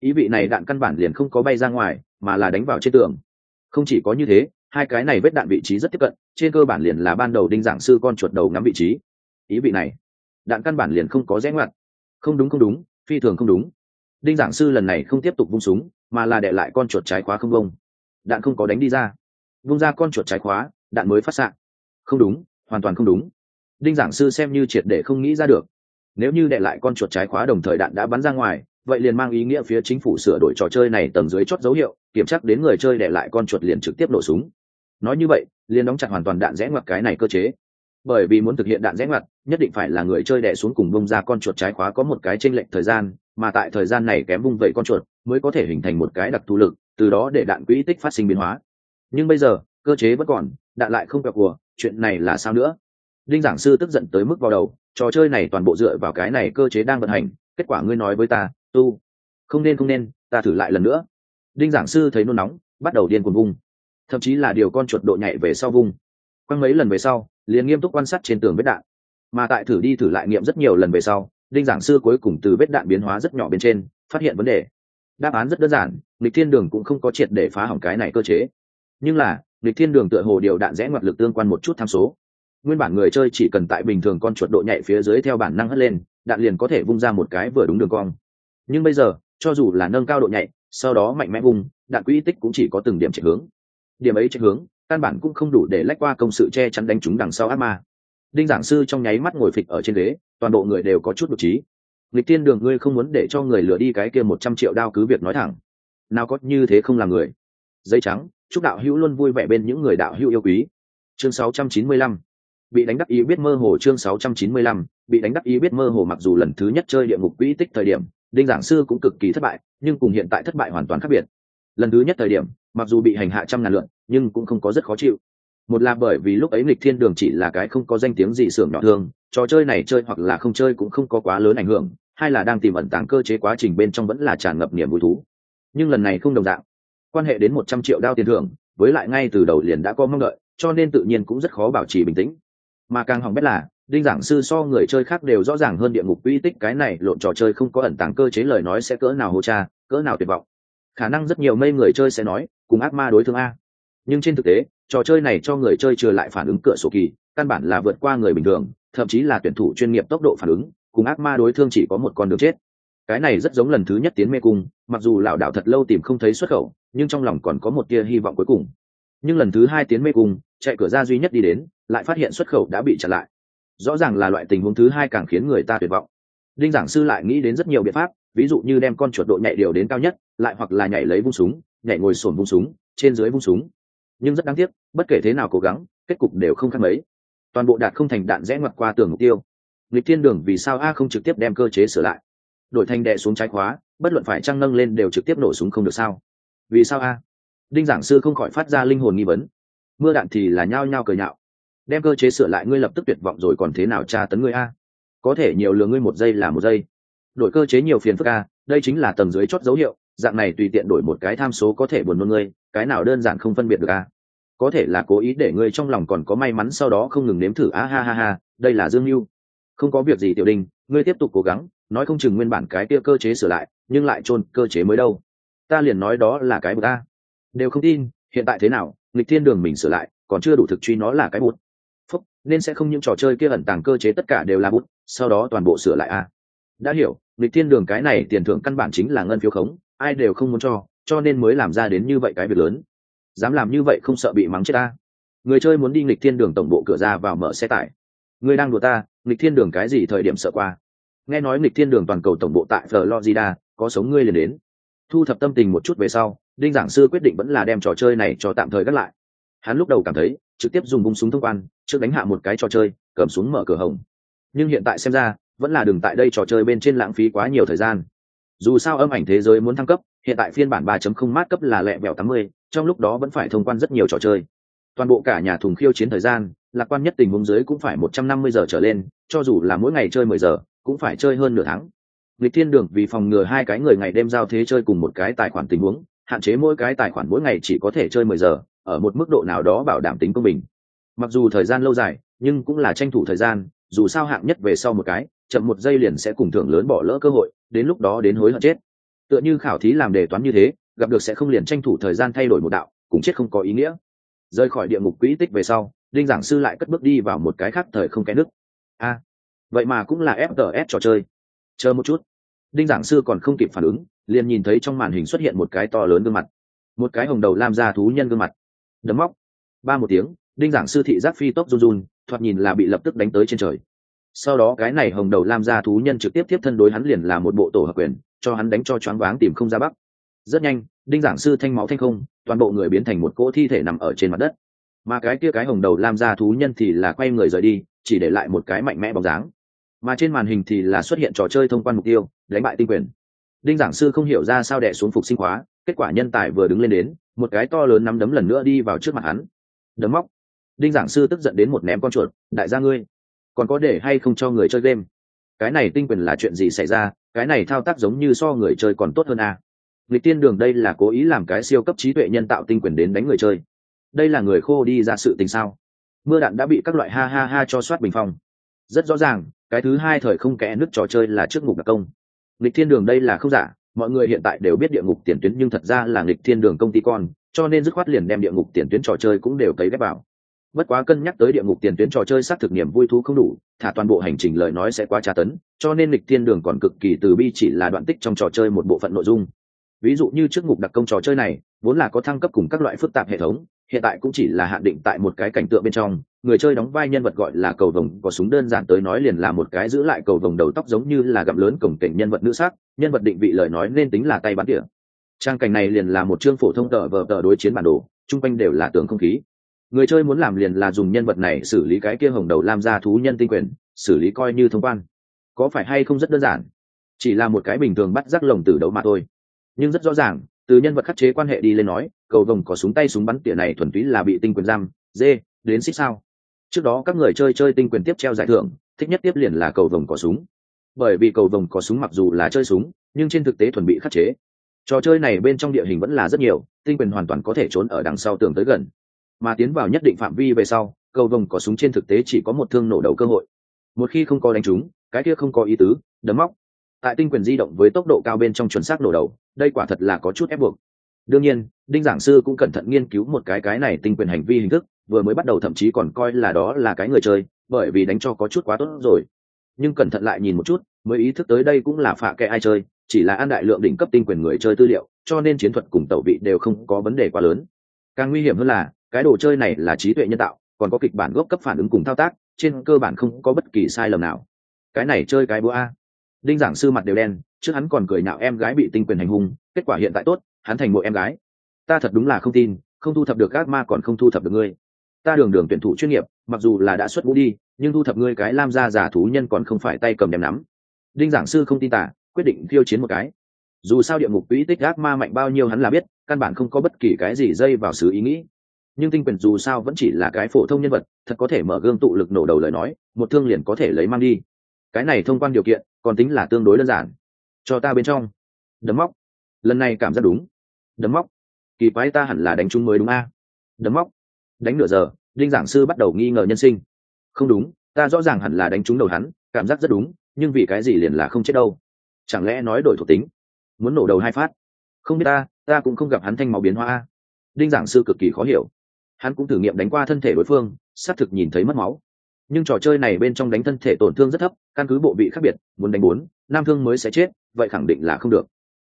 Ý vị này đạn căn bản liền không có bay ra ngoài, mà là đánh vào trên tường. Không chỉ có như thế hai cái này vết đạn vị trí rất tiếp cận, trên cơ bản liền là ban đầu đinh giảng sư con chuột đầu ngắm vị trí. Ý vị này, đạn căn bản liền không có rẽ ngoặt. Không đúng không đúng, phi thường không đúng. Đinh giảng sư lần này không tiếp tục vung súng, mà là để lại con chuột trái khóa không bông đạn không có đánh đi ra. Vung ra con chuột trái khóa, đạn mới phát s không đúng, hoàn toàn không đúng. Đinh giảng sư xem như triệt để không nghĩ ra được. Nếu như đệ lại con chuột trái khóa đồng thời đạn đã bắn ra ngoài, vậy liền mang ý nghĩa phía chính phủ sửa đổi trò chơi này tầng dưới chót dấu hiệu, kiểm chắc đến người chơi đệ lại con chuột liền trực tiếp nổ súng nói như vậy, liền đóng chặt hoàn toàn đạn rẽ ngoặt cái này cơ chế. Bởi vì muốn thực hiện đạn rẽ ngoặt, nhất định phải là người chơi đẻ xuống cùng bông ra con chuột trái khóa có một cái tranh lệch thời gian, mà tại thời gian này kém vung vẩy con chuột mới có thể hình thành một cái đặc thù lực, từ đó để đạn quỹ tích phát sinh biến hóa. Nhưng bây giờ, cơ chế vẫn còn, đạn lại không kẹo của chuyện này là sao nữa? Đinh giảng sư tức giận tới mức vào đầu, trò chơi này toàn bộ dựa vào cái này cơ chế đang vận hành, kết quả ngươi nói với ta, tu. Không nên không nên, ta thử lại lần nữa. Đinh giảng sư thấy nôn nóng, bắt đầu điên cuồng vung thậm chí là điều con chuột độ nhảy về sau vung. Quăng mấy lần về sau, liền nghiêm túc quan sát trên tường vết đạn. Mà tại thử đi thử lại nghiệm rất nhiều lần về sau, đinh giảng sư cuối cùng từ vết đạn biến hóa rất nhỏ bên trên, phát hiện vấn đề. Đáp án rất đơn giản lịch thiên đường cũng không có triệt để phá hỏng cái này cơ chế. Nhưng là lịch thiên đường tựa hồ điều đạn rẽ ngoặt lực tương quan một chút tham số. Nguyên bản người chơi chỉ cần tại bình thường con chuột độ nhạy phía dưới theo bản năng hất lên, đạn liền có thể vung ra một cái vừa đúng đường cong. Nhưng bây giờ, cho dù là nâng cao độ nhạy sau đó mạnh mẽ vung, đạn quỹ tích cũng chỉ có từng điểm chạy hướng điểm ấy trên hướng, căn bản cũng không đủ để lách qua công sự che chắn đánh chúng đằng sau ác ma. Đinh giảng sư trong nháy mắt ngồi phịch ở trên ghế, toàn bộ người đều có chút bực trí. Lịch tiên đường ngươi không muốn để cho người lừa đi cái kia một trăm triệu đao cứ việc nói thẳng. Nào có như thế không là người. Dây trắng, chúc đạo hữu luôn vui vẻ bên những người đạo hữu yêu quý. Chương 695 bị đánh đắc ý biết mơ hồ chương 695 bị đánh đắc ý biết mơ hồ mặc dù lần thứ nhất chơi địa ngục quỹ tích thời điểm, đinh giảng sư cũng cực kỳ thất bại, nhưng cùng hiện tại thất bại hoàn toàn khác biệt lần thứ nhất thời điểm mặc dù bị hành hạ trăm ngàn lượn nhưng cũng không có rất khó chịu. Một là bởi vì lúc ấy nghịch thiên đường chỉ là cái không có danh tiếng gì xưởng nhỏ thường, trò chơi này chơi hoặc là không chơi cũng không có quá lớn ảnh hưởng hai là đang tìm ẩn tàng cơ chế quá trình bên trong vẫn là tràn ngập niềm vui thú. Nhưng lần này không đồng dạng. Quan hệ đến một trăm triệu đao tiền thưởng với lại ngay từ đầu liền đã có mong đợi cho nên tự nhiên cũng rất khó bảo trì bình tĩnh. Mà càng hỏng bét là đinh giảng sư so người chơi khác đều rõ ràng hơn địa ngục uy tích cái này lộn trò chơi không có ẩn tàng cơ chế lời nói sẽ cỡ nào hô cha cỡ nào tuyệt vọng khả năng rất nhiều mây người chơi sẽ nói, cùng ác ma đối thương a. Nhưng trên thực tế, trò chơi này cho người chơi trừ lại phản ứng cửa sổ kỳ, căn bản là vượt qua người bình thường, thậm chí là tuyển thủ chuyên nghiệp tốc độ phản ứng, cùng ác ma đối thương chỉ có một con đường chết. Cái này rất giống lần thứ nhất tiến mê cung, mặc dù lảo đảo thật lâu tìm không thấy xuất khẩu, nhưng trong lòng còn có một tia hy vọng cuối cùng. Nhưng lần thứ hai tiến mê cung, chạy cửa ra duy nhất đi đến, lại phát hiện xuất khẩu đã bị chặn lại. Rõ ràng là loại tình huống thứ hai càng khiến người ta tuyệt vọng. Đinh giảng sư lại nghĩ đến rất nhiều biện pháp ví dụ như đem con chuột độ nhảy điều đến cao nhất, lại hoặc là nhảy lấy vung súng, nhảy ngồi sổn vung súng, trên dưới vung súng. Nhưng rất đáng tiếc, bất kể thế nào cố gắng, kết cục đều không khác mấy. Toàn bộ đạt không thành đạn rẽ ngoặt qua tường mục tiêu. Lịch thiên đường vì sao a không trực tiếp đem cơ chế sửa lại? Đổi thành đệ xuống trái khóa, bất luận phải trăng nâng lên đều trực tiếp nổ súng không được sao? Vì sao a? Đinh giảng sư không khỏi phát ra linh hồn nghi vấn. Mưa đạn thì là nhao nhao cười nhạo. Đem cơ chế sửa lại, ngươi lập tức tuyệt vọng rồi còn thế nào tra tấn ngươi a? Có thể nhiều lừa ngươi một giây là một giây đổi cơ chế nhiều phiền phức a đây chính là tầng dưới chót dấu hiệu dạng này tùy tiện đổi một cái tham số có thể buồn nôn ngươi cái nào đơn giản không phân biệt được a. Có thể là cố ý để ngươi trong lòng còn có may mắn sau đó không ngừng nếm thử a ha ha ha đây là dương mưu không có việc gì tiểu đình, ngươi tiếp tục cố gắng nói không chừng nguyên bản cái kia cơ chế sửa lại nhưng lại chôn cơ chế mới đâu. Ta liền nói đó là cái bụt ta đều không tin hiện tại thế nào nghịch thiên đường mình sửa lại còn chưa đủ thực truy nó là cái bụt. Phúc nên sẽ không những trò chơi kia ẩn tàng cơ chế tất cả đều là bụt sau đó toàn bộ sửa lại a. Đã hiểu lịch thiên đường cái này tiền thưởng căn bản chính là ngân phiếu khống, ai đều không muốn cho cho nên mới làm ra đến như vậy cái việc lớn. Dám làm như vậy không sợ bị mắng chết ta. Người chơi muốn đi nghịch thiên đường tổng bộ cửa ra vào mở xe tải. Người đang đùa ta nghịch thiên đường cái gì thời điểm sợ qua? Nghe nói nghịch thiên đường toàn cầu tổng bộ tại florida, có sống ngươi liền đến. Thu thập tâm tình một chút về sau, đinh giảng sư quyết định vẫn là đem trò chơi này cho tạm thời gác lại. Hắn lúc đầu cảm thấy, trực tiếp dùng bung súng thông quan, trước đánh hạ một cái trò chơi, cầm súng mở cửa hồng. Nhưng hiện tại xem ra vẫn là đừng tại đây trò chơi bên trên lãng phí quá nhiều thời gian. Dù sao âm ảnh thế giới muốn thăng cấp hiện tại phiên bản 3.0 mát cấp là lẹ vẹo 80, trong lúc đó vẫn phải thông quan rất nhiều trò chơi. Toàn bộ cả nhà thùng khiêu chiến thời gian lạc quan nhất tình huống dưới cũng phải 150 giờ trở lên cho dù là mỗi ngày chơi 10 giờ cũng phải chơi hơn nửa tháng. Lịch thiên đường vì phòng ngừa hai cái người ngày đêm giao thế chơi cùng một cái tài khoản tình huống hạn chế mỗi cái tài khoản mỗi ngày chỉ có thể chơi 10 giờ ở một mức độ nào đó bảo đảm tính công bình. Mặc dù thời gian lâu dài nhưng cũng là tranh thủ thời gian dù sao hạng nhất về sau một cái chậm một giây liền sẽ cùng thưởng lớn bỏ lỡ cơ hội, đến lúc đó đến hối hận chết. Tựa như khảo thí làm đề toán như thế, gặp được sẽ không liền tranh thủ thời gian thay đổi một đạo cũng chết không có ý nghĩa. Rời khỏi địa ngục quỹ tích về sau, đinh giảng sư lại cất bước đi vào một cái khác thời không kẽ nước. A, vậy mà cũng là fts trò chơi. Chờ một chút. Đinh giảng sư còn không kịp phản ứng, liền nhìn thấy trong màn hình xuất hiện một cái to lớn gương mặt. Một cái hồng đầu lam ra thú nhân gương mặt. Đấm móc. Ba một tiếng, đinh giảng sư thị giác phi tốc run run, thoạt nhìn là bị lập tức đánh tới trên trời sau đó cái này hồng đầu lam gia thú nhân trực tiếp tiếp thân đối hắn liền là một bộ tổ hợp quyền, cho hắn đánh cho choáng váng tìm không ra bắc. Rất nhanh, đinh giảng sư thanh máu thanh không, toàn bộ người biến thành một cỗ thi thể nằm ở trên mặt đất. Mà cái kia cái hồng đầu lam gia thú nhân thì là quay người rời đi, chỉ để lại một cái mạnh mẽ bóng dáng. Mà trên màn hình thì là xuất hiện trò chơi thông quan mục tiêu, đánh bại tinh quyền. Đinh giảng sư không hiểu ra sao đẻ xuống phục sinh hóa, kết quả nhân tài vừa đứng lên đến, một cái to lớn nắm đấm lần nữa đi vào trước mặt hắn. Đấm móc. Đinh giảng sư tức giận đến một ném con chuột, đại gia ngươi còn có để hay không cho người chơi game? Cái này tinh quyền là chuyện gì xảy ra? Cái này thao tác giống như so người chơi còn tốt hơn à. nghịch tiên đường đây là cố ý làm cái siêu cấp trí tuệ nhân tạo tinh quyền đến đánh người chơi. Đây là người khô đi ra sự tình sao? Mưa đạn đã bị các loại ha ha ha cho soát bình phong. Rất rõ ràng, cái thứ hai thời không kẽ nước trò chơi là trước ngục đặc công. Nghịch thiên đường đây là không giả, mọi người hiện tại đều biết địa ngục tiền tuyến nhưng thật ra là nghịch thiên đường công ty con, cho nên dứt khoát liền đem địa ngục tiền tuyến trò chơi cũng đều cấy ghép vào bất quá cân nhắc tới địa ngục tiền tuyến trò chơi xác thực niềm vui thú không đủ, thả toàn bộ hành trình lời nói sẽ quá tra tấn, cho nên lịch thiên đường còn cực kỳ từ bi chỉ là đoạn tích trong trò chơi một bộ phận nội dung. Ví dụ như trước ngục đặc công trò chơi này, vốn là có thăng cấp cùng các loại phức tạp hệ thống, hiện tại cũng chỉ là hạn định tại một cái cảnh tượng bên trong, người chơi đóng vai nhân vật gọi là cầu vồng, có súng đơn giản tới nói liền là một cái giữ lại cầu vồng đầu tóc giống như là gặm lớn cổng cảnh nhân vật nữ sắc, nhân vật định vị lời nói nên tính là tay bắn địa trang cảnh này liền là một chương phổ thông tờ vờ tờ đối chiến bản đồ, chung quanh đều là tường không khí người chơi muốn làm liền là dùng nhân vật này xử lý cái kia hồng đầu lam gia thú nhân tinh quyền, xử lý coi như thông quan. Có phải hay không rất đơn giản? Chỉ là một cái bình thường bắt rắc lồng tử đấu mà thôi. Nhưng rất rõ ràng, từ nhân vật khắc chế quan hệ đi lên nói, cầu vồng có súng tay súng bắn tỉa này thuần túy là bị tinh quyền giam, dê, đến xích sao. Trước đó các người chơi chơi tinh quyền tiếp treo giải thưởng, thích nhất tiếp liền là cầu vồng có súng. Bởi vì cầu vồng có súng mặc dù là chơi súng, nhưng trên thực tế thuần bị khắc chế. Trò chơi này bên trong địa hình vẫn là rất nhiều, tinh quyền hoàn toàn có thể trốn ở đằng sau tường tới gần mà tiến vào nhất định phạm vi về sau, cầu vồng có súng trên thực tế chỉ có một thương nổ đầu cơ hội. Một khi không có đánh trúng, cái kia không có ý tứ, đấm móc. Tại tinh quyền di động với tốc độ cao bên trong chuẩn xác nổ đầu, đây quả thật là có chút ép buộc. Đương nhiên, đinh giảng sư cũng cẩn thận nghiên cứu một cái cái này tinh quyền hành vi hình thức, vừa mới bắt đầu thậm chí còn coi là đó là cái người chơi, bởi vì đánh cho có chút quá tốt rồi. Nhưng cẩn thận lại nhìn một chút, mới ý thức tới đây cũng là phạ kệ ai chơi, chỉ là an đại lượng đỉnh cấp tinh quyền người chơi tư liệu, cho nên chiến thuật cùng tẩu vị đều không có vấn đề quá lớn. Càng nguy hiểm hơn là cái đồ chơi này là trí tuệ nhân tạo, còn có kịch bản gốc cấp phản ứng cùng thao tác, trên cơ bản không có bất kỳ sai lầm nào. Cái này chơi cái búa a. Đinh giảng sư mặt đều đen, trước hắn còn cười nhạo em gái bị tinh quyền hành hung, kết quả hiện tại tốt, hắn thành mộ em gái. Ta thật đúng là không tin, không thu thập được các ma còn không thu thập được ngươi. Ta đường đường tuyển thủ chuyên nghiệp, mặc dù là đã xuất ngũ đi, nhưng thu thập ngươi cái lam gia giả thú nhân còn không phải tay cầm đem nắm. Đinh giảng sư không tin tả quyết định khiêu chiến một cái. Dù sao địa ngục quỹ tích gác ma mạnh bao nhiêu hắn là biết, căn bản không có bất kỳ cái gì dây vào sự ý nghĩ nhưng tinh quyền dù sao vẫn chỉ là cái phổ thông nhân vật, thật có thể mở gương tụ lực nổ đầu lời nói, một thương liền có thể lấy mang đi. Cái này thông quan điều kiện, còn tính là tương đối đơn giản. Cho ta bên trong. Đấm móc. Lần này cảm giác đúng. Đấm móc. Kỳ quái ta hẳn là đánh chung mới đúng a. Đấm móc. Đánh nửa giờ, đinh giảng sư bắt đầu nghi ngờ nhân sinh. Không đúng, ta rõ ràng hẳn là đánh trúng đầu hắn, cảm giác rất đúng, nhưng vì cái gì liền là không chết đâu? Chẳng lẽ nói đổi thuộc tính? Muốn nổ đầu hai phát. Không biết ta ta cũng không gặp hắn thanh máu biến hoa đinh giảng sư cực kỳ khó hiểu hắn cũng thử nghiệm đánh qua thân thể đối phương, xác thực nhìn thấy mất máu. Nhưng trò chơi này bên trong đánh thân thể tổn thương rất thấp, căn cứ bộ vị khác biệt, muốn đánh bốn, nam thương mới sẽ chết, vậy khẳng định là không được.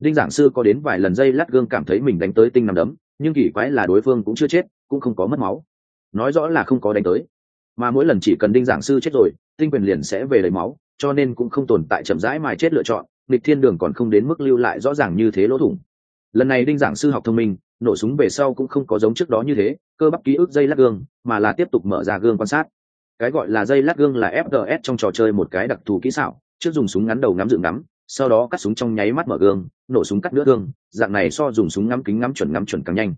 Đinh giảng sư có đến vài lần dây lát gương cảm thấy mình đánh tới tinh nằm đấm, nhưng kỳ quái là đối phương cũng chưa chết, cũng không có mất máu. Nói rõ là không có đánh tới. Mà mỗi lần chỉ cần đinh giảng sư chết rồi, tinh quyền liền sẽ về lấy máu, cho nên cũng không tồn tại chậm rãi mài chết lựa chọn, nghịch thiên đường còn không đến mức lưu lại rõ ràng như thế lỗ thủng. Lần này đinh giảng sư học thông minh nổ súng về sau cũng không có giống trước đó như thế, cơ bắp ký ức dây lát gương, mà là tiếp tục mở ra gương quan sát. Cái gọi là dây lát gương là fgs trong trò chơi một cái đặc thù kỹ xảo, trước dùng súng ngắn đầu ngắm dựng ngắm, sau đó cắt súng trong nháy mắt mở gương, nổ súng cắt nữa gương, dạng này so dùng súng ngắm kính ngắm chuẩn ngắm chuẩn càng nhanh.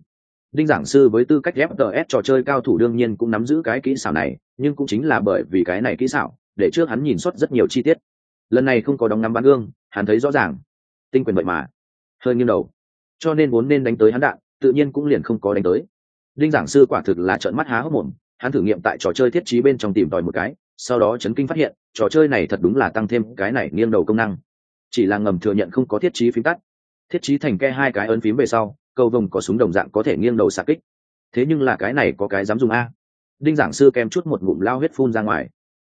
Đinh giảng sư với tư cách fgs trò chơi cao thủ đương nhiên cũng nắm giữ cái kỹ xảo này, nhưng cũng chính là bởi vì cái này kỹ xảo, để trước hắn nhìn xuất rất nhiều chi tiết. Lần này không có đóng ngắm bắn gương, hắn thấy rõ ràng. Tinh quyền vậy mà. Hơi nghiêng đầu. Cho nên vốn nên đánh tới hắn đạn tự nhiên cũng liền không có đánh tới. Đinh giảng sư quả thực là trợn mắt há hốc mồm, hắn thử nghiệm tại trò chơi thiết trí bên trong tìm tòi một cái, sau đó chấn kinh phát hiện, trò chơi này thật đúng là tăng thêm cái này nghiêng đầu công năng. Chỉ là ngầm thừa nhận không có thiết trí phím tắt. Thiết trí thành ke hai cái ấn phím về sau cầu vồng có súng đồng dạng có thể nghiêng đầu xạ kích. Thế nhưng là cái này có cái dám dùng a? Đinh giảng sư kèm chút một ngụm lao huyết phun ra ngoài.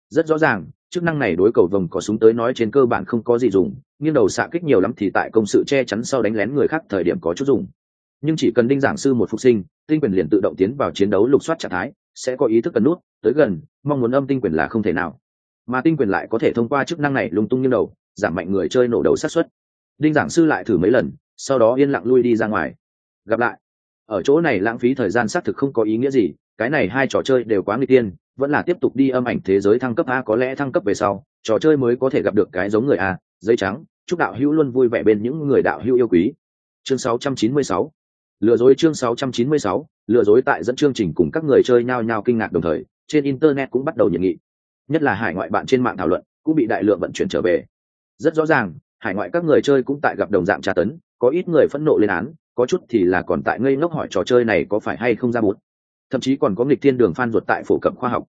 Rất rõ ràng, chức năng này đối cầu vồng có súng tới nói trên cơ bản không có gì dùng, nghiêng đầu xạ kích nhiều lắm thì tại công sự che chắn sau đánh lén người khác thời điểm có chút dùng nhưng chỉ cần đinh giảng sư một phục sinh, tinh quyền liền tự động tiến vào chiến đấu lục soát trạng thái, sẽ có ý thức cần nút, tới gần, mong muốn âm tinh quyền là không thể nào. Mà tinh quyền lại có thể thông qua chức năng này lung tung như đầu, giảm mạnh người chơi nổ đầu sát xuất đinh giảng sư lại thử mấy lần, sau đó yên lặng lui đi ra ngoài. Gặp lại. Ở chỗ này lãng phí thời gian xác thực không có ý nghĩa gì, cái này hai trò chơi đều quá nguy tiên, vẫn là tiếp tục đi âm ảnh thế giới thăng cấp a có lẽ thăng cấp về sau, trò chơi mới có thể gặp được cái giống người a, giấy trắng, chúc đạo hữu luôn vui vẻ bên những người đạo hữu yêu quý. Chương 696 lừa dối chương 696 lừa dối tại dẫn chương trình cùng các người chơi nhao nhao kinh ngạc đồng thời, trên internet cũng bắt đầu nhiệt nghị. Nhất là hải ngoại bạn trên mạng thảo luận, cũng bị đại lượng vận chuyển trở về. Rất rõ ràng, hải ngoại các người chơi cũng tại gặp đồng dạng tra tấn, có ít người phẫn nộ lên án, có chút thì là còn tại ngây ngốc hỏi trò chơi này có phải hay không ra bút thậm chí còn có nghịch thiên đường phan ruột tại phổ cập khoa học.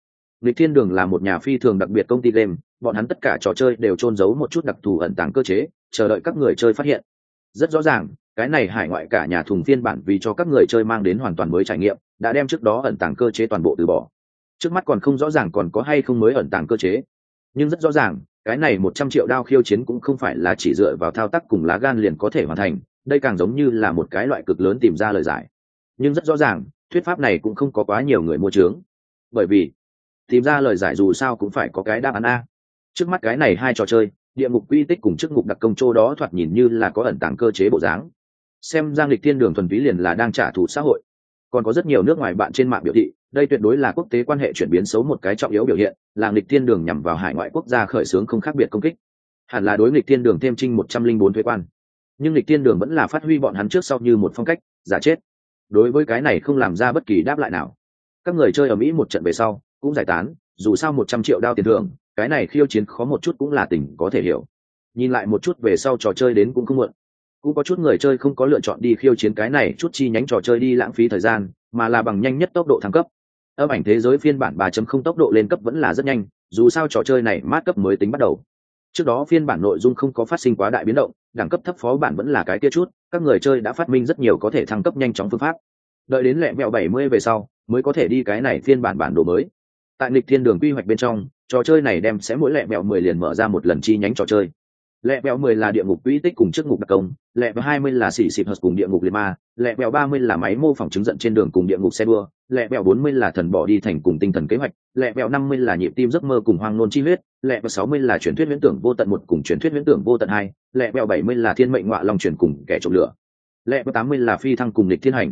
Nghịch thiên đường là một nhà phi thường đặc biệt công ty game, bọn hắn tất cả trò chơi đều trôn giấu một chút đặc thù ẩn tàng cơ chế, chờ đợi các người chơi phát hiện. Rất rõ ràng cái này hải ngoại cả nhà thùng phiên bản vì cho các người chơi mang đến hoàn toàn mới trải nghiệm, đã đem trước đó ẩn tàng cơ chế toàn bộ từ bỏ. Trước mắt còn không rõ ràng còn có hay không mới ẩn tàng cơ chế. Nhưng rất rõ ràng, cái này một trăm triệu đao khiêu chiến cũng không phải là chỉ dựa vào thao tác cùng lá gan liền có thể hoàn thành, đây càng giống như là một cái loại cực lớn tìm ra lời giải. Nhưng rất rõ ràng, thuyết pháp này cũng không có quá nhiều người mua trướng bởi vì, tìm ra lời giải dù sao cũng phải có cái đáp án a. Trước mắt cái này hai trò chơi, địa ngục quy tích cùng chức ngục đặc công châu đó thoạt nhìn như là có ẩn tàng cơ chế bộ dáng xem giang lịch thiên đường thuần túy liền là đang trả thù xã hội. Còn có rất nhiều nước ngoài bạn trên mạng biểu thị, đây tuyệt đối là quốc tế quan hệ chuyển biến xấu một cái trọng yếu biểu hiện là nghịch thiên đường nhằm vào hải ngoại quốc gia khởi xướng không khác biệt công kích. Hẳn là đối nghịch thiên đường thêm trinh một trăm linh bốn thuế quan. Nhưng nghịch thiên đường vẫn là phát huy bọn hắn trước sau như một phong cách, giả chết. Đối với cái này không làm ra bất kỳ đáp lại nào. Các người chơi ở mỹ một trận về sau, cũng giải tán, dù sao một trăm triệu đao tiền thưởng, cái này khiêu chiến khó một chút cũng là tình có thể hiểu. Nhìn lại một chút về sau trò chơi đến cũng không muộn cũng có chút người chơi không có lựa chọn đi khiêu chiến cái này chút chi nhánh trò chơi đi lãng phí thời gian, mà là bằng nhanh nhất tốc độ thăng cấp. Âm ảnh thế giới phiên bản 3.0 tốc độ lên cấp vẫn là rất nhanh, dù sao trò chơi này mát cấp mới tính bắt đầu. Trước đó phiên bản nội dung không có phát sinh quá đại biến động, đẳng cấp thấp phó bản vẫn là cái kia chút, các người chơi đã phát minh rất nhiều có thể thăng cấp nhanh chóng phương pháp. Đợi đến lẹ mẹo 70 về sau, mới có thể đi cái này phiên bản bản đồ mới. Tại nghịch thiên đường quy hoạch bên trong, trò chơi này đem sẽ mỗi lẹ mẹo 10 liền mở ra một lần chi nhánh trò chơi lẹ bèo mười là địa ngục quỹ tích cùng chức ngục đặc công, lẹ bèo hai mươi là xỉ xịp hợp cùng địa ngục liệt ma, lẹ bèo ba mươi là máy mô phỏng chứng giận trên đường cùng địa ngục xe đua, lẹ bèo bốn mươi là thần bỏ đi thành cùng tinh thần kế hoạch, lẹ bèo năm mươi là nhịp tim giấc mơ cùng hoang nôn chi huyết, lẹ bèo sáu mươi là truyền thuyết viễn tưởng vô tận một cùng truyền thuyết viễn tưởng vô tận hai, lẹ bèo bảy mươi là thiên mệnh ngoại long truyền cùng kẻ trộm lửa, lẹ bèo tám mươi là phi thăng cùng lịch thiên hành.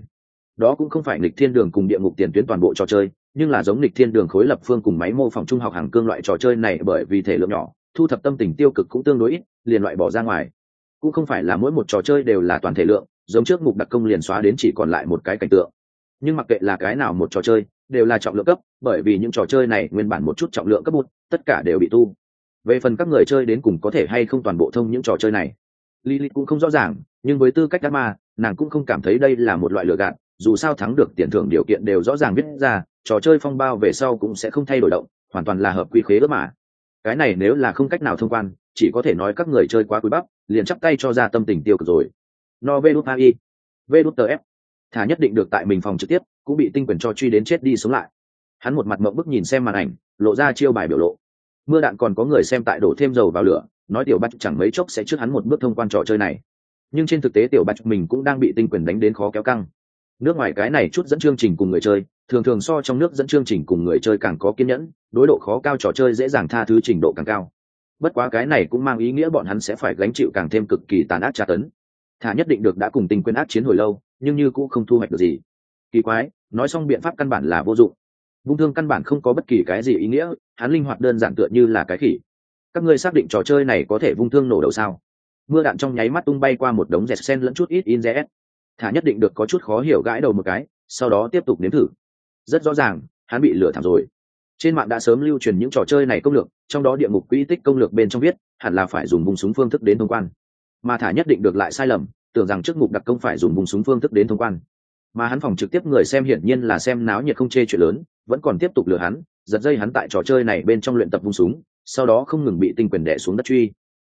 Đó cũng không phải lịch thiên đường cùng địa ngục tiền tuyến toàn bộ trò chơi, nhưng là giống lịch thiên đường khối lập phương cùng máy mô phỏng trung học hàng cương loại trò chơi này bởi vì thể lượng nhỏ, thu thập tâm tình tiêu cực cũng tương đối ít liền loại bỏ ra ngoài. Cũng không phải là mỗi một trò chơi đều là toàn thể lượng, giống trước mục đặc công liền xóa đến chỉ còn lại một cái cảnh tượng. Nhưng mặc kệ là cái nào một trò chơi, đều là trọng lượng cấp, bởi vì những trò chơi này nguyên bản một chút trọng lượng cấp một, tất cả đều bị tu. Về phần các người chơi đến cùng có thể hay không toàn bộ thông những trò chơi này lily cũng không rõ ràng, nhưng với tư cách đắc ma, nàng cũng không cảm thấy đây là một loại lừa gạt, dù sao thắng được tiền thưởng điều kiện đều rõ ràng viết ra, trò chơi phong bao về sau cũng sẽ không thay đổi động, hoàn toàn là hợp quy khế ước mà. Cái này nếu là không cách nào thông quan chỉ có thể nói các người chơi quá quý bắp, liền chắp tay cho ra tâm tình tiêu cực rồi. No vê đút ai vê đút tf thả nhất định được tại mình phòng trực tiếp, cũng bị tinh quyền cho truy đến chết đi sống lại. Hắn một mặt mộng bức nhìn xem màn ảnh, lộ ra chiêu bài biểu lộ. Mưa đạn còn có người xem tại đổ thêm dầu vào lửa, nói tiểu bạch chẳng mấy chốc sẽ trước hắn một bước thông quan trò chơi này. Nhưng trên thực tế tiểu bạch mình cũng đang bị tinh quyền đánh đến khó kéo căng. Nước ngoài cái này chút dẫn chương trình cùng người chơi, thường thường so trong nước dẫn chương trình cùng người chơi càng có kiên nhẫn, đối độ khó cao trò chơi dễ dàng tha thứ trình độ càng cao bất quá cái này cũng mang ý nghĩa bọn hắn sẽ phải gánh chịu càng thêm cực kỳ tàn ác tra tấn. Thả nhất định được đã cùng tình quyền ác chiến hồi lâu, nhưng như cũng không thu hoạch được gì. Kỳ quái, nói xong biện pháp căn bản là vô dụng. Vung thương căn bản không có bất kỳ cái gì ý nghĩa, hắn linh hoạt đơn giản tựa như là cái khỉ. Các ngươi xác định trò chơi này có thể vung thương nổ đầu sao? Mưa đạn trong nháy mắt tung bay qua một đống dẹt sen lẫn chút ít in rẽ. thả nhất định được có chút khó hiểu gãi đầu một cái, sau đó tiếp tục nếm thử. Rất rõ ràng, hắn bị lừa thảm rồi trên mạng đã sớm lưu truyền những trò chơi này công lược, trong đó địa ngục quỹ tích công lược bên trong viết, hẳn là phải dùng vùng súng phương thức đến thông quan. Mà thả nhất định được lại sai lầm, tưởng rằng trước mục đặc công phải dùng vùng súng phương thức đến thông quan. Mà hắn phòng trực tiếp người xem hiển nhiên là xem náo nhiệt không chê chuyện lớn, vẫn còn tiếp tục lừa hắn, giật dây hắn tại trò chơi này bên trong luyện tập vùng súng, sau đó không ngừng bị tinh quyền đẻ xuống đất truy.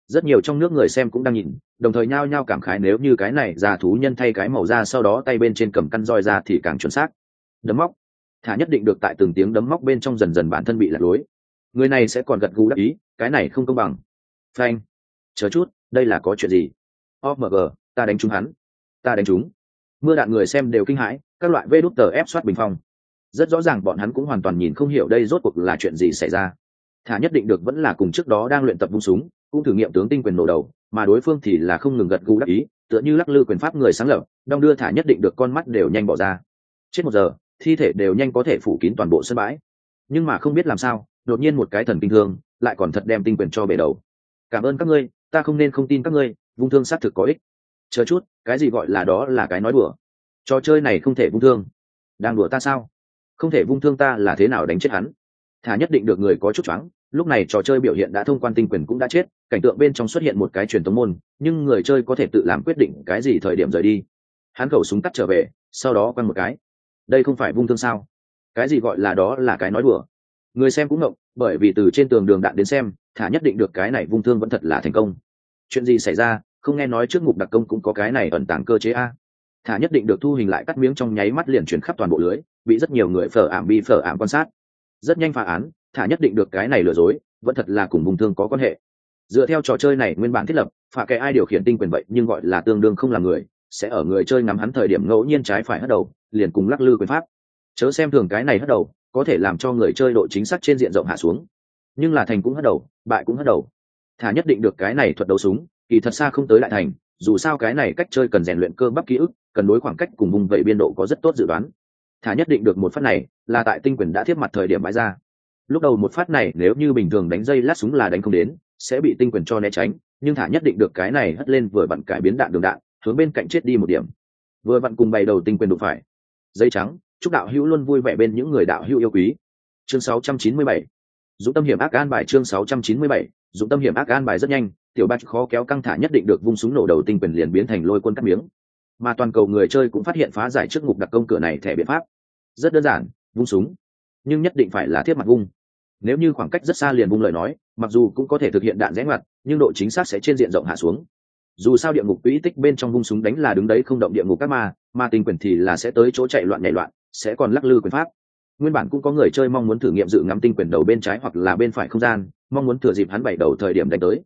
Rất nhiều trong nước người xem cũng đang nhìn, đồng thời nhao nhao cảm khái nếu như cái này già thú nhân thay cái màu ra sau đó tay bên trên cầm căn roi ra thì càng chuẩn xác. Đấm móc thả nhất định được tại từng tiếng đấm móc bên trong dần dần bản thân bị lạc lối. Người này sẽ còn gật gù đắc ý, cái này không công bằng. Phanh. Chờ chút, đây là có chuyện gì? Omg ta đánh trúng hắn. Ta đánh trúng. Mưa đạn người xem đều kinh hãi, các loại vê đút tờ ép soát bình phong. Rất rõ ràng bọn hắn cũng hoàn toàn nhìn không hiểu đây rốt cuộc là chuyện gì xảy ra. Thả nhất định được vẫn là cùng trước đó đang luyện tập vung súng, cũng thử nghiệm tướng tinh quyền nổ đầu, mà đối phương thì là không ngừng gật gù đắc ý, tựa như lắc lư quyền pháp người sáng lập, đong đưa thả nhất định được con mắt đều nhanh bỏ ra. Chết một giờ thi thể đều nhanh có thể phủ kín toàn bộ sân bãi. Nhưng mà không biết làm sao, đột nhiên một cái thần kinh thương lại còn thật đem tinh quyền cho bể đầu. Cảm ơn các ngươi, ta không nên không tin các ngươi, vung thương xác thực có ích. Chờ chút, cái gì gọi là đó là cái nói đùa. Trò chơi này không thể vung thương. Đang đùa ta sao? Không thể vung thương ta là thế nào đánh chết hắn? Thả nhất định được người có chút choáng. Lúc này trò chơi biểu hiện đã thông quan tinh quyền cũng đã chết, cảnh tượng bên trong xuất hiện một cái truyền tống môn, nhưng người chơi có thể tự làm quyết định cái gì thời điểm rời đi. Hắn khẩu súng tắt trở về, sau đó quăng một cái đây không phải vung thương sao? Cái gì gọi là đó là cái nói đùa? Người xem cũng ngộng, bởi vì từ trên tường đường đạn đến xem, thả nhất định được cái này vung thương vẫn thật là thành công. Chuyện gì xảy ra? Không nghe nói trước ngục đặc công cũng có cái này ẩn tàng cơ chế a. Thả nhất định được thu hình lại cắt miếng trong nháy mắt liền chuyển khắp toàn bộ lưới, bị rất nhiều người phở ảm bi phở ảm quan sát. Rất nhanh phá án, thả nhất định được cái này lừa dối, vẫn thật là cùng vùng thương có quan hệ. Dựa theo trò chơi này nguyên bản thiết lập phá kẻ ai điều khiển tinh quyền vậy nhưng gọi là tương đương không là người, sẽ ở người chơi ngắm hắn thời điểm ngẫu nhiên trái phải hất đầu liền cùng lắc lư quyền pháp. Chớ xem thường cái này hất đầu, có thể làm cho người chơi độ chính xác trên diện rộng hạ xuống. Nhưng là thành cũng hất đầu, bại cũng hất đầu. Thả nhất định được cái này thuật đấu súng, kỳ thật xa không tới lại thành, dù sao cái này cách chơi cần rèn luyện cơ bắp ký ức, cần đối khoảng cách cùng vùng vậy biên độ có rất tốt dự đoán. Thả nhất định được một phát này, là tại tinh quyền đã tiếp mặt thời điểm bãi ra. Lúc đầu một phát này, nếu như bình thường đánh dây lát súng là đánh không đến, sẽ bị tinh quyền cho né tránh, nhưng thả nhất định được cái này hất lên vừa vặn cải biến đạn đường đạn, hướng bên cạnh chết đi một điểm. Vừa vặn cùng bày đầu tinh quyền đụng phải dây trắng, chúc đạo hữu luôn vui vẻ bên những người đạo hữu yêu quý. Chương 697 dũng tâm hiểm ác an bài chương 697 dũng tâm hiểm ác an bài rất nhanh, tiểu bạch khó kéo căng thả nhất định được vung súng nổ đầu tinh quyền liền biến thành lôi quân cắt miếng. Mà toàn cầu người chơi cũng phát hiện phá giải trước ngục đặc công cửa này thẻ biện pháp. Rất đơn giản, vung súng. Nhưng nhất định phải là thiết mặt vung. Nếu như khoảng cách rất xa liền vung lời nói, mặc dù cũng có thể thực hiện đạn rẽ ngoặt, nhưng độ chính xác sẽ trên diện rộng hạ xuống dù sao địa ngục quỹ tích bên trong vung súng đánh là đứng đấy không động địa ngục các ma mà tinh quyền thì là sẽ tới chỗ chạy loạn nhảy loạn, sẽ còn lắc lư quyền pháp. Nguyên bản cũng có người chơi mong muốn thử nghiệm dự ngắm tinh quyền đầu bên trái hoặc là bên phải không gian, mong muốn thừa dịp hắn bảy đầu thời điểm đánh tới.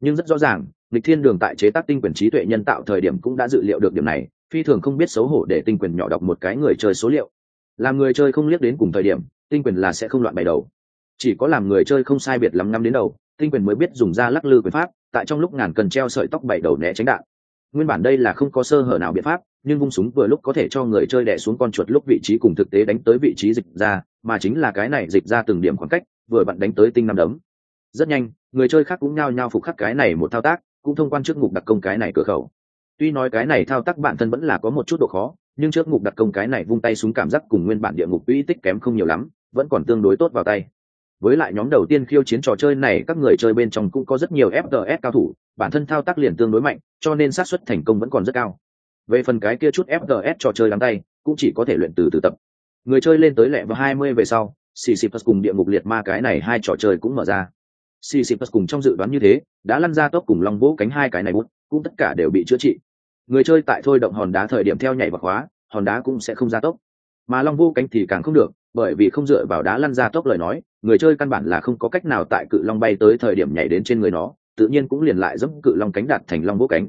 Nhưng rất rõ ràng lịch thiên đường tại chế tác tinh quyền trí tuệ nhân tạo thời điểm cũng đã dự liệu được điểm này, phi thường không biết xấu hổ để tinh quyền nhỏ đọc một cái người chơi số liệu. Làm người chơi không liếc đến cùng thời điểm, tinh quyền là sẽ không loạn bày đầu. Chỉ có làm người chơi không sai biệt lắm năm đến đầu, tinh quyền mới biết dùng ra lắc lư quyền pháp tại trong lúc ngàn cần treo sợi tóc bảy đầu né tránh đạn. Nguyên bản đây là không có sơ hở nào biện pháp, nhưng vung súng vừa lúc có thể cho người chơi đẻ xuống con chuột lúc vị trí cùng thực tế đánh tới vị trí dịch ra, mà chính là cái này dịch ra từng điểm khoảng cách, vừa bạn đánh tới tinh năm đấm. Rất nhanh, người chơi khác cũng nhao nhao phục khắc cái này một thao tác, cũng thông quan trước ngục đặc công cái này cửa khẩu. Tuy nói cái này thao tác bản thân vẫn là có một chút độ khó, nhưng trước ngục đặc công cái này vung tay súng cảm giác cùng nguyên bản địa ngục uy tích kém không nhiều lắm, vẫn còn tương đối tốt vào tay với lại nhóm đầu tiên khiêu chiến trò chơi này, các người chơi bên trong cũng có rất nhiều fts cao thủ, bản thân thao tác liền tương đối mạnh, cho nên xác suất thành công vẫn còn rất cao. Về phần cái kia chút fts trò chơi đắng tay, cũng chỉ có thể luyện từ từ tập. Người chơi lên tới lẹ vào hai mươi về sau, Sisyphus cùng địa ngục liệt ma cái này hai trò chơi cũng mở ra. Sisyphus cùng trong dự đoán như thế, đã lăn ra tốc cùng long vỗ cánh hai cái này bút, cũng tất cả đều bị chữa trị. Người chơi tại thôi động hòn đá thời điểm theo nhảy vào khóa, hòn đá cũng sẽ không ra tốc. Mà long vô cánh thì càng không được, bởi vì không dựa vào đá lăn ra tốc lời nói người chơi căn bản là không có cách nào tại cự long bay tới thời điểm nhảy đến trên người nó, tự nhiên cũng liền lại dẫm cự long cánh đạt thành long vô cánh.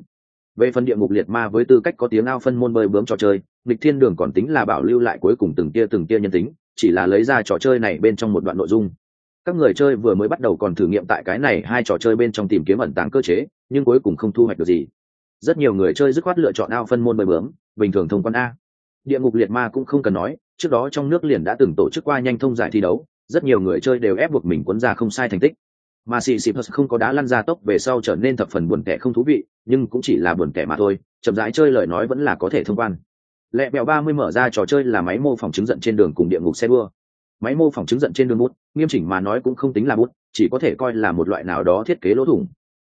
Về phần địa ngục liệt ma với tư cách có tiếng ao phân môn bơi bướm trò chơi, nghịch thiên đường còn tính là bảo lưu lại cuối cùng từng tia từng tia nhân tính, chỉ là lấy ra trò chơi này bên trong một đoạn nội dung. Các người chơi vừa mới bắt đầu còn thử nghiệm tại cái này hai trò chơi bên trong tìm kiếm ẩn tàng cơ chế, nhưng cuối cùng không thu hoạch được gì. Rất nhiều người chơi dứt khoát lựa chọn ao phân môn bơi bướm, bình thường thông quan a. Địa ngục liệt ma cũng không cần nói, trước đó trong nước liền đã từng tổ chức qua nhanh thông giải thi đấu rất nhiều người chơi đều ép buộc mình quấn ra không sai thành tích. Mà xì xì không có đá lăn ra tốc về sau trở nên thập phần buồn tẻ không thú vị, nhưng cũng chỉ là buồn tẻ mà thôi, chậm rãi chơi lời nói vẫn là có thể thông quan. Lẹ bèo ba mươi mở ra trò chơi là máy mô phỏng chứng giận trên đường cùng địa ngục xe đua. Máy mô phỏng chứng giận trên đường bút, nghiêm chỉnh mà nói cũng không tính là bút, chỉ có thể coi là một loại nào đó thiết kế lỗ thủng.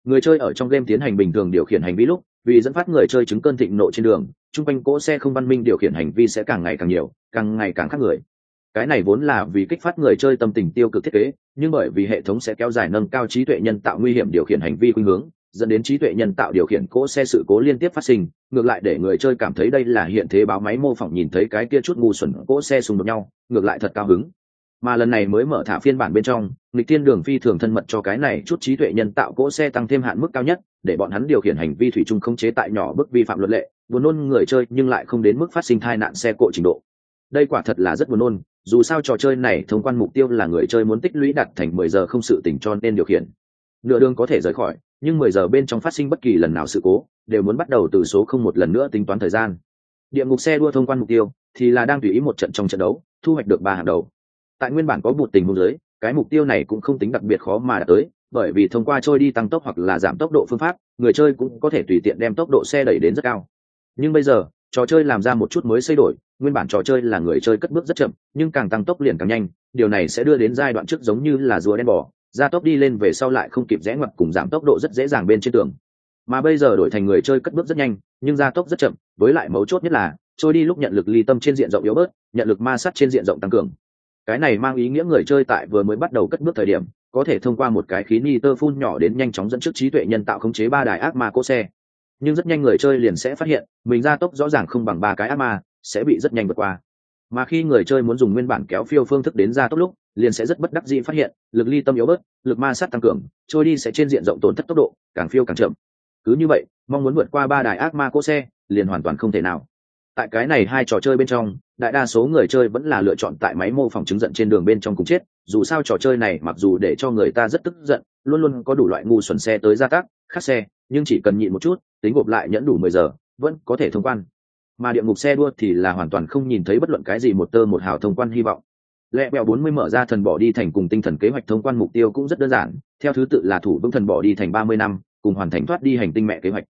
Người chơi ở trong game tiến hành bình thường điều khiển hành vi lúc, vì dẫn phát người chơi chứng cơn thịnh nộ trên đường, chung quanh cỗ xe không văn minh điều khiển hành vi sẽ càng ngày càng nhiều, càng ngày càng khác người cái này vốn là vì kích phát người chơi tâm tình tiêu cực thiết kế, nhưng bởi vì hệ thống sẽ kéo dài nâng cao trí tuệ nhân tạo nguy hiểm điều khiển hành vi khuynh hướng, dẫn đến trí tuệ nhân tạo điều khiển cỗ xe sự cố liên tiếp phát sinh, ngược lại để người chơi cảm thấy đây là hiện thế báo máy mô phỏng nhìn thấy cái kia chút ngu xuẩn cỗ xe xung đột nhau, ngược lại thật cao hứng. Mà lần này mới mở thả phiên bản bên trong lịch thiên đường phi thường thân mật cho cái này chút trí tuệ nhân tạo cỗ xe tăng thêm hạn mức cao nhất, để bọn hắn điều khiển hành vi thủy chung không chế tại nhỏ bức vi phạm luật lệ, buồn nôn người chơi nhưng lại không đến mức phát sinh tai nạn xe cộ trình độ. Đây quả thật là rất buồn nôn dù sao trò chơi này thông quan mục tiêu là người chơi muốn tích lũy đặt thành mười giờ không sự tỉnh cho nên điều khiển. Nửa đường có thể rời khỏi, nhưng mười giờ bên trong phát sinh bất kỳ lần nào sự cố, đều muốn bắt đầu từ số không một lần nữa tính toán thời gian. Địa ngục xe đua thông quan mục tiêu thì là đang tùy ý một trận trong trận đấu, thu hoạch được ba hàng đầu. Tại nguyên bản có một tình huống giới, cái mục tiêu này cũng không tính đặc biệt khó mà đạt tới, bởi vì thông qua trôi đi tăng tốc hoặc là giảm tốc độ phương pháp, người chơi cũng có thể tùy tiện đem tốc độ xe đẩy đến rất cao. Nhưng bây giờ, trò chơi làm ra một chút mới xây đổi nguyên bản trò chơi là người chơi cất bước rất chậm, nhưng càng tăng tốc liền càng nhanh, điều này sẽ đưa đến giai đoạn trước giống như là rùa đen bò, gia tốc đi lên về sau lại không kịp rẽ ngoặt cùng giảm tốc độ rất dễ dàng bên trên tường. Mà bây giờ đổi thành người chơi cất bước rất nhanh, nhưng gia tốc rất chậm, với lại mấu chốt nhất là, trôi đi lúc nhận lực ly tâm trên diện rộng yếu bớt, nhận lực ma sát trên diện rộng tăng cường. Cái này mang ý nghĩa người chơi tại vừa mới bắt đầu cất bước thời điểm, có thể thông qua một cái khí ni tơ phun nhỏ đến nhanh chóng dẫn trước trí tuệ nhân tạo khống chế ba đài ác ma cỗ xe. Nhưng rất nhanh người chơi liền sẽ phát hiện, mình gia tốc rõ ràng không bằng ba cái ác ma sẽ bị rất nhanh vượt qua. Mà khi người chơi muốn dùng nguyên bản kéo phiêu phương thức đến gia tốc lúc, liền sẽ rất bất đắc dĩ phát hiện, lực ly tâm yếu bớt, lực ma sát tăng cường, trôi đi sẽ trên diện rộng tổn thất tốc độ, càng phiêu càng chậm. Cứ như vậy, mong muốn vượt qua ba đài ác ma cỗ xe, liền hoàn toàn không thể nào. Tại cái này hai trò chơi bên trong, đại đa số người chơi vẫn là lựa chọn tại máy mô phỏng chứng giận trên đường bên trong cùng chết, dù sao trò chơi này mặc dù để cho người ta rất tức giận, luôn luôn có đủ loại ngu xuẩn xe tới gia tác khắc xe, nhưng chỉ cần nhịn một chút, tính gộp lại nhẫn đủ mười giờ, vẫn có thể thông quan mà địa ngục xe đua thì là hoàn toàn không nhìn thấy bất luận cái gì một tơ một hào thông quan hy vọng. Lẹ bèo bốn mươi mở ra thần bỏ đi thành cùng tinh thần kế hoạch thông quan mục tiêu cũng rất đơn giản, theo thứ tự là thủ vững thần bỏ đi thành ba mươi năm, cùng hoàn thành thoát đi hành tinh mẹ kế hoạch.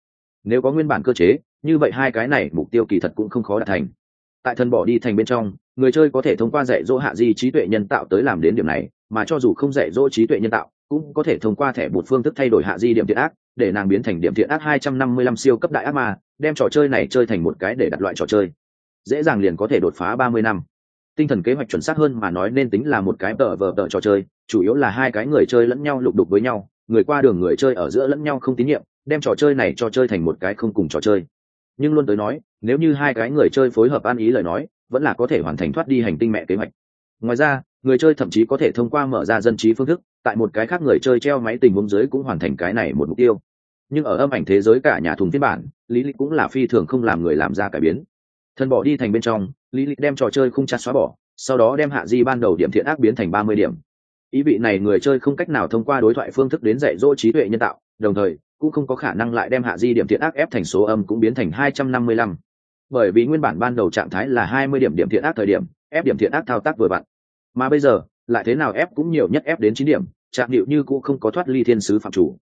Nếu có nguyên bản cơ chế, như vậy hai cái này mục tiêu kỳ thật cũng không khó đạt thành. Tại thần bỏ đi thành bên trong, người chơi có thể thông qua dạy dỗ hạ di trí tuệ nhân tạo tới làm đến điểm này, mà cho dù không dạy dỗ trí tuệ nhân tạo, cũng có thể thông qua thẻ bột phương thức thay đổi hạ di điểm thiện ác, để nàng biến thành điểm thiện ác hai trăm năm mươi lăm siêu cấp đại ác ma đem trò chơi này chơi thành một cái để đặt loại trò chơi. Dễ dàng liền có thể đột phá ba mươi năm. Tinh thần kế hoạch chuẩn xác hơn mà nói nên tính là một cái tờ vờ tờ trò chơi, chủ yếu là hai cái người chơi lẫn nhau lục đục với nhau, người qua đường người chơi ở giữa lẫn nhau không tín nhiệm, đem trò chơi này cho chơi thành một cái không cùng trò chơi. Nhưng luôn tới nói, nếu như hai cái người chơi phối hợp ăn ý lời nói, vẫn là có thể hoàn thành thoát đi hành tinh mẹ kế hoạch. Ngoài ra, người chơi thậm chí có thể thông qua mở ra dân trí phương thức, tại một cái khác người chơi treo máy tình huống dưới cũng hoàn thành cái này một mục tiêu. Nhưng ở âm ảnh thế giới cả nhà thùng phiên bản lý lịch cũng là phi thường không làm người làm ra cải biến. Thân bỏ đi thành bên trong, lý lịch đem trò chơi không chặt xóa bỏ, sau đó đem hạ di ban đầu điểm thiện ác biến thành ba mươi điểm. Ý vị này người chơi không cách nào thông qua đối thoại phương thức đến dạy dỗ trí tuệ nhân tạo, đồng thời, cũng không có khả năng lại đem hạ di điểm thiện ác ép thành số âm cũng biến thành hai trăm năm mươi lăm. Bởi vì nguyên bản ban đầu trạng thái là hai mươi điểm điểm thiện ác thời điểm, ép điểm thiện ác thao tác vừa vặn. Mà bây giờ, lại thế nào ép cũng nhiều nhất ép đến chín điểm trạng điệu như cũng không có thoát ly thiên sứ phạm chủ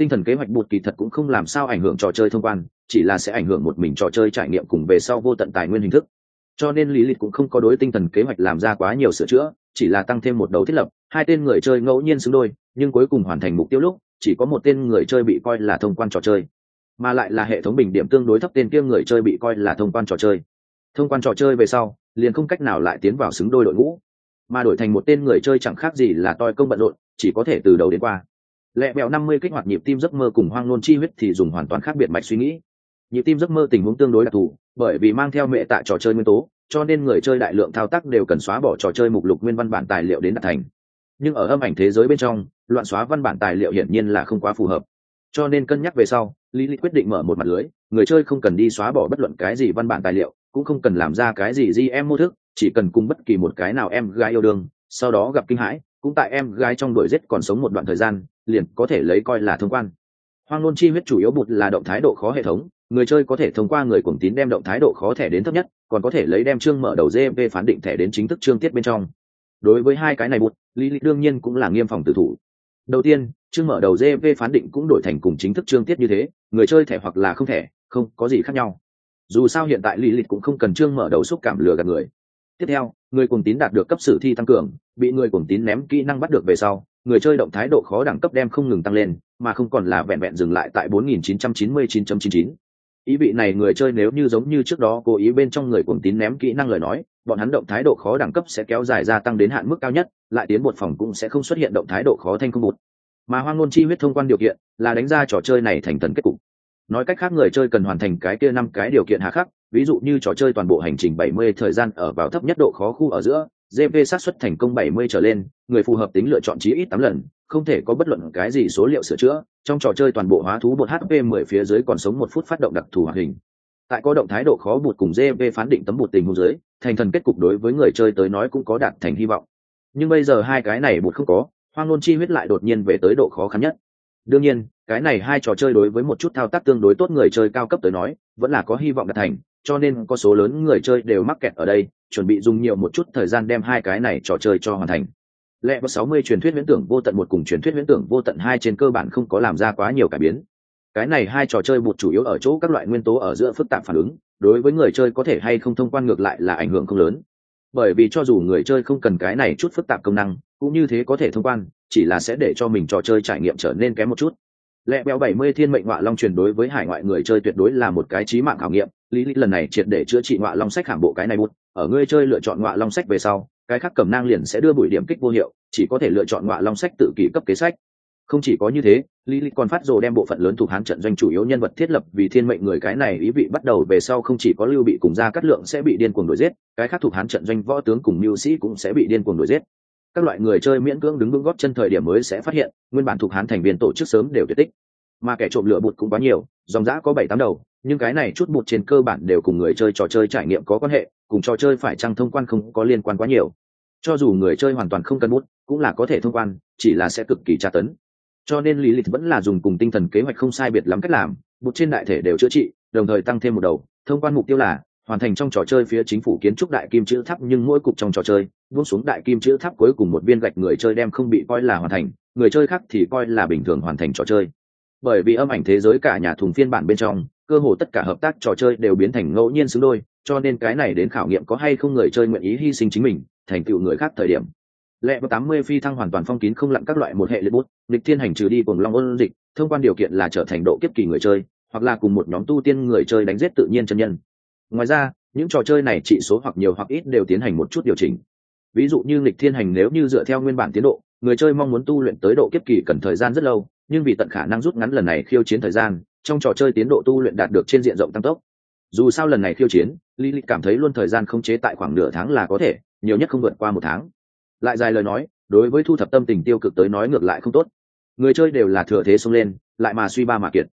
tinh thần kế hoạch bụt kỳ thật cũng không làm sao ảnh hưởng trò chơi thông quan, chỉ là sẽ ảnh hưởng một mình trò chơi trải nghiệm cùng về sau vô tận tài nguyên hình thức. Cho nên lý lịch cũng không có đối tinh thần kế hoạch làm ra quá nhiều sửa chữa, chỉ là tăng thêm một đầu thiết lập, hai tên người chơi ngẫu nhiên xứng đôi, nhưng cuối cùng hoàn thành mục tiêu lúc, chỉ có một tên người chơi bị coi là thông quan trò chơi. Mà lại là hệ thống bình điểm tương đối thấp tên kia người chơi bị coi là thông quan trò chơi. Thông quan trò chơi về sau, liền không cách nào lại tiến vào xứng đôi đội ngũ. Mà đổi thành một tên người chơi chẳng khác gì là toi công bận rộn, chỉ có thể từ đầu đến qua lẹ mẹo năm mươi kích hoạt nhịp tim giấc mơ cùng hoang nôn chi huyết thì dùng hoàn toàn khác biệt mạch suy nghĩ. Nhịp tim giấc mơ tình huống tương đối đặc thù, bởi vì mang theo mẹ tại trò chơi nguyên tố, cho nên người chơi đại lượng thao tác đều cần xóa bỏ trò chơi mục lục nguyên văn bản tài liệu đến đạt thành. Nhưng ở âm ảnh thế giới bên trong, loạn xóa văn bản tài liệu hiển nhiên là không quá phù hợp. Cho nên cân nhắc về sau, lý lý quyết định mở một mặt lưới, người chơi không cần đi xóa bỏ bất luận cái gì văn bản tài liệu, cũng không cần làm ra cái gì di em mô thức, chỉ cần cùng bất kỳ một cái nào em gái yêu đương, sau đó gặp kinh hãi, cũng tại em gái trong đuổi giết còn sống một đoạn thời gian liền có thể lấy coi là thông quan. Hoang nôn chi huyết chủ yếu bụt là động thái độ khó hệ thống, người chơi có thể thông qua người cuồng tín đem động thái độ khó thẻ đến thấp nhất, còn có thể lấy đem chương mở đầu gv phán định thẻ đến chính thức chương tiết bên trong. Đối với hai cái này bụt, lý lịch đương nhiên cũng là nghiêm phòng tử thủ. Đầu tiên, chương mở đầu gv phán định cũng đổi thành cùng chính thức chương tiết như thế, người chơi thẻ hoặc là không thẻ, không có gì khác nhau. Dù sao hiện tại lý lịch cũng không cần chương mở đầu xúc cảm lừa gạt người. Tiếp theo, người cuồng tín đạt được cấp sử thi tăng cường, bị người cuồng tín ném kỹ năng bắt được về sau người chơi động thái độ khó đẳng cấp đem không ngừng tăng lên, mà không còn là vẹn vẹn dừng lại tại 4999.99. ý vị này người chơi nếu như giống như trước đó cố ý bên trong người cuồng tín ném kỹ năng lời nói, bọn hắn động thái độ khó đẳng cấp sẽ kéo dài gia tăng đến hạn mức cao nhất, lại tiến một phòng cũng sẽ không xuất hiện động thái độ khó thanh không một mà hoang ngôn chi huyết thông quan điều kiện là đánh ra trò chơi này thành thần kết cục nói cách khác người chơi cần hoàn thành cái kia năm cái điều kiện hạ khắc, ví dụ như trò chơi toàn bộ hành trình 70 thời gian ở vào thấp nhất độ khó khu ở giữa gp xác suất thành công 70 trở lên, người phù hợp tính lựa chọn chí ít 8 lần, không thể có bất luận cái gì số liệu sửa chữa. Trong trò chơi toàn bộ hóa thú bột hp 10 phía dưới còn sống một phút phát động đặc thù hoạt hình. Tại có động thái độ khó bột cùng gp phán định tấm bột tình huống dưới, thành thần kết cục đối với người chơi tới nói cũng có đạt thành hy vọng. Nhưng bây giờ hai cái này bột không có, hoang nôn chi huyết lại đột nhiên về tới độ khó khăn nhất. Đương nhiên, cái này hai trò chơi đối với một chút thao tác tương đối tốt người chơi cao cấp tới nói, vẫn là có hy vọng đạt thành cho nên có số lớn người chơi đều mắc kẹt ở đây, chuẩn bị dùng nhiều một chút thời gian đem hai cái này trò chơi cho hoàn thành. Lẽ có sáu mươi truyền thuyết viễn tưởng vô tận một cùng truyền thuyết viễn tưởng vô tận hai trên cơ bản không có làm ra quá nhiều cải biến. Cái này hai trò chơi một chủ yếu ở chỗ các loại nguyên tố ở giữa phức tạp phản ứng, đối với người chơi có thể hay không thông quan ngược lại là ảnh hưởng không lớn. Bởi vì cho dù người chơi không cần cái này chút phức tạp công năng, cũng như thế có thể thông quan, chỉ là sẽ để cho mình trò chơi trải nghiệm trở nên kém một chút lẹ béo bảy mươi thiên mệnh ngọa long truyền đối với hải ngoại người chơi tuyệt đối là một cái trí mạng khảo nghiệm. Lý lịch lần này triệt để chữa trị ngọa long sách hàm bộ cái này bút. Ở người chơi lựa chọn ngọa long sách về sau, cái khác cầm nang liền sẽ đưa bụi điểm kích vô hiệu, chỉ có thể lựa chọn ngọa long sách tự kỷ cấp kế sách. Không chỉ có như thế, lý lịch còn phát rồ đem bộ phận lớn thuộc hán trận doanh chủ yếu nhân vật thiết lập vì thiên mệnh người cái này ý vị bắt đầu về sau không chỉ có lưu bị cùng gia cát lượng sẽ bị điên cuồng đuổi giết, cái khác thuộc hán trận doanh võ tướng cùng mưu sĩ cũng sẽ bị điên cuồng đuổi giết các loại người chơi miễn cưỡng đứng vững góp chân thời điểm mới sẽ phát hiện, nguyên bản thuộc hán thành viên tổ chức sớm đều tuyệt tích. Mà kẻ trộm lửa bụt cũng quá nhiều, dòng giã có bảy tám đầu, nhưng cái này chút bụt trên cơ bản đều cùng người chơi trò chơi trải nghiệm có quan hệ, cùng trò chơi phải chăng thông quan không có liên quan quá nhiều. Cho dù người chơi hoàn toàn không cần bút cũng là có thể thông quan, chỉ là sẽ cực kỳ tra tấn. Cho nên lý lịch vẫn là dùng cùng tinh thần kế hoạch không sai biệt lắm cách làm, bụt trên đại thể đều chữa trị, đồng thời tăng thêm một đầu, thông quan mục tiêu là hoàn thành trong trò chơi phía chính phủ kiến trúc đại kim chữ tháp, nhưng mỗi cục trong trò chơi, buông xuống đại kim chữ tháp cuối cùng một viên gạch người chơi đem không bị coi là hoàn thành, người chơi khác thì coi là bình thường hoàn thành trò chơi. Bởi vì âm ảnh thế giới cả nhà thùng phiên bản bên trong, cơ hồ tất cả hợp tác trò chơi đều biến thành ngẫu nhiên xứng đôi, cho nên cái này đến khảo nghiệm có hay không người chơi nguyện ý hy sinh chính mình, thành tựu người khác thời điểm. Lẽ tám mươi phi thăng hoàn toàn phong kín không lặn các loại một hệ liệt bút lịch thiên hành trừ đi cùng long ôn dịch, thông quan điều kiện là trở thành độ kiếp kỳ người chơi, hoặc là cùng một nhóm tu tiên người chơi đánh giết tự nhiên chân nhân ngoài ra, những trò chơi này trị số hoặc nhiều hoặc ít đều tiến hành một chút điều chỉnh. Ví dụ như lịch thiên hành nếu như dựa theo nguyên bản tiến độ, người chơi mong muốn tu luyện tới độ kiếp kỳ cần thời gian rất lâu, nhưng vì tận khả năng rút ngắn lần này khiêu chiến thời gian, trong trò chơi tiến độ tu luyện đạt được trên diện rộng tăng tốc. Dù sao lần này khiêu chiến lý lịch cảm thấy luôn thời gian không chế tại khoảng nửa tháng là có thể, nhiều nhất không vượt qua một tháng. Lại dài lời nói, đối với thu thập tâm tình tiêu cực tới nói ngược lại không tốt. Người chơi đều là thừa thế xông lên, lại mà suy ba mà kiệt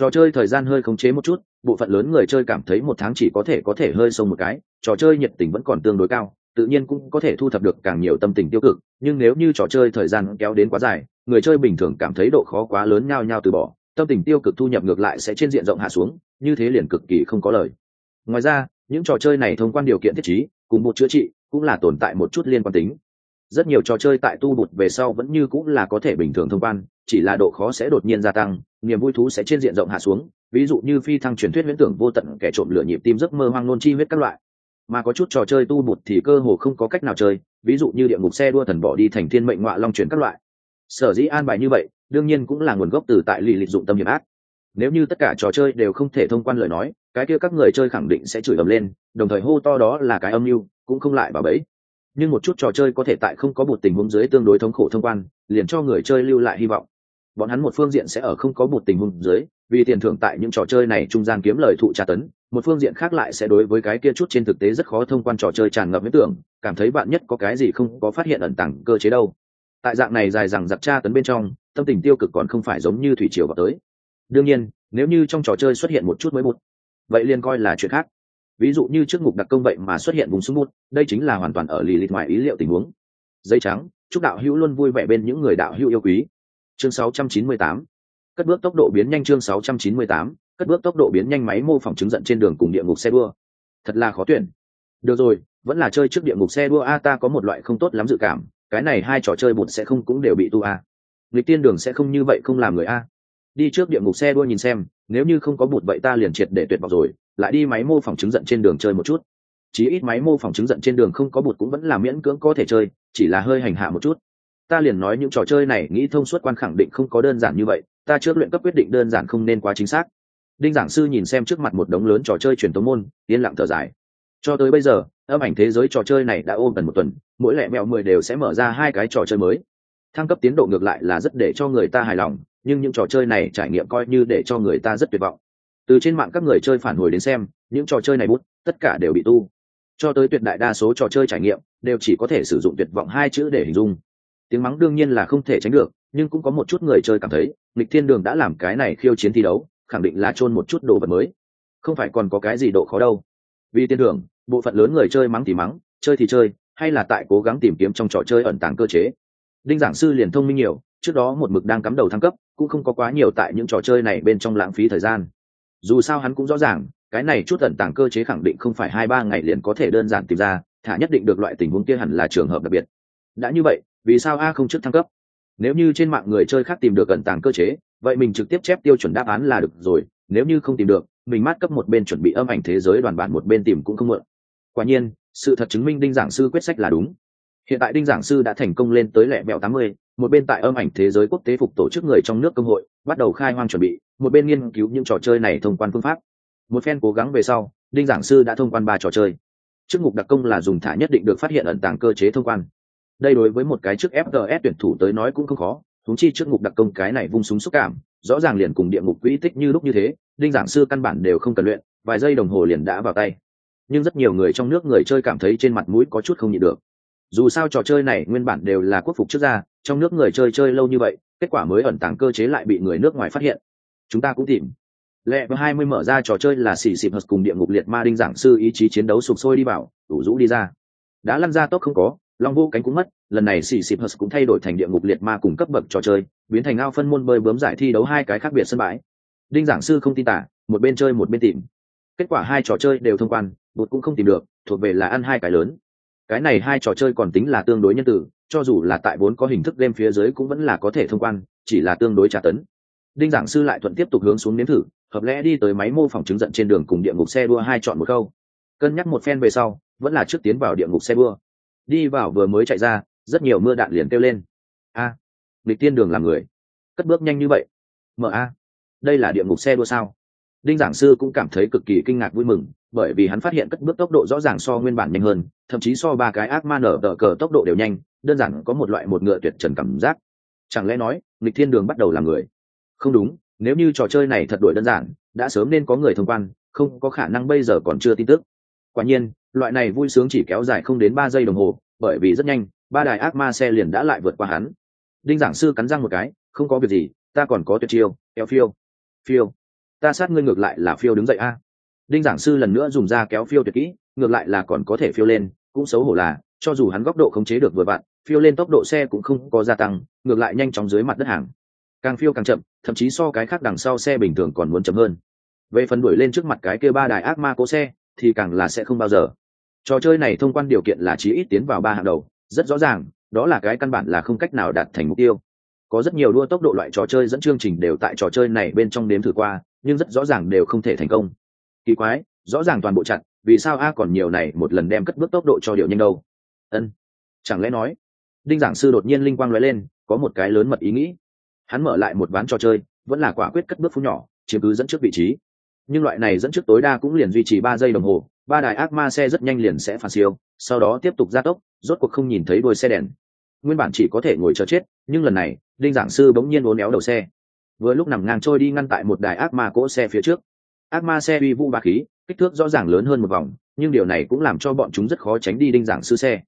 trò chơi thời gian hơi khống chế một chút, bộ phận lớn người chơi cảm thấy một tháng chỉ có thể có thể hơi sông một cái, trò chơi nhiệt tình vẫn còn tương đối cao, tự nhiên cũng có thể thu thập được càng nhiều tâm tình tiêu cực, nhưng nếu như trò chơi thời gian kéo đến quá dài, người chơi bình thường cảm thấy độ khó quá lớn nhao nhao từ bỏ, tâm tình tiêu cực thu nhập ngược lại sẽ trên diện rộng hạ xuống, như thế liền cực kỳ không có lời. Ngoài ra, những trò chơi này thông quan điều kiện thiết trí, cùng một chữa trị, cũng là tồn tại một chút liên quan tính rất nhiều trò chơi tại tu bụt về sau vẫn như cũng là có thể bình thường thông quan, chỉ là độ khó sẽ đột nhiên gia tăng, niềm vui thú sẽ trên diện rộng hạ xuống. Ví dụ như phi thăng truyền thuyết viễn tưởng vô tận kẻ trộm lửa nhịp tim giấc mơ hoang nôn chi huyết các loại. Mà có chút trò chơi tu bụt thì cơ hồ không có cách nào chơi, ví dụ như địa ngục xe đua thần bỏ đi thành thiên mệnh ngoại long chuyển các loại. Sở dĩ an bài như vậy, đương nhiên cũng là nguồn gốc từ tại lì lịch dụng tâm hiểm ác. Nếu như tất cả trò chơi đều không thể thông quan lời nói, cái kia các người chơi khẳng định sẽ chửi ầm lên, đồng thời hô to đó là cái âm mưu, cũng không lại bà bẫy nhưng một chút trò chơi có thể tại không có một tình huống dưới tương đối thống khổ thông quan, liền cho người chơi lưu lại hy vọng. Bọn hắn một phương diện sẽ ở không có một tình huống dưới, vì tiền thưởng tại những trò chơi này trung gian kiếm lời thụ tra tấn, một phương diện khác lại sẽ đối với cái kia chút trên thực tế rất khó thông quan trò chơi tràn ngập ý tưởng, cảm thấy bạn nhất có cái gì không có phát hiện ẩn tàng cơ chế đâu. Tại dạng này dài rằng giặc tra tấn bên trong, tâm tình tiêu cực còn không phải giống như thủy triều vào tới. Đương nhiên, nếu như trong trò chơi xuất hiện một chút mới bút vậy liền coi là chuyện khác ví dụ như trước mục đặc công vậy mà xuất hiện vùng súng bút, đây chính là hoàn toàn ở lì lịch ngoài ý liệu tình huống. Dây trắng, chúc đạo hữu luôn vui vẻ bên những người đạo hữu yêu quý. Chương 698 cất bước tốc độ biến nhanh chương 698 cất bước tốc độ biến nhanh máy mô phỏng chứng giận trên đường cùng địa ngục xe đua. Thật là khó tuyển. Được rồi, vẫn là chơi trước địa ngục xe đua a, ta có một loại không tốt lắm dự cảm, cái này hai trò chơi bụt sẽ không cũng đều bị tu a. Lịch tiên đường sẽ không như vậy không làm người a. Đi trước địa ngục xe đua nhìn xem, nếu như không có bụt vậy ta liền triệt để tuyệt vọng rồi lại đi máy mô phỏng chứng giận trên đường chơi một chút. Chí ít máy mô phỏng chứng giận trên đường không có bột cũng vẫn là miễn cưỡng có thể chơi, chỉ là hơi hành hạ một chút. Ta liền nói những trò chơi này, nghĩ thông suốt quan khẳng định không có đơn giản như vậy, ta trước luyện cấp quyết định đơn giản không nên quá chính xác. Đinh giảng sư nhìn xem trước mặt một đống lớn trò chơi truyền tống môn, yên lặng thở dài. Cho tới bây giờ, âm ảnh thế giới trò chơi này đã ôm gần một tuần, mỗi lẻ mẹo mười đều sẽ mở ra hai cái trò chơi mới. Thăng cấp tiến độ ngược lại là rất để cho người ta hài lòng, nhưng những trò chơi này trải nghiệm coi như để cho người ta rất tuyệt vọng từ trên mạng các người chơi phản hồi đến xem, những trò chơi này bút, tất cả đều bị tu. Cho tới tuyệt đại đa số trò chơi trải nghiệm, đều chỉ có thể sử dụng tuyệt vọng hai chữ để hình dung. Tiếng mắng đương nhiên là không thể tránh được, nhưng cũng có một chút người chơi cảm thấy, lịch thiên đường đã làm cái này khiêu chiến thi đấu, khẳng định là chôn một chút đồ vật mới. Không phải còn có cái gì độ khó đâu. Vì tiên đường bộ phận lớn người chơi mắng thì mắng, chơi thì chơi, hay là tại cố gắng tìm kiếm trong trò chơi ẩn tàng cơ chế. Đinh giảng sư liền thông minh nhiều, trước đó một mực đang cắm đầu thăng cấp, cũng không có quá nhiều tại những trò chơi này bên trong lãng phí thời gian dù sao hắn cũng rõ ràng, cái này chút ẩn tàng cơ chế khẳng định không phải hai ba ngày liền có thể đơn giản tìm ra, thả nhất định được loại tình huống kia hẳn là trường hợp đặc biệt. Đã như vậy, vì sao a không trước thăng cấp? Nếu như trên mạng người chơi khác tìm được ẩn tàng cơ chế, vậy mình trực tiếp chép tiêu chuẩn đáp án là được rồi, nếu như không tìm được, mình mát cấp một bên chuẩn bị âm ảnh thế giới đoàn bản một bên tìm cũng không mượn. Quả nhiên, sự thật chứng minh đinh giảng sư quyết sách là đúng. Hiện tại đinh giảng sư đã thành công lên tới lẹ mẹo tám mươi, một bên tại âm ảnh thế giới quốc tế phục tổ chức người trong nước công hội, bắt đầu khai hoang chuẩn bị một bên nghiên cứu những trò chơi này thông quan phương pháp. Một phen cố gắng về sau, đinh giảng sư đã thông quan ba trò chơi. Chức mục đặc công là dùng thả nhất định được phát hiện ẩn tàng cơ chế thông quan. Đây đối với một cái trước fts tuyển thủ tới nói cũng không khó thúng chi trước mục đặc công cái này vung súng xúc cảm, rõ ràng liền cùng địa ngục quỹ tích như lúc như thế, đinh giảng sư căn bản đều không cần luyện, vài giây đồng hồ liền đã vào tay. Nhưng rất nhiều người trong nước người chơi cảm thấy trên mặt mũi có chút không nhịn được. Dù sao trò chơi này nguyên bản đều là quốc phục trước ra, trong nước người chơi chơi lâu như vậy, kết quả mới ẩn tàng cơ chế lại bị người nước ngoài phát hiện chúng ta cũng tìm. Lẹ và hai mươi mở ra trò chơi là xì xịp hợp cùng địa ngục liệt ma đinh giảng sư ý chí chiến đấu sụp sôi đi vào đủ rũ đi ra. Đã lăn ra tốc không có, long vô cánh cũng mất, lần này xì xịp hợp cũng thay đổi thành địa ngục liệt ma cùng cấp bậc trò chơi, biến thành ao phân môn bơi bướm giải thi đấu hai cái khác biệt sân bãi. Đinh giảng sư không tin tả, một bên chơi một bên tìm. Kết quả hai trò chơi đều thông quan bột cũng không tìm được, thuộc về là ăn hai cái lớn. Cái này hai trò chơi còn tính là tương đối nhân tử cho dù là tại vốn có hình thức game phía dưới cũng vẫn là có thể thông quan, chỉ là tương đối tra tấn đinh giảng sư lại thuận tiếp tục hướng xuống nếm thử hợp lẽ đi tới máy mô phỏng chứng giận trên đường cùng địa ngục xe đua hai chọn một câu cân nhắc một phen về sau vẫn là trước tiến vào địa ngục xe đua. Đi vào vừa mới chạy ra rất nhiều mưa đạn liền kêu lên. A à, lịch tiên đường làm người. Cất bước nhanh như vậy. Mở a. Đây là địa ngục xe đua sao? Đinh giảng sư cũng cảm thấy cực kỳ kinh ngạc vui mừng bởi vì hắn phát hiện cất bước tốc độ rõ ràng so nguyên bản nhanh hơn thậm chí so ba cái ác ma nở tờ cờ tốc độ đều nhanh đơn giản có một loại một ngựa tuyệt trần cảm giác. Chẳng lẽ nói lịch thiên đường bắt đầu làm người? Không đúng, nếu như trò chơi này thật đổi đơn giản, đã sớm nên có người thông quan, không có khả năng bây giờ còn chưa tin tức. Quả nhiên, loại này vui sướng chỉ kéo dài không đến ba giây đồng hồ, bởi vì rất nhanh, ba đài ác ma xe liền đã lại vượt qua hắn. Đinh giảng sư cắn răng một cái, không có việc gì, ta còn có tuyệt chiêu, kéo phiêu. Phiêu. Ta sát ngươi ngược lại là phiêu đứng dậy a. Đinh giảng sư lần nữa dùng ra kéo phiêu tuyệt kỹ, ngược lại là còn có thể phiêu lên, cũng xấu hổ là, cho dù hắn góc độ khống chế được vừa vặn, phiêu lên tốc độ xe cũng không có gia tăng, ngược lại nhanh chóng dưới mặt đất hàng càng phiêu càng chậm, thậm chí so cái khác đằng sau xe bình thường còn muốn chậm hơn. Về phần đuổi lên trước mặt cái kia ba đài ác ma cố xe, thì càng là sẽ không bao giờ. Trò chơi này thông quan điều kiện là chí ít tiến vào ba hàng đầu, rất rõ ràng, đó là cái căn bản là không cách nào đạt thành mục tiêu. Có rất nhiều đua tốc độ loại trò chơi dẫn chương trình đều tại trò chơi này bên trong đếm thử qua, nhưng rất rõ ràng đều không thể thành công. Kỳ quái, rõ ràng toàn bộ chặt, vì sao a còn nhiều này một lần đem cất bước tốc độ cho điệu nhanh đâu? Ân, chẳng lẽ nói, đinh giảng sư đột nhiên linh quang nói lên, có một cái lớn mật ý nghĩ hắn mở lại một ván trò chơi, vẫn là quả quyết cất bước phú nhỏ, chiếm cứ dẫn trước vị trí. Nhưng loại này dẫn trước tối đa cũng liền duy trì ba giây đồng hồ, ba đài ác ma xe rất nhanh liền sẽ phản siêu, sau đó tiếp tục gia tốc, rốt cuộc không nhìn thấy đôi xe đèn. Nguyên bản chỉ có thể ngồi chờ chết, nhưng lần này, đinh giảng sư bỗng nhiên uốn éo đầu xe. Vừa lúc nằm ngang trôi đi ngăn tại một đài ác ma cỗ xe phía trước. Ác ma xe uy vũ ba khí, kích thước rõ ràng lớn hơn một vòng, nhưng điều này cũng làm cho bọn chúng rất khó tránh đi đinh giảng sư xe.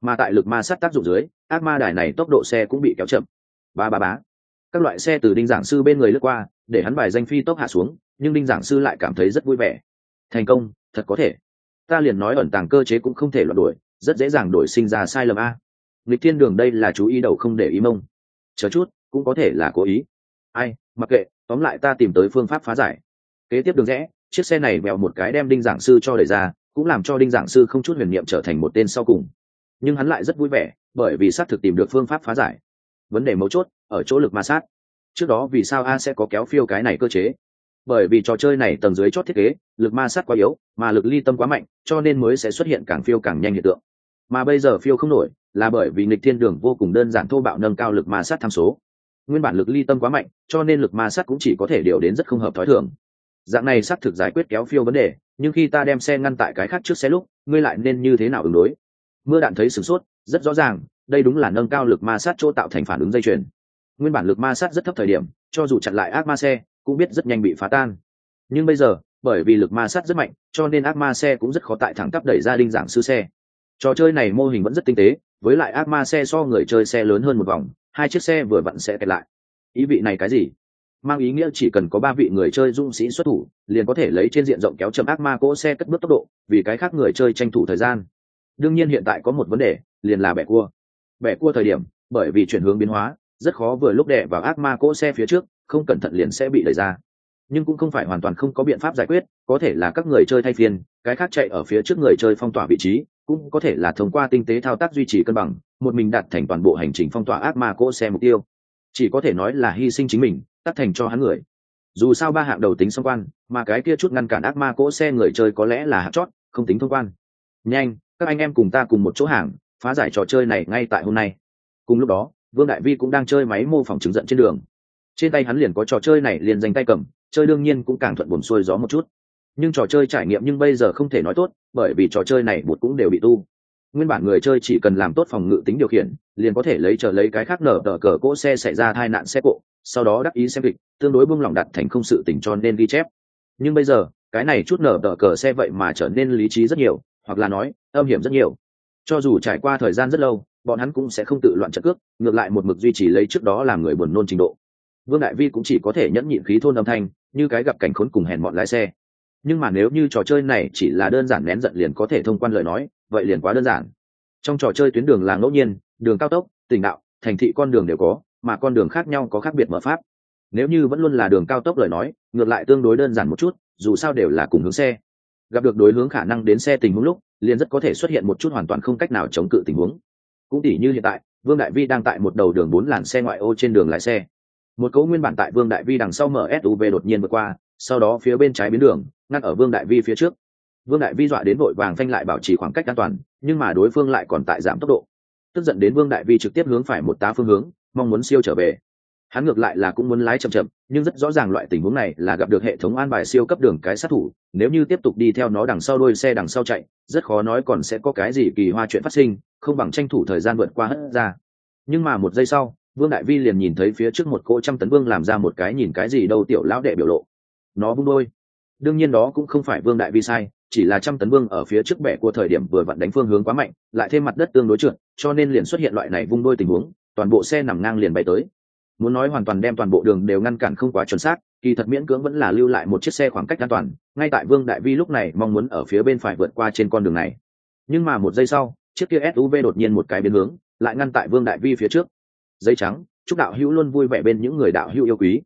Mà tại lực ma sát tác dụng dưới, ác ma đài này tốc độ xe cũng bị kéo chậm. Ba ba bá các loại xe từ đinh giảng sư bên người lướt qua, để hắn bài danh phi tốc hạ xuống, nhưng đinh giảng sư lại cảm thấy rất vui vẻ. Thành công, thật có thể. Ta liền nói ẩn tàng cơ chế cũng không thể loạn đổi rất dễ dàng đổi sinh ra sai lầm a. Nghịch thiên đường đây là chú ý đầu không để ý mông. Chờ chút, cũng có thể là cố ý. Ai, mặc kệ, tóm lại ta tìm tới phương pháp phá giải. Kế tiếp đường rẽ, chiếc xe này vẹo một cái đem đinh giảng sư cho đẩy ra, cũng làm cho đinh giảng sư không chút huyền niệm trở thành một tên sau cùng. Nhưng hắn lại rất vui vẻ, bởi vì xác thực tìm được phương pháp phá giải. Vấn đề mấu chốt ở chỗ lực ma sát. Trước đó vì sao a sẽ có kéo phiêu cái này cơ chế? Bởi vì trò chơi này tầng dưới chót thiết kế, lực ma sát quá yếu, mà lực ly tâm quá mạnh, cho nên mới sẽ xuất hiện càng phiêu càng nhanh hiện tượng. Mà bây giờ phiêu không nổi, là bởi vì nghịch thiên đường vô cùng đơn giản thô bạo nâng cao lực ma sát tham số. Nguyên bản lực ly tâm quá mạnh, cho nên lực ma sát cũng chỉ có thể điều đến rất không hợp thói thường. Dạng này xác thực giải quyết kéo phiêu vấn đề, nhưng khi ta đem xe ngăn tại cái khác trước xe lúc, ngươi lại nên như thế nào ứng đối? Mưa đạn thấy sửng sốt, rất rõ ràng, đây đúng là nâng cao lực ma sát chỗ tạo thành phản ứng dây chuyền nguyên bản lực ma sát rất thấp thời điểm, cho dù chặn lại ác ma xe, cũng biết rất nhanh bị phá tan. Nhưng bây giờ, bởi vì lực ma sát rất mạnh, cho nên ác ma xe cũng rất khó tại thẳng tắp đẩy ra đinh giảng sư xe. Trò chơi này mô hình vẫn rất tinh tế, với lại ác ma xe so người chơi xe lớn hơn một vòng, hai chiếc xe vừa vặn sẽ kẹt lại. Ý vị này cái gì? Mang ý nghĩa chỉ cần có ba vị người chơi dũng sĩ xuất thủ, liền có thể lấy trên diện rộng kéo chậm ác ma cỗ xe cất bước tốc độ, vì cái khác người chơi tranh thủ thời gian. Đương nhiên hiện tại có một vấn đề, liền là bẻ cua. Bẻ cua thời điểm, bởi vì chuyển hướng biến hóa rất khó vừa lúc đẻ vào ác ma cỗ xe phía trước, không cẩn thận liền sẽ bị đẩy ra. Nhưng cũng không phải hoàn toàn không có biện pháp giải quyết, có thể là các người chơi thay phiên, cái khác chạy ở phía trước người chơi phong tỏa vị trí, cũng có thể là thông qua tinh tế thao tác duy trì cân bằng, một mình đạt thành toàn bộ hành trình phong tỏa ác ma cỗ xe mục tiêu. Chỉ có thể nói là hy sinh chính mình, tắt thành cho hắn người. Dù sao ba hạng đầu tính xung quan mà cái kia chút ngăn cản ác ma cỗ xe người chơi có lẽ là hạng chót, không tính thông quan. Nhanh, các anh em cùng ta cùng một chỗ hàng, phá giải trò chơi này ngay tại hôm nay. Cùng lúc đó vương đại vi cũng đang chơi máy mô phỏng chứng giận trên đường. Trên tay hắn liền có trò chơi này liền dành tay cầm, chơi đương nhiên cũng càng thuận buồn xuôi gió một chút. Nhưng trò chơi trải nghiệm nhưng bây giờ không thể nói tốt, bởi vì trò chơi này bụt cũng đều bị tu. Nguyên bản người chơi chỉ cần làm tốt phòng ngự tính điều khiển, liền có thể lấy chờ lấy cái khác nở tờ cờ cỗ xe xảy ra tai nạn xe cộ, sau đó đắc ý xem kịch, tương đối buông lỏng đặt thành không sự tỉnh cho nên ghi chép. Nhưng bây giờ, cái này chút nở tờ cờ xe vậy mà trở nên lý trí rất nhiều, hoặc là nói, âm hiểm rất nhiều. Cho dù trải qua thời gian rất lâu bọn hắn cũng sẽ không tự loạn trận cước, ngược lại một mực duy trì lấy trước đó làm người buồn nôn trình độ. Vương đại vi cũng chỉ có thể nhẫn nhịn khí thôn âm thanh, như cái gặp cảnh khốn cùng hèn bọn lái xe. Nhưng mà nếu như trò chơi này chỉ là đơn giản nén giận liền có thể thông quan lời nói, vậy liền quá đơn giản. Trong trò chơi tuyến đường là ngẫu nhiên, đường cao tốc tỉnh đạo, thành thị con đường đều có, mà con đường khác nhau có khác biệt mở pháp. Nếu như vẫn luôn là đường cao tốc lời nói, ngược lại tương đối đơn giản một chút, dù sao đều là cùng hướng xe. Gặp được đối hướng khả năng đến xe tình huống lúc, liền rất có thể xuất hiện một chút hoàn toàn không cách nào chống cự tình huống cũng tỉ như hiện tại, vương đại vi đang tại một đầu đường bốn làn xe ngoại ô trên đường lái xe. Một cấu nguyên bản tại vương đại vi đằng sau mở suv đột nhiên vượt qua, sau đó phía bên trái biến đường, ngăn ở vương đại vi phía trước. Vương đại vi dọa đến vội vàng phanh lại bảo trì khoảng cách an toàn, nhưng mà đối phương lại còn tại giảm tốc độ. Tức giận đến vương đại vi trực tiếp hướng phải một tá phương hướng, mong muốn siêu trở về hắn ngược lại là cũng muốn lái chậm chậm, nhưng rất rõ ràng loại tình huống này là gặp được hệ thống an bài siêu cấp đường cái sát thủ, nếu như tiếp tục đi theo nó đằng sau đôi xe đằng sau chạy, rất khó nói còn sẽ có cái gì kỳ hoa chuyện phát sinh, không bằng tranh thủ thời gian vượt qua hất ra. Nhưng mà một giây sau, vương đại vi liền nhìn thấy phía trước một cỗ trăm tấn vương làm ra một cái nhìn cái gì đâu tiểu lão đệ biểu lộ. Nó vung đôi. Đương nhiên đó cũng không phải vương đại vi sai, chỉ là trăm tấn vương ở phía trước bẻ của thời điểm vừa vặn đánh phương hướng quá mạnh, lại thêm mặt đất tương đối trượt, cho nên liền xuất hiện loại này vung đôi tình huống, toàn bộ xe nằm ngang liền bay tới muốn nói hoàn toàn đem toàn bộ đường đều ngăn cản không quá chuẩn xác, kỳ thật miễn cưỡng vẫn là lưu lại một chiếc xe khoảng cách an toàn, ngay tại vương đại vi lúc này mong muốn ở phía bên phải vượt qua trên con đường này. Nhưng mà một giây sau, chiếc kia suv đột nhiên một cái biến hướng, lại ngăn tại vương đại vi phía trước. Giấy trắng, chúc đạo hữu luôn vui vẻ bên những người đạo hữu yêu quý.